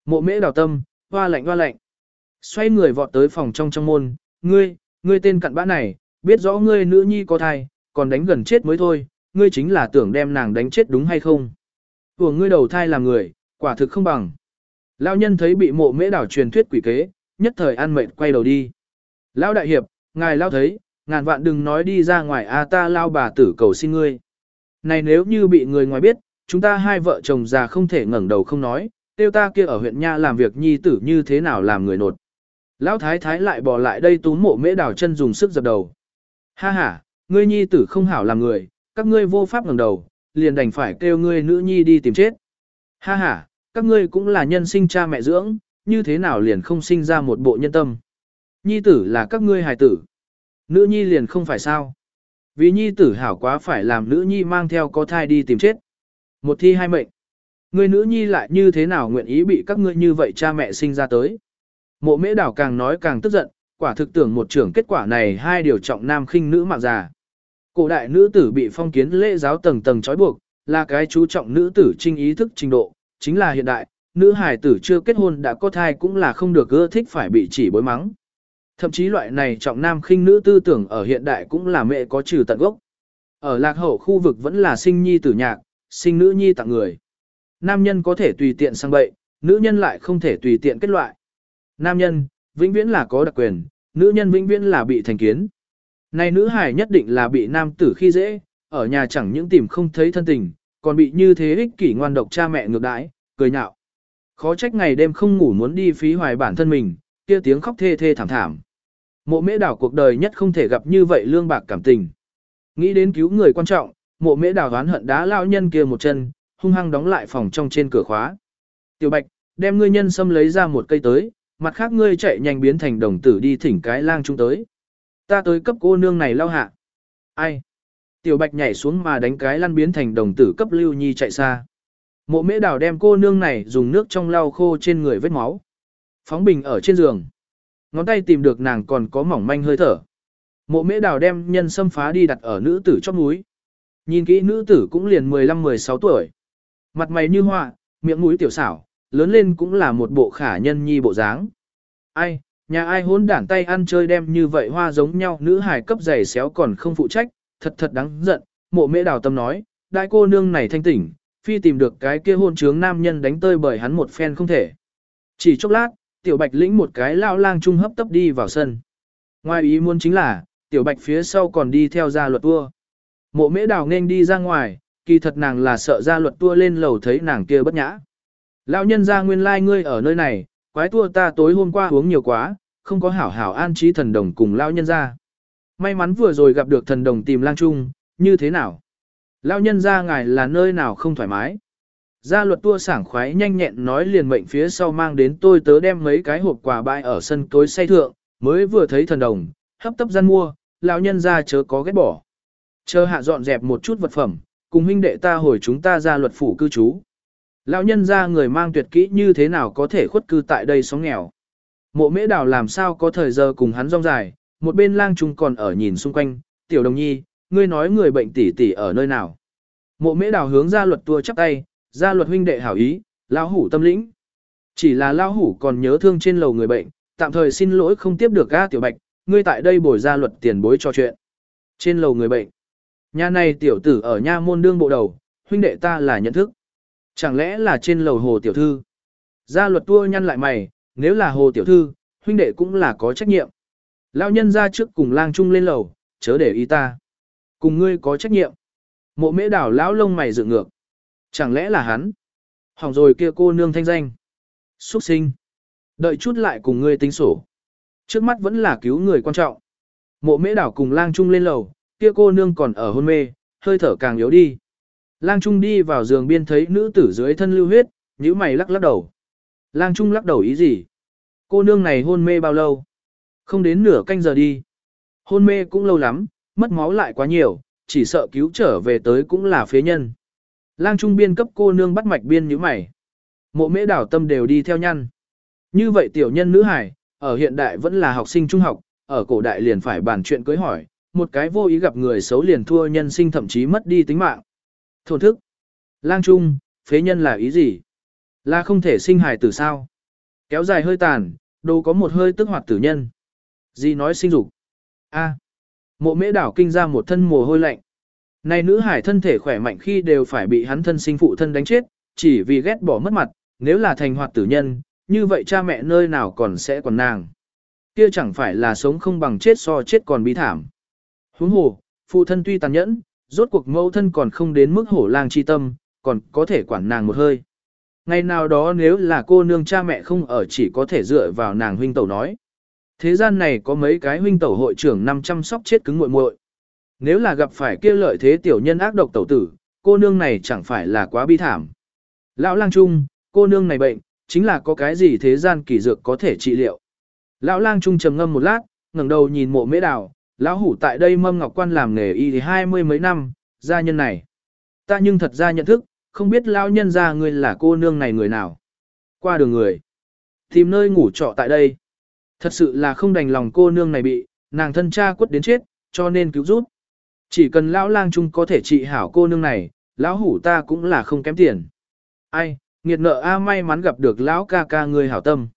Mộ mễ đào tâm, hoa lạnh hoa lạnh. Xoay người vọt tới phòng trong trong môn, ngươi, ngươi tên cặn bã này, biết rõ ngươi nữ nhi có thai, còn đánh gần chết mới thôi, ngươi chính là tưởng đem nàng đánh chết đúng hay không. Của ngươi đầu thai làm người, quả thực không bằng. Lao nhân thấy bị mộ mễ đảo truyền thuyết quỷ kế, nhất thời ăn mệt quay đầu đi. Lão đại hiệp, ngài lao thấy, ngàn vạn đừng nói đi ra ngoài a ta lao bà tử cầu xin ngươi. Này nếu như bị người ngoài biết, chúng ta hai vợ chồng già không thể ngẩng đầu không nói, tiêu ta kia ở huyện Nha làm việc nhi tử như thế nào làm người nột. Lão thái thái lại bỏ lại đây túm mộ mễ đào chân dùng sức dập đầu. Ha ha, ngươi nhi tử không hảo làm người, các ngươi vô pháp ngẩng đầu, liền đành phải kêu ngươi nữ nhi đi tìm chết. Ha ha, các ngươi cũng là nhân sinh cha mẹ dưỡng, như thế nào liền không sinh ra một bộ nhân tâm. Nhi tử là các ngươi hài tử. Nữ nhi liền không phải sao. Vì nhi tử hảo quá phải làm nữ nhi mang theo có thai đi tìm chết. Một thi hai mệnh. Người nữ nhi lại như thế nào nguyện ý bị các ngươi như vậy cha mẹ sinh ra tới. Mộ mễ đảo càng nói càng tức giận, quả thực tưởng một trưởng kết quả này hai điều trọng nam khinh nữ mạng già. Cổ đại nữ tử bị phong kiến lễ giáo tầng tầng trói buộc, là cái chú trọng nữ tử trinh ý thức trình độ, chính là hiện đại, nữ hài tử chưa kết hôn đã có thai cũng là không được ưa thích phải bị chỉ bối mắng. Thậm chí loại này trọng nam khinh nữ tư tưởng ở hiện đại cũng là mẹ có trừ tận gốc. Ở lạc hậu khu vực vẫn là sinh nhi tử nhạc, sinh nữ nhi tặng người. Nam nhân có thể tùy tiện sang bậy, nữ nhân lại không thể tùy tiện kết loại. Nam nhân, vĩnh viễn là có đặc quyền, nữ nhân vĩnh viễn là bị thành kiến. Này nữ hải nhất định là bị nam tử khi dễ, ở nhà chẳng những tìm không thấy thân tình, còn bị như thế ích kỷ ngoan độc cha mẹ ngược đãi, cười nhạo. Khó trách ngày đêm không ngủ muốn đi phí hoài bản thân mình, kia tiếng khóc thê thê thảm thảm. Mộ mễ đảo cuộc đời nhất không thể gặp như vậy lương bạc cảm tình. Nghĩ đến cứu người quan trọng, mộ mễ đảo đoán hận đá lao nhân kia một chân, hung hăng đóng lại phòng trong trên cửa khóa. Tiểu bạch, đem ngươi nhân xâm lấy ra một cây tới, mặt khác ngươi chạy nhanh biến thành đồng tử đi thỉnh cái lang trung tới. Ta tới cấp cô nương này lao hạ. Ai? Tiểu bạch nhảy xuống mà đánh cái lăn biến thành đồng tử cấp lưu nhi chạy xa. Mộ mễ đào đem cô nương này dùng nước trong lau khô trên người vết máu. Phóng bình ở trên giường. Ngón tay tìm được nàng còn có mỏng manh hơi thở. Mộ mễ đào đem nhân xâm phá đi đặt ở nữ tử chóp núi. Nhìn kỹ nữ tử cũng liền 15-16 tuổi. Mặt mày như hoa, miệng mũi tiểu xảo, lớn lên cũng là một bộ khả nhân nhi bộ dáng. Ai, nhà ai hôn đản tay ăn chơi đem như vậy hoa giống nhau nữ hài cấp giày xéo còn không phụ trách, thật thật đáng giận, mộ mễ đào tâm nói, đại cô nương này thanh tỉnh, phi tìm được cái kia hôn trướng nam nhân đánh tơi bởi hắn một phen không thể. Chỉ chốc lát, tiểu bạch lĩnh một cái lao lang trung hấp tấp đi vào sân. Ngoài ý muốn chính là, tiểu bạch phía sau còn đi theo gia luật tua. Mộ mễ đào nên đi ra ngoài, kỳ thật nàng là sợ gia luật tua lên lầu thấy nàng kia bất nhã. Lão nhân ra nguyên lai like ngươi ở nơi này, quái tua ta tối hôm qua uống nhiều quá, không có hảo hảo an trí thần đồng cùng lão nhân ra. May mắn vừa rồi gặp được thần đồng tìm lang trung, như thế nào? Lão nhân ra ngài là nơi nào không thoải mái? Gia luật tua sảng khoái nhanh nhẹn nói liền mệnh phía sau mang đến tôi tớ đem mấy cái hộp quà bãi ở sân tối say thượng, mới vừa thấy thần đồng, hấp tấp gian mua, lão nhân ra chớ có ghét bỏ. Chờ hạ dọn dẹp một chút vật phẩm, cùng huynh đệ ta hồi chúng ta ra luật phủ cư trú. Lão nhân ra người mang tuyệt kỹ như thế nào có thể khuất cư tại đây sống nghèo. Mộ mễ đào làm sao có thời giờ cùng hắn rong dài, một bên lang trung còn ở nhìn xung quanh, tiểu đồng nhi, ngươi nói người bệnh tỷ tỷ ở nơi nào. Mộ mễ đào hướng ra luật tua chắp tay, gia luật huynh đệ hảo ý, lão hủ tâm lĩnh. Chỉ là lão hủ còn nhớ thương trên lầu người bệnh, tạm thời xin lỗi không tiếp được ga tiểu bạch, ngươi tại đây bồi gia luật tiền bối cho chuyện. Trên lầu người bệnh. Nhà này tiểu tử ở nha môn đương bộ đầu, huynh đệ ta là nhận thức. Chẳng lẽ là trên lầu hồ tiểu thư? Gia luật tua nhăn lại mày, nếu là hồ tiểu thư, huynh đệ cũng là có trách nhiệm. Lão nhân ra trước cùng lang trung lên lầu, chớ để ý ta. Cùng ngươi có trách nhiệm. Mộ mễ đảo lão lông mày dựng ngược. Chẳng lẽ là hắn? Hỏng rồi kia cô nương thanh danh. Xuất sinh. Đợi chút lại cùng ngươi tính sổ. Trước mắt vẫn là cứu người quan trọng. Mộ mễ đảo cùng lang trung lên lầu, kia cô nương còn ở hôn mê, hơi thở càng yếu đi. Lang Trung đi vào giường biên thấy nữ tử dưới thân lưu huyết, nhíu mày lắc lắc đầu. Lang Trung lắc đầu ý gì? Cô nương này hôn mê bao lâu? Không đến nửa canh giờ đi. Hôn mê cũng lâu lắm, mất máu lại quá nhiều, chỉ sợ cứu trở về tới cũng là phế nhân. Lang Trung biên cấp cô nương bắt mạch biên như mày. Mộ mễ đảo tâm đều đi theo nhăn. Như vậy tiểu nhân nữ hải, ở hiện đại vẫn là học sinh trung học, ở cổ đại liền phải bàn chuyện cưới hỏi, một cái vô ý gặp người xấu liền thua nhân sinh thậm chí mất đi tính mạng. Thổn thức. Lang trung, phế nhân là ý gì? Là không thể sinh hài tử sao? Kéo dài hơi tàn, đồ có một hơi tức hoạt tử nhân. Gì nói sinh dục? A. Mộ mễ đảo kinh ra một thân mồ hôi lạnh. Này nữ hải thân thể khỏe mạnh khi đều phải bị hắn thân sinh phụ thân đánh chết, chỉ vì ghét bỏ mất mặt, nếu là thành hoạt tử nhân, như vậy cha mẹ nơi nào còn sẽ còn nàng. Kia chẳng phải là sống không bằng chết so chết còn bi thảm. Huống hồ, phụ thân tuy tàn nhẫn, rốt cuộc mẫu thân còn không đến mức hổ lang chi tâm, còn có thể quản nàng một hơi. Ngày nào đó nếu là cô nương cha mẹ không ở chỉ có thể dựa vào nàng huynh tẩu nói. Thế gian này có mấy cái huynh tẩu hội trưởng 500 sóc chết cứng muội muội. Nếu là gặp phải kia lợi thế tiểu nhân ác độc tẩu tử, cô nương này chẳng phải là quá bi thảm. Lão lang trung, cô nương này bệnh, chính là có cái gì thế gian kỳ dược có thể trị liệu. Lão lang trung trầm ngâm một lát, ngẩng đầu nhìn mộ mễ đào, lão hủ tại đây mâm ngọc quan làm nghề y thì hai mươi mấy năm, gia nhân này. Ta nhưng thật ra nhận thức, không biết lão nhân ra người là cô nương này người nào. Qua đường người. Tìm nơi ngủ trọ tại đây. Thật sự là không đành lòng cô nương này bị, nàng thân cha quất đến chết, cho nên cứu giúp. Chỉ cần lão lang trung có thể trị hảo cô nương này, lão hủ ta cũng là không kém tiền. Ai, nghiệt nợ a may mắn gặp được lão ca ca người hảo tâm.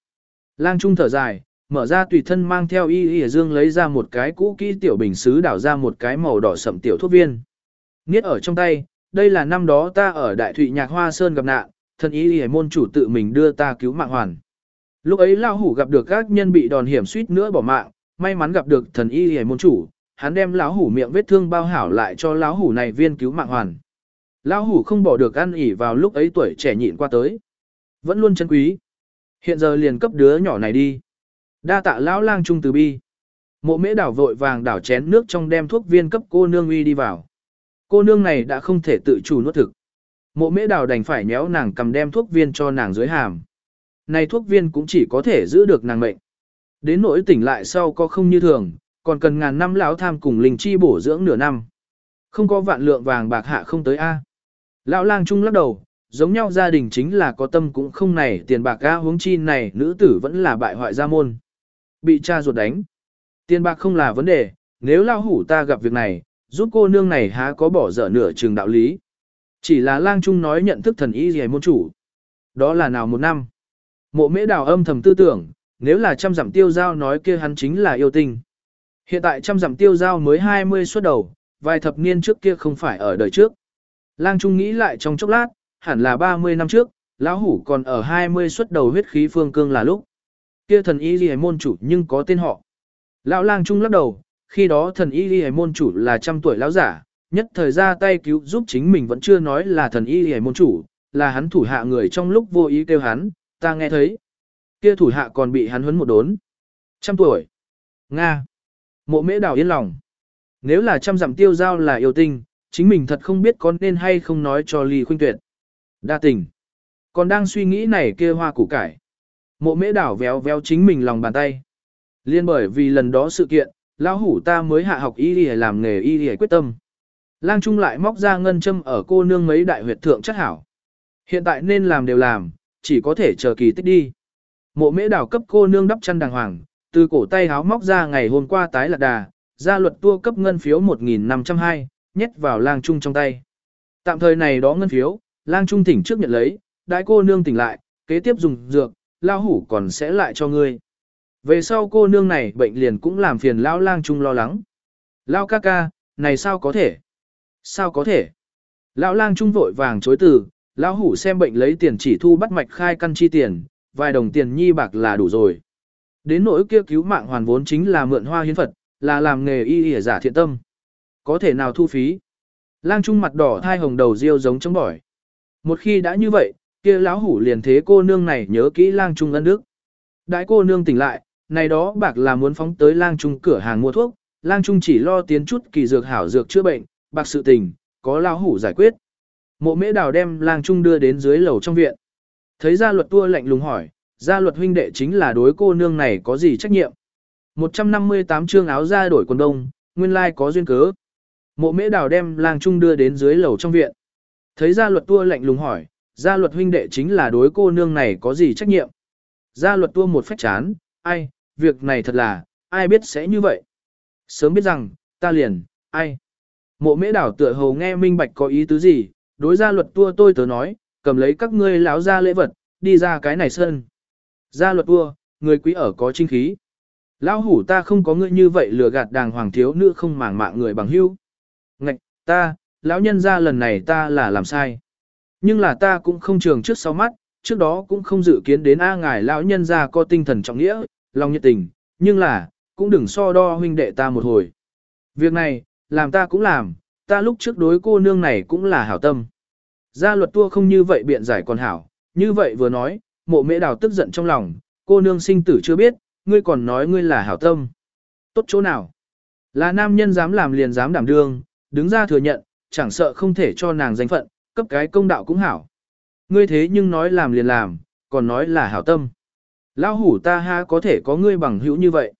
Lang trung thở dài, mở ra tùy thân mang theo y y dương lấy ra một cái cũ kỹ tiểu bình xứ đảo ra một cái màu đỏ sậm tiểu thuốc viên. Niết ở trong tay, đây là năm đó ta ở Đại Thụy Nhạc Hoa Sơn gặp nạn, thân y y môn chủ tự mình đưa ta cứu mạng hoàn. Lúc ấy lão hủ gặp được các nhân bị đòn hiểm suýt nữa bỏ mạng, may mắn gặp được thần y y môn chủ, hắn đem lão hủ miệng vết thương bao hảo lại cho lão hủ này viên cứu mạng hoàn. Lão hủ không bỏ được ăn ỉ vào lúc ấy tuổi trẻ nhịn qua tới. Vẫn luôn chân quý. Hiện giờ liền cấp đứa nhỏ này đi. Đa tạ lão lang trung từ bi. Mộ mễ đảo vội vàng đảo chén nước trong đem thuốc viên cấp cô nương uy đi vào. Cô nương này đã không thể tự chủ nuốt thực. Mộ mễ đảo đành phải nhéo nàng cầm đem thuốc viên cho nàng dưới hàm. Này thuốc viên cũng chỉ có thể giữ được nàng mệnh. Đến nỗi tỉnh lại sau có không như thường, còn cần ngàn năm lão tham cùng linh chi bổ dưỡng nửa năm. Không có vạn lượng vàng bạc hạ không tới A. Lão lang trung lắc đầu, giống nhau gia đình chính là có tâm cũng không này tiền bạc ga huống chi này nữ tử vẫn là bại hoại gia môn. Bị cha ruột đánh. Tiền bạc không là vấn đề, nếu lao hủ ta gặp việc này, giúp cô nương này há có bỏ dở nửa trường đạo lý. Chỉ là lang trung nói nhận thức thần y gì môn chủ. Đó là nào một năm. Mộ mễ đào âm thầm tư tưởng, nếu là trăm dặm tiêu giao nói kia hắn chính là yêu tinh. Hiện tại trăm dặm tiêu giao mới 20 xuất đầu, vài thập niên trước kia không phải ở đời trước. Lang Trung nghĩ lại trong chốc lát, hẳn là 30 năm trước, lão hủ còn ở 20 xuất đầu huyết khí phương cương là lúc. Kia thần y ghi môn chủ nhưng có tên họ. Lão Lang Trung lắc đầu, khi đó thần y ghi môn chủ là trăm tuổi lão giả, nhất thời ra tay cứu giúp chính mình vẫn chưa nói là thần y ghi môn chủ, là hắn thủ hạ người trong lúc vô ý kêu hắn, ta nghe thấy. Kia thủ hạ còn bị hắn huấn một đốn. Trăm tuổi. Nga. Mộ mễ đào yên lòng. Nếu là trăm dặm tiêu giao là yêu tinh, chính mình thật không biết có nên hay không nói cho ly khuynh tuyệt. Đa tình. Còn đang suy nghĩ này kia hoa củ cải. Mộ mễ đảo véo véo chính mình lòng bàn tay. Liên bởi vì lần đó sự kiện, lão hủ ta mới hạ học y để làm nghề y để quyết tâm. Lang Trung lại móc ra ngân châm ở cô nương mấy đại huyệt thượng chất hảo. Hiện tại nên làm đều làm, chỉ có thể chờ kỳ tích đi. Mộ mễ đảo cấp cô nương đắp chăn đàng hoàng, từ cổ tay háo móc ra ngày hôm qua tái lạc đà, ra luật tua cấp ngân phiếu 1.502, nhét vào lang trung trong tay. Tạm thời này đó ngân phiếu, lang trung tỉnh trước nhận lấy, đại cô nương tỉnh lại, kế tiếp dùng dược, lao hủ còn sẽ lại cho ngươi. Về sau cô nương này bệnh liền cũng làm phiền lão lang trung lo lắng. Lao ca ca, này sao có thể? Sao có thể? Lão lang trung vội vàng chối từ, lão hủ xem bệnh lấy tiền chỉ thu bắt mạch khai căn chi tiền, vài đồng tiền nhi bạc là đủ rồi. Đến nỗi kia cứu mạng hoàn vốn chính là mượn hoa hiến Phật, là làm nghề y y giả thiện tâm. Có thể nào thu phí? Lang trung mặt đỏ thai hồng đầu riêu giống chống bỏi. Một khi đã như vậy, kia lão hủ liền thế cô nương này nhớ kỹ lang trung ân đức. Đại cô nương tỉnh lại, này đó bạc là muốn phóng tới lang trung cửa hàng mua thuốc, lang trung chỉ lo tiến chút kỳ dược hảo dược chữa bệnh, bạc sự tình, có lão hủ giải quyết. Mộ mễ đào đem lang trung đưa đến dưới lầu trong viện. Thấy ra luật tua lạnh lùng hỏi, gia luật huynh đệ chính là đối cô nương này có gì trách nhiệm. 158 chương áo ra đổi quần đông, nguyên lai có duyên cớ. Mộ mễ đào đem lang trung đưa đến dưới lầu trong viện. Thấy gia luật tua lạnh lùng hỏi, gia luật huynh đệ chính là đối cô nương này có gì trách nhiệm. Gia luật tua một phách chán, ai, việc này thật là, ai biết sẽ như vậy. Sớm biết rằng, ta liền, ai. Mộ mễ đảo tựa hồ nghe minh bạch có ý tứ gì, đối gia luật tua tôi tớ nói, cầm lấy các ngươi láo ra lễ vật, đi ra cái này sân. Gia luật tua, người quý ở có trinh khí. Lão hủ ta không có ngươi như vậy lừa gạt đàng hoàng thiếu nữ không màng mạng người bằng hữu. Ngạch, ta, lão nhân ra lần này ta là làm sai. Nhưng là ta cũng không trường trước sau mắt, trước đó cũng không dự kiến đến A ngài lão nhân ra có tinh thần trọng nghĩa, lòng nhiệt tình, nhưng là, cũng đừng so đo huynh đệ ta một hồi. Việc này, làm ta cũng làm, ta lúc trước đối cô nương này cũng là hảo tâm. Gia luật tua không như vậy biện giải còn hảo, như vậy vừa nói, mộ mễ đào tức giận trong lòng, cô nương sinh tử chưa biết, ngươi còn nói ngươi là hảo tâm. Tốt chỗ nào? Là nam nhân dám làm liền dám đảm đương, đứng ra thừa nhận, chẳng sợ không thể cho nàng danh phận, cấp cái công đạo cũng hảo. Ngươi thế nhưng nói làm liền làm, còn nói là hảo tâm. Lão hủ ta ha có thể có ngươi bằng hữu như vậy.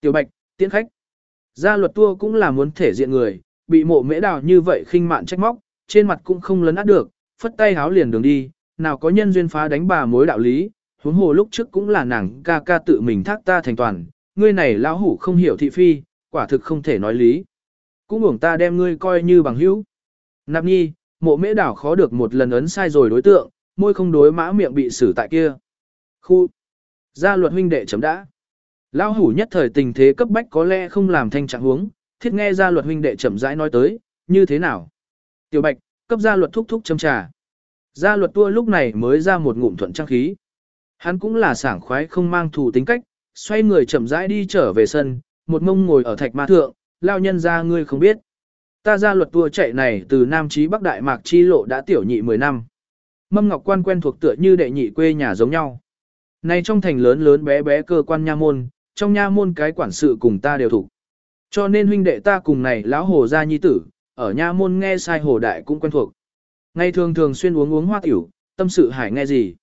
Tiểu Bạch, tiễn khách. Gia luật tua cũng là muốn thể diện người, bị mộ mễ đào như vậy khinh mạn trách móc, trên mặt cũng không lấn át được, phất tay háo liền đường đi, nào có nhân duyên phá đánh bà mối đạo lý, huống hồ lúc trước cũng là nàng ca ca tự mình thác ta thành toàn, ngươi này lão hủ không hiểu thị phi, quả thực không thể nói lý. Cũng uổng ta đem ngươi coi như bằng hữu. Nạp nhi, mộ mễ đảo khó được một lần ấn sai rồi đối tượng, môi không đối mã miệng bị xử tại kia. Khu. Gia luật huynh đệ chấm đã. Lão hủ nhất thời tình thế cấp bách có lẽ không làm thanh trạng huống, thiết nghe gia luật huynh đệ chậm rãi nói tới, như thế nào? Tiểu Bạch, cấp gia luật thúc thúc châm trà. Gia luật tua lúc này mới ra một ngụm thuận trang khí. Hắn cũng là sảng khoái không mang thù tính cách, xoay người chậm rãi đi trở về sân, một mông ngồi ở thạch ma thượng, lao nhân ra ngươi không biết. Ta gia luật tua chạy này từ Nam Chí Bắc Đại Mạc Chi Lộ đã tiểu nhị 10 năm. Mâm Ngọc Quan quen thuộc tựa như đệ nhị quê nhà giống nhau. Này trong thành lớn lớn bé bé cơ quan nha môn, trong nha môn cái quản sự cùng ta đều thủ. Cho nên huynh đệ ta cùng này lão hồ gia nhi tử, ở nha môn nghe sai hồ đại cũng quen thuộc. Ngày thường thường xuyên uống uống hoa tiểu, tâm sự hải nghe gì.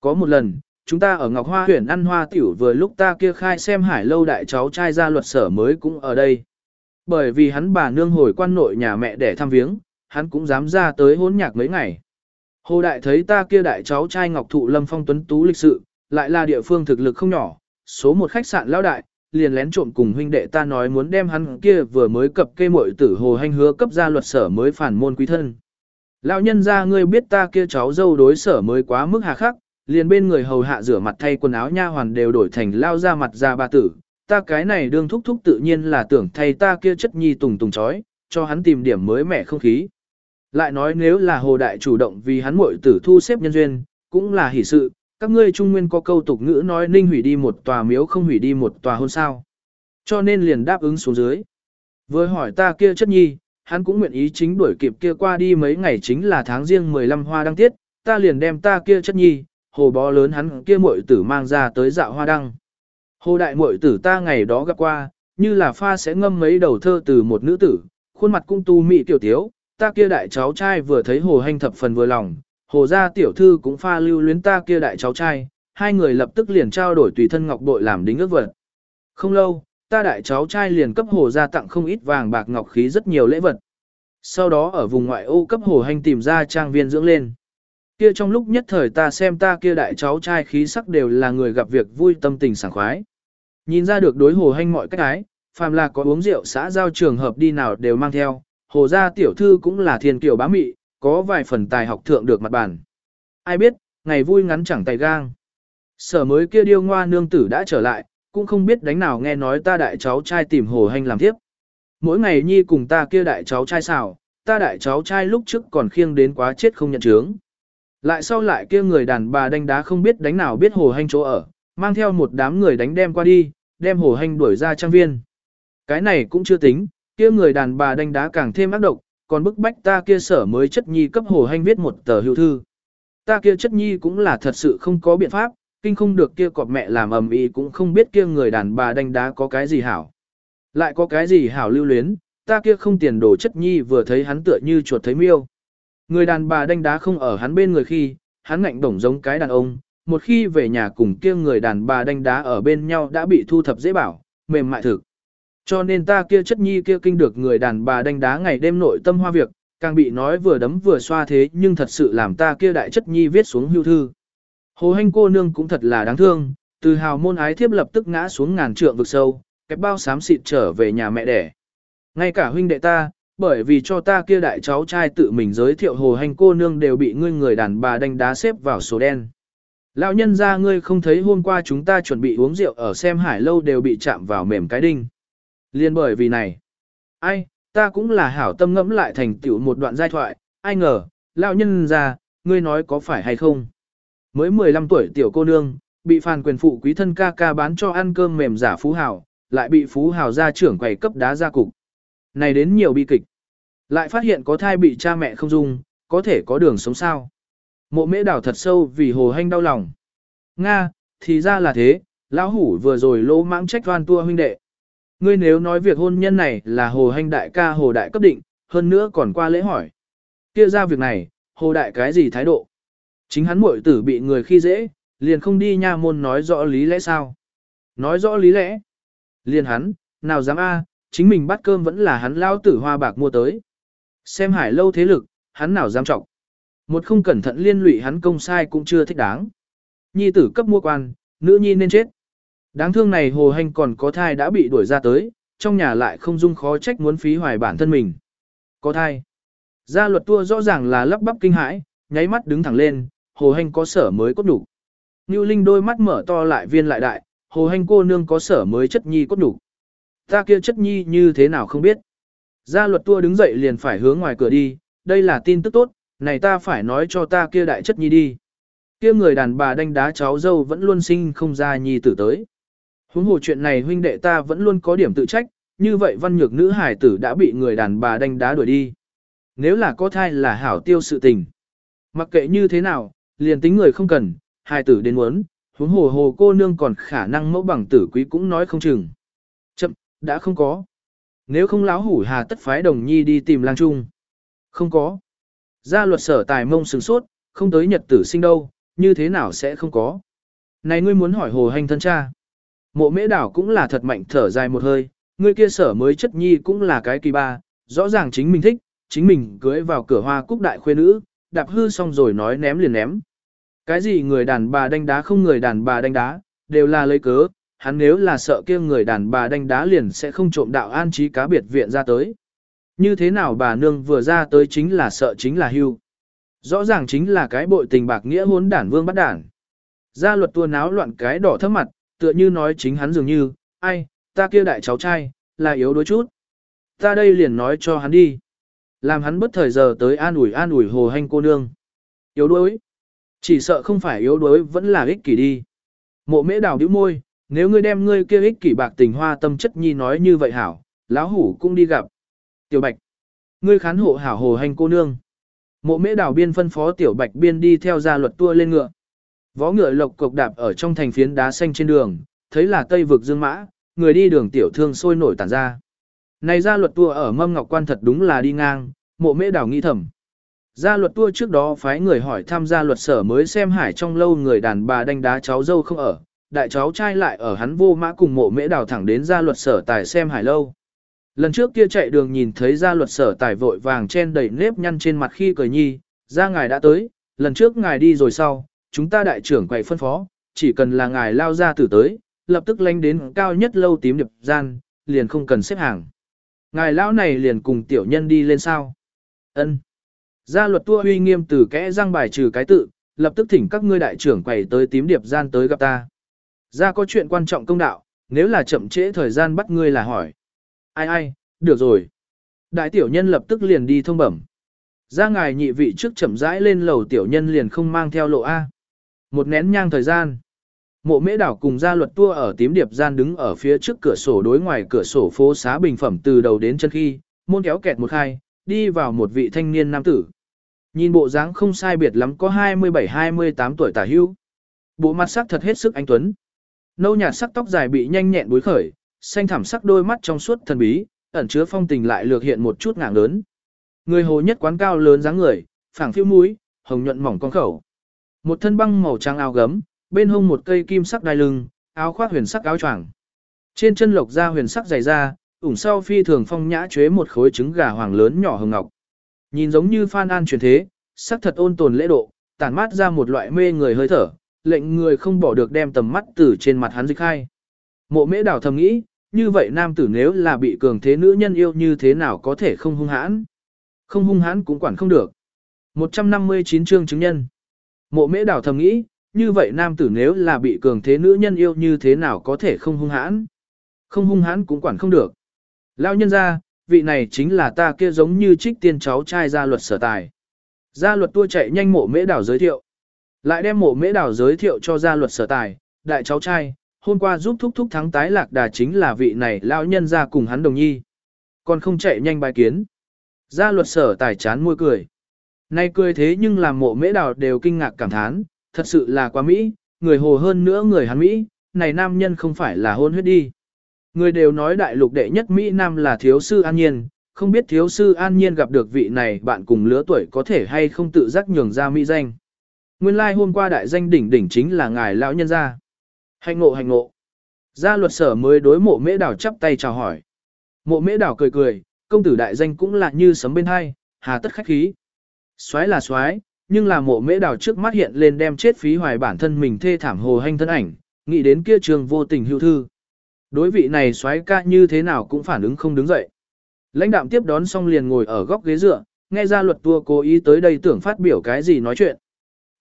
Có một lần, chúng ta ở Ngọc Hoa huyện ăn hoa tiểu vừa lúc ta kia khai xem hải lâu đại cháu trai ra luật sở mới cũng ở đây. Bởi vì hắn bà nương hồi quan nội nhà mẹ để thăm viếng, hắn cũng dám ra tới hôn nhạc mấy ngày. Hồ đại thấy ta kia đại cháu trai Ngọc Thụ Lâm Phong Tuấn Tú lịch sự, lại là địa phương thực lực không nhỏ, số một khách sạn lão đại, liền lén trộm cùng huynh đệ ta nói muốn đem hắn kia vừa mới cập kê muội tử hồ hành hứa cấp ra luật sở mới phản môn quý thân. Lão nhân ra ngươi biết ta kia cháu dâu đối sở mới quá mức hà khắc, liền bên người hầu hạ rửa mặt thay quần áo nha hoàn đều đổi thành lao ra mặt ra ba tử, ta cái này đương thúc thúc tự nhiên là tưởng thay ta kia chất nhi tùng tùng chói, cho hắn tìm điểm mới mẻ không khí. Lại nói nếu là hồ đại chủ động vì hắn muội tử thu xếp nhân duyên, cũng là hỷ sự, các ngươi trung nguyên có câu tục ngữ nói ninh hủy đi một tòa miếu không hủy đi một tòa hôn sao. Cho nên liền đáp ứng xuống dưới. Với hỏi ta kia chất nhi, hắn cũng nguyện ý chính đuổi kịp kia qua đi mấy ngày chính là tháng riêng 15 hoa đăng tiết, ta liền đem ta kia chất nhi, hồ bó lớn hắn kia muội tử mang ra tới dạo hoa đăng. Hồ đại muội tử ta ngày đó gặp qua, như là pha sẽ ngâm mấy đầu thơ từ một nữ tử, khuôn mặt cung tu mị tiểu thiếu, ta kia đại cháu trai vừa thấy hồ hành thập phần vừa lòng, hồ gia tiểu thư cũng pha lưu luyến ta kia đại cháu trai, hai người lập tức liền trao đổi tùy thân ngọc bội làm đính ước vật. Không lâu, ta đại cháu trai liền cấp hồ gia tặng không ít vàng bạc ngọc khí rất nhiều lễ vật. Sau đó ở vùng ngoại ô cấp hồ hành tìm ra trang viên dưỡng lên. Kia trong lúc nhất thời ta xem ta kia đại cháu trai khí sắc đều là người gặp việc vui tâm tình sảng khoái. Nhìn ra được đối hồ hành mọi cách ái, phàm là có uống rượu xã giao trường hợp đi nào đều mang theo, hồ gia tiểu thư cũng là thiên kiều bá mị, có vài phần tài học thượng được mặt bản. Ai biết, ngày vui ngắn chẳng tay gang. Sở mới kia điêu ngoa nương tử đã trở lại, cũng không biết đánh nào nghe nói ta đại cháu trai tìm hồ hành làm tiếp. Mỗi ngày nhi cùng ta kia đại cháu trai xào, ta đại cháu trai lúc trước còn khiêng đến quá chết không nhận chướng. Lại sau lại kia người đàn bà đánh đá không biết đánh nào biết hồ hành chỗ ở, mang theo một đám người đánh đem qua đi, đem hồ hành đuổi ra trang viên. Cái này cũng chưa tính, kia người đàn bà đánh đá càng thêm ác độc, còn bức bách ta kia sở mới chất nhi cấp hồ hành viết một tờ hữu thư. Ta kia chất nhi cũng là thật sự không có biện pháp, kinh không được kia cọp mẹ làm ầm ĩ cũng không biết kia người đàn bà đánh đá có cái gì hảo. Lại có cái gì hảo lưu luyến, ta kia không tiền đồ chất nhi vừa thấy hắn tựa như chuột thấy miêu. Người đàn bà đánh đá không ở hắn bên người khi, hắn ngạnh đổng giống cái đàn ông, một khi về nhà cùng kia người đàn bà đánh đá ở bên nhau đã bị thu thập dễ bảo, mềm mại thực. Cho nên ta kia chất nhi kia kinh được người đàn bà đánh đá ngày đêm nội tâm hoa việc, càng bị nói vừa đấm vừa xoa thế nhưng thật sự làm ta kia đại chất nhi viết xuống hưu thư. Hồ hành cô nương cũng thật là đáng thương, từ hào môn ái thiếp lập tức ngã xuống ngàn trượng vực sâu, kẹp bao xám xịt trở về nhà mẹ đẻ. Ngay cả huynh đệ ta, bởi vì cho ta kia đại cháu trai tự mình giới thiệu hồ hành cô nương đều bị ngươi người đàn bà đánh đá xếp vào số đen. Lão nhân ra ngươi không thấy hôm qua chúng ta chuẩn bị uống rượu ở xem hải lâu đều bị chạm vào mềm cái đinh. Liên bởi vì này, ai, ta cũng là hảo tâm ngẫm lại thành tựu một đoạn giai thoại, ai ngờ, lão nhân ra, ngươi nói có phải hay không. Mới 15 tuổi tiểu cô nương, bị phàn quyền phụ quý thân ca ca bán cho ăn cơm mềm giả phú hào, lại bị phú hào gia trưởng quầy cấp đá ra cục. Này đến nhiều bi kịch. Lại phát hiện có thai bị cha mẹ không dung, có thể có đường sống sao. Mộ mễ đảo thật sâu vì hồ hanh đau lòng. Nga, thì ra là thế, lão hủ vừa rồi lỗ mãng trách toan tua huynh đệ. Ngươi nếu nói việc hôn nhân này là hồ hanh đại ca hồ đại cấp định, hơn nữa còn qua lễ hỏi. kia ra việc này, hồ đại cái gì thái độ? Chính hắn muội tử bị người khi dễ, liền không đi nha môn nói rõ lý lẽ sao? Nói rõ lý lẽ. Liền hắn, nào dám a, à, chính mình bắt cơm vẫn là hắn lao tử hoa bạc mua tới. Xem hải lâu thế lực, hắn nào dám trọng. Một không cẩn thận liên lụy hắn công sai cũng chưa thích đáng. Nhi tử cấp mua quan, nữ nhi nên chết. Đáng thương này hồ hành còn có thai đã bị đuổi ra tới, trong nhà lại không dung khó trách muốn phí hoài bản thân mình. Có thai. Gia luật tua rõ ràng là lắp bắp kinh hãi, nháy mắt đứng thẳng lên, hồ hành có sở mới cốt đủ. Ngưu Linh đôi mắt mở to lại viên lại đại, hồ hành cô nương có sở mới chất nhi cốt đủ. Ta kia chất nhi như thế nào không biết. Gia luật tua đứng dậy liền phải hướng ngoài cửa đi, đây là tin tức tốt, này ta phải nói cho ta kia đại chất nhi đi. Kia người đàn bà đánh đá cháu dâu vẫn luôn sinh không ra nhi tử tới. Huống hồ chuyện này huynh đệ ta vẫn luôn có điểm tự trách, như vậy văn nhược nữ hải tử đã bị người đàn bà đánh đá đuổi đi. Nếu là có thai là hảo tiêu sự tình. Mặc kệ như thế nào, liền tính người không cần, hai tử đến muốn, huống hồ hồ cô nương còn khả năng mẫu bằng tử quý cũng nói không chừng. Chậm, đã không có. Nếu không láo hủ hà tất phái đồng nhi đi tìm lang trung. Không có. Gia luật sở tài mông sừng sốt, không tới nhật tử sinh đâu, như thế nào sẽ không có. Này ngươi muốn hỏi hồ hành thân cha. Mộ mễ đảo cũng là thật mạnh thở dài một hơi, ngươi kia sở mới chất nhi cũng là cái kỳ ba, rõ ràng chính mình thích, chính mình cưới vào cửa hoa cúc đại khuê nữ, đạp hư xong rồi nói ném liền ném. Cái gì người đàn bà đánh đá không người đàn bà đánh đá, đều là lấy cớ, hắn nếu là sợ kia người đàn bà đánh đá liền sẽ không trộm đạo an trí cá biệt viện ra tới. Như thế nào bà nương vừa ra tới chính là sợ chính là hưu. Rõ ràng chính là cái bội tình bạc nghĩa hốn đản vương bắt đản. Gia luật tua náo loạn cái đỏ thấp mặt, tựa như nói chính hắn dường như, ai, ta kia đại cháu trai, là yếu đuối chút. Ta đây liền nói cho hắn đi. Làm hắn bất thời giờ tới an ủi an ủi hồ hành cô nương. Yếu đuối. Chỉ sợ không phải yếu đuối vẫn là ích kỷ đi. Mộ mễ đào điếu môi, nếu ngươi đem ngươi kia ích kỷ bạc tình hoa tâm chất nhi nói như vậy hảo, lão hủ cũng đi gặp. Tiểu Bạch, ngươi khán hộ hảo hồ hành cô nương. Mộ mễ đào biên phân phó Tiểu Bạch biên đi theo gia luật tua lên ngựa. Vó ngựa lộc cộc đạp ở trong thành phiến đá xanh trên đường, thấy là tây vực dương mã, người đi đường tiểu thương sôi nổi tản ra. Này gia luật tua ở mâm ngọc quan thật đúng là đi ngang, mộ mễ đào nghĩ thầm. Gia luật tua trước đó phái người hỏi tham gia luật sở mới xem hải trong lâu người đàn bà đánh đá cháu dâu không ở, đại cháu trai lại ở hắn vô mã cùng mộ mễ đào thẳng đến gia luật sở tài xem hải lâu. Lần trước kia chạy đường nhìn thấy gia luật sở tài vội vàng chen đầy nếp nhăn trên mặt khi cười nhi, ra ngài đã tới, lần trước ngài đi rồi sau, chúng ta đại trưởng quầy phân phó, chỉ cần là ngài lao ra tử tới, lập tức lánh đến cao nhất lâu tím điệp gian, liền không cần xếp hàng. Ngài lão này liền cùng tiểu nhân đi lên sao. ân Gia luật tua huy nghiêm từ kẽ răng bài trừ cái tự, lập tức thỉnh các ngươi đại trưởng quầy tới tím điệp gian tới gặp ta. Gia có chuyện quan trọng công đạo, nếu là chậm trễ thời gian bắt ngươi là hỏi. Ai ai, được rồi. Đại tiểu nhân lập tức liền đi thông bẩm. Ra ngài nhị vị trước chậm rãi lên lầu tiểu nhân liền không mang theo lộ A. Một nén nhang thời gian. Mộ mễ đảo cùng gia luật tua ở tím điệp gian đứng ở phía trước cửa sổ đối ngoài cửa sổ phố xá bình phẩm từ đầu đến chân khi, môn kéo kẹt một khai, đi vào một vị thanh niên nam tử. Nhìn bộ dáng không sai biệt lắm có 27-28 tuổi tả hưu. Bộ mặt sắc thật hết sức anh tuấn. Nâu nhạt sắc tóc dài bị nhanh nhẹn bối khởi, xanh thẳm sắc đôi mắt trong suốt thần bí, ẩn chứa phong tình lại lược hiện một chút ngạng lớn. Người hồ nhất quán cao lớn dáng người, phẳng phiêu mũi, hồng nhuận mỏng con khẩu. Một thân băng màu trắng áo gấm, bên hông một cây kim sắc đai lưng, áo khoác huyền sắc áo choàng. Trên chân lộc da huyền sắc dày da, ủng sau phi thường phong nhã chế một khối trứng gà hoàng lớn nhỏ hồng ngọc. Nhìn giống như Phan An truyền thế, sắc thật ôn tồn lễ độ, tản mát ra một loại mê người hơi thở, lệnh người không bỏ được đem tầm mắt từ trên mặt hắn dịch khai. Mộ mễ đảo thầm nghĩ, như vậy nam tử nếu là bị cường thế nữ nhân yêu như thế nào có thể không hung hãn. Không hung hãn cũng quản không được. 159 chương chứng nhân. Mộ mễ đảo thầm nghĩ, như vậy nam tử nếu là bị cường thế nữ nhân yêu như thế nào có thể không hung hãn. Không hung hãn cũng quản không được. Lao nhân ra, vị này chính là ta kia giống như trích tiên cháu trai gia luật sở tài. Gia luật tua chạy nhanh mộ mễ đảo giới thiệu. Lại đem mộ mễ đảo giới thiệu cho gia luật sở tài, đại cháu trai, hôm qua giúp thúc thúc thắng tái lạc đà chính là vị này lão nhân ra cùng hắn đồng nhi. Còn không chạy nhanh bài kiến. Gia luật sở tài chán môi cười. Nay cười thế nhưng làm mộ mễ đảo đều kinh ngạc cảm thán, thật sự là quá Mỹ, người hồ hơn nữa người hắn Mỹ, này nam nhân không phải là hôn huyết đi. Người đều nói đại lục đệ nhất Mỹ Nam là thiếu sư an nhiên, không biết thiếu sư an nhiên gặp được vị này bạn cùng lứa tuổi có thể hay không tự giác nhường ra Mỹ danh. Nguyên lai like hôm qua đại danh đỉnh đỉnh chính là ngài lão nhân gia. Hành ngộ hành ngộ. Gia luật sở mới đối mộ mễ đảo chắp tay chào hỏi. Mộ mễ đảo cười cười, công tử đại danh cũng là như sấm bên hai, hà tất khách khí. xoái là xoái, nhưng là mộ mễ đảo trước mắt hiện lên đem chết phí hoài bản thân mình thê thảm hồ hành thân ảnh, nghĩ đến kia trường vô tình hưu thư. Đối vị này soái ca như thế nào cũng phản ứng không đứng dậy. Lãnh đạm tiếp đón xong liền ngồi ở góc ghế dựa, nghe ra luật tua cố ý tới đây tưởng phát biểu cái gì nói chuyện.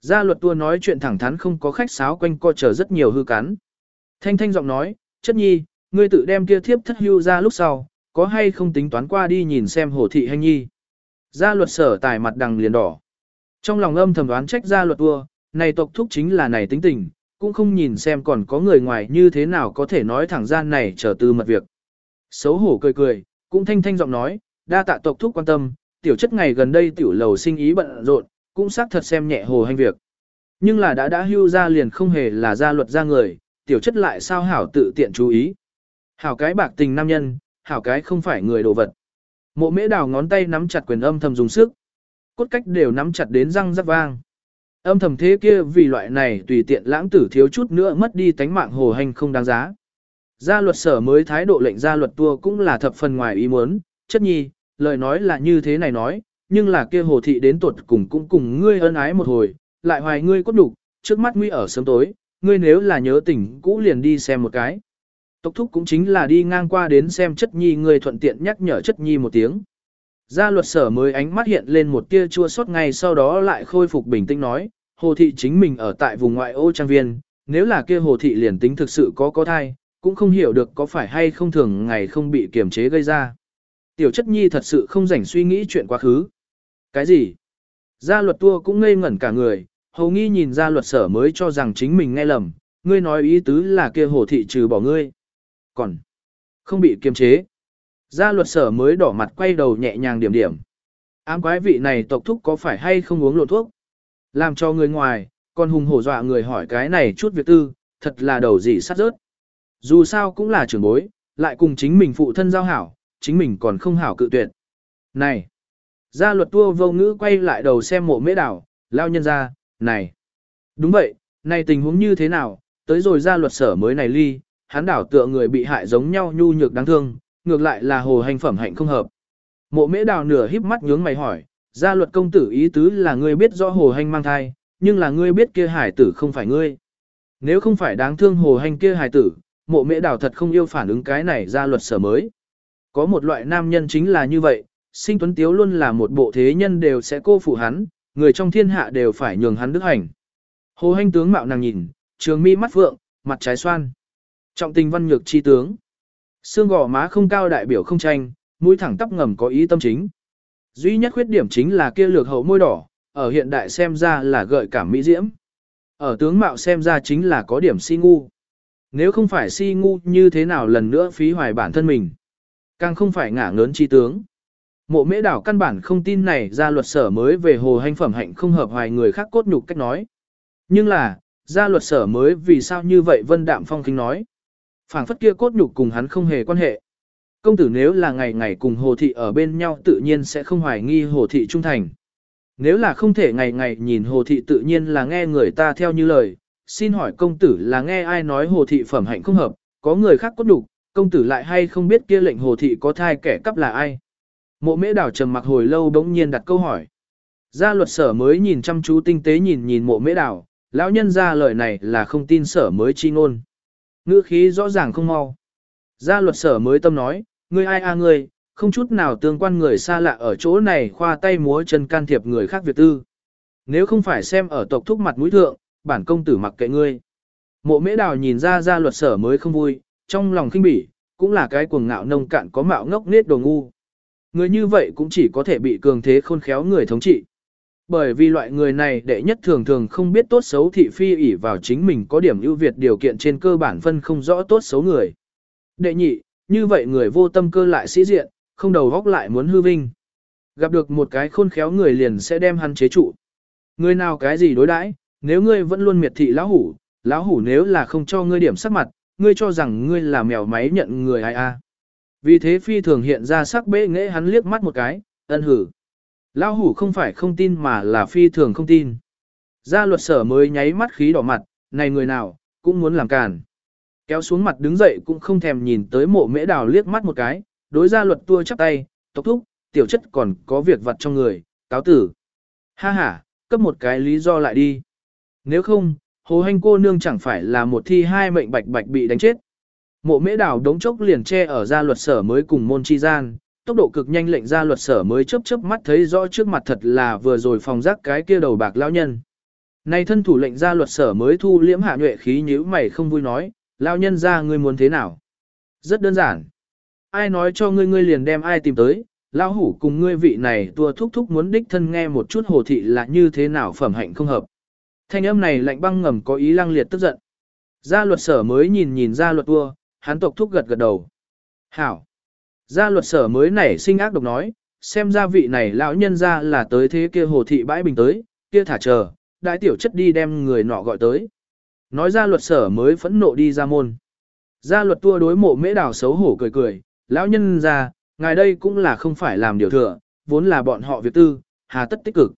Gia luật tua nói chuyện thẳng thắn không có khách sáo quanh co chờ rất nhiều hư cắn. Thanh thanh giọng nói, chất nhi, ngươi tự đem kia thiếp thất hưu ra lúc sau, có hay không tính toán qua đi nhìn xem hồ thị hành nhi. Gia luật sở tài mặt đằng liền đỏ. Trong lòng âm thầm đoán trách gia luật tua, này tộc thúc chính là này tính tình, cũng không nhìn xem còn có người ngoài như thế nào có thể nói thẳng gian này trở từ mật việc. Xấu hổ cười cười, cũng thanh thanh giọng nói, đa tạ tộc thúc quan tâm, tiểu chất ngày gần đây tiểu lầu sinh ý bận rộn, cũng xác thật xem nhẹ hồ hành việc. Nhưng là đã đã hưu ra liền không hề là gia luật ra người, tiểu chất lại sao hảo tự tiện chú ý. Hảo cái bạc tình nam nhân, hảo cái không phải người đồ vật. Mộ mễ đào ngón tay nắm chặt quyền âm thầm dùng sức. Cốt cách đều nắm chặt đến răng rắc vang. Âm thầm thế kia vì loại này tùy tiện lãng tử thiếu chút nữa mất đi tánh mạng hồ hành không đáng giá. Gia luật sở mới thái độ lệnh gia luật tua cũng là thập phần ngoài ý muốn, chất nhi, lời nói là như thế này nói, nhưng là kia hồ thị đến tuột cùng cũng cùng ngươi ân ái một hồi, lại hoài ngươi cốt đục, trước mắt nguy ở sớm tối, ngươi nếu là nhớ tình cũ liền đi xem một cái. Tộc thúc cũng chính là đi ngang qua đến xem chất nhi ngươi thuận tiện nhắc nhở chất nhi một tiếng. Gia luật sở mới ánh mắt hiện lên một tia chua xót ngay sau đó lại khôi phục bình tĩnh nói, hồ thị chính mình ở tại vùng ngoại ô trang viên, nếu là kia hồ thị liền tính thực sự có có thai, cũng không hiểu được có phải hay không thường ngày không bị kiềm chế gây ra. Tiểu chất nhi thật sự không rảnh suy nghĩ chuyện quá khứ. Cái gì? Gia luật tua cũng ngây ngẩn cả người, hầu nghi nhìn ra luật sở mới cho rằng chính mình nghe lầm, ngươi nói ý tứ là kia hồ thị trừ bỏ ngươi. Còn, không bị kiềm chế. Gia luật sở mới đỏ mặt quay đầu nhẹ nhàng điểm điểm. Ám quái vị này tộc thúc có phải hay không uống lộn thuốc? Làm cho người ngoài, còn hùng hổ dọa người hỏi cái này chút việc tư, thật là đầu gì sát rớt. Dù sao cũng là trưởng bối, lại cùng chính mình phụ thân giao hảo, chính mình còn không hảo cự tuyệt. Này! Gia luật tua vô ngữ quay lại đầu xem mộ mễ đảo, lao nhân ra, này! Đúng vậy, này tình huống như thế nào, tới rồi gia luật sở mới này ly, hắn đảo tựa người bị hại giống nhau nhu nhược đáng thương, ngược lại là hồ hành phẩm hạnh không hợp. Mộ mễ đào nửa híp mắt nhướng mày hỏi, gia luật công tử ý tứ là ngươi biết rõ hồ hành mang thai, nhưng là ngươi biết kia hải tử không phải ngươi. Nếu không phải đáng thương hồ hành kia hải tử, mộ mễ đào thật không yêu phản ứng cái này gia luật sở mới. Có một loại nam nhân chính là như vậy, sinh tuấn tiếu luôn là một bộ thế nhân đều sẽ cô phụ hắn, người trong thiên hạ đều phải nhường hắn đức hành. Hồ hành tướng mạo nàng nhìn, trường mi mắt vượng mặt trái xoan. Trọng tình văn nhược chi tướng. Xương gò má không cao đại biểu không tranh, mũi thẳng tóc ngầm có ý tâm chính. Duy nhất khuyết điểm chính là kia lược hậu môi đỏ, ở hiện đại xem ra là gợi cảm mỹ diễm. Ở tướng mạo xem ra chính là có điểm si ngu. Nếu không phải si ngu như thế nào lần nữa phí hoài bản thân mình. Càng không phải ngả ngớn chi tướng. Mộ mễ đảo căn bản không tin này ra luật sở mới về hồ hành phẩm hạnh không hợp hoài người khác cốt nhục cách nói. Nhưng là, ra luật sở mới vì sao như vậy vân đạm phong kinh nói phảng phất kia cốt nhục cùng hắn không hề quan hệ. Công tử nếu là ngày ngày cùng hồ thị ở bên nhau tự nhiên sẽ không hoài nghi hồ thị trung thành. Nếu là không thể ngày ngày nhìn hồ thị tự nhiên là nghe người ta theo như lời, xin hỏi công tử là nghe ai nói hồ thị phẩm hạnh không hợp, có người khác cốt đủ, công tử lại hay không biết kia lệnh hồ thị có thai kẻ cắp là ai. Mộ mễ đảo trầm mặc hồi lâu bỗng nhiên đặt câu hỏi. Gia luật sở mới nhìn chăm chú tinh tế nhìn nhìn mộ mễ đảo, lão nhân ra lời này là không tin sở mới chi ngôn. Ngữ khí rõ ràng không mau. Gia luật sở mới tâm nói, ngươi ai a ngươi, không chút nào tương quan người xa lạ ở chỗ này khoa tay múa chân can thiệp người khác việc tư. Nếu không phải xem ở tộc thúc mặt mũi thượng, bản công tử mặc kệ ngươi. Mộ mễ đào nhìn ra gia luật sở mới không vui, trong lòng khinh bỉ, cũng là cái cuồng ngạo nông cạn có mạo ngốc nết đồ ngu. Người như vậy cũng chỉ có thể bị cường thế khôn khéo người thống trị. Bởi vì loại người này đệ nhất thường thường không biết tốt xấu thị phi ỷ vào chính mình có điểm ưu việt điều kiện trên cơ bản phân không rõ tốt xấu người. Đệ nhị, như vậy người vô tâm cơ lại sĩ diện, không đầu góc lại muốn hư vinh. Gặp được một cái khôn khéo người liền sẽ đem hắn chế trụ. Người nào cái gì đối đãi, nếu ngươi vẫn luôn miệt thị lão hủ, lão hủ nếu là không cho ngươi điểm sắc mặt, ngươi cho rằng ngươi là mèo máy nhận người ai a. Vì thế phi thường hiện ra sắc bệ nghệ hắn liếc mắt một cái, ân hử. Lão hủ không phải không tin mà là phi thường không tin. Gia luật sở mới nháy mắt khí đỏ mặt, này người nào, cũng muốn làm càn. Kéo xuống mặt đứng dậy cũng không thèm nhìn tới mộ mễ đào liếc mắt một cái, đối gia luật tua chắp tay, tốc thúc, tiểu chất còn có việc vặt trong người, cáo tử. Ha ha, cấp một cái lý do lại đi. Nếu không, hồ hành cô nương chẳng phải là một thi hai mệnh bạch bạch bị đánh chết. Mộ mễ đào đống chốc liền che ở gia luật sở mới cùng môn chi gian, tốc độ cực nhanh lệnh gia luật sở mới chớp chớp mắt thấy rõ trước mặt thật là vừa rồi phòng rác cái kia đầu bạc lão nhân. Này thân thủ lệnh gia luật sở mới thu liễm hạ nhuệ khí nhíu mày không vui nói, lão nhân ra ngươi muốn thế nào? Rất đơn giản. Ai nói cho ngươi ngươi liền đem ai tìm tới, lão hủ cùng ngươi vị này tua thúc thúc muốn đích thân nghe một chút hồ thị là như thế nào phẩm hạnh không hợp. Thanh âm này lạnh băng ngầm có ý lăng liệt tức giận. Gia luật sở mới nhìn nhìn gia luật tua, hắn tộc thúc gật gật đầu. Hảo. Gia luật sở mới nảy sinh ác độc nói, xem ra vị này lão nhân ra là tới thế kia hồ thị bãi bình tới, kia thả chờ, đại tiểu chất đi đem người nọ gọi tới. Nói ra luật sở mới phẫn nộ đi ra môn. Gia luật tua đối mộ mễ đào xấu hổ cười cười, lão nhân ra, ngài đây cũng là không phải làm điều thừa, vốn là bọn họ việc tư, hà tất tích cực.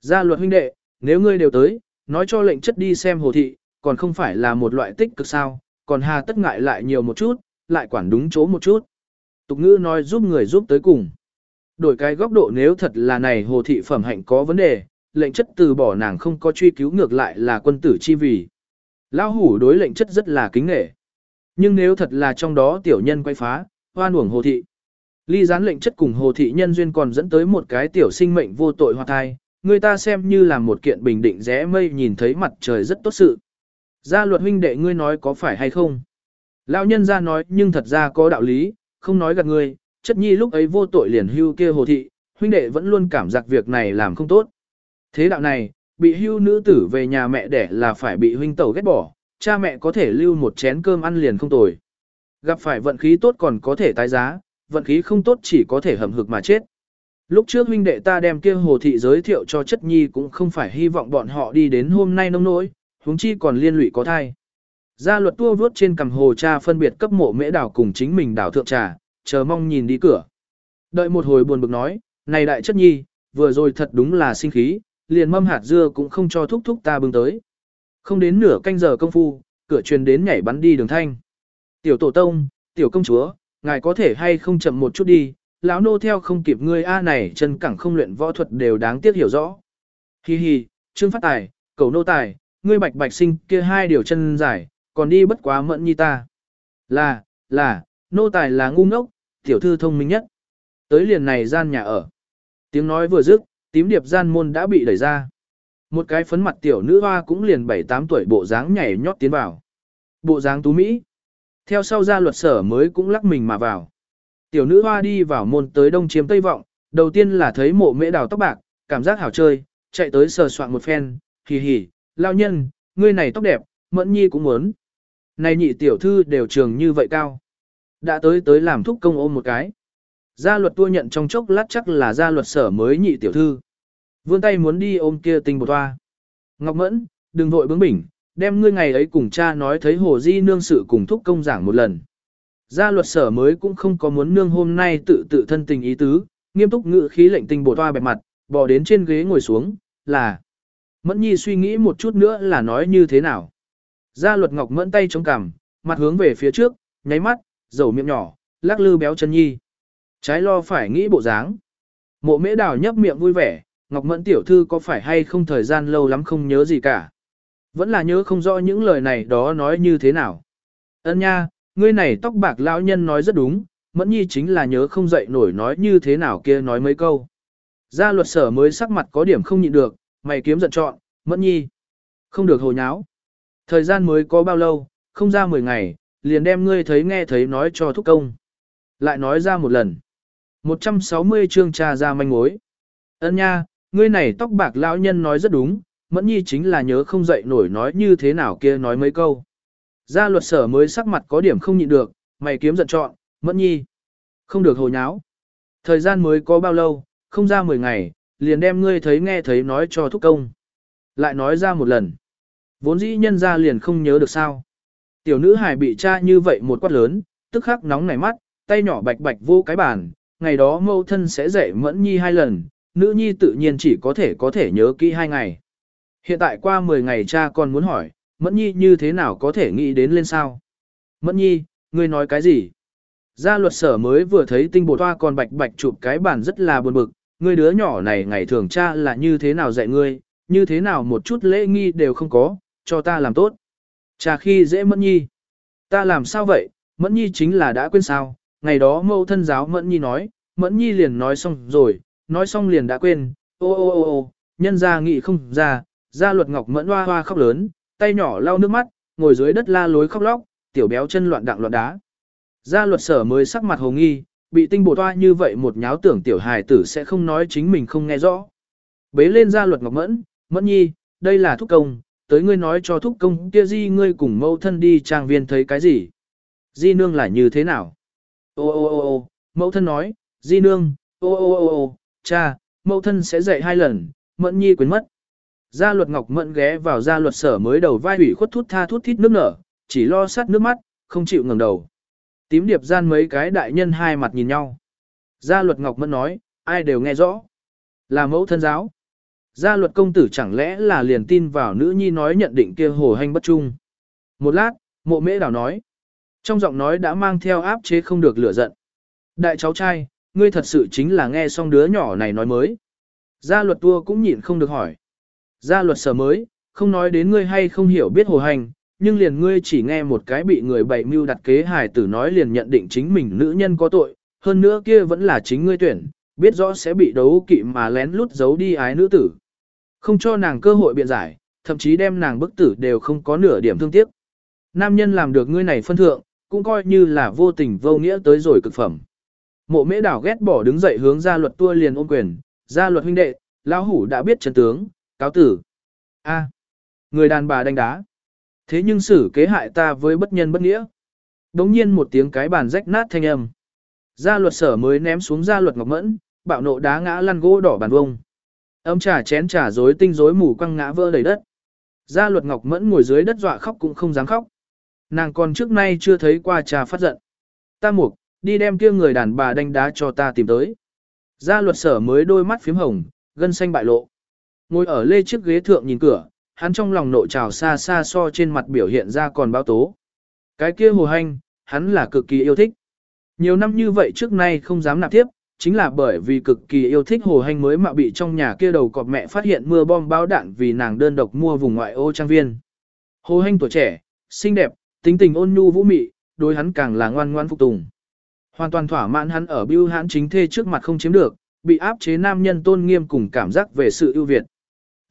Gia luật huynh đệ, nếu ngươi đều tới, nói cho lệnh chất đi xem hồ thị, còn không phải là một loại tích cực sao, còn hà tất ngại lại nhiều một chút, lại quản đúng chỗ một chút. Tục ngữ nói giúp người giúp tới cùng. Đổi cái góc độ nếu thật là này hồ thị phẩm hạnh có vấn đề, lệnh chất từ bỏ nàng không có truy cứu ngược lại là quân tử chi vì. Lão hủ đối lệnh chất rất là kính nghệ. Nhưng nếu thật là trong đó tiểu nhân quay phá, hoan uổng hồ thị. Ly gián lệnh chất cùng hồ thị nhân duyên còn dẫn tới một cái tiểu sinh mệnh vô tội hoa thai, người ta xem như là một kiện bình định rẽ mây nhìn thấy mặt trời rất tốt sự. Gia luật huynh đệ ngươi nói có phải hay không? Lão nhân ra nói nhưng thật ra có đạo lý, không nói gạt ngươi, chất nhi lúc ấy vô tội liền hưu kia hồ thị, huynh đệ vẫn luôn cảm giác việc này làm không tốt. Thế đạo này, bị hưu nữ tử về nhà mẹ đẻ là phải bị huynh tẩu ghét bỏ, cha mẹ có thể lưu một chén cơm ăn liền không tồi. Gặp phải vận khí tốt còn có thể tái giá, vận khí không tốt chỉ có thể hầm hực mà chết. Lúc trước huynh đệ ta đem kia hồ thị giới thiệu cho chất nhi cũng không phải hy vọng bọn họ đi đến hôm nay nông nỗi, huống chi còn liên lụy có thai. Gia luật tua vuốt trên cầm hồ cha phân biệt cấp mộ mễ đảo cùng chính mình đảo thượng trà, chờ mong nhìn đi cửa. Đợi một hồi buồn bực nói, này đại chất nhi, vừa rồi thật đúng là sinh khí, liền mâm hạt dưa cũng không cho thúc thúc ta bưng tới. Không đến nửa canh giờ công phu, cửa truyền đến nhảy bắn đi đường thanh. Tiểu tổ tông, tiểu công chúa, ngài có thể hay không chậm một chút đi, lão nô theo không kịp ngươi a này chân cẳng không luyện võ thuật đều đáng tiếc hiểu rõ. Hi hi, trương phát tài, cầu nô tài, ngươi bạch bạch sinh kia hai điều chân dài, còn đi bất quá mẫn như ta. Là, là, nô tài là ngu ngốc, tiểu thư thông minh nhất. Tới liền này gian nhà ở. Tiếng nói vừa dứt, tím điệp gian môn đã bị đẩy ra. Một cái phấn mặt tiểu nữ hoa cũng liền 7-8 tuổi bộ dáng nhảy nhót tiến vào. Bộ dáng tú Mỹ. Theo sau ra luật sở mới cũng lắc mình mà vào. Tiểu nữ hoa đi vào môn tới đông chiếm tây vọng, đầu tiên là thấy mộ mễ đào tóc bạc, cảm giác hảo chơi, chạy tới sờ soạn một phen, hì hì, lao nhân, ngươi này tóc đẹp, mẫn nhi cũng muốn. Này nhị tiểu thư đều trường như vậy cao. Đã tới tới làm thúc công ôm một cái. Gia luật tua nhận trong chốc lát chắc là gia luật sở mới nhị tiểu thư. Vươn tay muốn đi ôm kia Tinh bột toa. Ngọc Mẫn, đừng vội bướng bỉnh, đem ngươi ngày ấy cùng cha nói thấy hồ di nương sự cùng thúc công giảng một lần. Gia luật sở mới cũng không có muốn nương hôm nay tự tự thân tình ý tứ, nghiêm túc ngự khí lệnh Tinh bột toa bẹp mặt, bỏ đến trên ghế ngồi xuống, là. Mẫn nhi suy nghĩ một chút nữa là nói như thế nào. Gia luật ngọc mẫn tay chống cằm, mặt hướng về phía trước, nháy mắt, dầu miệng nhỏ, lắc lư béo chân nhi. Trái lo phải nghĩ bộ dáng. Mộ mễ đào nhấp miệng vui vẻ, Ngọc Mẫn tiểu thư có phải hay không thời gian lâu lắm không nhớ gì cả. Vẫn là nhớ không rõ những lời này đó nói như thế nào. Ân nha, ngươi này tóc bạc lão nhân nói rất đúng, Mẫn nhi chính là nhớ không dậy nổi nói như thế nào kia nói mấy câu. Gia luật sở mới sắc mặt có điểm không nhịn được, mày kiếm giận chọn, Mẫn nhi. Không được hồ nháo. Thời gian mới có bao lâu, không ra 10 ngày, liền đem ngươi thấy nghe thấy nói cho thúc công. Lại nói ra một lần. 160 chương tra ra manh mối. Ân nha, ngươi này tóc bạc lão nhân nói rất đúng, mẫn nhi chính là nhớ không dậy nổi nói như thế nào kia nói mấy câu. Gia luật sở mới sắc mặt có điểm không nhịn được, mày kiếm giận chọn, mẫn nhi. Không được hồ nháo. Thời gian mới có bao lâu, không ra 10 ngày, liền đem ngươi thấy nghe thấy nói cho thúc công. Lại nói ra một lần. Vốn dĩ nhân ra liền không nhớ được sao. Tiểu nữ hài bị cha như vậy một quát lớn, tức khắc nóng nảy mắt, tay nhỏ bạch bạch vô cái bàn, ngày đó mâu thân sẽ dạy mẫn nhi hai lần, nữ nhi tự nhiên chỉ có thể có thể nhớ kỹ hai ngày. Hiện tại qua 10 ngày cha còn muốn hỏi, mẫn nhi như thế nào có thể nghĩ đến lên sao? Mẫn nhi, ngươi nói cái gì? Gia luật sở mới vừa thấy tinh bột toa còn bạch bạch chụp cái bàn rất là buồn bực, ngươi đứa nhỏ này ngày thường cha là như thế nào dạy ngươi, như thế nào một chút lễ nghi đều không có, cho ta làm tốt. Cha khi dễ mẫn nhi. Ta làm sao vậy, mẫn nhi chính là đã quên sao, ngày đó mâu thân giáo mẫn nhi nói, mẫn nhi liền nói xong rồi, nói xong liền đã quên, ô ô ô ô, nhân ra nghị không ra, gia luật ngọc mẫn hoa hoa khóc lớn, tay nhỏ lau nước mắt, ngồi dưới đất la lối khóc lóc, tiểu béo chân loạn đặng loạn đá. Gia luật sở mới sắc mặt hồ nghi, bị tinh bộ toa như vậy một nháo tưởng tiểu hài tử sẽ không nói chính mình không nghe rõ. Bế lên gia luật ngọc mẫn, mẫn nhi, đây là thúc công, tới ngươi nói cho thúc công kia di ngươi cùng mâu thân đi trang viên thấy cái gì. Di nương là như thế nào? Ô ô ô ô, mẫu thân nói, di nương, ô ô ô ô, cha, mẫu thân sẽ dạy hai lần, mẫn nhi quên mất. Gia luật ngọc mẫn ghé vào gia luật sở mới đầu vai ủy khuất thút tha thút thít nước nở, chỉ lo sát nước mắt, không chịu ngẩng đầu. Tím điệp gian mấy cái đại nhân hai mặt nhìn nhau. Gia luật ngọc mẫn nói, ai đều nghe rõ. Là mẫu thân giáo. Gia luật công tử chẳng lẽ là liền tin vào nữ nhi nói nhận định kia hồ hành bất trung. Một lát, mộ mễ đảo nói. Trong giọng nói đã mang theo áp chế không được lửa giận. Đại cháu trai, ngươi thật sự chính là nghe xong đứa nhỏ này nói mới. Gia luật tua cũng nhịn không được hỏi. Gia luật sở mới, không nói đến ngươi hay không hiểu biết hồ hành, nhưng liền ngươi chỉ nghe một cái bị người bày mưu đặt kế hài tử nói liền nhận định chính mình nữ nhân có tội, hơn nữa kia vẫn là chính ngươi tuyển, biết rõ sẽ bị đấu kỵ mà lén lút giấu đi ái nữ tử. Không cho nàng cơ hội biện giải, thậm chí đem nàng bức tử đều không có nửa điểm thương tiếc. Nam nhân làm được ngươi này phân thượng, cũng coi như là vô tình vô nghĩa tới rồi cực phẩm. Mộ mễ đảo ghét bỏ đứng dậy hướng ra luật tua liền ôm quyền, ra luật huynh đệ, lão hủ đã biết chân tướng, cáo tử. A, người đàn bà đánh đá. Thế nhưng xử kế hại ta với bất nhân bất nghĩa. Đống nhiên một tiếng cái bàn rách nát thanh âm. Gia luật sở mới ném xuống gia luật ngọc mẫn, bạo nộ đá ngã lăn gỗ đỏ bàn vông. Ấm trà chén trà rối tinh rối mù quăng ngã vỡ đầy đất. Gia luật ngọc mẫn ngồi dưới đất dọa khóc cũng không dám khóc. Nàng còn trước nay chưa thấy qua trà phát giận. Ta mục, đi đem kia người đàn bà đánh đá cho ta tìm tới. Gia luật sở mới đôi mắt phím hồng, gân xanh bại lộ. Ngồi ở lê chiếc ghế thượng nhìn cửa, hắn trong lòng nội trào xa xa so trên mặt biểu hiện ra còn báo tố. Cái kia hồ hành, hắn là cực kỳ yêu thích. Nhiều năm như vậy trước nay không dám nạp tiếp, chính là bởi vì cực kỳ yêu thích hồ hành mới mà bị trong nhà kia đầu cọp mẹ phát hiện mưa bom báo đạn vì nàng đơn độc mua vùng ngoại ô trang viên. Hồ hành tuổi trẻ, xinh đẹp, tính tình ôn nhu vũ mị, đối hắn càng là ngoan ngoan phục tùng. Hoàn toàn thỏa mãn hắn ở bưu hãn chính thê trước mặt không chiếm được, bị áp chế nam nhân tôn nghiêm cùng cảm giác về sự ưu việt.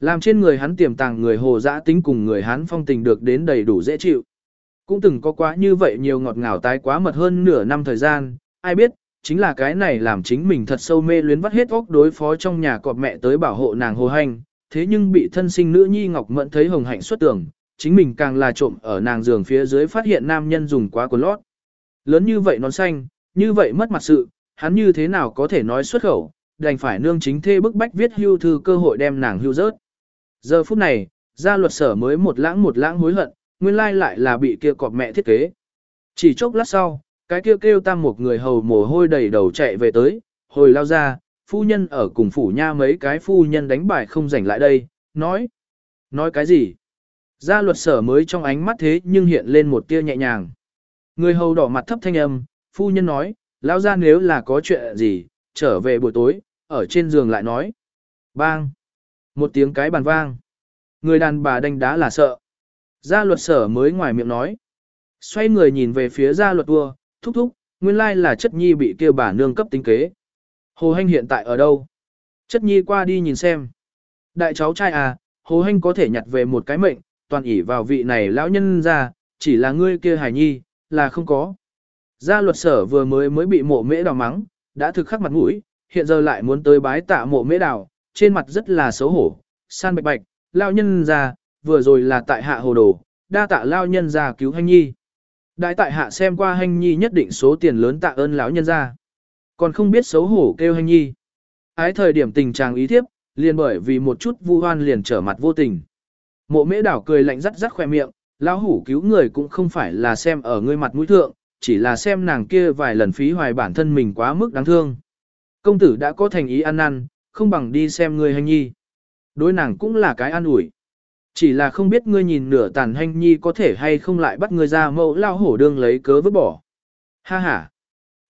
Làm trên người hắn tiềm tàng người hồ dã tính cùng người hắn phong tình được đến đầy đủ dễ chịu. Cũng từng có quá như vậy nhiều ngọt ngào tái quá mật hơn nửa năm thời gian, ai biết, chính là cái này làm chính mình thật sâu mê luyến vắt hết óc đối phó trong nhà cọp mẹ tới bảo hộ nàng hồ hành, thế nhưng bị thân sinh nữ nhi Ngọc Mẫn thấy hồng hạnh xuất tưởng, chính mình càng là trộm ở nàng giường phía dưới phát hiện nam nhân dùng quá quần lót. Lớn như vậy nón xanh, như vậy mất mặt sự, hắn như thế nào có thể nói xuất khẩu, đành phải nương chính thê bức bách viết hưu thư cơ hội đem nàng hưu rớt. Giờ phút này, gia luật sở mới một lãng một lãng hối hận, nguyên lai lại là bị kia cọp mẹ thiết kế. Chỉ chốc lát sau, cái kia kêu tam một người hầu mồ hôi đầy đầu chạy về tới, hồi lao ra, phu nhân ở cùng phủ nha mấy cái phu nhân đánh bài không rảnh lại đây, nói. Nói cái gì? Gia luật sở mới trong ánh mắt thế nhưng hiện lên một tia nhẹ nhàng. Người hầu đỏ mặt thấp thanh âm, phu nhân nói, lão ra nếu là có chuyện gì, trở về buổi tối, ở trên giường lại nói. Bang! Một tiếng cái bàn vang. Người đàn bà đánh đá là sợ. Gia luật sở mới ngoài miệng nói. Xoay người nhìn về phía gia luật vua, thúc thúc, nguyên lai là chất nhi bị kêu bà nương cấp tính kế. Hồ Hanh hiện tại ở đâu? Chất nhi qua đi nhìn xem. Đại cháu trai à, Hồ Hanh có thể nhặt về một cái mệnh, toàn ỷ vào vị này lão nhân ra, chỉ là ngươi kia hài nhi, là không có. Gia luật sở vừa mới mới bị mộ mễ đào mắng, đã thực khắc mặt mũi, hiện giờ lại muốn tới bái tạ mộ mễ đào, trên mặt rất là xấu hổ, san bạch bạch, lão nhân ra, vừa rồi là tại hạ hồ đồ, đa tạ lão nhân ra cứu hành nhi. Đại tại hạ xem qua hành nhi nhất định số tiền lớn tạ ơn lão nhân ra. Còn không biết xấu hổ kêu hành nhi. Ái thời điểm tình trạng ý thiếp, liền bởi vì một chút vu hoan liền trở mặt vô tình. Mộ mễ đảo cười lạnh rắt rắt khoe miệng, lão hủ cứu người cũng không phải là xem ở ngươi mặt mũi thượng, chỉ là xem nàng kia vài lần phí hoài bản thân mình quá mức đáng thương. Công tử đã có thành ý ăn năn, không bằng đi xem ngươi hành nhi. Đối nàng cũng là cái an ủi. Chỉ là không biết ngươi nhìn nửa tàn hành nhi có thể hay không lại bắt ngươi ra mẫu lao hổ đương lấy cớ vứt bỏ. Ha ha.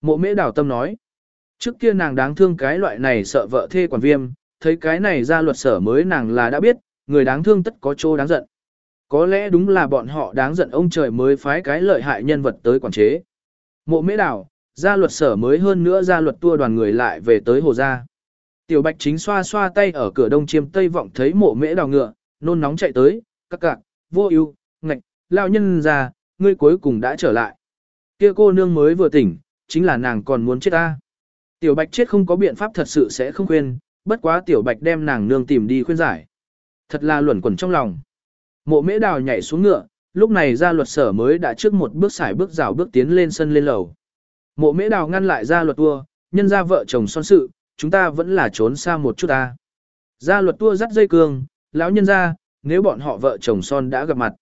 Mộ mễ đảo tâm nói. Trước kia nàng đáng thương cái loại này sợ vợ thê quản viêm, thấy cái này ra luật sở mới nàng là đã biết, người đáng thương tất có chỗ đáng giận. Có lẽ đúng là bọn họ đáng giận ông trời mới phái cái lợi hại nhân vật tới quản chế. Mộ mễ đảo, ra luật sở mới hơn nữa ra luật tua đoàn người lại về tới hồ gia. Tiểu bạch chính xoa xoa tay ở cửa đông chiêm tây vọng thấy mộ mễ đào ngựa, nôn nóng chạy tới, các cạc, vô ưu, ngạch, lao nhân ra, ngươi cuối cùng đã trở lại. Kia cô nương mới vừa tỉnh, chính là nàng còn muốn chết ta. Tiểu bạch chết không có biện pháp thật sự sẽ không khuyên, bất quá tiểu bạch đem nàng nương tìm đi khuyên giải. Thật là luẩn quẩn trong lòng. Mộ mễ đào nhảy xuống ngựa, lúc này ra luật sở mới đã trước một bước xài bước rào bước tiến lên sân lên lầu. Mộ mễ đào ngăn lại ra luật tua, nhân ra vợ chồng son sự, chúng ta vẫn là trốn xa một chút ta. Ra luật tua dắt dây cương, lão nhân ra, nếu bọn họ vợ chồng son đã gặp mặt.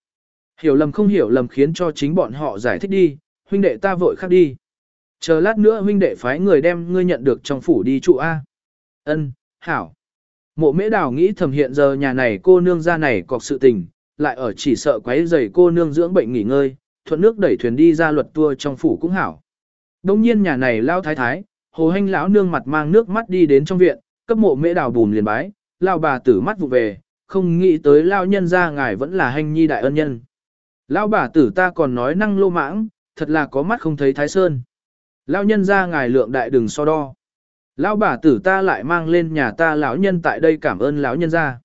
Hiểu lầm không hiểu lầm khiến cho chính bọn họ giải thích đi, huynh đệ ta vội khác đi. Chờ lát nữa huynh đệ phái người đem ngươi nhận được trong phủ đi trụ A. Ân, hảo. Mộ mễ đào nghĩ thầm hiện giờ nhà này cô nương ra này cọc sự tình, lại ở chỉ sợ quấy rầy cô nương dưỡng bệnh nghỉ ngơi, thuận nước đẩy thuyền đi ra luật tour trong phủ cũng hảo. Đông nhiên nhà này lao thái thái, hồ hanh lão nương mặt mang nước mắt đi đến trong viện, cấp mộ mễ đào bùn liền bái, lao bà tử mắt vụ về, không nghĩ tới lao nhân ra ngài vẫn là hành nhi đại ân nhân. Lao bà tử ta còn nói năng lô mãng, thật là có mắt không thấy thái sơn. Lao nhân ra ngài lượng đại đừng so đo. Lão bà tử ta lại mang lên nhà ta lão nhân tại đây cảm ơn lão nhân gia,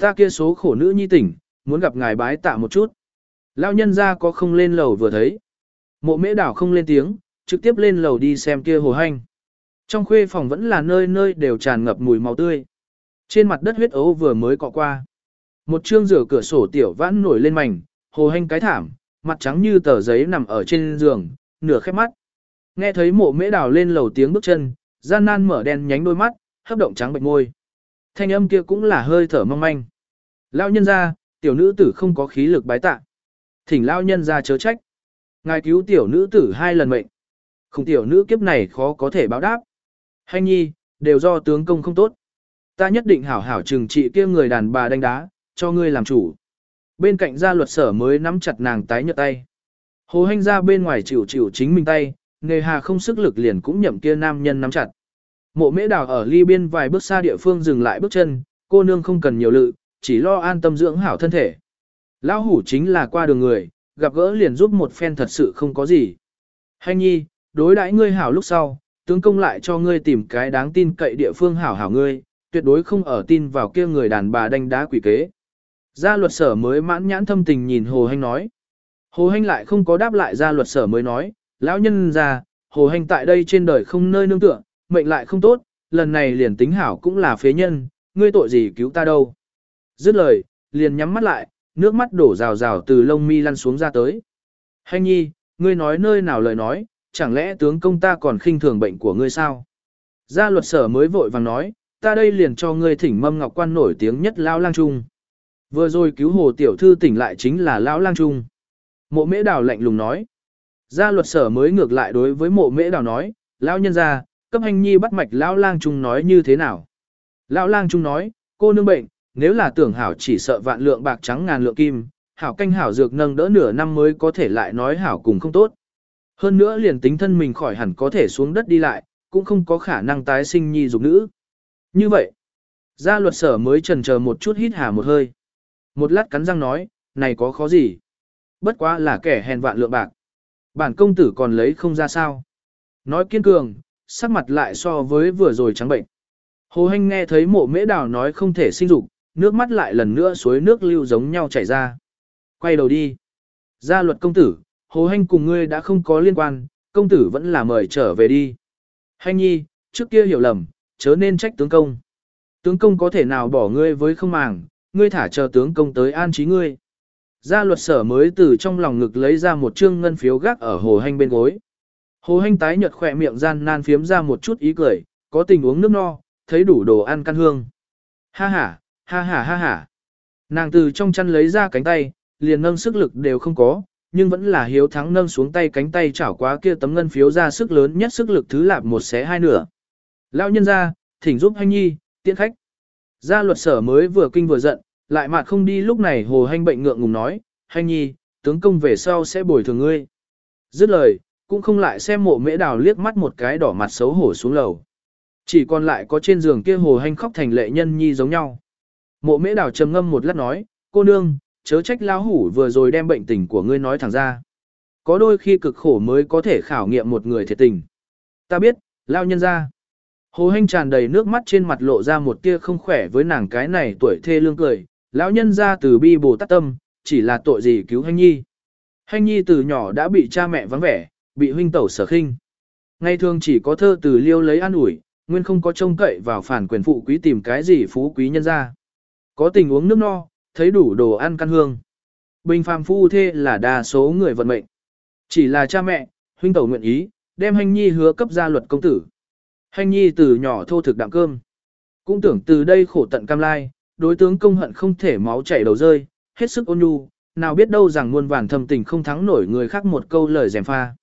Ta kia số khổ nữ nhi tỉnh, muốn gặp ngài bái tạ một chút. Lão nhân gia có không lên lầu vừa thấy. Mộ mễ đảo không lên tiếng, trực tiếp lên lầu đi xem kia hồ hanh. Trong khuê phòng vẫn là nơi nơi đều tràn ngập mùi máu tươi. Trên mặt đất huyết ấu vừa mới cọ qua. Một chương rửa cửa sổ tiểu vãn nổi lên mảnh, hồ hanh cái thảm, mặt trắng như tờ giấy nằm ở trên giường, nửa khép mắt. Nghe thấy mộ mễ đào lên lầu tiếng bước chân, gian nan mở đen nhánh đôi mắt, hấp động trắng bệnh môi. Thanh âm kia cũng là hơi thở mong manh. Lão nhân ra, tiểu nữ tử không có khí lực bái tạ. Thỉnh lão nhân ra chớ trách. Ngài cứu tiểu nữ tử hai lần mệnh. Không tiểu nữ kiếp này khó có thể báo đáp. Hành nhi, đều do tướng công không tốt. Ta nhất định hảo hảo trừng trị kia người đàn bà đánh đá, cho ngươi làm chủ. Bên cạnh gia luật sở mới nắm chặt nàng tái nhợt tay. Hồ hành ra bên ngoài chịu chịu chính mình tay, nghề hà không sức lực liền cũng nhậm kia nam nhân nắm chặt. Mộ mễ đào ở ly biên vài bước xa địa phương dừng lại bước chân, cô nương không cần nhiều lự, chỉ lo an tâm dưỡng hảo thân thể. Lão hủ chính là qua đường người, gặp gỡ liền giúp một phen thật sự không có gì. Hành nhi, đối đãi ngươi hảo lúc sau, tướng công lại cho ngươi tìm cái đáng tin cậy địa phương hảo hảo ngươi, tuyệt đối không ở tin vào kia người đàn bà đánh đá quỷ kế. Gia luật sở mới mãn nhãn thâm tình nhìn Hồ Hành nói. Hồ Hành lại không có đáp lại gia luật sở mới nói, lão nhân ra, Hồ Hành tại đây trên đời không nơi nương tựa, mệnh lại không tốt, lần này liền tính hảo cũng là phế nhân, ngươi tội gì cứu ta đâu. Dứt lời, liền nhắm mắt lại, nước mắt đổ rào rào từ lông mi lăn xuống ra tới. Hành nhi, ngươi nói nơi nào lời nói, chẳng lẽ tướng công ta còn khinh thường bệnh của ngươi sao? Gia luật sở mới vội vàng nói, ta đây liền cho ngươi thỉnh mâm ngọc quan nổi tiếng nhất lão lang trung. Vừa rồi cứu hồ tiểu thư tỉnh lại chính là lão lang trung. Mộ mễ đào lạnh lùng nói. Gia luật sở mới ngược lại đối với mộ mễ đào nói, lão nhân gia, cấp hành nhi bắt mạch lão lang trung nói như thế nào? Lão lang trung nói, cô nương bệnh, nếu là tưởng hảo chỉ sợ vạn lượng bạc trắng ngàn lượng kim, hảo canh hảo dược nâng đỡ nửa năm mới có thể lại nói hảo cùng không tốt. Hơn nữa liền tính thân mình khỏi hẳn có thể xuống đất đi lại, cũng không có khả năng tái sinh nhi dục nữ. Như vậy, gia luật sở mới trần chờ một chút hít hà một hơi. Một lát cắn răng nói, này có khó gì? Bất quá là kẻ hèn vạn lượng bạc. Bản công tử còn lấy không ra sao. Nói kiên cường, sắc mặt lại so với vừa rồi trắng bệnh. Hồ Hanh nghe thấy mộ mễ đào nói không thể sinh dục, nước mắt lại lần nữa suối nước lưu giống nhau chảy ra. Quay đầu đi. Gia luật công tử, Hồ Hanh cùng ngươi đã không có liên quan, công tử vẫn là mời trở về đi. Hanh nhi, trước kia hiểu lầm, chớ nên trách tướng công. Tướng công có thể nào bỏ ngươi với không màng, ngươi thả chờ tướng công tới an trí ngươi. Gia luật sở mới từ trong lòng ngực lấy ra một trương ngân phiếu gác ở hồ hanh bên gối. Hồ hanh tái nhợt khỏe miệng gian nan phiếm ra một chút ý cười, có tình uống nước no, thấy đủ đồ ăn căn hương. Ha ha, ha ha ha ha. Nàng từ trong chăn lấy ra cánh tay, liền nâng sức lực đều không có, nhưng vẫn là hiếu thắng nâng xuống tay cánh tay chảo quá kia tấm ngân phiếu ra sức lớn nhất sức lực thứ lạp một xé hai nửa. Lão nhân ra, thỉnh giúp Hanh nhi, tiễn khách. Gia luật sở mới vừa kinh vừa giận, lại mặt không đi lúc này hồ hành bệnh ngượng ngùng nói, Hanh nhi, tướng công về sau sẽ bồi thường ngươi. Dứt lời, cũng không lại xem mộ mễ đào liếc mắt một cái đỏ mặt xấu hổ xuống lầu. Chỉ còn lại có trên giường kia hồ hành khóc thành lệ nhân nhi giống nhau. Mộ mễ đào trầm ngâm một lát nói, cô nương, chớ trách lao hủ vừa rồi đem bệnh tình của ngươi nói thẳng ra. Có đôi khi cực khổ mới có thể khảo nghiệm một người thiệt tình. Ta biết, lao nhân ra. Hồ Hanh tràn đầy nước mắt trên mặt lộ ra một tia không khỏe với nàng cái này tuổi thê lương cười. Lão nhân ra từ bi bồ tát tâm, chỉ là tội gì cứu Hanh Nhi. Hanh Nhi từ nhỏ đã bị cha mẹ vắng vẻ, bị huynh tẩu sở khinh. Ngày thường chỉ có thơ từ liêu lấy an ủi, nguyên không có trông cậy vào phản quyền phụ quý tìm cái gì phú quý nhân ra. Có tình uống nước no, thấy đủ đồ ăn căn hương. Bình phàm phu thê là đa số người vận mệnh. Chỉ là cha mẹ, huynh tẩu nguyện ý, đem hành nhi hứa cấp gia luật công tử. Hành nhi từ nhỏ thô thực đạm cơm. Cũng tưởng từ đây khổ tận cam lai, đối tướng công hận không thể máu chảy đầu rơi, hết sức ôn nhu, nào biết đâu rằng muôn vàn thầm tình không thắng nổi người khác một câu lời dèm pha.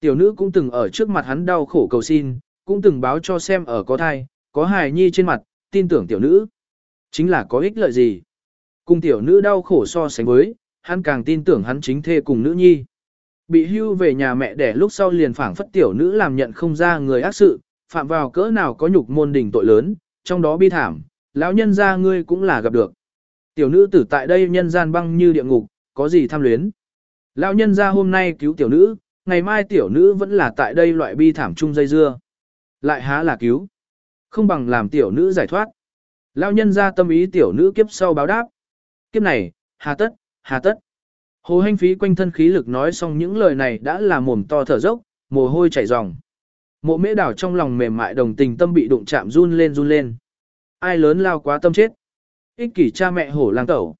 Tiểu nữ cũng từng ở trước mặt hắn đau khổ cầu xin, cũng từng báo cho xem ở có thai, có hài nhi trên mặt, tin tưởng tiểu nữ. Chính là có ích lợi gì? Cùng tiểu nữ đau khổ so sánh với, hắn càng tin tưởng hắn chính thê cùng nữ nhi. Bị hưu về nhà mẹ đẻ lúc sau liền phảng phất tiểu nữ làm nhận không ra người ác sự, phạm vào cỡ nào có nhục môn đỉnh tội lớn, trong đó bi thảm, lão nhân ra ngươi cũng là gặp được. Tiểu nữ tử tại đây nhân gian băng như địa ngục, có gì tham luyến. Lão nhân ra hôm nay cứu tiểu nữ, ngày mai tiểu nữ vẫn là tại đây loại bi thảm chung dây dưa. Lại há là cứu. Không bằng làm tiểu nữ giải thoát. Lão nhân ra tâm ý tiểu nữ kiếp sau báo đáp. Kiếp này, hà tất, hà tất. Hồ hành phí quanh thân khí lực nói xong những lời này đã là mồm to thở dốc, mồ hôi chảy ròng. Mộ mễ đảo trong lòng mềm mại đồng tình tâm bị đụng chạm run lên run lên. Ai lớn lao quá tâm chết. Ích kỷ cha mẹ hổ lang tẩu.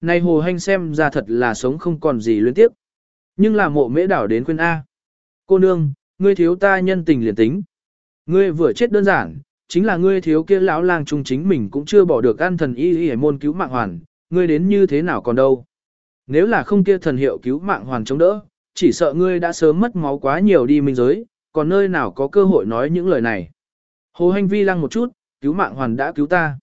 Này hồ hành xem ra thật là sống không còn gì luyến tiếp. Nhưng là mộ mễ đảo đến khuyên A. Cô nương, ngươi thiếu ta nhân tình liền tính. Ngươi vừa chết đơn giản, chính là ngươi thiếu kia lão lang trung chính mình cũng chưa bỏ được an thần y y môn cứu mạng hoàn, ngươi đến như thế nào còn đâu. Nếu là không kia thần hiệu cứu mạng hoàn chống đỡ, chỉ sợ ngươi đã sớm mất máu quá nhiều đi minh giới, còn nơi nào có cơ hội nói những lời này. Hồ hành vi lăng một chút, cứu mạng hoàn đã cứu ta.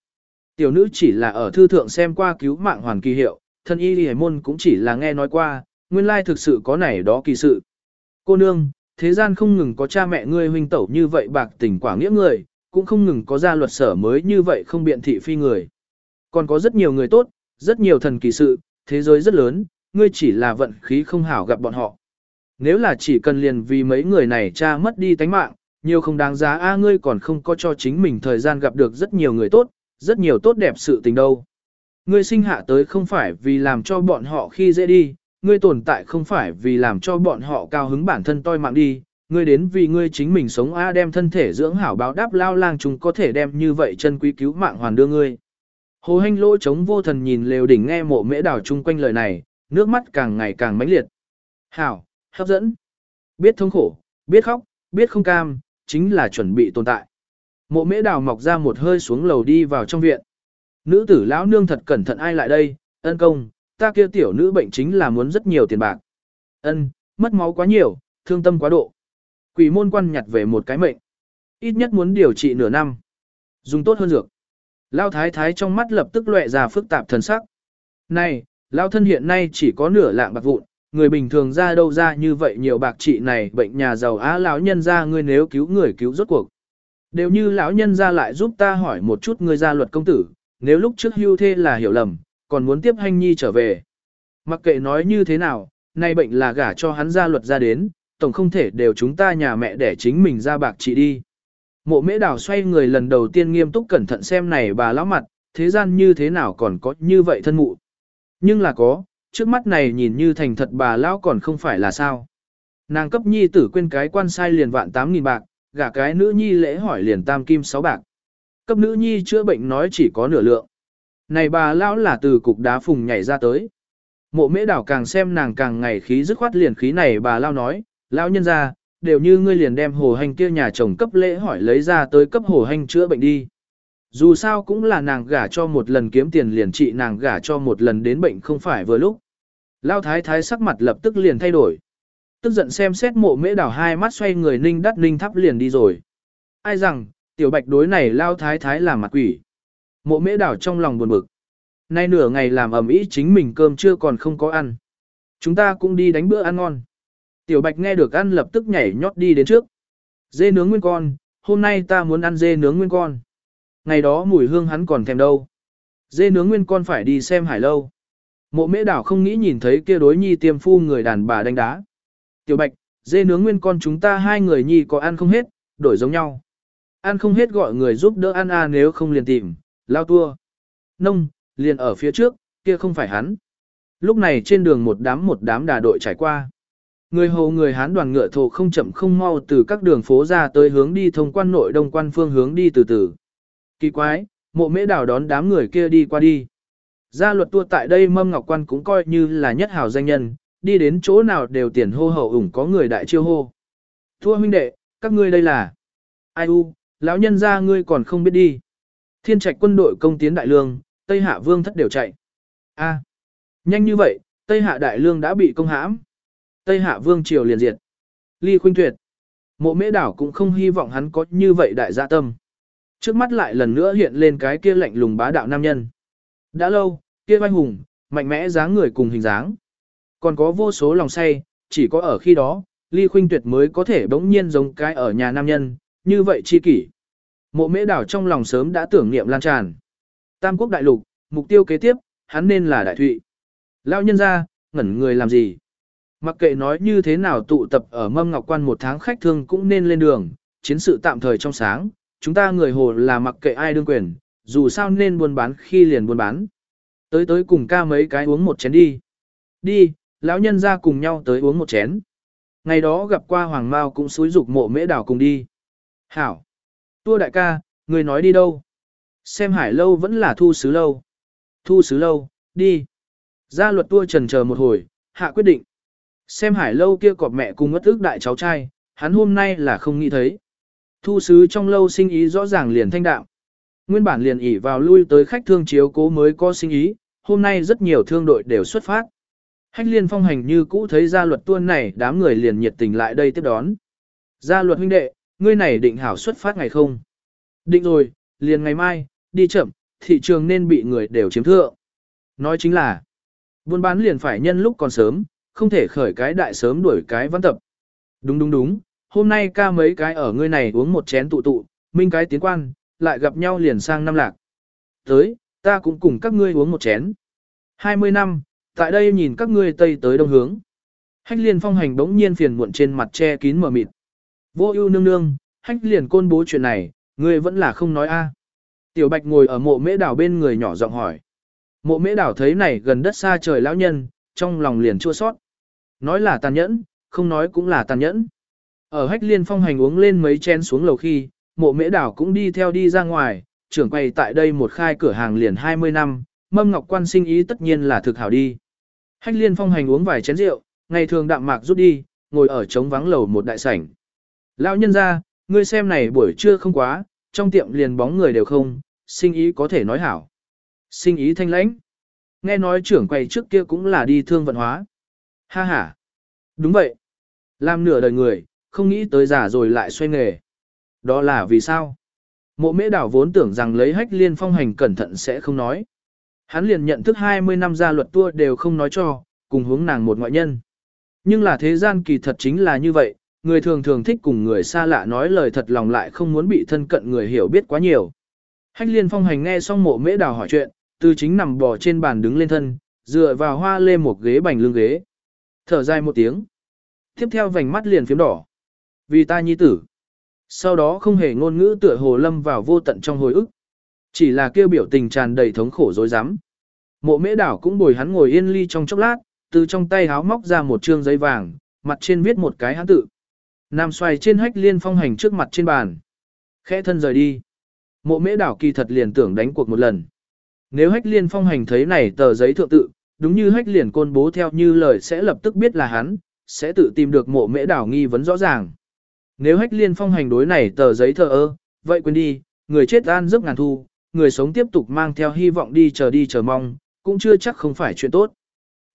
Tiểu nữ chỉ là ở thư thượng xem qua cứu mạng hoàn kỳ hiệu, thân y y môn cũng chỉ là nghe nói qua, nguyên lai thực sự có này đó kỳ sự. Cô nương, thế gian không ngừng có cha mẹ ngươi huynh tẩu như vậy bạc tình quả nghĩa người, cũng không ngừng có gia luật sở mới như vậy không biện thị phi người. Còn có rất nhiều người tốt, rất nhiều thần kỳ sự, thế giới rất lớn, ngươi chỉ là vận khí không hảo gặp bọn họ. Nếu là chỉ cần liền vì mấy người này cha mất đi tánh mạng, nhiều không đáng giá a ngươi còn không có cho chính mình thời gian gặp được rất nhiều người tốt, rất nhiều tốt đẹp sự tình đâu. Ngươi sinh hạ tới không phải vì làm cho bọn họ khi dễ đi, ngươi tồn tại không phải vì làm cho bọn họ cao hứng bản thân toi mạng đi, ngươi đến vì ngươi chính mình sống a đem thân thể dưỡng hảo báo đáp lao lang chúng có thể đem như vậy chân quý cứu mạng hoàn đưa ngươi. Hồ hành lỗ chống vô thần nhìn lều đỉnh nghe mộ mễ đảo chung quanh lời này, nước mắt càng ngày càng mãnh liệt. Hảo, hấp dẫn. Biết thống khổ, biết khóc, biết không cam, chính là chuẩn bị tồn tại. Mộ mễ đào mọc ra một hơi xuống lầu đi vào trong viện. Nữ tử lão nương thật cẩn thận ai lại đây, ân công, ta kia tiểu nữ bệnh chính là muốn rất nhiều tiền bạc. Ân, mất máu quá nhiều, thương tâm quá độ. Quỷ môn quan nhặt về một cái mệnh. Ít nhất muốn điều trị nửa năm. Dùng tốt hơn dược. Lao thái thái trong mắt lập tức lệ ra phức tạp thần sắc. Này, Lao thân hiện nay chỉ có nửa lạng bạc vụn, người bình thường ra đâu ra như vậy nhiều bạc trị này bệnh nhà giàu á lão nhân ra ngươi nếu cứu người cứu rốt cuộc. Đều như lão nhân ra lại giúp ta hỏi một chút ngươi gia luật công tử, nếu lúc trước hưu thê là hiểu lầm, còn muốn tiếp hành nhi trở về. Mặc kệ nói như thế nào, nay bệnh là gả cho hắn gia luật ra đến, tổng không thể đều chúng ta nhà mẹ để chính mình ra bạc trị đi. Mộ mễ đào xoay người lần đầu tiên nghiêm túc cẩn thận xem này bà lão mặt, thế gian như thế nào còn có như vậy thân mụ. Nhưng là có, trước mắt này nhìn như thành thật bà lão còn không phải là sao. Nàng cấp nhi tử quên cái quan sai liền vạn tám nghìn bạc, gả cái nữ nhi lễ hỏi liền tam kim sáu bạc. Cấp nữ nhi chữa bệnh nói chỉ có nửa lượng. Này bà lão là từ cục đá phùng nhảy ra tới. Mộ mễ đảo càng xem nàng càng ngày khí dứt khoát liền khí này bà lão nói, lão nhân ra, đều như ngươi liền đem hồ hành kia nhà chồng cấp lễ hỏi lấy ra tới cấp hồ hành chữa bệnh đi. Dù sao cũng là nàng gả cho một lần kiếm tiền liền trị nàng gả cho một lần đến bệnh không phải vừa lúc. Lao thái thái sắc mặt lập tức liền thay đổi. Tức giận xem xét mộ mễ đảo hai mắt xoay người ninh đắt ninh thắp liền đi rồi. Ai rằng, tiểu bạch đối này lao thái thái là mặt quỷ. Mộ mễ đảo trong lòng buồn bực. Nay nửa ngày làm ẩm ý chính mình cơm chưa còn không có ăn. Chúng ta cũng đi đánh bữa ăn ngon. Tiểu bạch nghe được ăn lập tức nhảy nhót đi đến trước. Dê nướng nguyên con, hôm nay ta muốn ăn dê nướng nguyên con. Ngày đó mùi hương hắn còn thèm đâu. Dê nướng nguyên con phải đi xem hải lâu. Mộ mễ đảo không nghĩ nhìn thấy kia đối nhi tiêm phu người đàn bà đánh đá. Tiểu bạch, dê nướng nguyên con chúng ta hai người nhi có ăn không hết, đổi giống nhau. Ăn không hết gọi người giúp đỡ ăn à nếu không liền tìm, lao tua. Nông, liền ở phía trước, kia không phải hắn. Lúc này trên đường một đám một đám đà đội trải qua. Người hầu người Hán đoàn ngựa thổ không chậm không mau từ các đường phố ra tới hướng đi thông quan nội đông quan phương hướng đi từ từ. Kỳ quái, mộ mễ đảo đón đám người kia đi qua đi. Gia luật tua tại đây mâm ngọc quan cũng coi như là nhất hào danh nhân, đi đến chỗ nào đều tiền hô hậu ủng có người đại chiêu hô. Thua huynh đệ, các ngươi đây là. Ai u, lão nhân ra ngươi còn không biết đi. Thiên trạch quân đội công tiến đại lương, Tây Hạ vương thất đều chạy. A, nhanh như vậy, Tây Hạ đại lương đã bị công hãm. Tây Hạ vương triều liền diệt. Ly khuynh tuyệt. Mộ mễ đảo cũng không hy vọng hắn có như vậy đại dạ tâm. Trước mắt lại lần nữa hiện lên cái kia lạnh lùng bá đạo nam nhân. Đã lâu, kia vai hùng, mạnh mẽ dáng người cùng hình dáng. Còn có vô số lòng say, chỉ có ở khi đó, Ly Khuynh Tuyệt mới có thể bỗng nhiên giống cái ở nhà nam nhân, như vậy chi kỷ. Mộ mễ đảo trong lòng sớm đã tưởng niệm lan tràn. Tam quốc đại lục, mục tiêu kế tiếp, hắn nên là đại thụy. Lao nhân ra, ngẩn người làm gì? Mặc kệ nói như thế nào tụ tập ở mâm ngọc quan một tháng khách thương cũng nên lên đường, chiến sự tạm thời trong sáng, chúng ta người hồ là mặc kệ ai đương quyền, dù sao nên buôn bán khi liền buôn bán. Tới tới cùng ca mấy cái uống một chén đi. Đi, lão nhân ra cùng nhau tới uống một chén. Ngày đó gặp qua Hoàng Mao cũng xúi dục mộ mễ đảo cùng đi. Hảo. Tua đại ca, người nói đi đâu? Xem hải lâu vẫn là thu sứ lâu. Thu sứ lâu, đi. Gia luật tua trần chờ một hồi, hạ quyết định. Xem hải lâu kia cọp mẹ cùng ngất ước đại cháu trai, hắn hôm nay là không nghĩ thấy. Thu sứ trong lâu sinh ý rõ ràng liền thanh đạo. Nguyên bản liền ỉ vào lui tới khách thương chiếu cố mới có sinh ý, hôm nay rất nhiều thương đội đều xuất phát. Hách liên phong hành như cũ thấy gia luật tuôn này đám người liền nhiệt tình lại đây tiếp đón. Gia luật huynh đệ, ngươi này định hảo xuất phát ngày không? Định rồi, liền ngày mai, đi chậm, thị trường nên bị người đều chiếm thượng. Nói chính là, buôn bán liền phải nhân lúc còn sớm, không thể khởi cái đại sớm đuổi cái văn tập. Đúng đúng đúng, hôm nay ca mấy cái ở ngươi này uống một chén tụ tụ, minh cái tiến quan, lại gặp nhau liền sang năm lạc. Tới, ta cũng cùng các ngươi uống một chén. 20 năm, tại đây nhìn các ngươi tây tới đông hướng. Hách liên phong hành bỗng nhiên phiền muộn trên mặt che kín mờ mịt. Vô ưu nương nương, hách liền côn bố chuyện này, ngươi vẫn là không nói a. Tiểu bạch ngồi ở mộ mễ đảo bên người nhỏ giọng hỏi. Mộ mễ đảo thấy này gần đất xa trời lão nhân, trong lòng liền chua sót. Nói là tàn nhẫn, không nói cũng là tàn nhẫn. Ở hách liên phong hành uống lên mấy chén xuống lầu khi, mộ mễ đảo cũng đi theo đi ra ngoài, trưởng quay tại đây một khai cửa hàng liền 20 năm, mâm ngọc quan sinh ý tất nhiên là thực hảo đi. Hách liên phong hành uống vài chén rượu, ngày thường đạm mạc rút đi, ngồi ở trống vắng lầu một đại sảnh. Lão nhân ra, ngươi xem này buổi trưa không quá, trong tiệm liền bóng người đều không, sinh ý có thể nói hảo. Sinh ý thanh lãnh. Nghe nói trưởng quầy trước kia cũng là đi thương vận hóa. Ha ha. Đúng vậy. Làm nửa đời người, không nghĩ tới già rồi lại xoay nghề. Đó là vì sao? Mộ mễ đảo vốn tưởng rằng lấy hách liên phong hành cẩn thận sẽ không nói. Hắn liền nhận thức 20 năm ra luật tua đều không nói cho, cùng hướng nàng một ngoại nhân. Nhưng là thế gian kỳ thật chính là như vậy, người thường thường thích cùng người xa lạ nói lời thật lòng lại không muốn bị thân cận người hiểu biết quá nhiều. Hách liên phong hành nghe xong mộ mễ đào hỏi chuyện, từ chính nằm bò trên bàn đứng lên thân, dựa vào hoa lê một ghế bành lưng ghế. Thở dài một tiếng. Tiếp theo vành mắt liền phiếm đỏ. Vì ta nhi tử. Sau đó không hề ngôn ngữ tựa hồ lâm vào vô tận trong hồi ức. Chỉ là kêu biểu tình tràn đầy thống khổ dối rắm Mộ mễ đảo cũng bồi hắn ngồi yên ly trong chốc lát, từ trong tay háo móc ra một trương giấy vàng, mặt trên viết một cái hán tự. Nam xoay trên hách liên phong hành trước mặt trên bàn. Khẽ thân rời đi. Mộ mễ đảo kỳ thật liền tưởng đánh cuộc một lần. Nếu hách liên phong hành thấy này tờ giấy thượng tự, đúng như hách liền côn bố theo như lời sẽ lập tức biết là hắn, sẽ tự tìm được mộ mễ đảo nghi vấn rõ ràng. Nếu hách liên phong hành đối này tờ giấy thờ ơ, vậy quên đi, người chết an giấc ngàn thu, người sống tiếp tục mang theo hy vọng đi chờ đi chờ mong, cũng chưa chắc không phải chuyện tốt.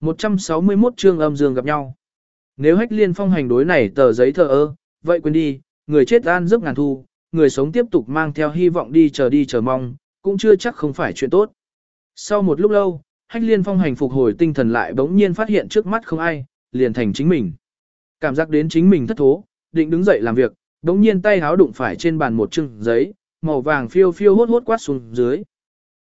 161 chương âm dương gặp nhau. Nếu hách liên phong hành đối này tờ giấy thờ ơ, vậy quên đi, người chết an giấc ngàn thu, người sống tiếp tục mang theo hy vọng đi chờ đi chờ mong, cũng chưa chắc không phải chuyện tốt. Sau một lúc lâu, hách liên phong hành phục hồi tinh thần lại bỗng nhiên phát hiện trước mắt không ai, liền thành chính mình. Cảm giác đến chính mình thất thố, định đứng dậy làm việc, bỗng nhiên tay háo đụng phải trên bàn một chừng giấy, màu vàng phiêu phiêu hốt hốt quát xuống dưới.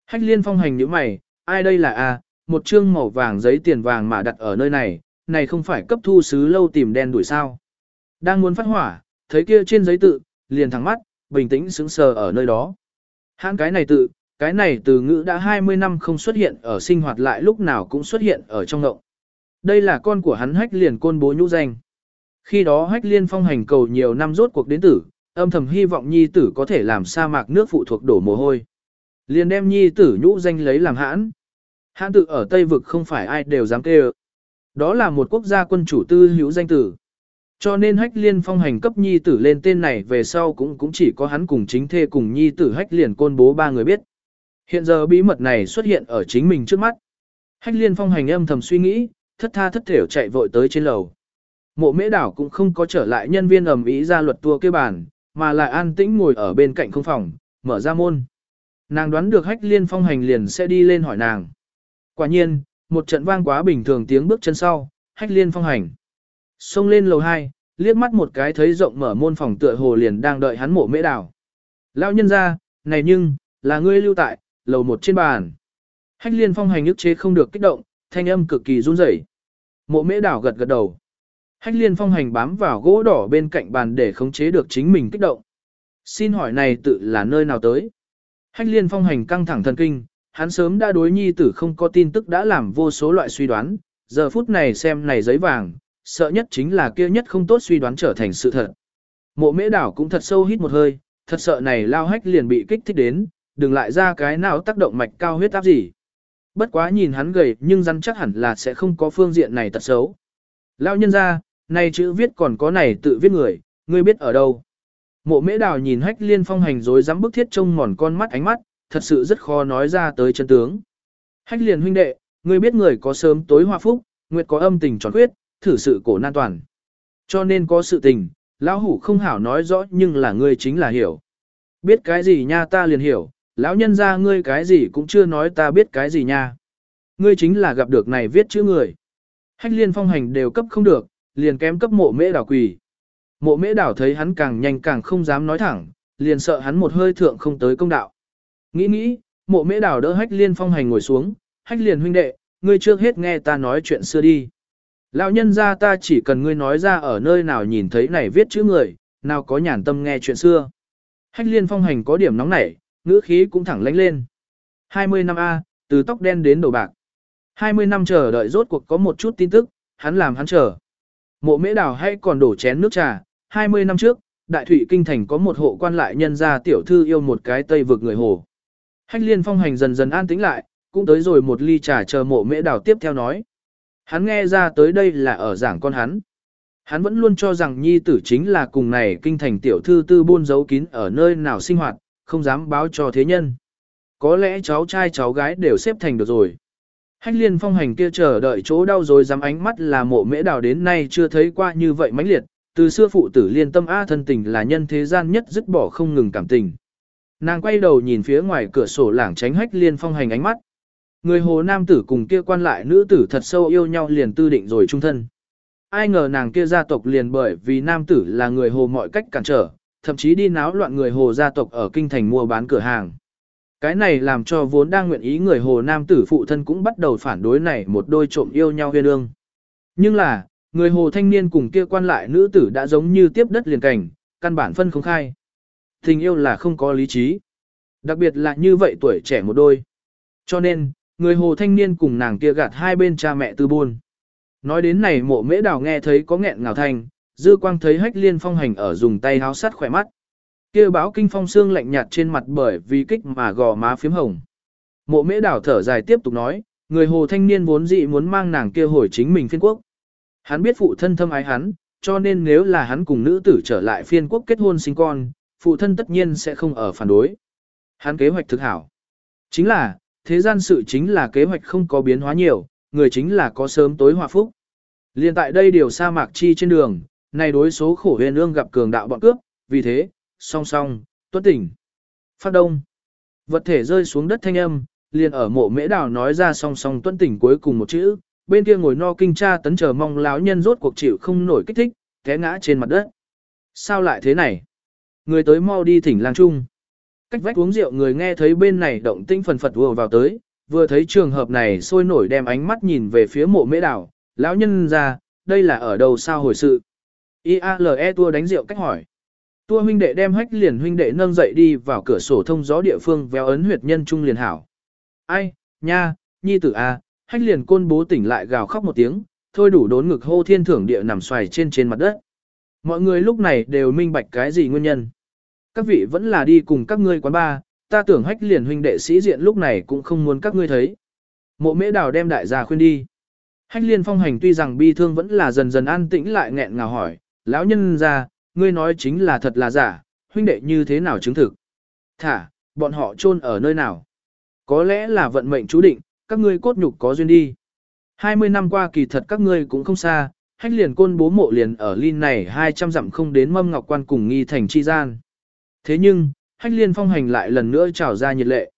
Hách liên phong hành như mày, ai đây là a? một chương màu vàng giấy tiền vàng mà đặt ở nơi này, này không phải cấp thu sứ lâu tìm đen đuổi sao. Đang muốn phát hỏa, thấy kia trên giấy tự, liền thẳng mắt, bình tĩnh sững sờ ở nơi đó. Hãng cái này tự, cái này từ ngữ đã 20 năm không xuất hiện ở sinh hoạt lại lúc nào cũng xuất hiện ở trong ngộng. Đây là con của hắn hách liền côn bố nhũ danh. Khi đó hách liên phong hành cầu nhiều năm rốt cuộc đến tử, âm thầm hy vọng nhi tử có thể làm sa mạc nước phụ thuộc đổ mồ hôi. Liền đem nhi tử nhũ danh lấy làm hãn. Hãn tự ở Tây Vực không phải ai đều dám kêu. Đó là một quốc gia quân chủ tư hữu danh tử. Cho nên hách liên phong hành cấp nhi tử lên tên này về sau cũng cũng chỉ có hắn cùng chính thê cùng nhi tử hách liền côn bố ba người biết. Hiện giờ bí mật này xuất hiện ở chính mình trước mắt. Hách liên phong hành âm thầm suy nghĩ, thất tha thất thểu chạy vội tới trên lầu. Mộ mễ đảo cũng không có trở lại nhân viên ẩm ý ra luật tua kê bàn, mà lại an tĩnh ngồi ở bên cạnh không phòng, mở ra môn. Nàng đoán được hách liên phong hành liền sẽ đi lên hỏi nàng. Quả nhiên, một trận vang quá bình thường tiếng bước chân sau, hách liên phong hành. Xông lên lầu 2, liếc mắt một cái thấy rộng mở môn phòng tựa hồ liền đang đợi hắn mộ mễ đảo. Lão nhân ra, này nhưng, là ngươi lưu tại, lầu một trên bàn. Hách liên phong hành ức chế không được kích động, thanh âm cực kỳ run rẩy. Mộ mễ đảo gật gật đầu. Hách liên phong hành bám vào gỗ đỏ bên cạnh bàn để khống chế được chính mình kích động. Xin hỏi này tự là nơi nào tới? Hách liên phong hành căng thẳng thần kinh, hắn sớm đã đối nhi tử không có tin tức đã làm vô số loại suy đoán, giờ phút này xem này giấy vàng, sợ nhất chính là kia nhất không tốt suy đoán trở thành sự thật. Mộ mễ đảo cũng thật sâu hít một hơi, thật sợ này lao hách liền bị kích thích đến, đừng lại ra cái nào tác động mạch cao huyết áp gì. Bất quá nhìn hắn gầy nhưng rắn chắc hẳn là sẽ không có phương diện này tật xấu. Lao nhân ra, này chữ viết còn có này tự viết người, ngươi biết ở đâu. Mộ mễ đào nhìn hách liên phong hành rồi dám bức thiết trông mòn con mắt ánh mắt, thật sự rất khó nói ra tới chân tướng. Hách liền huynh đệ, ngươi biết người có sớm tối hoa phúc, nguyệt có âm tình tròn khuyết, thử sự cổ nan toàn. Cho nên có sự tình, lão hủ không hảo nói rõ nhưng là ngươi chính là hiểu. Biết cái gì nha ta liền hiểu, lão nhân ra ngươi cái gì cũng chưa nói ta biết cái gì nha. Ngươi chính là gặp được này viết chữ người. Hách liên phong hành đều cấp không được, liền kém cấp mộ mễ đảo quỳ. Mộ mễ đảo thấy hắn càng nhanh càng không dám nói thẳng, liền sợ hắn một hơi thượng không tới công đạo. Nghĩ nghĩ, mộ mễ đảo đỡ hách liên phong hành ngồi xuống, hách liền huynh đệ, ngươi trước hết nghe ta nói chuyện xưa đi. Lão nhân ra ta chỉ cần ngươi nói ra ở nơi nào nhìn thấy này viết chữ người, nào có nhàn tâm nghe chuyện xưa. Hách liên phong hành có điểm nóng nảy, ngữ khí cũng thẳng lánh lên. 20 năm A, từ tóc đen đến đầu bạc. 20 năm chờ đợi rốt cuộc có một chút tin tức, hắn làm hắn chờ. Mộ mễ đào hay còn đổ chén nước trà, 20 năm trước, Đại Thụy Kinh Thành có một hộ quan lại nhân gia tiểu thư yêu một cái tây vực người hồ. Hách liên phong hành dần dần an tĩnh lại, cũng tới rồi một ly trà chờ mộ mễ đào tiếp theo nói. Hắn nghe ra tới đây là ở giảng con hắn. Hắn vẫn luôn cho rằng nhi tử chính là cùng này kinh thành tiểu thư tư buôn giấu kín ở nơi nào sinh hoạt, không dám báo cho thế nhân. Có lẽ cháu trai cháu gái đều xếp thành được rồi. Hách liên phong hành kia chờ đợi chỗ đau rồi dám ánh mắt là mộ mễ đào đến nay chưa thấy qua như vậy mãnh liệt, từ xưa phụ tử liên tâm A thân tình là nhân thế gian nhất dứt bỏ không ngừng cảm tình. Nàng quay đầu nhìn phía ngoài cửa sổ lảng tránh hách liên phong hành ánh mắt. Người hồ nam tử cùng kia quan lại nữ tử thật sâu yêu nhau liền tư định rồi trung thân. Ai ngờ nàng kia gia tộc liền bởi vì nam tử là người hồ mọi cách cản trở, thậm chí đi náo loạn người hồ gia tộc ở kinh thành mua bán cửa hàng. Cái này làm cho vốn đang nguyện ý người hồ nam tử phụ thân cũng bắt đầu phản đối này một đôi trộm yêu nhau huyên ương. Nhưng là, người hồ thanh niên cùng kia quan lại nữ tử đã giống như tiếp đất liền cảnh, căn bản phân không khai. Tình yêu là không có lý trí. Đặc biệt là như vậy tuổi trẻ một đôi. Cho nên, người hồ thanh niên cùng nàng kia gạt hai bên cha mẹ tư buôn. Nói đến này mộ mễ đào nghe thấy có nghẹn ngào thành, dư quang thấy hách liên phong hành ở dùng tay háo sắt khỏe mắt. kia báo kinh phong xương lạnh nhạt trên mặt bởi vì kích mà gò má phím hồng. Mộ mễ đảo thở dài tiếp tục nói, người hồ thanh niên vốn dị muốn mang nàng kia hồi chính mình phiên quốc. Hắn biết phụ thân thâm ái hắn, cho nên nếu là hắn cùng nữ tử trở lại phiên quốc kết hôn sinh con, phụ thân tất nhiên sẽ không ở phản đối. Hắn kế hoạch thực hảo. Chính là, thế gian sự chính là kế hoạch không có biến hóa nhiều, người chính là có sớm tối hòa phúc. Liên tại đây điều sa mạc chi trên đường, này đối số khổ huyền ương gặp cường đạo bọn cướp, vì thế, song song, tuất tỉnh. Phát đông. Vật thể rơi xuống đất thanh âm, liền ở mộ mễ đào nói ra song song tuân tỉnh cuối cùng một chữ, bên kia ngồi no kinh tra tấn chờ mong láo nhân rốt cuộc chịu không nổi kích thích, té ngã trên mặt đất. Sao lại thế này? Người tới mau đi thỉnh lang trung. Cách vách uống rượu người nghe thấy bên này động tinh phần phật vừa vào tới, vừa thấy trường hợp này sôi nổi đem ánh mắt nhìn về phía mộ mễ đảo, lão nhân ra, đây là ở đâu sao hồi sự. IALE tua đánh rượu cách hỏi. Tua huynh đệ đem hách liền huynh đệ nâng dậy đi vào cửa sổ thông gió địa phương véo ấn huyệt nhân trung liền hảo. Ai, nha, nhi tử a, à, hách liền côn bố tỉnh lại gào khóc một tiếng, thôi đủ đốn ngực hô thiên thưởng địa nằm xoài trên trên mặt đất. Mọi người lúc này đều minh bạch cái gì nguyên nhân. Các vị vẫn là đi cùng các ngươi quán ba, ta tưởng hách liền huynh đệ sĩ diện lúc này cũng không muốn các ngươi thấy. Mộ mễ đào đem đại gia khuyên đi. Hách liên phong hành tuy rằng bi thương vẫn là dần dần an tĩnh lại nghẹn ngào hỏi, lão nhân ra, ngươi nói chính là thật là giả, huynh đệ như thế nào chứng thực. Thả, bọn họ chôn ở nơi nào. Có lẽ là vận mệnh chú định, các ngươi cốt nhục có duyên đi. 20 năm qua kỳ thật các ngươi cũng không xa, hách liền côn bố mộ liền ở Linh này 200 dặm không đến mâm ngọc quan cùng nghi thành chi gian. Thế nhưng, hách liên phong hành lại lần nữa trào ra nhiệt lệ.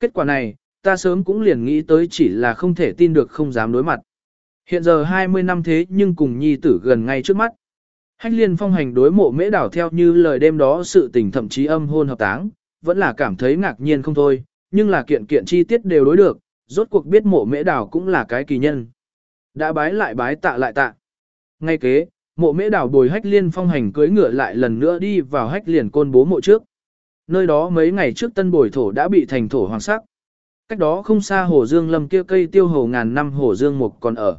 Kết quả này, ta sớm cũng liền nghĩ tới chỉ là không thể tin được không dám đối mặt. Hiện giờ 20 năm thế nhưng cùng nhi tử gần ngay trước mắt. Hách liên phong hành đối mộ mễ đảo theo như lời đêm đó sự tình thậm chí âm hôn hợp táng, vẫn là cảm thấy ngạc nhiên không thôi, nhưng là kiện kiện chi tiết đều đối được, rốt cuộc biết mộ mễ đảo cũng là cái kỳ nhân. Đã bái lại bái tạ lại tạ. Ngay kế, mộ mễ đảo bồi hách liên phong hành cưới ngựa lại lần nữa đi vào hách liền côn bố mộ trước. Nơi đó mấy ngày trước tân bồi thổ đã bị thành thổ hoàng sắc. Cách đó không xa hồ dương lâm kia cây tiêu hồ ngàn năm hồ dương mục còn ở.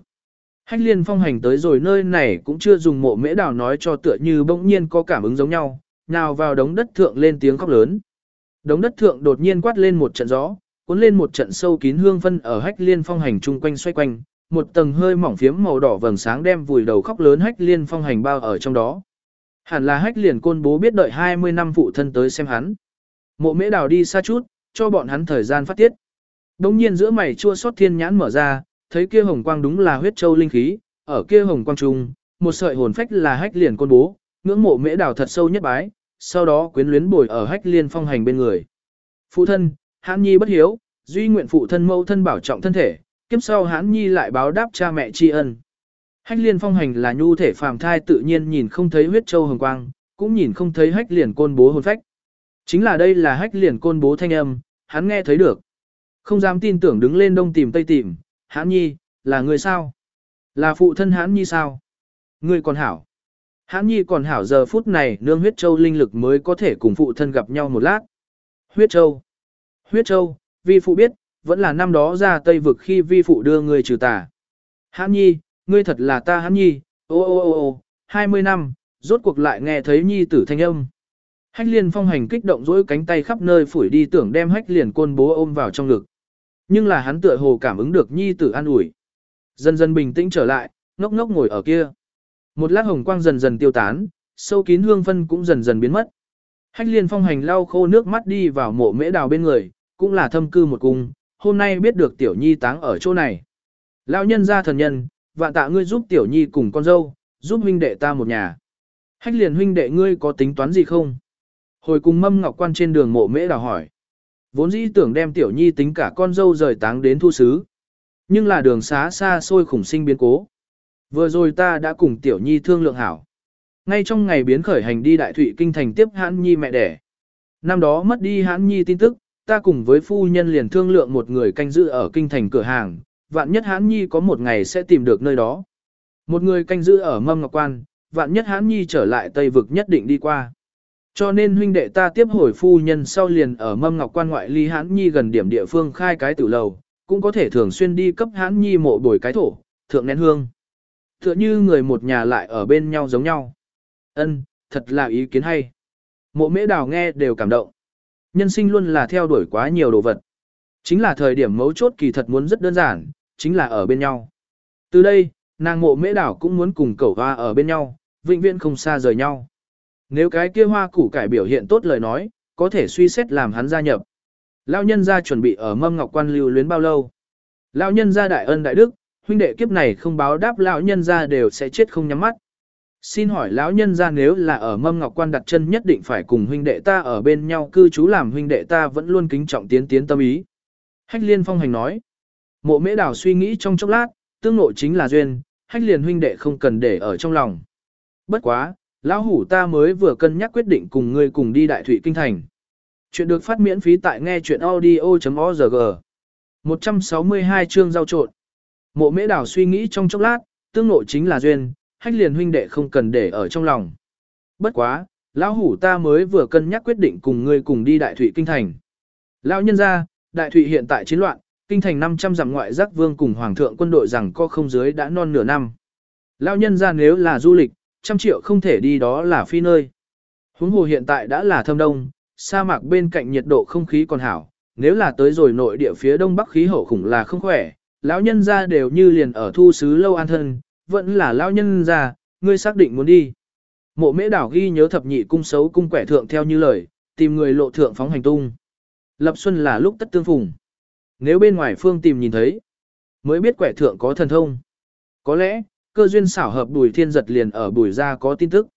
Hách liên phong hành tới rồi nơi này cũng chưa dùng mộ mễ đảo nói cho tựa như bỗng nhiên có cảm ứng giống nhau, nào vào đống đất thượng lên tiếng khóc lớn. Đống đất thượng đột nhiên quát lên một trận gió, cuốn lên một trận sâu kín hương phân ở hách liên phong hành chung quanh xoay quanh, một tầng hơi mỏng phiếm màu đỏ vầng sáng đem vùi đầu khóc lớn hách liên phong hành bao ở trong đó. Hẳn là hách liền côn bố biết đợi 20 năm phụ thân tới xem hắn. Mộ mễ đào đi xa chút, cho bọn hắn thời gian phát tiết. Đông nhiên giữa mày chua xót thiên nhãn mở ra, thấy kia hồng quang đúng là huyết châu linh khí, ở kia hồng quang trung, một sợi hồn phách là hách liền côn bố, ngưỡng mộ mễ đào thật sâu nhất bái, sau đó quyến luyến bồi ở hách liên phong hành bên người. Phụ thân, hãn nhi bất hiếu, duy nguyện phụ thân mâu thân bảo trọng thân thể, kiếp sau hãn nhi lại báo đáp cha mẹ tri ân. Hách liên phong hành là nhu thể phàm thai tự nhiên nhìn không thấy huyết châu hồng quang, cũng nhìn không thấy hách liền côn bố hồn phách. Chính là đây là hách liền côn bố thanh âm, hắn nghe thấy được. Không dám tin tưởng đứng lên đông tìm tây tìm, hãn nhi, là người sao? Là phụ thân hãn nhi sao? Người còn hảo. Hãn nhi còn hảo giờ phút này nương huyết châu linh lực mới có thể cùng phụ thân gặp nhau một lát. Huyết châu. Huyết châu, vi phụ biết, vẫn là năm đó ra tây vực khi vi phụ đưa người trừ tà. Hãn nhi, ngươi thật là ta hãn nhi, ô ô ô ô, 20 năm, rốt cuộc lại nghe thấy nhi tử thanh âm. Hách liên phong hành kích động dỗi cánh tay khắp nơi phủi đi tưởng đem hách liền côn bố ôm vào trong ngực. Nhưng là hắn tựa hồ cảm ứng được nhi tử an ủi. Dần dần bình tĩnh trở lại, ngốc ngốc ngồi ở kia. Một lát hồng quang dần dần tiêu tán, sâu kín hương phân cũng dần dần biến mất. Hách liên phong hành lau khô nước mắt đi vào mộ mễ đào bên người, cũng là thâm cư một cung, hôm nay biết được tiểu nhi táng ở chỗ này. Lão nhân gia thần nhân, vạn tạ ngươi giúp tiểu nhi cùng con dâu, giúp huynh đệ ta một nhà. Hách liền huynh đệ ngươi có tính toán gì không? Hồi cùng mâm ngọc quan trên đường mộ mễ đào hỏi. Vốn dĩ tưởng đem tiểu nhi tính cả con dâu rời táng đến thu xứ. Nhưng là đường xá xa xôi khủng sinh biến cố. Vừa rồi ta đã cùng tiểu nhi thương lượng hảo. Ngay trong ngày biến khởi hành đi đại thụy kinh thành tiếp hãn nhi mẹ đẻ. Năm đó mất đi hãn nhi tin tức, ta cùng với phu nhân liền thương lượng một người canh giữ ở kinh thành cửa hàng, vạn nhất hãn nhi có một ngày sẽ tìm được nơi đó. Một người canh giữ ở mâm ngọc quan, vạn nhất hãn nhi trở lại Tây Vực nhất định đi qua. Cho nên huynh đệ ta tiếp hồi phu nhân sau liền ở mâm ngọc quan ngoại ly hãn nhi gần điểm địa phương khai cái tử lầu, cũng có thể thường xuyên đi cấp hãn nhi mộ bồi cái thổ, thượng nén hương. Tựa như người một nhà lại ở bên nhau giống nhau. Ân, thật là ý kiến hay. Mộ mễ đào nghe đều cảm động. Nhân sinh luôn là theo đuổi quá nhiều đồ vật. Chính là thời điểm mấu chốt kỳ thật muốn rất đơn giản, chính là ở bên nhau. Từ đây, nàng mộ mễ đảo cũng muốn cùng cẩu hoa ở bên nhau, vĩnh viễn không xa rời nhau. Nếu cái kia hoa củ cải biểu hiện tốt lời nói, có thể suy xét làm hắn gia nhập. Lão nhân gia chuẩn bị ở mâm ngọc quan lưu luyến bao lâu? Lão nhân gia đại ân đại đức, huynh đệ kiếp này không báo đáp lão nhân gia đều sẽ chết không nhắm mắt. Xin hỏi lão nhân gia nếu là ở mâm ngọc quan đặt chân nhất định phải cùng huynh đệ ta ở bên nhau cư trú làm huynh đệ ta vẫn luôn kính trọng tiến tiến tâm ý. Hách liên phong hành nói. Mộ mễ đảo suy nghĩ trong chốc lát, tương nội chính là duyên, hách liền huynh đệ không cần để ở trong lòng. Bất quá, lão hủ ta mới vừa cân nhắc quyết định cùng ngươi cùng đi đại thủy kinh thành. Chuyện được phát miễn phí tại nghe chuyện audio.org. 162 chương giao trộn. Mộ mễ đảo suy nghĩ trong chốc lát, tương nội chính là duyên, hách liền huynh đệ không cần để ở trong lòng. Bất quá, lão hủ ta mới vừa cân nhắc quyết định cùng ngươi cùng đi đại thủy kinh thành. Lão nhân ra, đại thủy hiện tại chiến loạn, kinh thành 500 dặm ngoại giác vương cùng hoàng thượng quân đội rằng co không dưới đã non nửa năm. Lão nhân ra nếu là du lịch, trăm triệu không thể đi đó là phi nơi. Huống hồ hiện tại đã là thâm đông, sa mạc bên cạnh nhiệt độ không khí còn hảo, nếu là tới rồi nội địa phía đông bắc khí hậu khủng là không khỏe, lão nhân ra đều như liền ở thu xứ lâu an thân, vẫn là lao nhân ra, ngươi xác định muốn đi. Mộ mễ đảo ghi nhớ thập nhị cung xấu cung quẻ thượng theo như lời, tìm người lộ thượng phóng hành tung. Lập xuân là lúc tất tương phùng. Nếu bên ngoài phương tìm nhìn thấy, mới biết quẻ thượng có thần thông. Có lẽ, cơ duyên xảo hợp bùi thiên giật liền ở bùi ra có tin tức.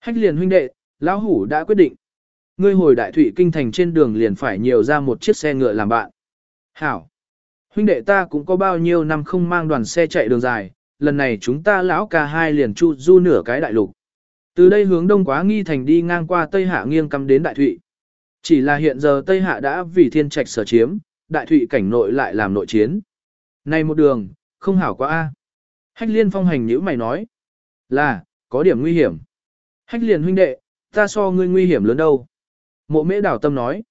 Hách liền huynh đệ, lão hủ đã quyết định. Ngươi hồi đại thủy kinh thành trên đường liền phải nhiều ra một chiếc xe ngựa làm bạn. Hảo! Huynh đệ ta cũng có bao nhiêu năm không mang đoàn xe chạy đường dài, lần này chúng ta lão ca hai liền chu du nửa cái đại lục. Từ đây hướng đông quá nghi thành đi ngang qua Tây Hạ nghiêng cắm đến Đại Thụy. Chỉ là hiện giờ Tây Hạ đã vì thiên trạch sở chiếm, Đại Thụy cảnh nội lại làm nội chiến. Này một đường, không hảo quá a. Hách liên phong hành nhữ mày nói. Là, có điểm nguy hiểm. Hách liền huynh đệ, ta so ngươi nguy hiểm lớn đâu. Mộ mễ đảo tâm nói.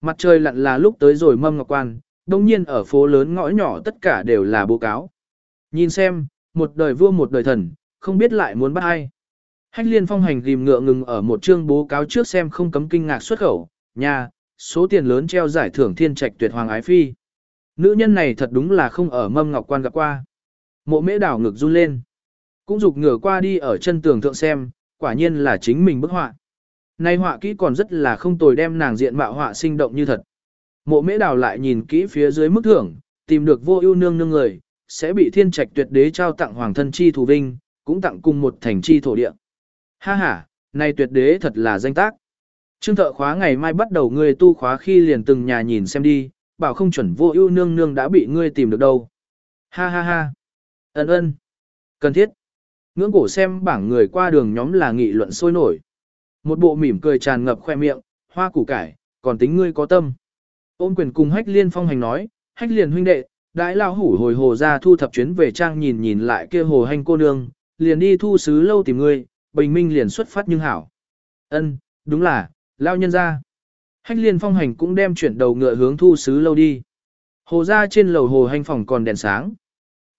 Mặt trời lặn là lúc tới rồi mâm ngọc quan, đông nhiên ở phố lớn ngõ nhỏ tất cả đều là bố cáo. Nhìn xem, một đời vua một đời thần, không biết lại muốn bắt ai. Hách liên phong hành ghim ngựa ngừng ở một chương bố cáo trước xem không cấm kinh ngạc xuất khẩu, nhà, số tiền lớn treo giải thưởng thiên trạch tuyệt hoàng ái phi. Nữ nhân này thật đúng là không ở mâm ngọc quan gặp qua. Mộ mễ đảo ngực run lên. Cũng dục ngửa qua đi ở chân tường thượng xem, quả nhiên là chính mình bức họa. Nay họa kỹ còn rất là không tồi đem nàng diện mạo họa sinh động như thật. Mộ mễ đào lại nhìn kỹ phía dưới mức thưởng, tìm được vô ưu nương nương người, sẽ bị thiên trạch tuyệt đế trao tặng hoàng thân chi thủ vinh, cũng tặng cùng một thành chi thổ địa. Ha ha, này tuyệt đế thật là danh tác. Trương thợ khóa ngày mai bắt đầu ngươi tu khóa khi liền từng nhà nhìn xem đi, bảo không chuẩn vô ưu nương nương đã bị ngươi tìm được đâu. Ha ha ha. Ấn ơn. Cần thiết. Ngưỡng cổ xem bảng người qua đường nhóm là nghị luận sôi nổi. Một bộ mỉm cười tràn ngập khoe miệng, hoa củ cải, còn tính ngươi có tâm. Ôn quyền cùng hách liên phong hành nói, hách liền huynh đệ, đại lao hủ hồi hồ ra thu thập chuyến về trang nhìn nhìn lại kia hồ hành cô nương, liền đi thu xứ lâu tìm ngươi, bình minh liền xuất phát nhưng hảo. Ân, đúng là, lao nhân ra. Hách liên phong hành cũng đem chuyển đầu ngựa hướng thu xứ lâu đi. Hồ ra trên lầu hồ hành phòng còn đèn sáng.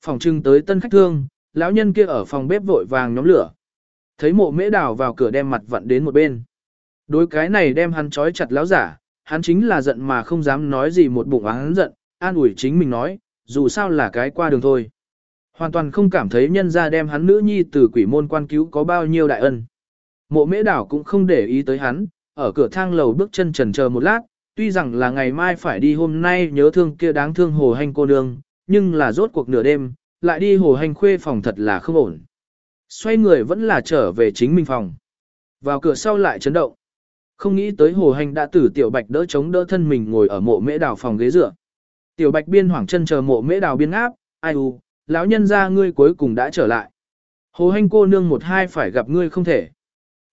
Phòng trưng tới tân khách thương, lão nhân kia ở phòng bếp vội vàng nhóm lửa. Thấy mộ mễ đào vào cửa đem mặt vặn đến một bên. Đối cái này đem hắn trói chặt lão giả, hắn chính là giận mà không dám nói gì một bụng hắn giận, an ủi chính mình nói, dù sao là cái qua đường thôi. Hoàn toàn không cảm thấy nhân ra đem hắn nữ nhi từ quỷ môn quan cứu có bao nhiêu đại ân. Mộ mễ đảo cũng không để ý tới hắn, ở cửa thang lầu bước chân trần chờ một lát, tuy rằng là ngày mai phải đi hôm nay nhớ thương kia đáng thương hồ hành cô nương, nhưng là rốt cuộc nửa đêm, lại đi hồ hành khuê phòng thật là không ổn. Xoay người vẫn là trở về chính mình phòng. Vào cửa sau lại chấn động. Không nghĩ tới hồ hành đã tử tiểu bạch đỡ chống đỡ thân mình ngồi ở mộ mễ đảo phòng ghế dựa. Tiểu bạch biên hoảng chân chờ mộ mễ đào biên áp, ai u, lão nhân ra ngươi cuối cùng đã trở lại. Hồ hành cô nương một hai phải gặp ngươi không thể.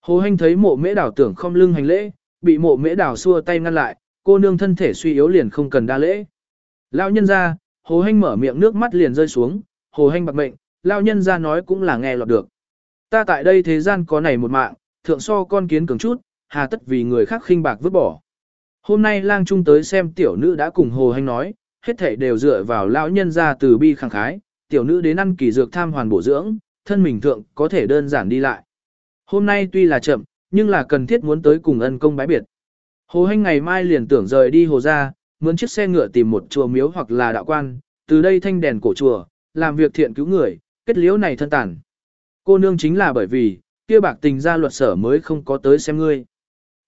Hồ hành thấy mộ mễ đào tưởng không lưng hành lễ, bị mộ mễ đào xua tay ngăn lại, cô nương thân thể suy yếu liền không cần đa lễ. Lão nhân ra, hồ hành mở miệng nước mắt liền rơi xuống, hồ hành bạc mệnh, lão nhân ra nói cũng là nghe lọt được. Ta tại đây thế gian có này một mạng, thượng so con kiến cường chút, hà tất vì người khác khinh bạc vứt bỏ. Hôm nay lang trung tới xem tiểu nữ đã cùng hồ hành nói, hết thảy đều dựa vào lão nhân ra từ bi khẳng khái, tiểu nữ đến ăn kỳ dược tham hoàn bổ dưỡng, thân mình thượng có thể đơn giản đi lại. Hôm nay tuy là chậm, nhưng là cần thiết muốn tới cùng ân công bái biệt. Hồ Hành ngày mai liền tưởng rời đi hồ ra, mướn chiếc xe ngựa tìm một chùa miếu hoặc là đạo quan, từ đây thanh đèn cổ chùa, làm việc thiện cứu người, kết liễu này thân tàn. Cô nương chính là bởi vì, kia bạc tình ra luật sở mới không có tới xem ngươi.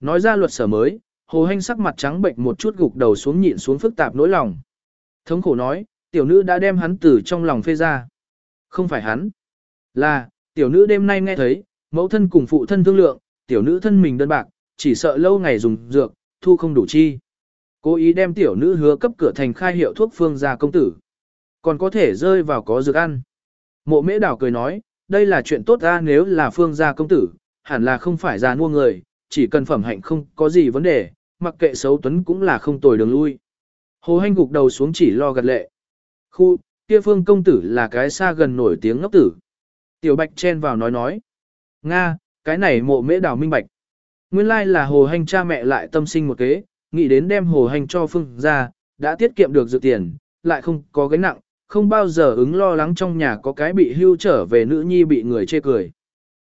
Nói ra luật sở mới, hồ hanh sắc mặt trắng bệnh một chút gục đầu xuống nhịn xuống phức tạp nỗi lòng. Thống khổ nói, tiểu nữ đã đem hắn từ trong lòng phê ra. Không phải hắn. Là, tiểu nữ đêm nay nghe thấy, mẫu thân cùng phụ thân thương lượng, tiểu nữ thân mình đơn bạc, chỉ sợ lâu ngày dùng dược, thu không đủ chi. Cố ý đem tiểu nữ hứa cấp cửa thành khai hiệu thuốc phương gia công tử. Còn có thể rơi vào có dược ăn. Mộ mễ đảo cười nói, đây là chuyện tốt ra nếu là phương gia công tử, hẳn là không phải già mua người, chỉ cần phẩm hạnh không có gì vấn đề, mặc kệ xấu tuấn cũng là không tồi đường lui. Hồ hanh gục đầu xuống chỉ lo gật lệ. Khu, kia phương công tử là cái xa gần nổi tiếng ngốc tử. Tiểu bạch chen vào nói nói. Nga, cái này mộ mễ đào minh bạch. Nguyên lai là hồ hành cha mẹ lại tâm sinh một kế, nghĩ đến đem hồ hành cho phương ra, đã tiết kiệm được dự tiền, lại không có gánh nặng, không bao giờ ứng lo lắng trong nhà có cái bị hưu trở về nữ nhi bị người chê cười.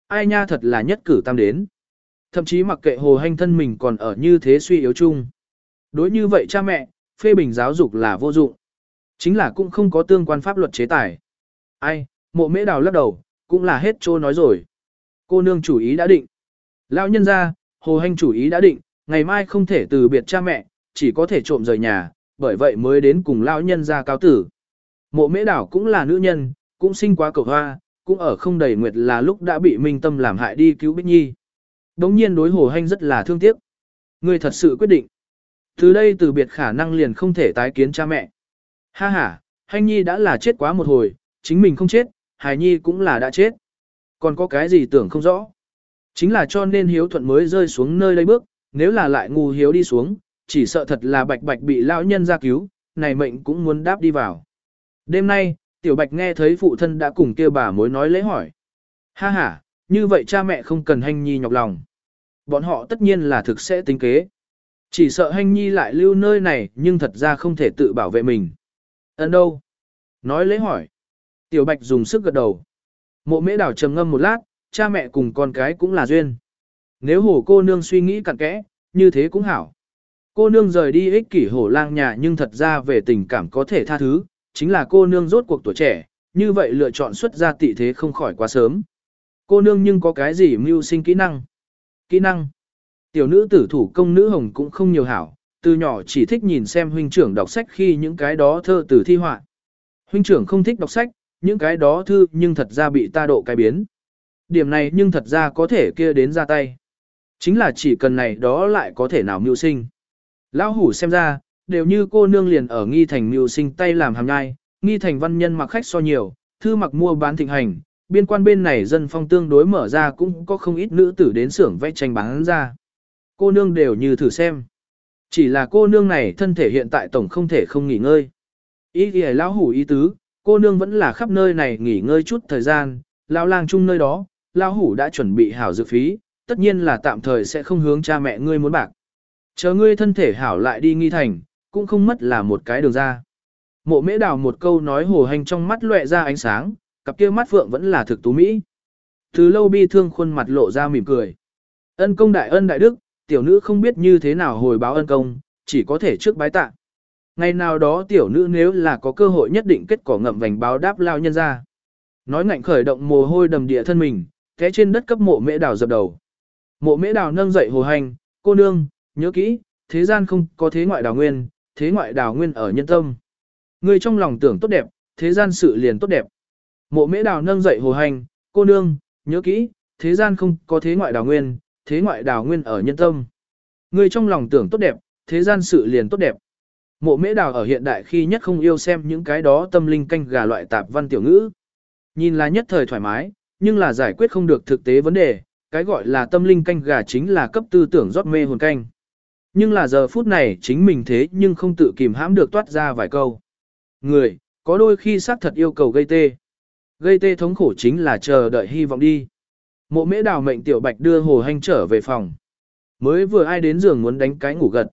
Ai nha thật là nhất cử tam đến. Thậm chí mặc kệ hồ hành thân mình còn ở như thế suy yếu chung. Đối như vậy cha mẹ, phê bình giáo dục là vô dụng. Chính là cũng không có tương quan pháp luật chế tài. Ai, mộ mễ đào lắc đầu, cũng là hết trô nói rồi. Cô nương chủ ý đã định. Lão nhân ra, hồ hành chủ ý đã định, ngày mai không thể từ biệt cha mẹ, chỉ có thể trộm rời nhà, bởi vậy mới đến cùng lão nhân ra cáo tử. Mộ mễ đảo cũng là nữ nhân, cũng sinh quá cầu hoa, cũng ở không đầy nguyệt là lúc đã bị minh tâm làm hại đi cứu Bích Nhi. Đống nhiên đối hồ hành rất là thương tiếc. Người thật sự quyết định. Từ đây từ biệt khả năng liền không thể tái kiến cha mẹ. Ha ha, hành nhi đã là chết quá một hồi, chính mình không chết, hải nhi cũng là đã chết. Còn có cái gì tưởng không rõ. Chính là cho nên hiếu thuận mới rơi xuống nơi đây bước, nếu là lại ngu hiếu đi xuống, chỉ sợ thật là bạch bạch bị lão nhân ra cứu, này mệnh cũng muốn đáp đi vào. Đêm nay, tiểu bạch nghe thấy phụ thân đã cùng kia bà mối nói lễ hỏi. Ha ha, như vậy cha mẹ không cần hành nhi nhọc lòng. Bọn họ tất nhiên là thực sẽ tính kế. Chỉ sợ hành nhi lại lưu nơi này nhưng thật ra không thể tự bảo vệ mình. Ấn đâu? Nói lễ hỏi. Tiểu bạch dùng sức gật đầu. Mộ mễ đảo trầm ngâm một lát, cha mẹ cùng con cái cũng là duyên. Nếu hổ cô nương suy nghĩ cặn kẽ, như thế cũng hảo. Cô nương rời đi ích kỷ hổ lang nhà nhưng thật ra về tình cảm có thể tha thứ, chính là cô nương rốt cuộc tuổi trẻ, như vậy lựa chọn xuất ra tị thế không khỏi quá sớm. Cô nương nhưng có cái gì mưu sinh kỹ năng? Kỹ năng. Tiểu nữ tử thủ công nữ hồng cũng không nhiều hảo, từ nhỏ chỉ thích nhìn xem huynh trưởng đọc sách khi những cái đó thơ từ thi họa. Huynh trưởng không thích đọc sách, những cái đó thư nhưng thật ra bị ta độ cái biến. Điểm này nhưng thật ra có thể kia đến ra tay. Chính là chỉ cần này đó lại có thể nào mưu sinh. Lão hủ xem ra, đều như cô nương liền ở nghi thành mưu sinh tay làm hàm nhai, nghi thành văn nhân mặc khách so nhiều, thư mặc mua bán thịnh hành, biên quan bên này dân phong tương đối mở ra cũng có không ít nữ tử đến xưởng vẽ tranh bán ra. Cô nương đều như thử xem. Chỉ là cô nương này thân thể hiện tại tổng không thể không nghỉ ngơi. Ý thì lão hủ ý tứ, cô nương vẫn là khắp nơi này nghỉ ngơi chút thời gian, lão lang chung nơi đó, lão hủ đã chuẩn bị hảo dự phí, tất nhiên là tạm thời sẽ không hướng cha mẹ ngươi muốn bạc. Chờ ngươi thân thể hảo lại đi nghi thành, cũng không mất là một cái đường ra. Mộ mễ đào một câu nói hồ hành trong mắt lệ ra ánh sáng, cặp kia mắt phượng vẫn là thực tú mỹ. Từ lâu bi thương khuôn mặt lộ ra mỉm cười. Ân công đại ân đại đức, tiểu nữ không biết như thế nào hồi báo ân công, chỉ có thể trước bái tạ. Ngày nào đó tiểu nữ nếu là có cơ hội nhất định kết quả ngậm vành báo đáp lao nhân ra. Nói ngạnh khởi động mồ hôi đầm địa thân mình, thế trên đất cấp mộ mễ đào dập đầu. Mộ mễ đào nâng dậy hồ hành, cô nương, nhớ kỹ, thế gian không có thế ngoại đào nguyên, thế ngoại đào nguyên ở nhân tâm. Người trong lòng tưởng tốt đẹp, thế gian sự liền tốt đẹp. Mộ mễ đào nâng dậy hồ hành, cô nương, nhớ kỹ, thế gian không có thế ngoại đào nguyên, thế ngoại đào nguyên ở nhân tâm. Người trong lòng tưởng tốt đẹp, thế gian sự liền tốt đẹp. Mộ mễ đào ở hiện đại khi nhất không yêu xem những cái đó tâm linh canh gà loại tạp văn tiểu ngữ. Nhìn là nhất thời thoải mái, nhưng là giải quyết không được thực tế vấn đề, cái gọi là tâm linh canh gà chính là cấp tư tưởng rót mê hồn canh. Nhưng là giờ phút này chính mình thế nhưng không tự kìm hãm được toát ra vài câu. Người, có đôi khi xác thật yêu cầu gây tê. Gây tê thống khổ chính là chờ đợi hy vọng đi. Mộ mễ đào mệnh tiểu bạch đưa hồ hành trở về phòng. Mới vừa ai đến giường muốn đánh cái ngủ gật.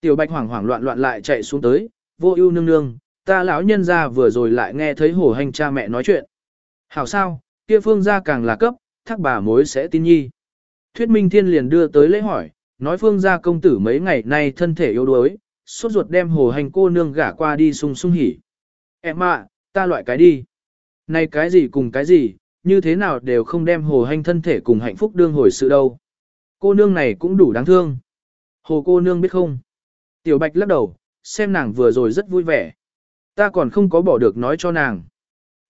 Tiểu bạch hoảng hoảng loạn loạn lại chạy xuống tới, vô ưu nương nương, ta lão nhân ra vừa rồi lại nghe thấy hồ hành cha mẹ nói chuyện. Hảo sao, kia phương gia càng là cấp, thác bà mối sẽ tin nhi. Thuyết Minh Thiên liền đưa tới lễ hỏi, nói phương gia công tử mấy ngày nay thân thể yếu đuối, suốt ruột đem hồ hành cô nương gả qua đi sung sung hỉ. Em ạ, ta loại cái đi. Này cái gì cùng cái gì, như thế nào đều không đem hồ hành thân thể cùng hạnh phúc đương hồi sự đâu. Cô nương này cũng đủ đáng thương. Hồ cô nương biết không? Tiểu Bạch lắc đầu, xem nàng vừa rồi rất vui vẻ. Ta còn không có bỏ được nói cho nàng.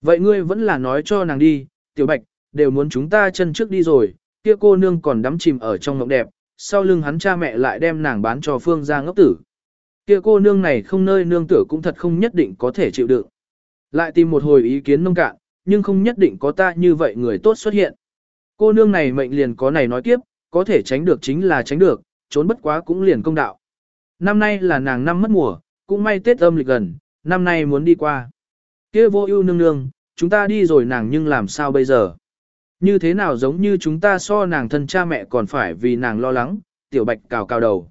Vậy ngươi vẫn là nói cho nàng đi, Tiểu Bạch, đều muốn chúng ta chân trước đi rồi, kia cô nương còn đắm chìm ở trong ngọc đẹp, sau lưng hắn cha mẹ lại đem nàng bán cho phương ra ngốc tử. Kia cô nương này không nơi nương tử cũng thật không nhất định có thể chịu đựng. Lại tìm một hồi ý kiến nông cạn, nhưng không nhất định có ta như vậy người tốt xuất hiện. Cô nương này mệnh liền có này nói tiếp, có thể tránh được chính là tránh được, trốn bất quá cũng liền công đạo. Năm nay là nàng năm mất mùa, cũng may Tết âm lịch gần, năm nay muốn đi qua. kia vô ưu nương nương, chúng ta đi rồi nàng nhưng làm sao bây giờ? Như thế nào giống như chúng ta so nàng thân cha mẹ còn phải vì nàng lo lắng, tiểu bạch cào cào đầu.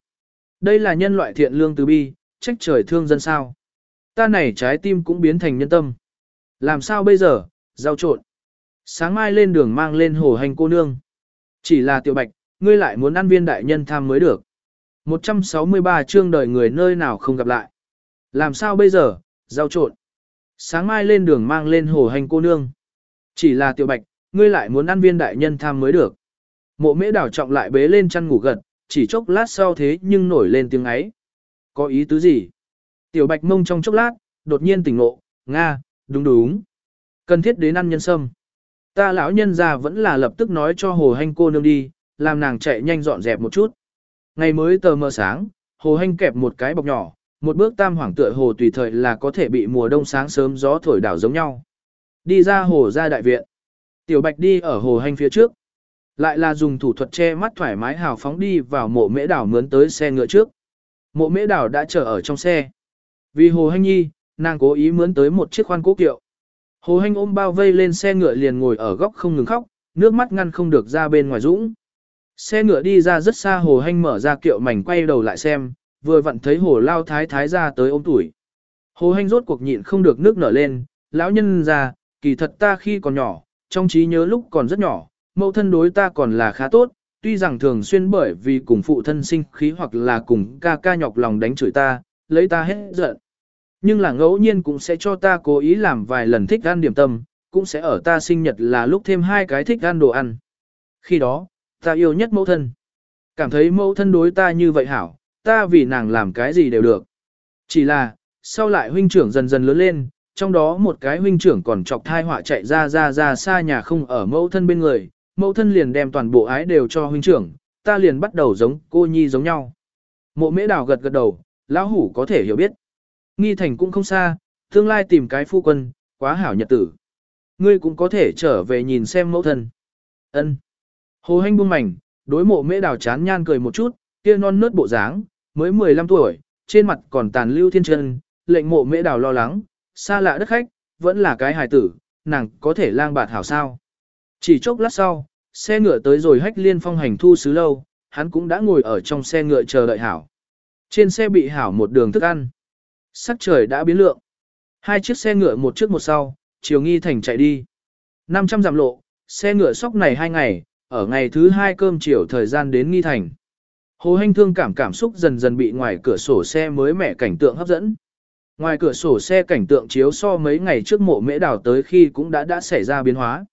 Đây là nhân loại thiện lương từ bi, trách trời thương dân sao. Ta này trái tim cũng biến thành nhân tâm. Làm sao bây giờ, giao trộn. Sáng mai lên đường mang lên hồ hành cô nương. Chỉ là tiểu bạch, ngươi lại muốn ăn viên đại nhân tham mới được. 163 chương đời người nơi nào không gặp lại. Làm sao bây giờ, giao trộn. Sáng mai lên đường mang lên hồ hành cô nương. Chỉ là tiểu bạch, ngươi lại muốn ăn viên đại nhân tham mới được. Mộ mễ đảo trọng lại bế lên chăn ngủ gật, chỉ chốc lát sau thế nhưng nổi lên tiếng ấy. Có ý tứ gì? Tiểu bạch mông trong chốc lát, đột nhiên tỉnh ngộ, Nga, đúng đúng. Cần thiết đến ăn nhân sâm. Ta lão nhân già vẫn là lập tức nói cho hồ hành cô nương đi, làm nàng chạy nhanh dọn dẹp một chút. Ngày mới tờ mờ sáng, hồ hành kẹp một cái bọc nhỏ, một bước tam hoàng tựa hồ tùy thời là có thể bị mùa đông sáng sớm gió thổi đảo giống nhau. Đi ra hồ ra đại viện. Tiểu Bạch đi ở hồ hành phía trước. Lại là dùng thủ thuật che mắt thoải mái hào phóng đi vào mộ mễ đảo mướn tới xe ngựa trước. Mộ mễ đảo đã chờ ở trong xe. Vì hồ hành nhi, nàng cố ý mướn tới một chiếc khoan cố kiệu. Hồ hành ôm bao vây lên xe ngựa liền ngồi ở góc không ngừng khóc, nước mắt ngăn không được ra bên ngoài dũng. Xe ngựa đi ra rất xa hồ hành mở ra kiệu mảnh quay đầu lại xem, vừa vặn thấy hồ lao thái thái ra tới ôm tuổi. Hồ hành rốt cuộc nhịn không được nước nở lên, lão nhân ra, kỳ thật ta khi còn nhỏ, trong trí nhớ lúc còn rất nhỏ, mẫu thân đối ta còn là khá tốt, tuy rằng thường xuyên bởi vì cùng phụ thân sinh khí hoặc là cùng ca ca nhọc lòng đánh chửi ta, lấy ta hết giận. Nhưng là ngẫu nhiên cũng sẽ cho ta cố ý làm vài lần thích ăn điểm tâm, cũng sẽ ở ta sinh nhật là lúc thêm hai cái thích ăn đồ ăn. Khi đó, ta yêu nhất mẫu thân. Cảm thấy mẫu thân đối ta như vậy hảo, ta vì nàng làm cái gì đều được. Chỉ là, sau lại huynh trưởng dần dần lớn lên, trong đó một cái huynh trưởng còn chọc thai họa chạy ra ra ra xa nhà không ở mẫu thân bên người, mẫu thân liền đem toàn bộ ái đều cho huynh trưởng, ta liền bắt đầu giống cô nhi giống nhau. Mộ mễ đào gật gật đầu, lão hủ có thể hiểu biết. Nghi thành cũng không xa, tương lai tìm cái phu quân, quá hảo nhật tử. Ngươi cũng có thể trở về nhìn xem mẫu thân. Ân. Hồ hanh buông mảnh, đối mộ mễ đào chán nhan cười một chút, kia non nớt bộ dáng, mới 15 tuổi, trên mặt còn tàn lưu thiên chân, lệnh mộ mễ đào lo lắng, xa lạ đất khách, vẫn là cái hài tử, nàng có thể lang bạt hảo sao. Chỉ chốc lát sau, xe ngựa tới rồi hách liên phong hành thu xứ lâu, hắn cũng đã ngồi ở trong xe ngựa chờ đợi hảo. Trên xe bị hảo một đường thức ăn. Sắc trời đã biến lượng. Hai chiếc xe ngựa một trước một sau, chiều nghi thành chạy đi. 500 dặm lộ, xe ngựa sóc này hai ngày, ở ngày thứ hai cơm chiều thời gian đến nghi thành. Hồ Hanh thương cảm cảm xúc dần dần bị ngoài cửa sổ xe mới mẻ cảnh tượng hấp dẫn. Ngoài cửa sổ xe cảnh tượng chiếu so mấy ngày trước mộ mễ đảo tới khi cũng đã đã xảy ra biến hóa.